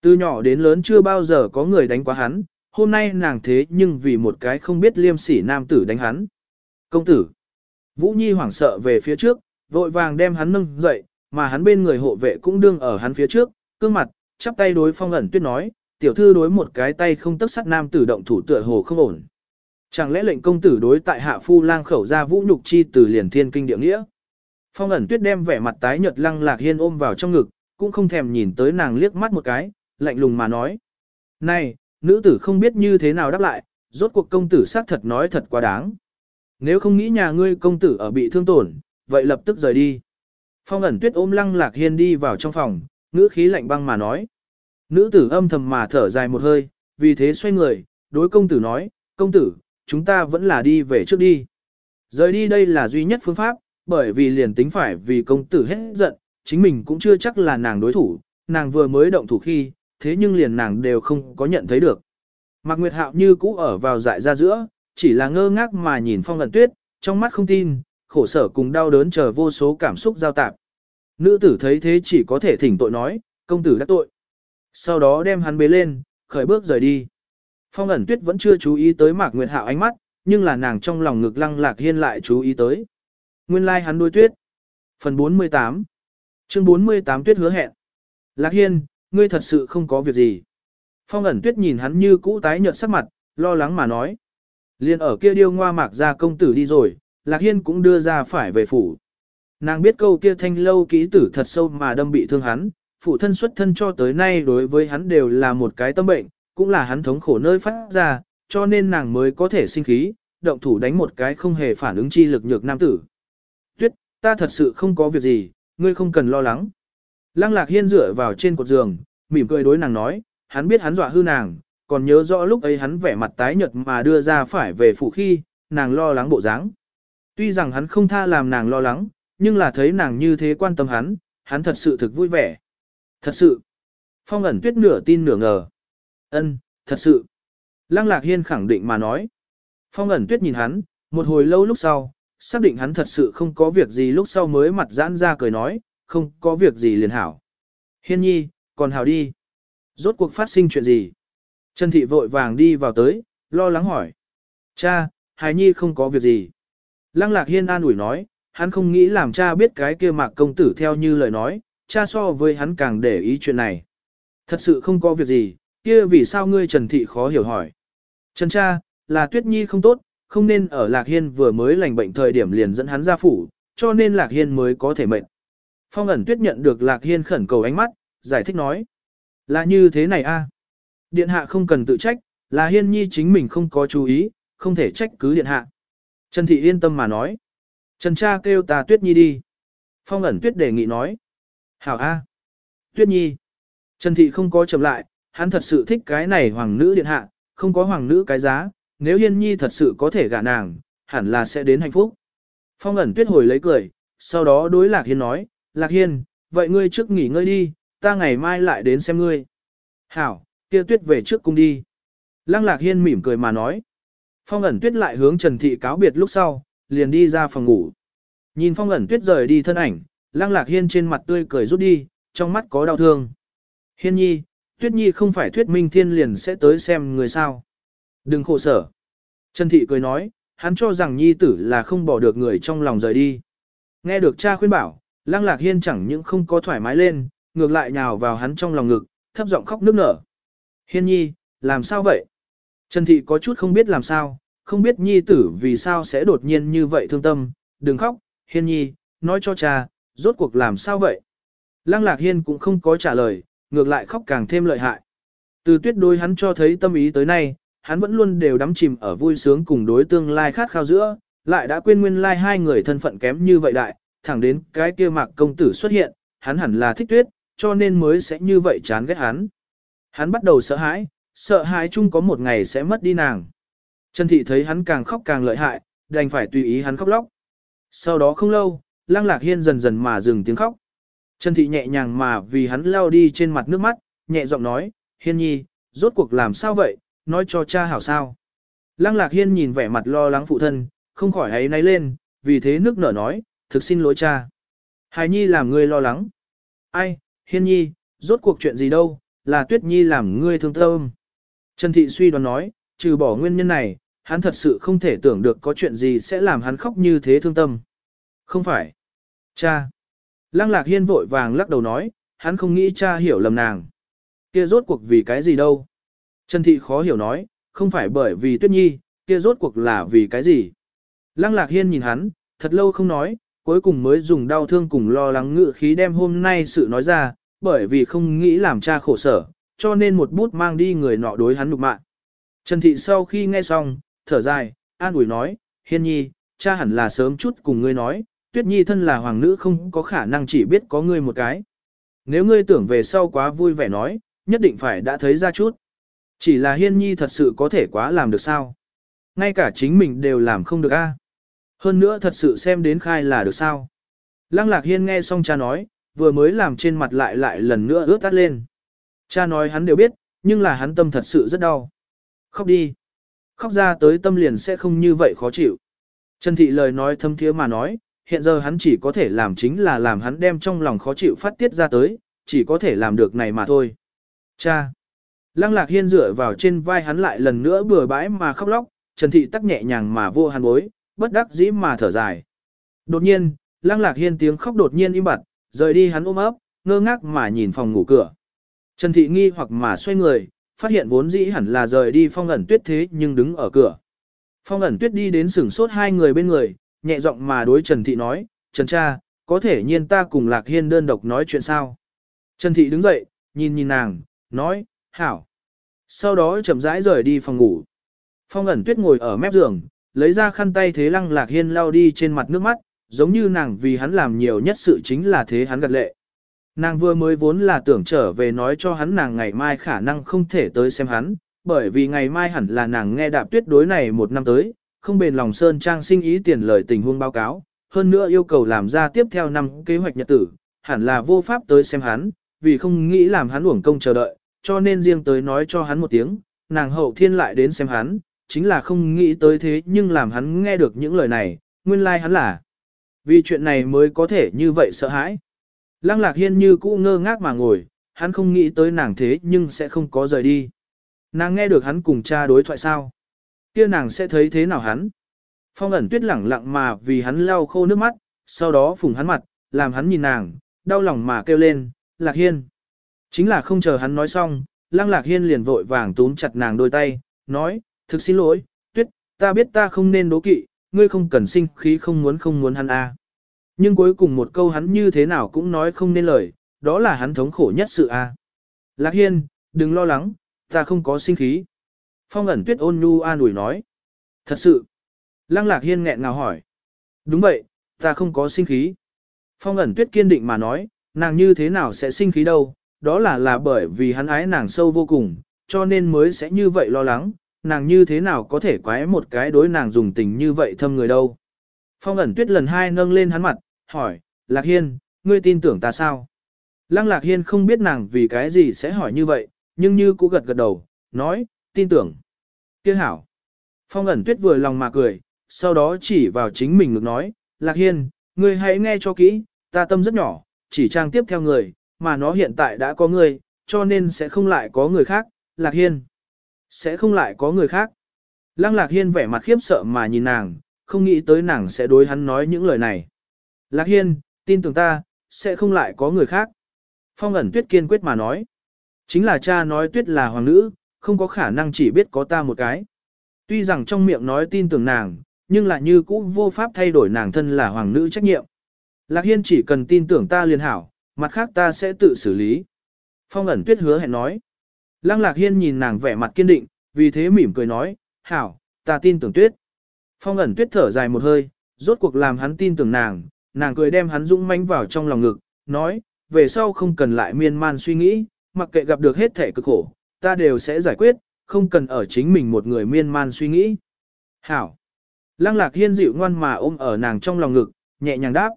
Từ nhỏ đến lớn chưa bao giờ có người đánh quá hắn, hôm nay nàng thế nhưng vì một cái không biết liêm sỉ nam tử đánh hắn. Công tử! Vũ Nhi hoảng sợ về phía trước, vội vàng đem hắn nâng dậy, mà hắn bên người hộ vệ cũng đương ở hắn phía trước, cương mặt, chắp tay đối phong ẩn tuyết nói, tiểu thư đối một cái tay không tức sắt nam tử động thủ tựa hồ không ổn. Chẳng lẽ lệnh công tử đối tại hạ phu lang khẩu ra vũ nhục chi từ liền thiên kinh địa nghĩa. Phong ẩn tuyết đem vẻ mặt tái nhợt lăng lạc hiên ôm vào trong ngực, cũng không thèm nhìn tới nàng liếc mắt một cái, lạnh lùng mà nói. Này, nữ tử không biết như thế nào đáp lại, rốt cuộc công tử xác thật nói thật quá đáng. Nếu không nghĩ nhà ngươi công tử ở bị thương tổn, vậy lập tức rời đi. Phong ẩn tuyết ôm lăng lạc hiên đi vào trong phòng, ngữ khí lạnh băng mà nói. Nữ tử âm thầm mà thở dài một hơi, vì thế xoay người, đối công tử nói, công tử, chúng ta vẫn là đi về trước đi. Rời đi đây là duy nhất phương pháp, bởi vì liền tính phải vì công tử hết giận, chính mình cũng chưa chắc là nàng đối thủ, nàng vừa mới động thủ khi, thế nhưng liền nàng đều không có nhận thấy được. Mạc Nguyệt Hạo như cũ ở vào dại ra giữa, chỉ là ngơ ngác mà nhìn phong ẩn tuyết, trong mắt không tin, khổ sở cùng đau đớn chờ vô số cảm xúc giao tạp. Nữ tử thấy thế chỉ có thể thỉnh tội nói, công tử đã tội. Sau đó đem hắn bế lên, khởi bước rời đi. Phong ẩn tuyết vẫn chưa chú ý tới Mạc Nguyệt Hạo ánh mắt, nhưng là nàng trong lòng ngực lăng lạc hiên lại chú ý tới. Nguyên lai like hắn đôi tuyết. Phần 48 Chương 48 tuyết hứa hẹn. Lạc hiên, ngươi thật sự không có việc gì. Phong ẩn tuyết nhìn hắn như cũ tái nhợt sắc mặt, lo lắng mà nói. Liên ở kia điêu ngoa mạc ra công tử đi rồi, Lạc Hiên cũng đưa ra phải về phủ. Nàng biết câu kia thanh lâu ký tử thật sâu mà đâm bị thương hắn, phụ thân xuất thân cho tới nay đối với hắn đều là một cái tâm bệnh, cũng là hắn thống khổ nơi phát ra, cho nên nàng mới có thể sinh khí, động thủ đánh một cái không hề phản ứng chi lực nhược nam tử. Tuyết, ta thật sự không có việc gì, ngươi không cần lo lắng. Lăng lạc hiên dựa vào trên cột giường, mỉm cười đối nàng nói, hắn biết hắn dọa hư nàng, còn nhớ rõ lúc ấy hắn vẻ mặt tái nhợt mà đưa ra phải về phủ khi, nàng lo lắng bộ dáng. Tuy rằng hắn không tha làm nàng lo lắng, nhưng là thấy nàng như thế quan tâm hắn, hắn thật sự thực vui vẻ. Thật sự. Phong ẩn tuyết nửa tin nửa ngờ. Ân, thật sự. Lăng lạc hiên khẳng định mà nói. Phong ẩn tuyết nhìn hắn, một hồi lâu lúc sau, xác định hắn thật sự không có việc gì lúc sau mới mặt giãn ra cười nói, không có việc gì liền hảo. Hiên nhi, còn hảo đi. Rốt cuộc phát sinh chuyện gì? Trần Thị vội vàng đi vào tới, lo lắng hỏi. Cha, Hải Nhi không có việc gì. Lăng Lạc Hiên an ủi nói, hắn không nghĩ làm cha biết cái kia mạc công tử theo như lời nói, cha so với hắn càng để ý chuyện này. Thật sự không có việc gì, kia vì sao ngươi Trần Thị khó hiểu hỏi. Trần cha, là Tuyết Nhi không tốt, không nên ở Lạc Hiên vừa mới lành bệnh thời điểm liền dẫn hắn ra phủ, cho nên Lạc Hiên mới có thể mệnh. Phong ẩn Tuyết nhận được Lạc Hiên khẩn cầu ánh mắt, giải thích nói. Là như thế này a Điện hạ không cần tự trách, là Hiên Nhi chính mình không có chú ý, không thể trách cứ điện hạ. Trần Thị yên tâm mà nói. Trần cha kêu ta Tuyết Nhi đi. Phong ẩn Tuyết đề nghị nói. Hảo A. Tuyết Nhi. Trần Thị không có chậm lại, hắn thật sự thích cái này hoàng nữ điện hạ, không có hoàng nữ cái giá, nếu Hiên Nhi thật sự có thể gả nàng, hẳn là sẽ đến hạnh phúc. Phong ẩn Tuyết hồi lấy cười, sau đó đối Lạc Hiên nói, Lạc Hiên, vậy ngươi trước nghỉ ngơi đi, ta ngày mai lại đến xem ngươi. Hảo, kia Tuyết về trước cung đi. Lăng Lạc Hiên mỉm cười mà nói. Phong ẩn Tuyết lại hướng Trần Thị cáo biệt lúc sau, liền đi ra phòng ngủ. Nhìn phong ẩn Tuyết rời đi thân ảnh, Lang Lạc Hiên trên mặt tươi cười rút đi, trong mắt có đau thương. Hiên nhi, Tuyết nhi không phải thuyết minh thiên liền sẽ tới xem người sao. Đừng khổ sở. Trần Thị cười nói, hắn cho rằng nhi tử là không bỏ được người trong lòng rời đi. Nghe được cha khuyên bảo, Lang Lạc Hiên chẳng những không có thoải mái lên, ngược lại nhào vào hắn trong lòng ngực, thấp giọng khóc nức nở. Hiên nhi, làm sao vậy? Trần Thị có chút không biết làm sao, không biết nhi tử vì sao sẽ đột nhiên như vậy thương tâm, đừng khóc, Hiên nhi, nói cho cha, rốt cuộc làm sao vậy? Lăng Lạc Hiên cũng không có trả lời, ngược lại khóc càng thêm lợi hại. Từ tuyết đối hắn cho thấy tâm ý tới nay, hắn vẫn luôn đều đắm chìm ở vui sướng cùng đối tương lai khát khao giữa, lại đã quên nguyên lai hai người thân phận kém như vậy đại, thẳng đến cái kia mạc công tử xuất hiện, hắn hẳn là thích tuyết, cho nên mới sẽ như vậy chán ghét hắn. Hắn bắt đầu sợ hãi, sợ hãi chung có một ngày sẽ mất đi nàng. Trần Thị thấy hắn càng khóc càng lợi hại, đành phải tùy ý hắn khóc lóc. Sau đó không lâu, Lăng Lạc Hiên dần dần mà dừng tiếng khóc. Trần Thị nhẹ nhàng mà vì hắn lao đi trên mặt nước mắt, nhẹ giọng nói, Hiên nhi, rốt cuộc làm sao vậy, nói cho cha hảo sao. Lăng Lạc Hiên nhìn vẻ mặt lo lắng phụ thân, không khỏi ấy náy lên, vì thế nước nở nói, thực xin lỗi cha. Hài nhi làm ngươi lo lắng. Ai, Hiên nhi, rốt cuộc chuyện gì đâu, là Tuyết nhi làm ngươi thương tâm. Trần Thị suy đoán nói, trừ bỏ nguyên nhân này, hắn thật sự không thể tưởng được có chuyện gì sẽ làm hắn khóc như thế thương tâm. Không phải. Cha. Lăng lạc hiên vội vàng lắc đầu nói, hắn không nghĩ cha hiểu lầm nàng. Kia rốt cuộc vì cái gì đâu. Trần Thị khó hiểu nói, không phải bởi vì tuyết nhi, kia rốt cuộc là vì cái gì. Lăng lạc hiên nhìn hắn, thật lâu không nói, cuối cùng mới dùng đau thương cùng lo lắng ngự khí đem hôm nay sự nói ra, bởi vì không nghĩ làm cha khổ sở, cho nên một bút mang đi người nọ đối hắn nhục mạ. Trần Thị sau khi nghe xong, thở dài, an ủi nói, hiên nhi, cha hẳn là sớm chút cùng ngươi nói, tuyết nhi thân là hoàng nữ không có khả năng chỉ biết có ngươi một cái. Nếu ngươi tưởng về sau quá vui vẻ nói, nhất định phải đã thấy ra chút. Chỉ là hiên nhi thật sự có thể quá làm được sao. Ngay cả chính mình đều làm không được a. Hơn nữa thật sự xem đến khai là được sao. Lăng lạc hiên nghe xong cha nói, vừa mới làm trên mặt lại lại lần nữa ướt tắt lên. Cha nói hắn đều biết, nhưng là hắn tâm thật sự rất đau. Khóc đi. Khóc ra tới tâm liền sẽ không như vậy khó chịu. Trần Thị lời nói thâm thiế mà nói, hiện giờ hắn chỉ có thể làm chính là làm hắn đem trong lòng khó chịu phát tiết ra tới, chỉ có thể làm được này mà thôi. Cha! Lăng lạc hiên dựa vào trên vai hắn lại lần nữa bừa bãi mà khóc lóc, Trần Thị tắc nhẹ nhàng mà vô hắn bối, bất đắc dĩ mà thở dài. Đột nhiên, lăng lạc hiên tiếng khóc đột nhiên im bặt, rời đi hắn ôm ấp, ngơ ngác mà nhìn phòng ngủ cửa. Trần Thị nghi hoặc mà xoay người, phát hiện vốn dĩ hẳn là rời đi phong ẩn tuyết thế nhưng đứng ở cửa. Phong ẩn tuyết đi đến sửng sốt hai người bên người, nhẹ giọng mà đối Trần Thị nói, Trần cha, có thể nhiên ta cùng Lạc Hiên đơn độc nói chuyện sao. Trần Thị đứng dậy, nhìn nhìn nàng, nói, hảo. Sau đó chậm rãi rời đi phòng ngủ. Phong ẩn tuyết ngồi ở mép giường, lấy ra khăn tay thế lăng Lạc Hiên lau đi trên mặt nước mắt, giống như nàng vì hắn làm nhiều nhất sự chính là thế hắn gật lệ. Nàng vừa mới vốn là tưởng trở về nói cho hắn nàng ngày mai khả năng không thể tới xem hắn, bởi vì ngày mai hẳn là nàng nghe đạp tuyết đối này một năm tới, không bền lòng Sơn Trang sinh ý tiền lời tình huống báo cáo, hơn nữa yêu cầu làm ra tiếp theo năm kế hoạch nhật tử, hẳn là vô pháp tới xem hắn, vì không nghĩ làm hắn uổng công chờ đợi, cho nên riêng tới nói cho hắn một tiếng, nàng hậu thiên lại đến xem hắn, chính là không nghĩ tới thế nhưng làm hắn nghe được những lời này, nguyên lai like hắn là. Vì chuyện này mới có thể như vậy sợ hãi. Lăng lạc hiên như cũ ngơ ngác mà ngồi, hắn không nghĩ tới nàng thế nhưng sẽ không có rời đi. Nàng nghe được hắn cùng cha đối thoại sao? Kia nàng sẽ thấy thế nào hắn? Phong ẩn tuyết lẳng lặng mà vì hắn lau khô nước mắt, sau đó phùng hắn mặt, làm hắn nhìn nàng, đau lòng mà kêu lên, Lạc Hiên. Chính là không chờ hắn nói xong, Lăng Lạc Hiên liền vội vàng túm chặt nàng đôi tay, nói, thực xin lỗi, tuyết, ta biết ta không nên đố kỵ, ngươi không cần sinh khí không muốn không muốn hắn a. Nhưng cuối cùng một câu hắn như thế nào cũng nói không nên lời, đó là hắn thống khổ nhất sự a. Lạc Hiên, đừng lo lắng, ta không có sinh khí. Phong ẩn tuyết ôn nhu an ủi nói. Thật sự. Lăng Lạc Hiên nghẹn ngào hỏi. Đúng vậy, ta không có sinh khí. Phong ẩn tuyết kiên định mà nói, nàng như thế nào sẽ sinh khí đâu, đó là là bởi vì hắn ái nàng sâu vô cùng, cho nên mới sẽ như vậy lo lắng, nàng như thế nào có thể quái một cái đối nàng dùng tình như vậy thâm người đâu. Phong ẩn tuyết lần hai nâng lên hắn mặt, hỏi, Lạc Hiên, ngươi tin tưởng ta sao? Lăng Lạc Hiên không biết nàng vì cái gì sẽ hỏi như vậy, nhưng như cũ gật gật đầu, nói, tin tưởng. Kiếc hảo. Phong ẩn tuyết vừa lòng mà cười, sau đó chỉ vào chính mình ngược nói, Lạc Hiên, ngươi hãy nghe cho kỹ, ta tâm rất nhỏ, chỉ trang tiếp theo người, mà nó hiện tại đã có người, cho nên sẽ không lại có người khác, Lạc Hiên. Sẽ không lại có người khác. Lăng Lạc Hiên vẻ mặt khiếp sợ mà nhìn nàng, không nghĩ tới nàng sẽ đối hắn nói những lời này. Lạc Hiên, tin tưởng ta, sẽ không lại có người khác. Phong ẩn tuyết kiên quyết mà nói. Chính là cha nói tuyết là hoàng nữ, không có khả năng chỉ biết có ta một cái. Tuy rằng trong miệng nói tin tưởng nàng, nhưng lại như cũ vô pháp thay đổi nàng thân là hoàng nữ trách nhiệm. Lạc Hiên chỉ cần tin tưởng ta liền hảo, mặt khác ta sẽ tự xử lý. Phong ẩn tuyết hứa hẹn nói. Lăng Lạc Hiên nhìn nàng vẻ mặt kiên định, vì thế mỉm cười nói, hảo, ta tin tưởng tuyết. Phong ẩn tuyết thở dài một hơi, rốt cuộc làm hắn tin tưởng nàng, nàng cười đem hắn dũng mãnh vào trong lòng ngực, nói, về sau không cần lại miên man suy nghĩ, mặc kệ gặp được hết thể cực khổ, ta đều sẽ giải quyết, không cần ở chính mình một người miên man suy nghĩ. Hảo. Lăng lạc hiên dịu ngoan mà ôm ở nàng trong lòng ngực, nhẹ nhàng đáp.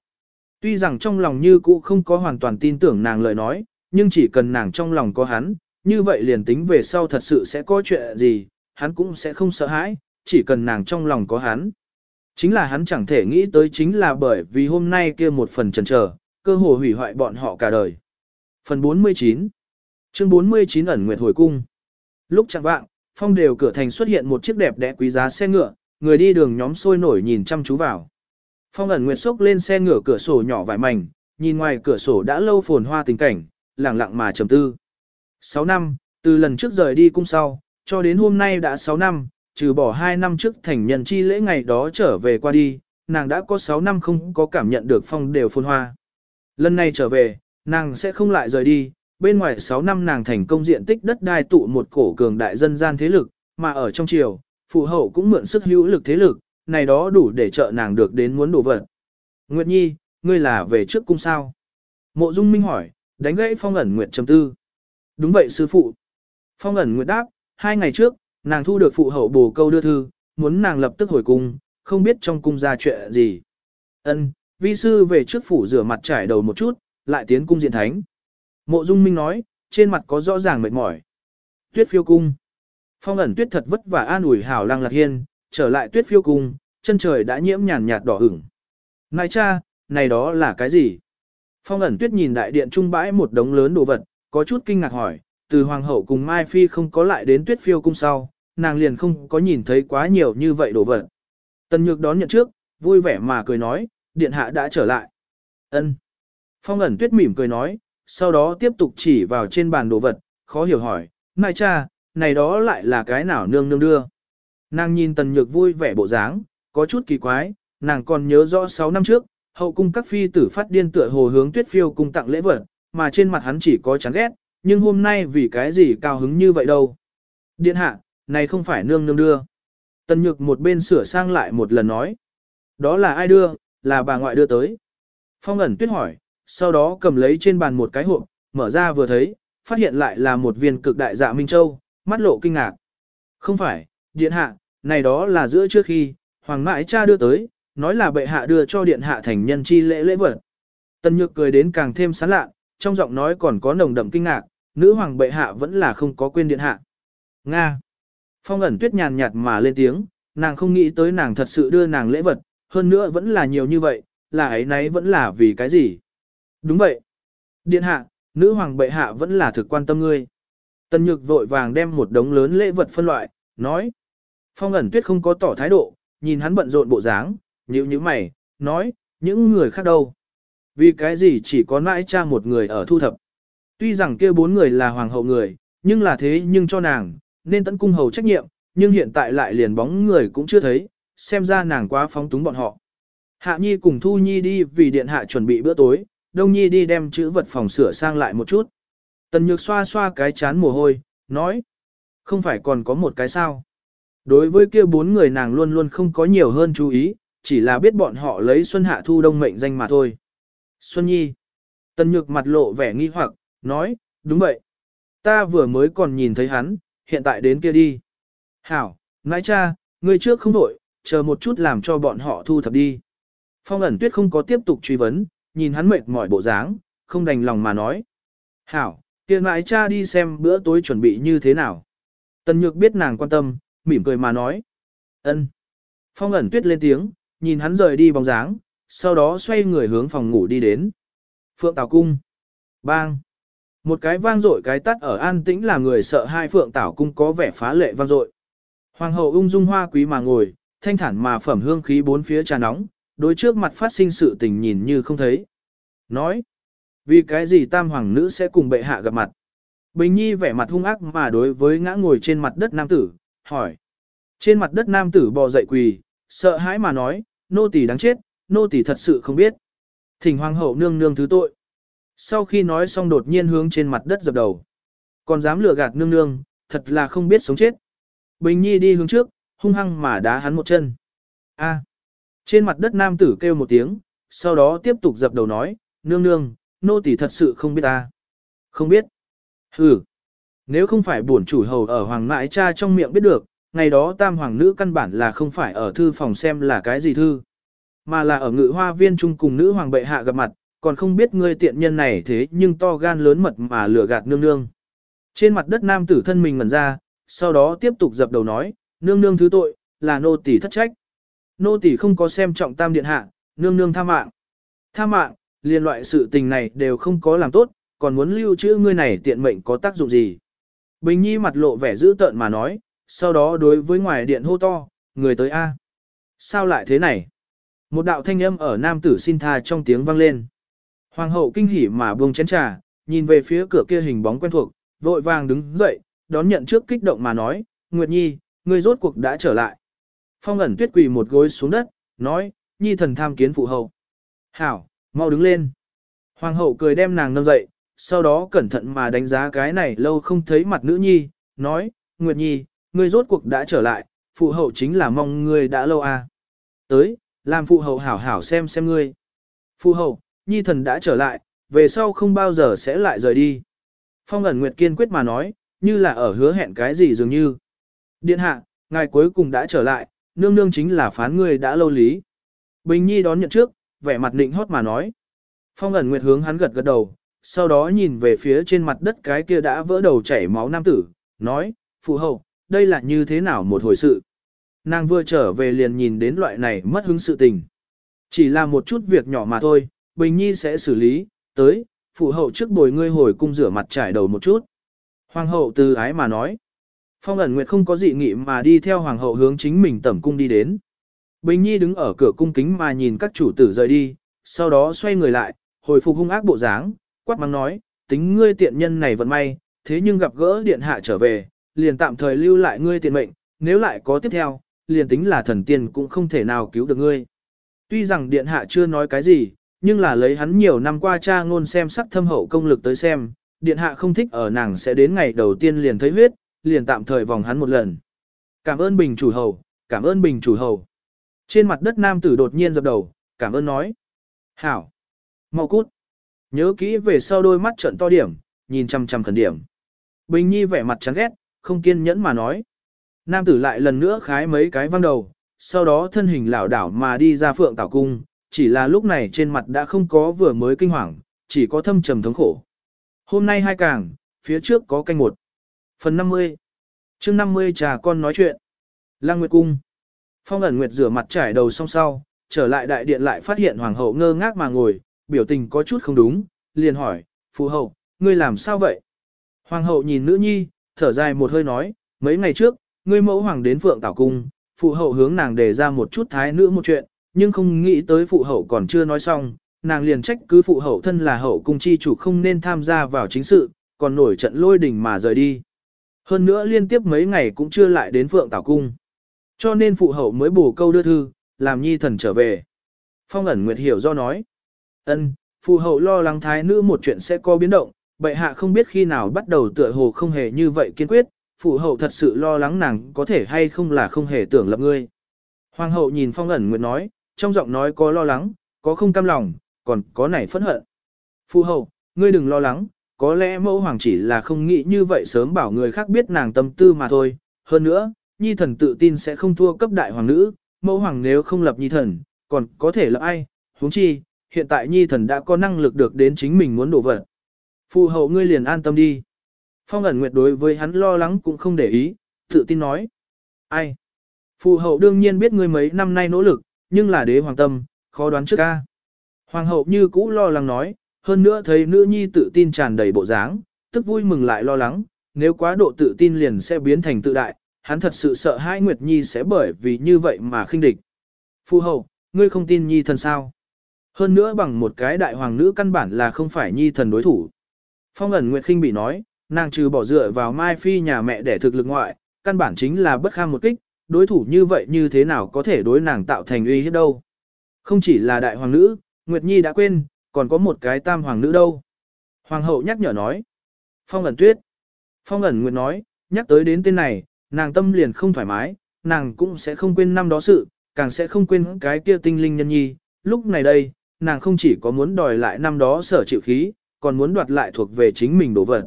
Tuy rằng trong lòng như cũ không có hoàn toàn tin tưởng nàng lời nói, nhưng chỉ cần nàng trong lòng có hắn, như vậy liền tính về sau thật sự sẽ có chuyện gì, hắn cũng sẽ không sợ hãi, chỉ cần nàng trong lòng có hắn. Chính là hắn chẳng thể nghĩ tới chính là bởi vì hôm nay kia một phần trần chờ, cơ hồ hủy hoại bọn họ cả đời. Phần 49 Chương 49 ẩn nguyệt hồi cung Lúc chẳng vạng, phong đều cửa thành xuất hiện một chiếc đẹp đẽ quý giá xe ngựa, người đi đường nhóm sôi nổi nhìn chăm chú vào. Phong ẩn nguyệt sốc lên xe ngựa cửa sổ nhỏ vải mảnh, nhìn ngoài cửa sổ đã lâu phồn hoa tình cảnh, lặng lặng mà trầm tư. 6 năm, từ lần trước rời đi cung sau, cho đến hôm nay đã 6 năm, trừ bỏ 2 năm trước thành nhân chi lễ ngày đó trở về qua đi, nàng đã có 6 năm không có cảm nhận được phong đều phồn hoa. Lần này trở về, nàng sẽ không lại rời đi, bên ngoài 6 năm nàng thành công diện tích đất đai tụ một cổ cường đại dân gian thế lực, mà ở trong triều, phụ hậu cũng mượn sức hữu lực thế lực, này đó đủ để trợ nàng được đến muốn đổ vật. Nguyệt Nhi, ngươi là về trước cung sao? Mộ Dung Minh hỏi, đánh gãy phong ẩn Nguyệt trầm tư. Đúng vậy sư phụ. Phong ẩn Nguyệt đáp, hai ngày trước, nàng thu được phụ hậu bổ câu đưa thư, muốn nàng lập tức hồi cung, không biết trong cung ra chuyện gì. Ân, vi sư về trước phủ rửa mặt trải đầu một chút, lại tiến cung diện thánh. Mộ Dung Minh nói, trên mặt có rõ ràng mệt mỏi. Tuyết phiêu cung. Phong ẩn tuyết thật vất vả an ủi hảo Lang lạc hiên, trở lại tuyết phiêu cung, chân trời đã nhiễm nhàn nhạt đỏ ửng. Này cha, này đó là cái gì? Phong ẩn tuyết nhìn đại điện trung bãi một đống lớn đồ vật, có chút kinh ngạc hỏi, từ hoàng hậu cùng Mai Phi không có lại đến tuyết phiêu cung sau, nàng liền không có nhìn thấy quá nhiều như vậy đồ vật. Tần nhược đón nhận trước, vui vẻ mà cười nói, điện hạ đã trở lại. ân Phong ẩn tuyết mỉm cười nói, sau đó tiếp tục chỉ vào trên bàn đồ vật, khó hiểu hỏi, Mai cha, này đó lại là cái nào nương nương đưa. Nàng nhìn tần nhược vui vẻ bộ dáng, có chút kỳ quái, nàng còn nhớ rõ 6 năm trước, hậu cung các phi tử phát điên tựa hồ hướng tuyết phiêu cung tặng lễ vật, mà trên mặt hắn chỉ có chán ghét, nhưng hôm nay vì cái gì cao hứng như vậy đâu. Điện hạ, này không phải nương nương đưa. Tần nhược một bên sửa sang lại một lần nói. Đó là ai đưa, là bà ngoại đưa tới. Phong ẩn tuyết hỏi, sau đó cầm lấy trên bàn một cái hộp, mở ra vừa thấy, phát hiện lại là một viên cực đại dạ Minh Châu, mắt lộ kinh ngạc. Không phải, điện hạ, này đó là giữa trước khi, hoàng mãi cha đưa tới, nói là bệ hạ đưa cho điện hạ thành nhân chi lễ lễ vật. Tần nhược cười đến càng thêm sán lạ, trong giọng nói còn có nồng đậm kinh ngạc, nữ hoàng bệ hạ vẫn là không có quên điện hạ. Nga. Phong ẩn tuyết nhàn nhạt mà lên tiếng, nàng không nghĩ tới nàng thật sự đưa nàng lễ vật, hơn nữa vẫn là nhiều như vậy, là ấy nấy vẫn là vì cái gì. Đúng vậy. Điện hạ, nữ hoàng bệ hạ vẫn là thực quan tâm ngươi. Tần Nhược vội vàng đem một đống lớn lễ vật phân loại, nói. Phong ẩn tuyết không có tỏ thái độ, nhìn hắn bận rộn bộ dáng, nhíu như mày, nói, những người khác đâu. Vì cái gì chỉ có nãi cha một người ở thu thập. Tuy rằng kia bốn người là hoàng hậu người, nhưng là thế nhưng cho nàng, nên tận cung hầu trách nhiệm, nhưng hiện tại lại liền bóng người cũng chưa thấy, xem ra nàng quá phóng túng bọn họ. Hạ Nhi cùng Thu Nhi đi vì điện hạ chuẩn bị bữa tối, Đông Nhi đi đem chữ vật phòng sửa sang lại một chút. Tần Nhược xoa xoa cái chán mồ hôi, nói, không phải còn có một cái sao. Đối với kia bốn người nàng luôn luôn không có nhiều hơn chú ý, chỉ là biết bọn họ lấy Xuân Hạ Thu Đông mệnh danh mà thôi. Xuân Nhi. Tần Nhược mặt lộ vẻ nghi hoặc, nói, đúng vậy. Ta vừa mới còn nhìn thấy hắn, hiện tại đến kia đi. Hảo, nãi cha, ngươi trước không đổi, chờ một chút làm cho bọn họ thu thập đi. Phong ẩn tuyết không có tiếp tục truy vấn, nhìn hắn mệt mỏi bộ dáng, không đành lòng mà nói. Hảo, tiền nãi cha đi xem bữa tối chuẩn bị như thế nào. Tần nhược biết nàng quan tâm, mỉm cười mà nói. ân. Phong ẩn tuyết lên tiếng, nhìn hắn rời đi bóng dáng, sau đó xoay người hướng phòng ngủ đi đến. Phượng Tào Cung. Bang. Một cái vang dội cái tắt ở an tĩnh là người sợ hai Phượng Tảo Cung có vẻ phá lệ vang dội. Hoàng hậu ung dung hoa quý mà ngồi, thanh thản mà phẩm hương khí bốn phía trà nóng, đối trước mặt phát sinh sự tình nhìn như không thấy. Nói, vì cái gì tam hoàng nữ sẽ cùng bệ hạ gặp mặt? Bình Nhi vẻ mặt hung ác mà đối với ngã ngồi trên mặt đất nam tử, hỏi. Trên mặt đất nam tử bò dậy quỳ, sợ hãi mà nói, nô tỳ đáng chết, nô tỳ thật sự không biết. Thỉnh hoàng hậu nương nương thứ tội. Sau khi nói xong đột nhiên hướng trên mặt đất dập đầu. Còn dám lừa gạt nương nương, thật là không biết sống chết. Bình Nhi đi hướng trước, hung hăng mà đá hắn một chân. A. Trên mặt đất nam tử kêu một tiếng, sau đó tiếp tục dập đầu nói, nương nương, nô tỳ thật sự không biết ta. Không biết. Hừ. Nếu không phải bổn chủ hầu ở hoàng mãi cha trong miệng biết được, ngày đó tam hoàng nữ căn bản là không phải ở thư phòng xem là cái gì thư, mà là ở ngự hoa viên chung cùng nữ hoàng bệ hạ gặp mặt, còn không biết ngươi tiện nhân này thế nhưng to gan lớn mật mà lừa gạt nương nương. Trên mặt đất nam tử thân mình ngẩn ra, sau đó tiếp tục dập đầu nói, nương nương thứ tội, là nô tỳ thất trách. Nô tỳ không có xem trọng tam điện hạ, nương nương tha mạng. Tha mạng, liên loại sự tình này đều không có làm tốt, còn muốn lưu trữ ngươi này tiện mệnh có tác dụng gì. Bình Nhi mặt lộ vẻ dữ tợn mà nói, sau đó đối với ngoài điện hô to, người tới A. Sao lại thế này? Một đạo thanh âm ở nam tử xin tha trong tiếng vang lên. Hoàng hậu kinh hỉ mà buông chén trà, nhìn về phía cửa kia hình bóng quen thuộc, vội vàng đứng dậy, đón nhận trước kích động mà nói, Nguyệt Nhi, ngươi rốt cuộc đã trở lại. Phong ẩn tuyết quỳ một gối xuống đất, nói, Nhi thần tham kiến phụ hậu. Hảo, mau đứng lên. Hoàng hậu cười đem nàng nâng dậy, sau đó cẩn thận mà đánh giá cái này lâu không thấy mặt nữ nhi, nói, Nguyệt Nhi, ngươi rốt cuộc đã trở lại, phụ hậu chính là mong ngươi đã lâu à. Tới, làm phụ hậu hảo hảo xem xem ngươi. Phụ hậu, Nhi thần đã trở lại, về sau không bao giờ sẽ lại rời đi. Phong ẩn Nguyệt kiên quyết mà nói, như là ở hứa hẹn cái gì dường như. Điện hạ, ngài cuối cùng đã trở lại, nương nương chính là phán ngươi đã lâu lý. Bình Nhi đón nhận trước, vẻ mặt định hót mà nói. Phong ẩn Nguyệt hướng hắn gật gật đầu, sau đó nhìn về phía trên mặt đất cái kia đã vỡ đầu chảy máu nam tử, nói, phụ hậu, đây là như thế nào một hồi sự. Nàng vừa trở về liền nhìn đến loại này mất hứng sự tình. Chỉ là một chút việc nhỏ mà thôi, Bình Nhi sẽ xử lý, tới, phụ hậu trước bồi ngươi hồi cung rửa mặt trải đầu một chút. Hoàng hậu từ ái mà nói. Phong ẩn nguyệt không có dị nghị mà đi theo hoàng hậu hướng chính mình tẩm cung đi đến. Bình Nhi đứng ở cửa cung kính mà nhìn các chủ tử rời đi, sau đó xoay người lại, hồi phục hung ác bộ dáng, quát mắng nói, tính ngươi tiện nhân này vận may, thế nhưng gặp gỡ điện hạ trở về, liền tạm thời lưu lại ngươi tiện mệnh, nếu lại có tiếp theo, liền tính là thần tiên cũng không thể nào cứu được ngươi. Tuy rằng điện hạ chưa nói cái gì, nhưng là lấy hắn nhiều năm qua cha ngôn xem sắc thâm hậu công lực tới xem, điện hạ không thích ở nàng sẽ đến ngày đầu tiên liền thấy huyết, liền tạm thời vòng hắn một lần. Cảm ơn bình chủ hầu, cảm ơn bình chủ hầu. Trên mặt đất nam tử đột nhiên dập đầu, cảm ơn nói. Hảo, mau cút. Nhớ kỹ về sau đôi mắt trận to điểm, nhìn chăm chăm khẩn điểm. Bình nhi vẻ mặt chán ghét, không kiên nhẫn mà nói. Nam tử lại lần nữa khái mấy cái văng đầu, sau đó thân hình lảo đảo mà đi ra phượng tảo cung, chỉ là lúc này trên mặt đã không có vừa mới kinh hoàng, chỉ có thâm trầm thống khổ. Hôm nay hai càng, phía trước có canh một. Phần 50 chương 50 trà con nói chuyện. Lăng Nguyệt Cung Phong ẩn Nguyệt rửa mặt trải đầu song sau, trở lại đại điện lại phát hiện hoàng hậu ngơ ngác mà ngồi, biểu tình có chút không đúng, liền hỏi, phụ hậu, ngươi làm sao vậy? Hoàng hậu nhìn nữ nhi, thở dài một hơi nói, mấy ngày trước, ngươi mẫu hoàng đến Phượng Tảo Cung, phụ hậu hướng nàng đề ra một chút thái nữ một chuyện, nhưng không nghĩ tới phụ hậu còn chưa nói xong, nàng liền trách cứ phụ hậu thân là hậu cung chi chủ không nên tham gia vào chính sự, còn nổi trận lôi đình mà rời đi. Hơn nữa liên tiếp mấy ngày cũng chưa lại đến Phượng Tảo Cung. Cho nên phụ hậu mới bổ câu đưa thư, làm nhi thần trở về. Phong ẩn Nguyệt hiểu do nói. ân phụ hậu lo lắng thái nữ một chuyện sẽ có biến động, bệ hạ không biết khi nào bắt đầu tựa hồ không hề như vậy kiên quyết, phụ hậu thật sự lo lắng nàng có thể hay không là không hề tưởng lập ngươi. Hoàng hậu nhìn phong ẩn nguyệt nói, trong giọng nói có lo lắng, có không cam lòng, còn có nảy phẫn hận. Phụ hậu, ngươi đừng lo lắng, có lẽ mẫu hoàng chỉ là không nghĩ như vậy sớm bảo người khác biết nàng tâm tư mà thôi. Hơn nữa, nhi thần tự tin sẽ không thua cấp đại hoàng nữ, mẫu hoàng nếu không lập nhi thần, còn có thể lập ai, huống chi, hiện tại nhi thần đã có năng lực được đến chính mình muốn đổ vật. Phụ hậu ngươi liền an tâm đi. Phong ẩn nguyệt đối với hắn lo lắng cũng không để ý, tự tin nói. Ai? Phụ hậu đương nhiên biết ngươi mấy năm nay nỗ lực, nhưng là đế hoàng tâm, khó đoán trước ca. Hoàng hậu như cũ lo lắng nói, hơn nữa thấy nữ nhi tự tin tràn đầy bộ dáng, tức vui mừng lại lo lắng, nếu quá độ tự tin liền sẽ biến thành tự đại, hắn thật sự sợ hai Nguyệt Nhi sẽ bởi vì như vậy mà khinh địch. phu hậu, ngươi không tin Nhi thần sao? Hơn nữa bằng một cái đại hoàng nữ căn bản là không phải Nhi thần đối thủ. Phong ẩn Nguyệt khinh bị nói, nàng trừ bỏ dựa vào Mai Phi nhà mẹ để thực lực ngoại, căn bản chính là bất kham một kích, đối thủ như vậy như thế nào có thể đối nàng tạo thành uy hiếp đâu. Không chỉ là đại hoàng nữ, Nguyệt Nhi đã quên, còn có một cái tam hoàng nữ đâu. Hoàng hậu nhắc nhở nói. Phong ẩn tuyết. Phong ẩn Nguyệt nói, nhắc tới đến tên này, nàng tâm liền không thoải mái, nàng cũng sẽ không quên năm đó sự, càng sẽ không quên cái kia tinh linh nhân nhi. Lúc này đây, nàng không chỉ có muốn đòi lại năm đó sở chịu khí, còn muốn đoạt lại thuộc về chính mình đồ vật.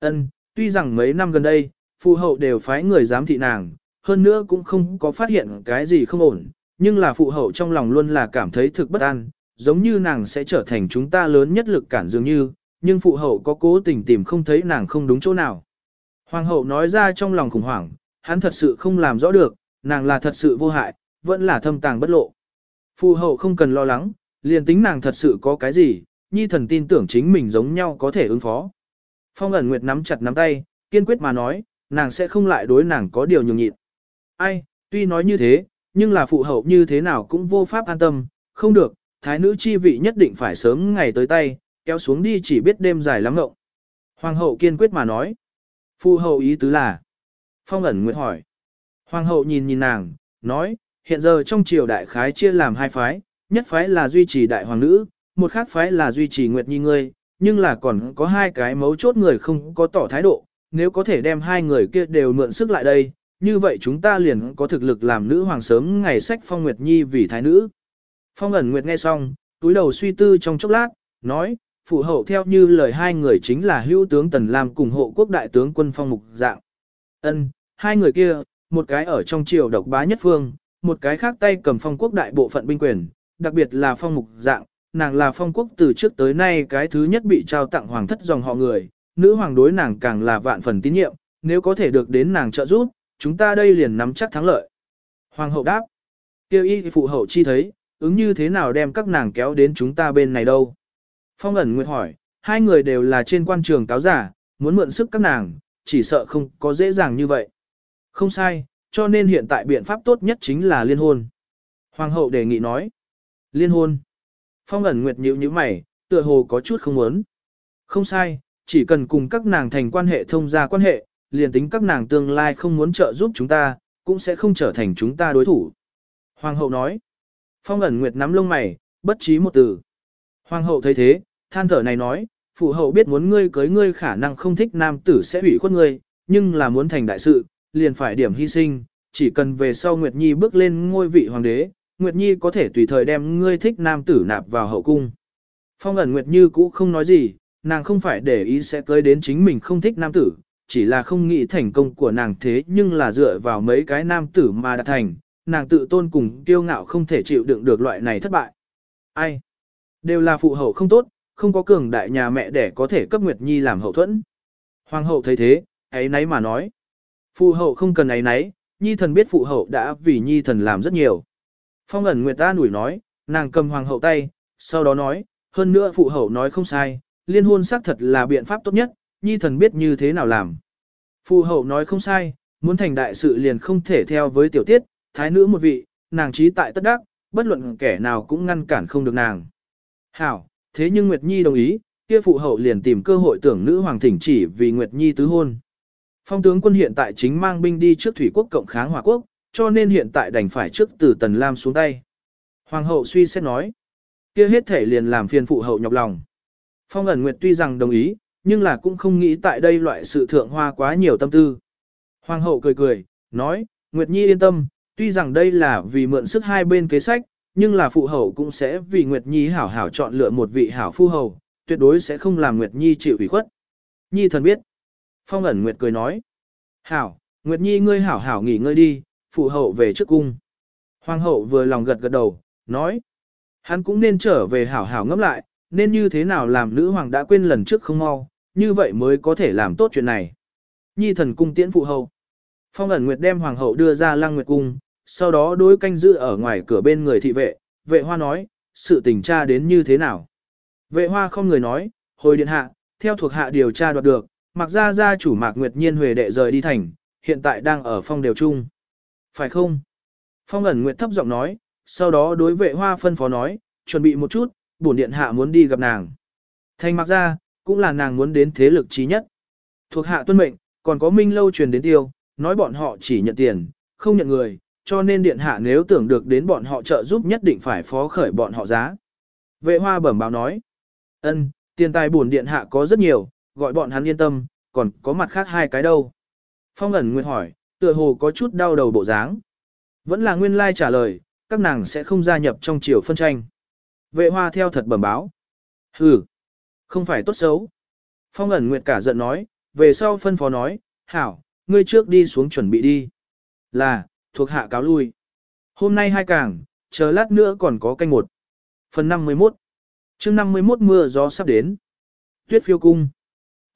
Ân, tuy rằng mấy năm gần đây, phụ hậu đều phái người giám thị nàng, hơn nữa cũng không có phát hiện cái gì không ổn, nhưng là phụ hậu trong lòng luôn là cảm thấy thực bất an, giống như nàng sẽ trở thành chúng ta lớn nhất lực cản dường như, nhưng phụ hậu có cố tình tìm không thấy nàng không đúng chỗ nào. Hoàng hậu nói ra trong lòng khủng hoảng, hắn thật sự không làm rõ được, nàng là thật sự vô hại, vẫn là thâm tàng bất lộ. Phụ hậu không cần lo lắng, liền tính nàng thật sự có cái gì, nhi thần tin tưởng chính mình giống nhau có thể ứng phó. Phong ẩn nguyệt nắm chặt nắm tay, kiên quyết mà nói, nàng sẽ không lại đối nàng có điều nhường nhịn. Ai, tuy nói như thế, nhưng là phụ hậu như thế nào cũng vô pháp an tâm, không được, thái nữ chi vị nhất định phải sớm ngày tới tay, kéo xuống đi chỉ biết đêm dài lắm ngộng. Hoàng hậu kiên quyết mà nói. Phụ hậu ý tứ là. Phong ẩn nguyệt hỏi. Hoàng hậu nhìn nhìn nàng, nói, hiện giờ trong triều đại khái chia làm hai phái, nhất phái là duy trì đại hoàng nữ, một khác phái là duy trì nguyệt nhi ngươi, nhưng là còn có hai cái mấu chốt người không có tỏ thái độ, nếu có thể đem hai người kia đều mượn sức lại đây, như vậy chúng ta liền có thực lực làm nữ hoàng sớm ngày sách phong nguyệt nhi vì thái nữ. Phong ẩn nguyệt nghe xong, túi đầu suy tư trong chốc lát, nói, phụ hậu theo như lời hai người chính là hữu tướng Tần Lam cùng hộ quốc đại tướng quân phong mục dạng. Ân, hai người kia, một cái ở trong triều độc bá nhất phương, một cái khác tay cầm phong quốc đại bộ phận binh quyền, đặc biệt là phong mục dạng, nàng là phong quốc từ trước tới nay cái thứ nhất bị trao tặng hoàng thất dòng họ người, nữ hoàng đối nàng càng là vạn phần tín nhiệm, nếu có thể được đến nàng trợ giúp, chúng ta đây liền nắm chắc thắng lợi. Hoàng hậu đáp, kêu y phụ hậu chi thấy, ứng như thế nào đem các nàng kéo đến chúng ta bên này đâu. Phong ẩn nguyệt hỏi, hai người đều là trên quan trường cáo giả, muốn mượn sức các nàng, chỉ sợ không có dễ dàng như vậy. Không sai, cho nên hiện tại biện pháp tốt nhất chính là liên hôn. Hoàng hậu đề nghị nói, liên hôn. Phong ẩn nguyệt nhíu như mày, tựa hồ có chút không muốn. Không sai, chỉ cần cùng các nàng thành quan hệ thông gia quan hệ, liền tính các nàng tương lai không muốn trợ giúp chúng ta, cũng sẽ không trở thành chúng ta đối thủ. Hoàng hậu nói. Phong ẩn nguyệt nắm lông mày, bất trí một từ. Hoàng hậu thấy thế, than thở này nói, phụ hậu biết muốn ngươi cưới ngươi khả năng không thích nam tử sẽ hủy khuất ngươi, nhưng là muốn thành đại sự, liền phải điểm hy sinh, chỉ cần về sau Nguyệt Nhi bước lên ngôi vị hoàng đế, Nguyệt Nhi có thể tùy thời đem ngươi thích nam tử nạp vào hậu cung. Phong ẩn Nguyệt Như cũ không nói gì, nàng không phải để ý sẽ cưới đến chính mình không thích nam tử, chỉ là không nghĩ thành công của nàng thế nhưng là dựa vào mấy cái nam tử mà đạt thành, nàng tự tôn cùng kiêu ngạo không thể chịu đựng được loại này thất bại. Ai? Đều là phụ hậu không tốt, không có cường đại nhà mẹ để có thể cấp Nguyệt Nhi làm hậu thuẫn. Hoàng hậu thấy thế, ấy nấy mà nói. Phụ hậu không cần ấy nấy, Nhi thần biết phụ hậu đã vì Nhi thần làm rất nhiều. Phong ẩn Nguyệt ta nủi nói, nàng cầm hoàng hậu tay, sau đó nói, hơn nữa phụ hậu nói không sai, liên hôn xác thật là biện pháp tốt nhất, Nhi thần biết như thế nào làm. Phụ hậu nói không sai, muốn thành đại sự liền không thể theo với tiểu tiết, thái nữ một vị, nàng trí tại tất đắc, bất luận kẻ nào cũng ngăn cản không được nàng. Hảo, thế nhưng Nguyệt Nhi đồng ý, kia phụ hậu liền tìm cơ hội tưởng nữ hoàng thỉnh chỉ vì Nguyệt Nhi tứ hôn. Phong tướng quân hiện tại chính mang binh đi trước thủy quốc cộng kháng hòa quốc, cho nên hiện tại đành phải trước từ Tần Lam xuống tay. Hoàng hậu suy xét nói, kia hết thể liền làm phiền phụ hậu nhọc lòng. Phong ẩn Nguyệt tuy rằng đồng ý, nhưng là cũng không nghĩ tại đây loại sự thượng hoa quá nhiều tâm tư. Hoàng hậu cười cười, nói, Nguyệt Nhi yên tâm, tuy rằng đây là vì mượn sức hai bên kế sách, nhưng là phụ hậu cũng sẽ vì Nguyệt Nhi hảo hảo chọn lựa một vị hảo phu hầu, tuyệt đối sẽ không làm Nguyệt Nhi chịu ủy khuất. Nhi thần biết. Phong ẩn Nguyệt cười nói. Hảo, Nguyệt Nhi ngươi hảo hảo nghỉ ngơi đi, phụ hậu về trước cung. Hoàng hậu vừa lòng gật gật đầu, nói. Hắn cũng nên trở về hảo hảo ngẫm lại, nên như thế nào làm nữ hoàng đã quên lần trước không mau, như vậy mới có thể làm tốt chuyện này. Nhi thần cung tiễn phụ hậu. Phong ẩn Nguyệt đem hoàng hậu đưa ra lăng nguyệt cung, sau đó đối canh giữ ở ngoài cửa bên người thị vệ, vệ hoa nói, sự tình tra đến như thế nào. Vệ hoa không người nói, hồi điện hạ, theo thuộc hạ điều tra đoạt được, mặc ra gia chủ mạc nguyệt nhiên huề đệ rời đi thành, hiện tại đang ở phong đều chung. Phải không? Phong ẩn nguyệt thấp giọng nói, sau đó đối vệ hoa phân phó nói, chuẩn bị một chút, bổn điện hạ muốn đi gặp nàng. Thành mặc ra, cũng là nàng muốn đến thế lực trí nhất. Thuộc hạ tuân mệnh, còn có minh lâu truyền đến tiêu, nói bọn họ chỉ nhận tiền, không nhận người, cho nên điện hạ nếu tưởng được đến bọn họ trợ giúp nhất định phải phó khởi bọn họ giá. Vệ hoa bẩm báo nói, ân, tiền tài bổn điện hạ có rất nhiều, gọi bọn hắn yên tâm, còn có mặt khác hai cái đâu. Phong ẩn nguyệt hỏi, tựa hồ có chút đau đầu bộ dáng. Vẫn là nguyên lai trả lời, các nàng sẽ không gia nhập trong chiều phân tranh. Vệ hoa theo thật bẩm báo. Hừ, không phải tốt xấu. Phong ẩn nguyệt cả giận nói, về sau phân phó nói, hảo, ngươi trước đi xuống chuẩn bị đi. Là, thuộc hạ cáo lui. Hôm nay hai càng, chờ lát nữa còn có canh một. Phần 51 chương 51 mưa gió sắp đến. Tuyết phiêu cung.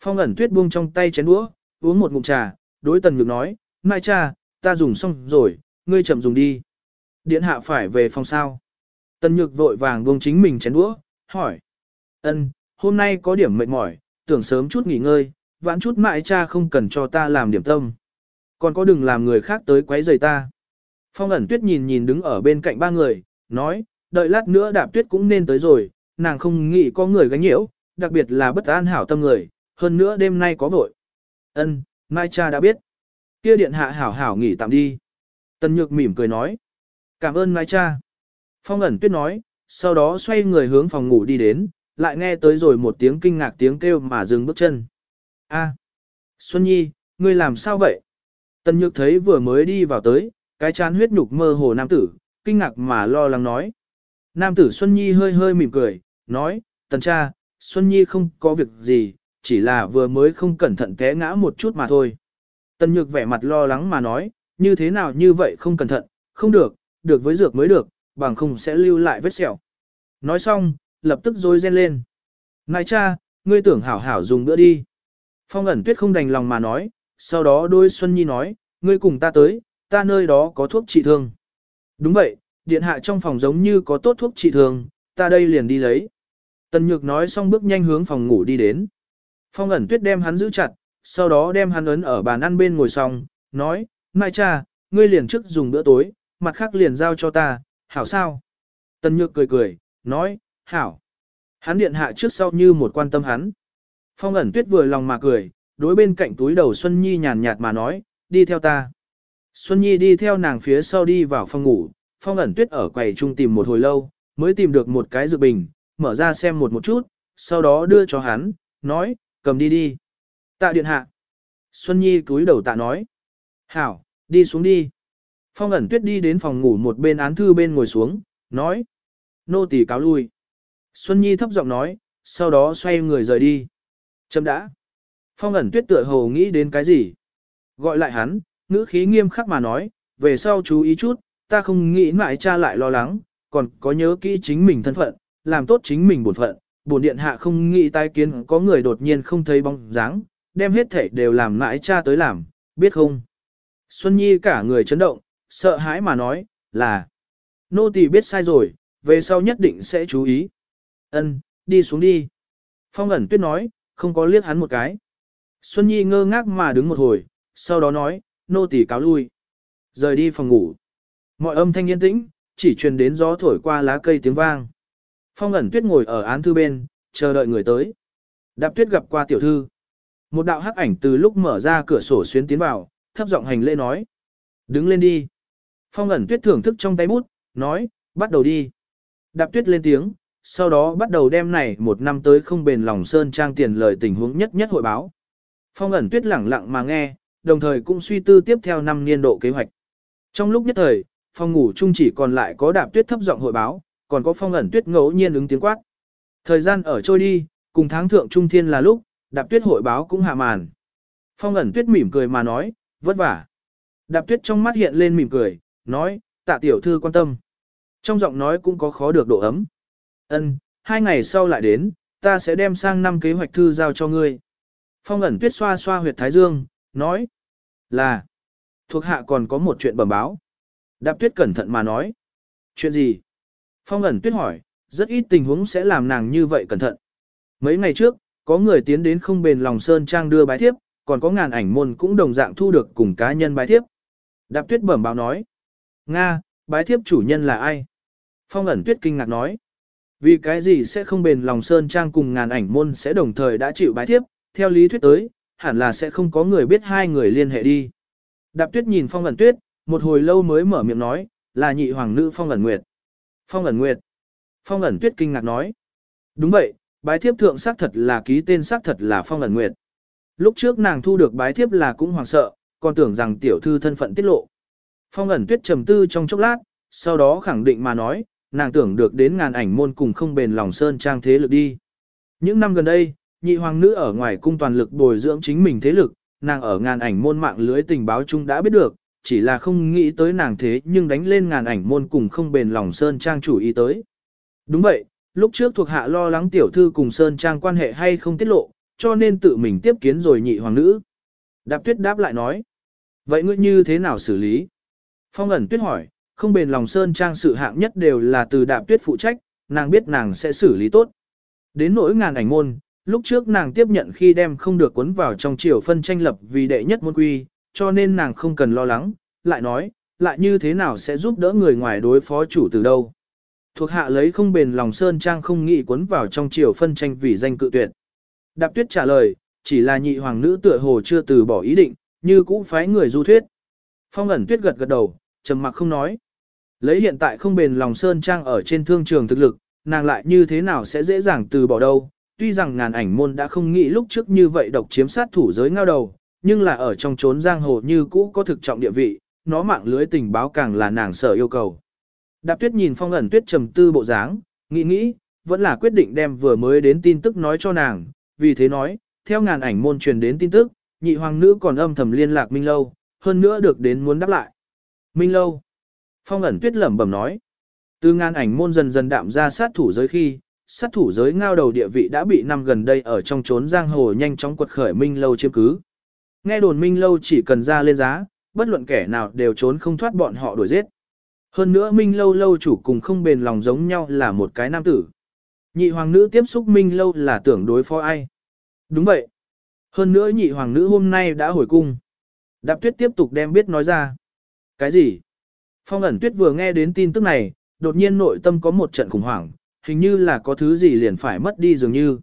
Phong ẩn tuyết buông trong tay chén đũa, uống một ngụm trà, đối tần nhược nói, mai cha, ta dùng xong rồi, ngươi chậm dùng đi. Điện hạ phải về phòng sao. Tần nhược vội vàng buông chính mình chén đũa, hỏi. ân, hôm nay có điểm mệt mỏi, tưởng sớm chút nghỉ ngơi, vãn chút mãi cha không cần cho ta làm điểm tâm. Còn có đừng làm người khác tới quấy rầy ta. Phong ẩn tuyết nhìn nhìn đứng ở bên cạnh ba người, nói, đợi lát nữa đạp tuyết cũng nên tới rồi, nàng không nghĩ có người gánh nhiễu, đặc biệt là bất an hảo tâm người, hơn nữa đêm nay có vội. Ân, Mai cha đã biết. Kia điện hạ hảo hảo nghỉ tạm đi. Tần nhược mỉm cười nói. Cảm ơn Mai cha. Phong ẩn tuyết nói, sau đó xoay người hướng phòng ngủ đi đến, lại nghe tới rồi một tiếng kinh ngạc tiếng kêu mà dừng bước chân. A, à, Xuân Nhi, ngươi làm sao vậy? Tần Nhược thấy vừa mới đi vào tới, cái chán huyết nhục mơ hồ nam tử, kinh ngạc mà lo lắng nói. Nam tử Xuân Nhi hơi hơi mỉm cười, nói, tần cha, Xuân Nhi không có việc gì, chỉ là vừa mới không cẩn thận té ngã một chút mà thôi. Tần Nhược vẻ mặt lo lắng mà nói, như thế nào như vậy không cẩn thận, không được, được với dược mới được, bằng không sẽ lưu lại vết sẹo. Nói xong, lập tức rối ren lên. Ngài cha, ngươi tưởng hảo hảo dùng bữa đi. Phong ẩn tuyết không đành lòng mà nói, sau đó đôi Xuân Nhi nói, ngươi cùng ta tới, ta nơi đó có thuốc trị thương. Đúng vậy, điện hạ trong phòng giống như có tốt thuốc trị thương, ta đây liền đi lấy. Tần Nhược nói xong bước nhanh hướng phòng ngủ đi đến. Phong ẩn tuyết đem hắn giữ chặt, sau đó đem hắn ấn ở bàn ăn bên ngồi xong, nói, Mai cha, ngươi liền trước dùng bữa tối, mặt khác liền giao cho ta, hảo sao? Tần Nhược cười cười, nói, hảo. Hắn điện hạ trước sau như một quan tâm hắn. Phong ẩn tuyết vừa lòng mà cười, đối bên cạnh túi đầu Xuân Nhi nhàn nhạt mà nói, đi theo ta. Xuân Nhi đi theo nàng phía sau đi vào phòng ngủ, phong ẩn tuyết ở quầy trung tìm một hồi lâu, mới tìm được một cái dược bình, mở ra xem một một chút, sau đó đưa cho hắn, nói, cầm đi đi. Tạ điện hạ. Xuân Nhi túi đầu tạ nói. Hảo, đi xuống đi. Phong ẩn tuyết đi đến phòng ngủ một bên án thư bên ngồi xuống, nói. Nô tỳ cáo lui. Xuân Nhi thấp giọng nói, sau đó xoay người rời đi. Chấm đã. Phong ẩn tuyết tựa hồ nghĩ đến cái gì? Gọi lại hắn, ngữ khí nghiêm khắc mà nói, về sau chú ý chút, ta không nghĩ mãi cha lại lo lắng, còn có nhớ kỹ chính mình thân phận, làm tốt chính mình bổn phận. Bổn điện hạ không nghĩ tai kiến có người đột nhiên không thấy bóng dáng, đem hết thể đều làm mãi cha tới làm, biết không? Xuân Nhi cả người chấn động, sợ hãi mà nói, là nô tỳ biết sai rồi, về sau nhất định sẽ chú ý. Ân, đi xuống đi. Phong ẩn tuyết nói, không có liếc hắn một cái. Xuân Nhi ngơ ngác mà đứng một hồi, sau đó nói, nô tỳ cáo lui. Rời đi phòng ngủ. Mọi âm thanh yên tĩnh, chỉ truyền đến gió thổi qua lá cây tiếng vang. Phong ẩn tuyết ngồi ở án thư bên, chờ đợi người tới. Đạp tuyết gặp qua tiểu thư. Một đạo hắc ảnh từ lúc mở ra cửa sổ xuyến tiến vào, thấp giọng hành lễ nói. Đứng lên đi. Phong ẩn tuyết thưởng thức trong tay bút, nói, bắt đầu đi. Đạp tuyết lên tiếng, sau đó bắt đầu đem này một năm tới không bền lòng sơn trang tiền lời tình huống nhất nhất hội báo. Phong ẩn tuyết lẳng lặng mà nghe, đồng thời cũng suy tư tiếp theo năm niên độ kế hoạch. Trong lúc nhất thời, phòng ngủ chung chỉ còn lại có đạp tuyết thấp giọng hội báo, còn có phong ẩn tuyết ngẫu nhiên ứng tiếng quát. Thời gian ở trôi đi, cùng tháng thượng trung thiên là lúc, đạp tuyết hội báo cũng hạ màn. Phong ẩn tuyết mỉm cười mà nói, vất vả. Đạp tuyết trong mắt hiện lên mỉm cười, nói, tạ tiểu thư quan tâm. Trong giọng nói cũng có khó được độ ấm. Ân, hai ngày sau lại đến, ta sẽ đem sang năm kế hoạch thư giao cho ngươi. Phong ẩn tuyết xoa xoa huyệt thái dương, nói, là, thuộc hạ còn có một chuyện bẩm báo. Đạp tuyết cẩn thận mà nói, chuyện gì? Phong ẩn tuyết hỏi, rất ít tình huống sẽ làm nàng như vậy cẩn thận. Mấy ngày trước, có người tiến đến không bền lòng sơn trang đưa bái thiếp, còn có ngàn ảnh môn cũng đồng dạng thu được cùng cá nhân bái thiếp. Đạp tuyết bẩm báo nói, Nga, bái thiếp chủ nhân là ai? Phong ẩn tuyết kinh ngạc nói, vì cái gì sẽ không bền lòng sơn trang cùng ngàn ảnh môn sẽ đồng thời đã chịu bái thiếp, theo lý thuyết tới, hẳn là sẽ không có người biết hai người liên hệ đi. Đạp tuyết nhìn phong ẩn tuyết, một hồi lâu mới mở miệng nói, là nhị hoàng nữ phong ẩn nguyệt. Phong ẩn nguyệt. Phong ẩn tuyết kinh ngạc nói. Đúng vậy, bái thiếp thượng xác thật là ký tên xác thật là phong ẩn nguyệt. Lúc trước nàng thu được bái thiếp là cũng hoàng sợ, còn tưởng rằng tiểu thư thân phận tiết lộ. Phong ẩn tuyết trầm tư trong chốc lát, sau đó khẳng định mà nói, nàng tưởng được đến ngàn ảnh môn cùng không bền lòng sơn trang thế lực đi. Những năm gần đây, nhị hoàng nữ ở ngoài cung toàn lực bồi dưỡng chính mình thế lực, nàng ở ngàn ảnh môn mạng lưới tình báo chung đã biết được, chỉ là không nghĩ tới nàng thế nhưng đánh lên ngàn ảnh môn cùng không bền lòng sơn trang chủ ý tới. Đúng vậy, lúc trước thuộc hạ lo lắng tiểu thư cùng sơn trang quan hệ hay không tiết lộ, cho nên tự mình tiếp kiến rồi nhị hoàng nữ. Đạp tuyết đáp lại nói, vậy ngươi như thế nào xử lý? Phong ẩn tuyết hỏi, không bền lòng sơn trang sự hạng nhất đều là từ đạp tuyết phụ trách, nàng biết nàng sẽ xử lý tốt. Đến nỗi ngàn ảnh môn, lúc trước nàng tiếp nhận khi đem không được cuốn vào trong chiều phân tranh lập vì đệ nhất môn quy, cho nên nàng không cần lo lắng, lại nói, lại như thế nào sẽ giúp đỡ người ngoài đối phó chủ từ đâu. Thuộc hạ lấy không bền lòng sơn trang không nghĩ cuốn vào trong chiều phân tranh vì danh cự tuyệt. Đạp tuyết trả lời, chỉ là nhị hoàng nữ tựa hồ chưa từ bỏ ý định, như cũ phái người du thuyết. Phong ẩn tuyết gật gật đầu, trầm mặc không nói. Lấy hiện tại không bền lòng sơn trang ở trên thương trường thực lực, nàng lại như thế nào sẽ dễ dàng từ bỏ đâu. Tuy rằng ngàn ảnh môn đã không nghĩ lúc trước như vậy độc chiếm sát thủ giới ngao đầu, nhưng là ở trong chốn giang hồ như cũ có thực trọng địa vị, nó mạng lưới tình báo càng là nàng sở yêu cầu. Đạp tuyết nhìn phong ẩn tuyết trầm tư bộ dáng, nghĩ nghĩ, vẫn là quyết định đem vừa mới đến tin tức nói cho nàng, vì thế nói, theo ngàn ảnh môn truyền đến tin tức, nhị hoàng nữ còn âm thầm liên lạc Minh Lâu, hơn nữa được đến muốn đáp lại. Minh Lâu. Phong ẩn tuyết lẩm bẩm nói. Từ ngàn ảnh môn dần dần đạm ra sát thủ giới khi, sát thủ giới ngao đầu địa vị đã bị năm gần đây ở trong trốn giang hồ nhanh chóng quật khởi Minh Lâu chiếm cứ. Nghe đồn Minh Lâu chỉ cần ra lên giá, bất luận kẻ nào đều trốn không thoát bọn họ đuổi giết. Hơn nữa Minh Lâu lâu chủ cùng không bền lòng giống nhau là một cái nam tử. Nhị hoàng nữ tiếp xúc Minh Lâu là tưởng đối phó ai. Đúng vậy. Hơn nữa nhị hoàng nữ hôm nay đã hồi cung. Đạp tuyết tiếp tục đem biết nói ra. Cái gì? Phong ẩn tuyết vừa nghe đến tin tức này, đột nhiên nội tâm có một trận khủng hoảng, hình như là có thứ gì liền phải mất đi dường như.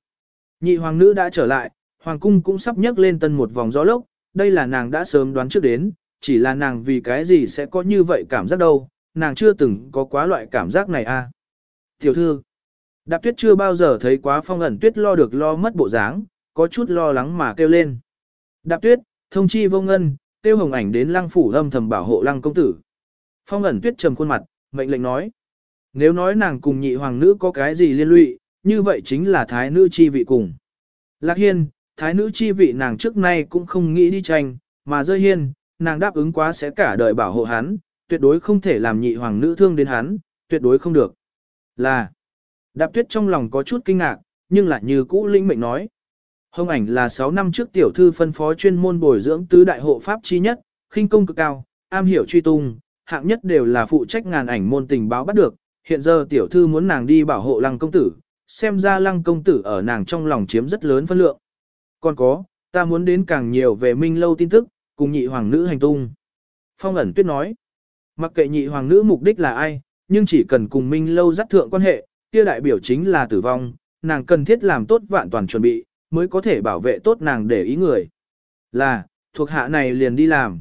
Nhị hoàng nữ đã trở lại, hoàng cung cũng sắp nhấc lên tân một vòng gió lốc, đây là nàng đã sớm đoán trước đến, chỉ là nàng vì cái gì sẽ có như vậy cảm giác đâu, nàng chưa từng có quá loại cảm giác này a. À. Tiểu thư, đạp tuyết chưa bao giờ thấy quá phong ẩn tuyết lo được lo mất bộ dáng, có chút lo lắng mà kêu lên. Đạp tuyết, thông chi vô ngân, tiêu hồng ảnh đến lăng phủ âm thầm bảo hộ lăng công tử. Phong ẩn tuyết trầm khuôn mặt, mệnh lệnh nói. Nếu nói nàng cùng nhị hoàng nữ có cái gì liên lụy, như vậy chính là thái nữ chi vị cùng. Lạc hiên, thái nữ chi vị nàng trước nay cũng không nghĩ đi tranh, mà rơi hiên, nàng đáp ứng quá sẽ cả đời bảo hộ hắn, tuyệt đối không thể làm nhị hoàng nữ thương đến hắn, tuyệt đối không được. Là, đạp tuyết trong lòng có chút kinh ngạc, nhưng lại như cũ linh mệnh nói. Hồng ảnh là 6 năm trước tiểu thư phân phó chuyên môn bồi dưỡng tứ đại hộ pháp chi nhất, khinh công cực cao, am hiểu truy tung, hạng nhất đều là phụ trách ngàn ảnh môn tình báo bắt được, hiện giờ tiểu thư muốn nàng đi bảo hộ lăng công tử, xem ra lăng công tử ở nàng trong lòng chiếm rất lớn phân lượng. Còn có, ta muốn đến càng nhiều về minh lâu tin tức, cùng nhị hoàng nữ hành tung. Phong ẩn tuyết nói, mặc kệ nhị hoàng nữ mục đích là ai, nhưng chỉ cần cùng Minh Lâu dắt thượng quan hệ, kia đại biểu chính là tử vong, nàng cần thiết làm tốt vạn toàn chuẩn bị, mới có thể bảo vệ tốt nàng để ý người. Là, thuộc hạ này liền đi làm.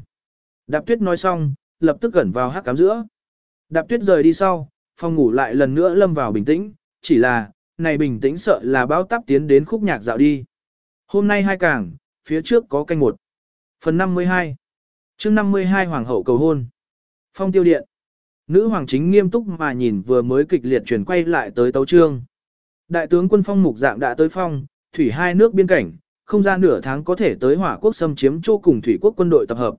Đạp tuyết nói xong, lập tức gần vào hát cám giữa. Đạp tuyết rời đi sau, phòng ngủ lại lần nữa lâm vào bình tĩnh, chỉ là, này bình tĩnh sợ là bao táp tiến đến khúc nhạc dạo đi. Hôm nay hai càng, phía trước có canh một. Phần 52 chương 52 Hoàng hậu cầu hôn Phong tiêu điện Nữ hoàng chính nghiêm túc mà nhìn vừa mới kịch liệt chuyển quay lại tới tấu trương. Đại tướng quân phong mục dạng đã tới phong, thủy hai nước biên cảnh, không ra nửa tháng có thể tới hỏa quốc xâm chiếm chỗ cùng thủy quốc quân đội tập hợp.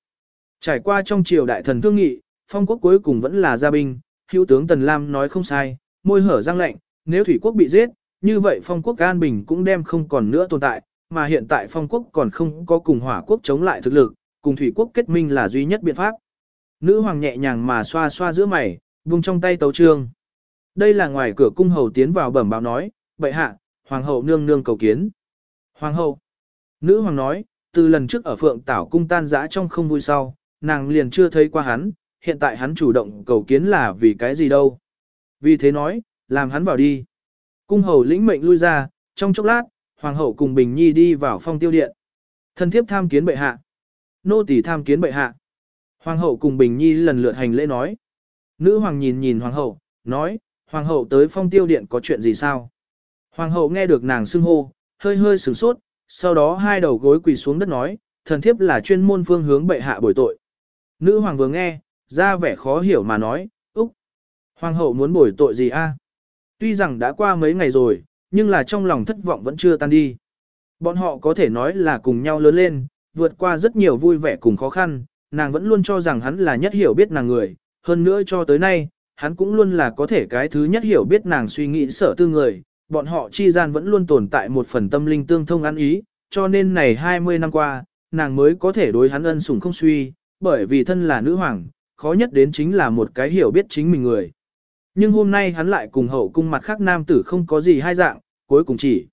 Trải qua trong triều đại thần thương nghị, phong quốc cuối cùng vẫn là gia binh, hữu tướng Tần Lam nói không sai, môi hở răng lạnh, nếu thủy quốc bị giết, như vậy phong quốc an bình cũng đem không còn nữa tồn tại, mà hiện tại phong quốc còn không có cùng hỏa quốc chống lại thực lực, cùng thủy quốc kết minh là duy nhất biện pháp. Nữ hoàng nhẹ nhàng mà xoa xoa giữa mày, vung trong tay tấu trương. Đây là ngoài cửa cung hầu tiến vào bẩm báo nói, bệ hạ, hoàng hậu nương nương cầu kiến. Hoàng hậu. Nữ hoàng nói, từ lần trước ở phượng tảo cung tan giã trong không vui sau, nàng liền chưa thấy qua hắn, hiện tại hắn chủ động cầu kiến là vì cái gì đâu. Vì thế nói, làm hắn vào đi. Cung hầu lĩnh mệnh lui ra, trong chốc lát, hoàng hậu cùng Bình Nhi đi vào phong tiêu điện. Thân thiếp tham kiến bệ hạ. Nô tỳ tham kiến bệ hạ. Hoàng hậu cùng Bình Nhi lần lượt hành lễ nói. Nữ hoàng nhìn nhìn hoàng hậu, nói, hoàng hậu tới phong tiêu điện có chuyện gì sao? Hoàng hậu nghe được nàng xưng hô, hơi hơi sửng sốt, sau đó hai đầu gối quỳ xuống đất nói, thần thiếp là chuyên môn phương hướng bệ hạ bồi tội. Nữ hoàng vừa nghe, ra vẻ khó hiểu mà nói, Úc, hoàng hậu muốn bồi tội gì a? Tuy rằng đã qua mấy ngày rồi, nhưng là trong lòng thất vọng vẫn chưa tan đi. Bọn họ có thể nói là cùng nhau lớn lên, vượt qua rất nhiều vui vẻ cùng khó khăn, nàng vẫn luôn cho rằng hắn là nhất hiểu biết nàng người, hơn nữa cho tới nay, hắn cũng luôn là có thể cái thứ nhất hiểu biết nàng suy nghĩ sở tư người, bọn họ chi gian vẫn luôn tồn tại một phần tâm linh tương thông ăn ý, cho nên này 20 năm qua, nàng mới có thể đối hắn ân sủng không suy, bởi vì thân là nữ hoàng, khó nhất đến chính là một cái hiểu biết chính mình người. Nhưng hôm nay hắn lại cùng hậu cung mặt khác nam tử không có gì hai dạng, cuối cùng chỉ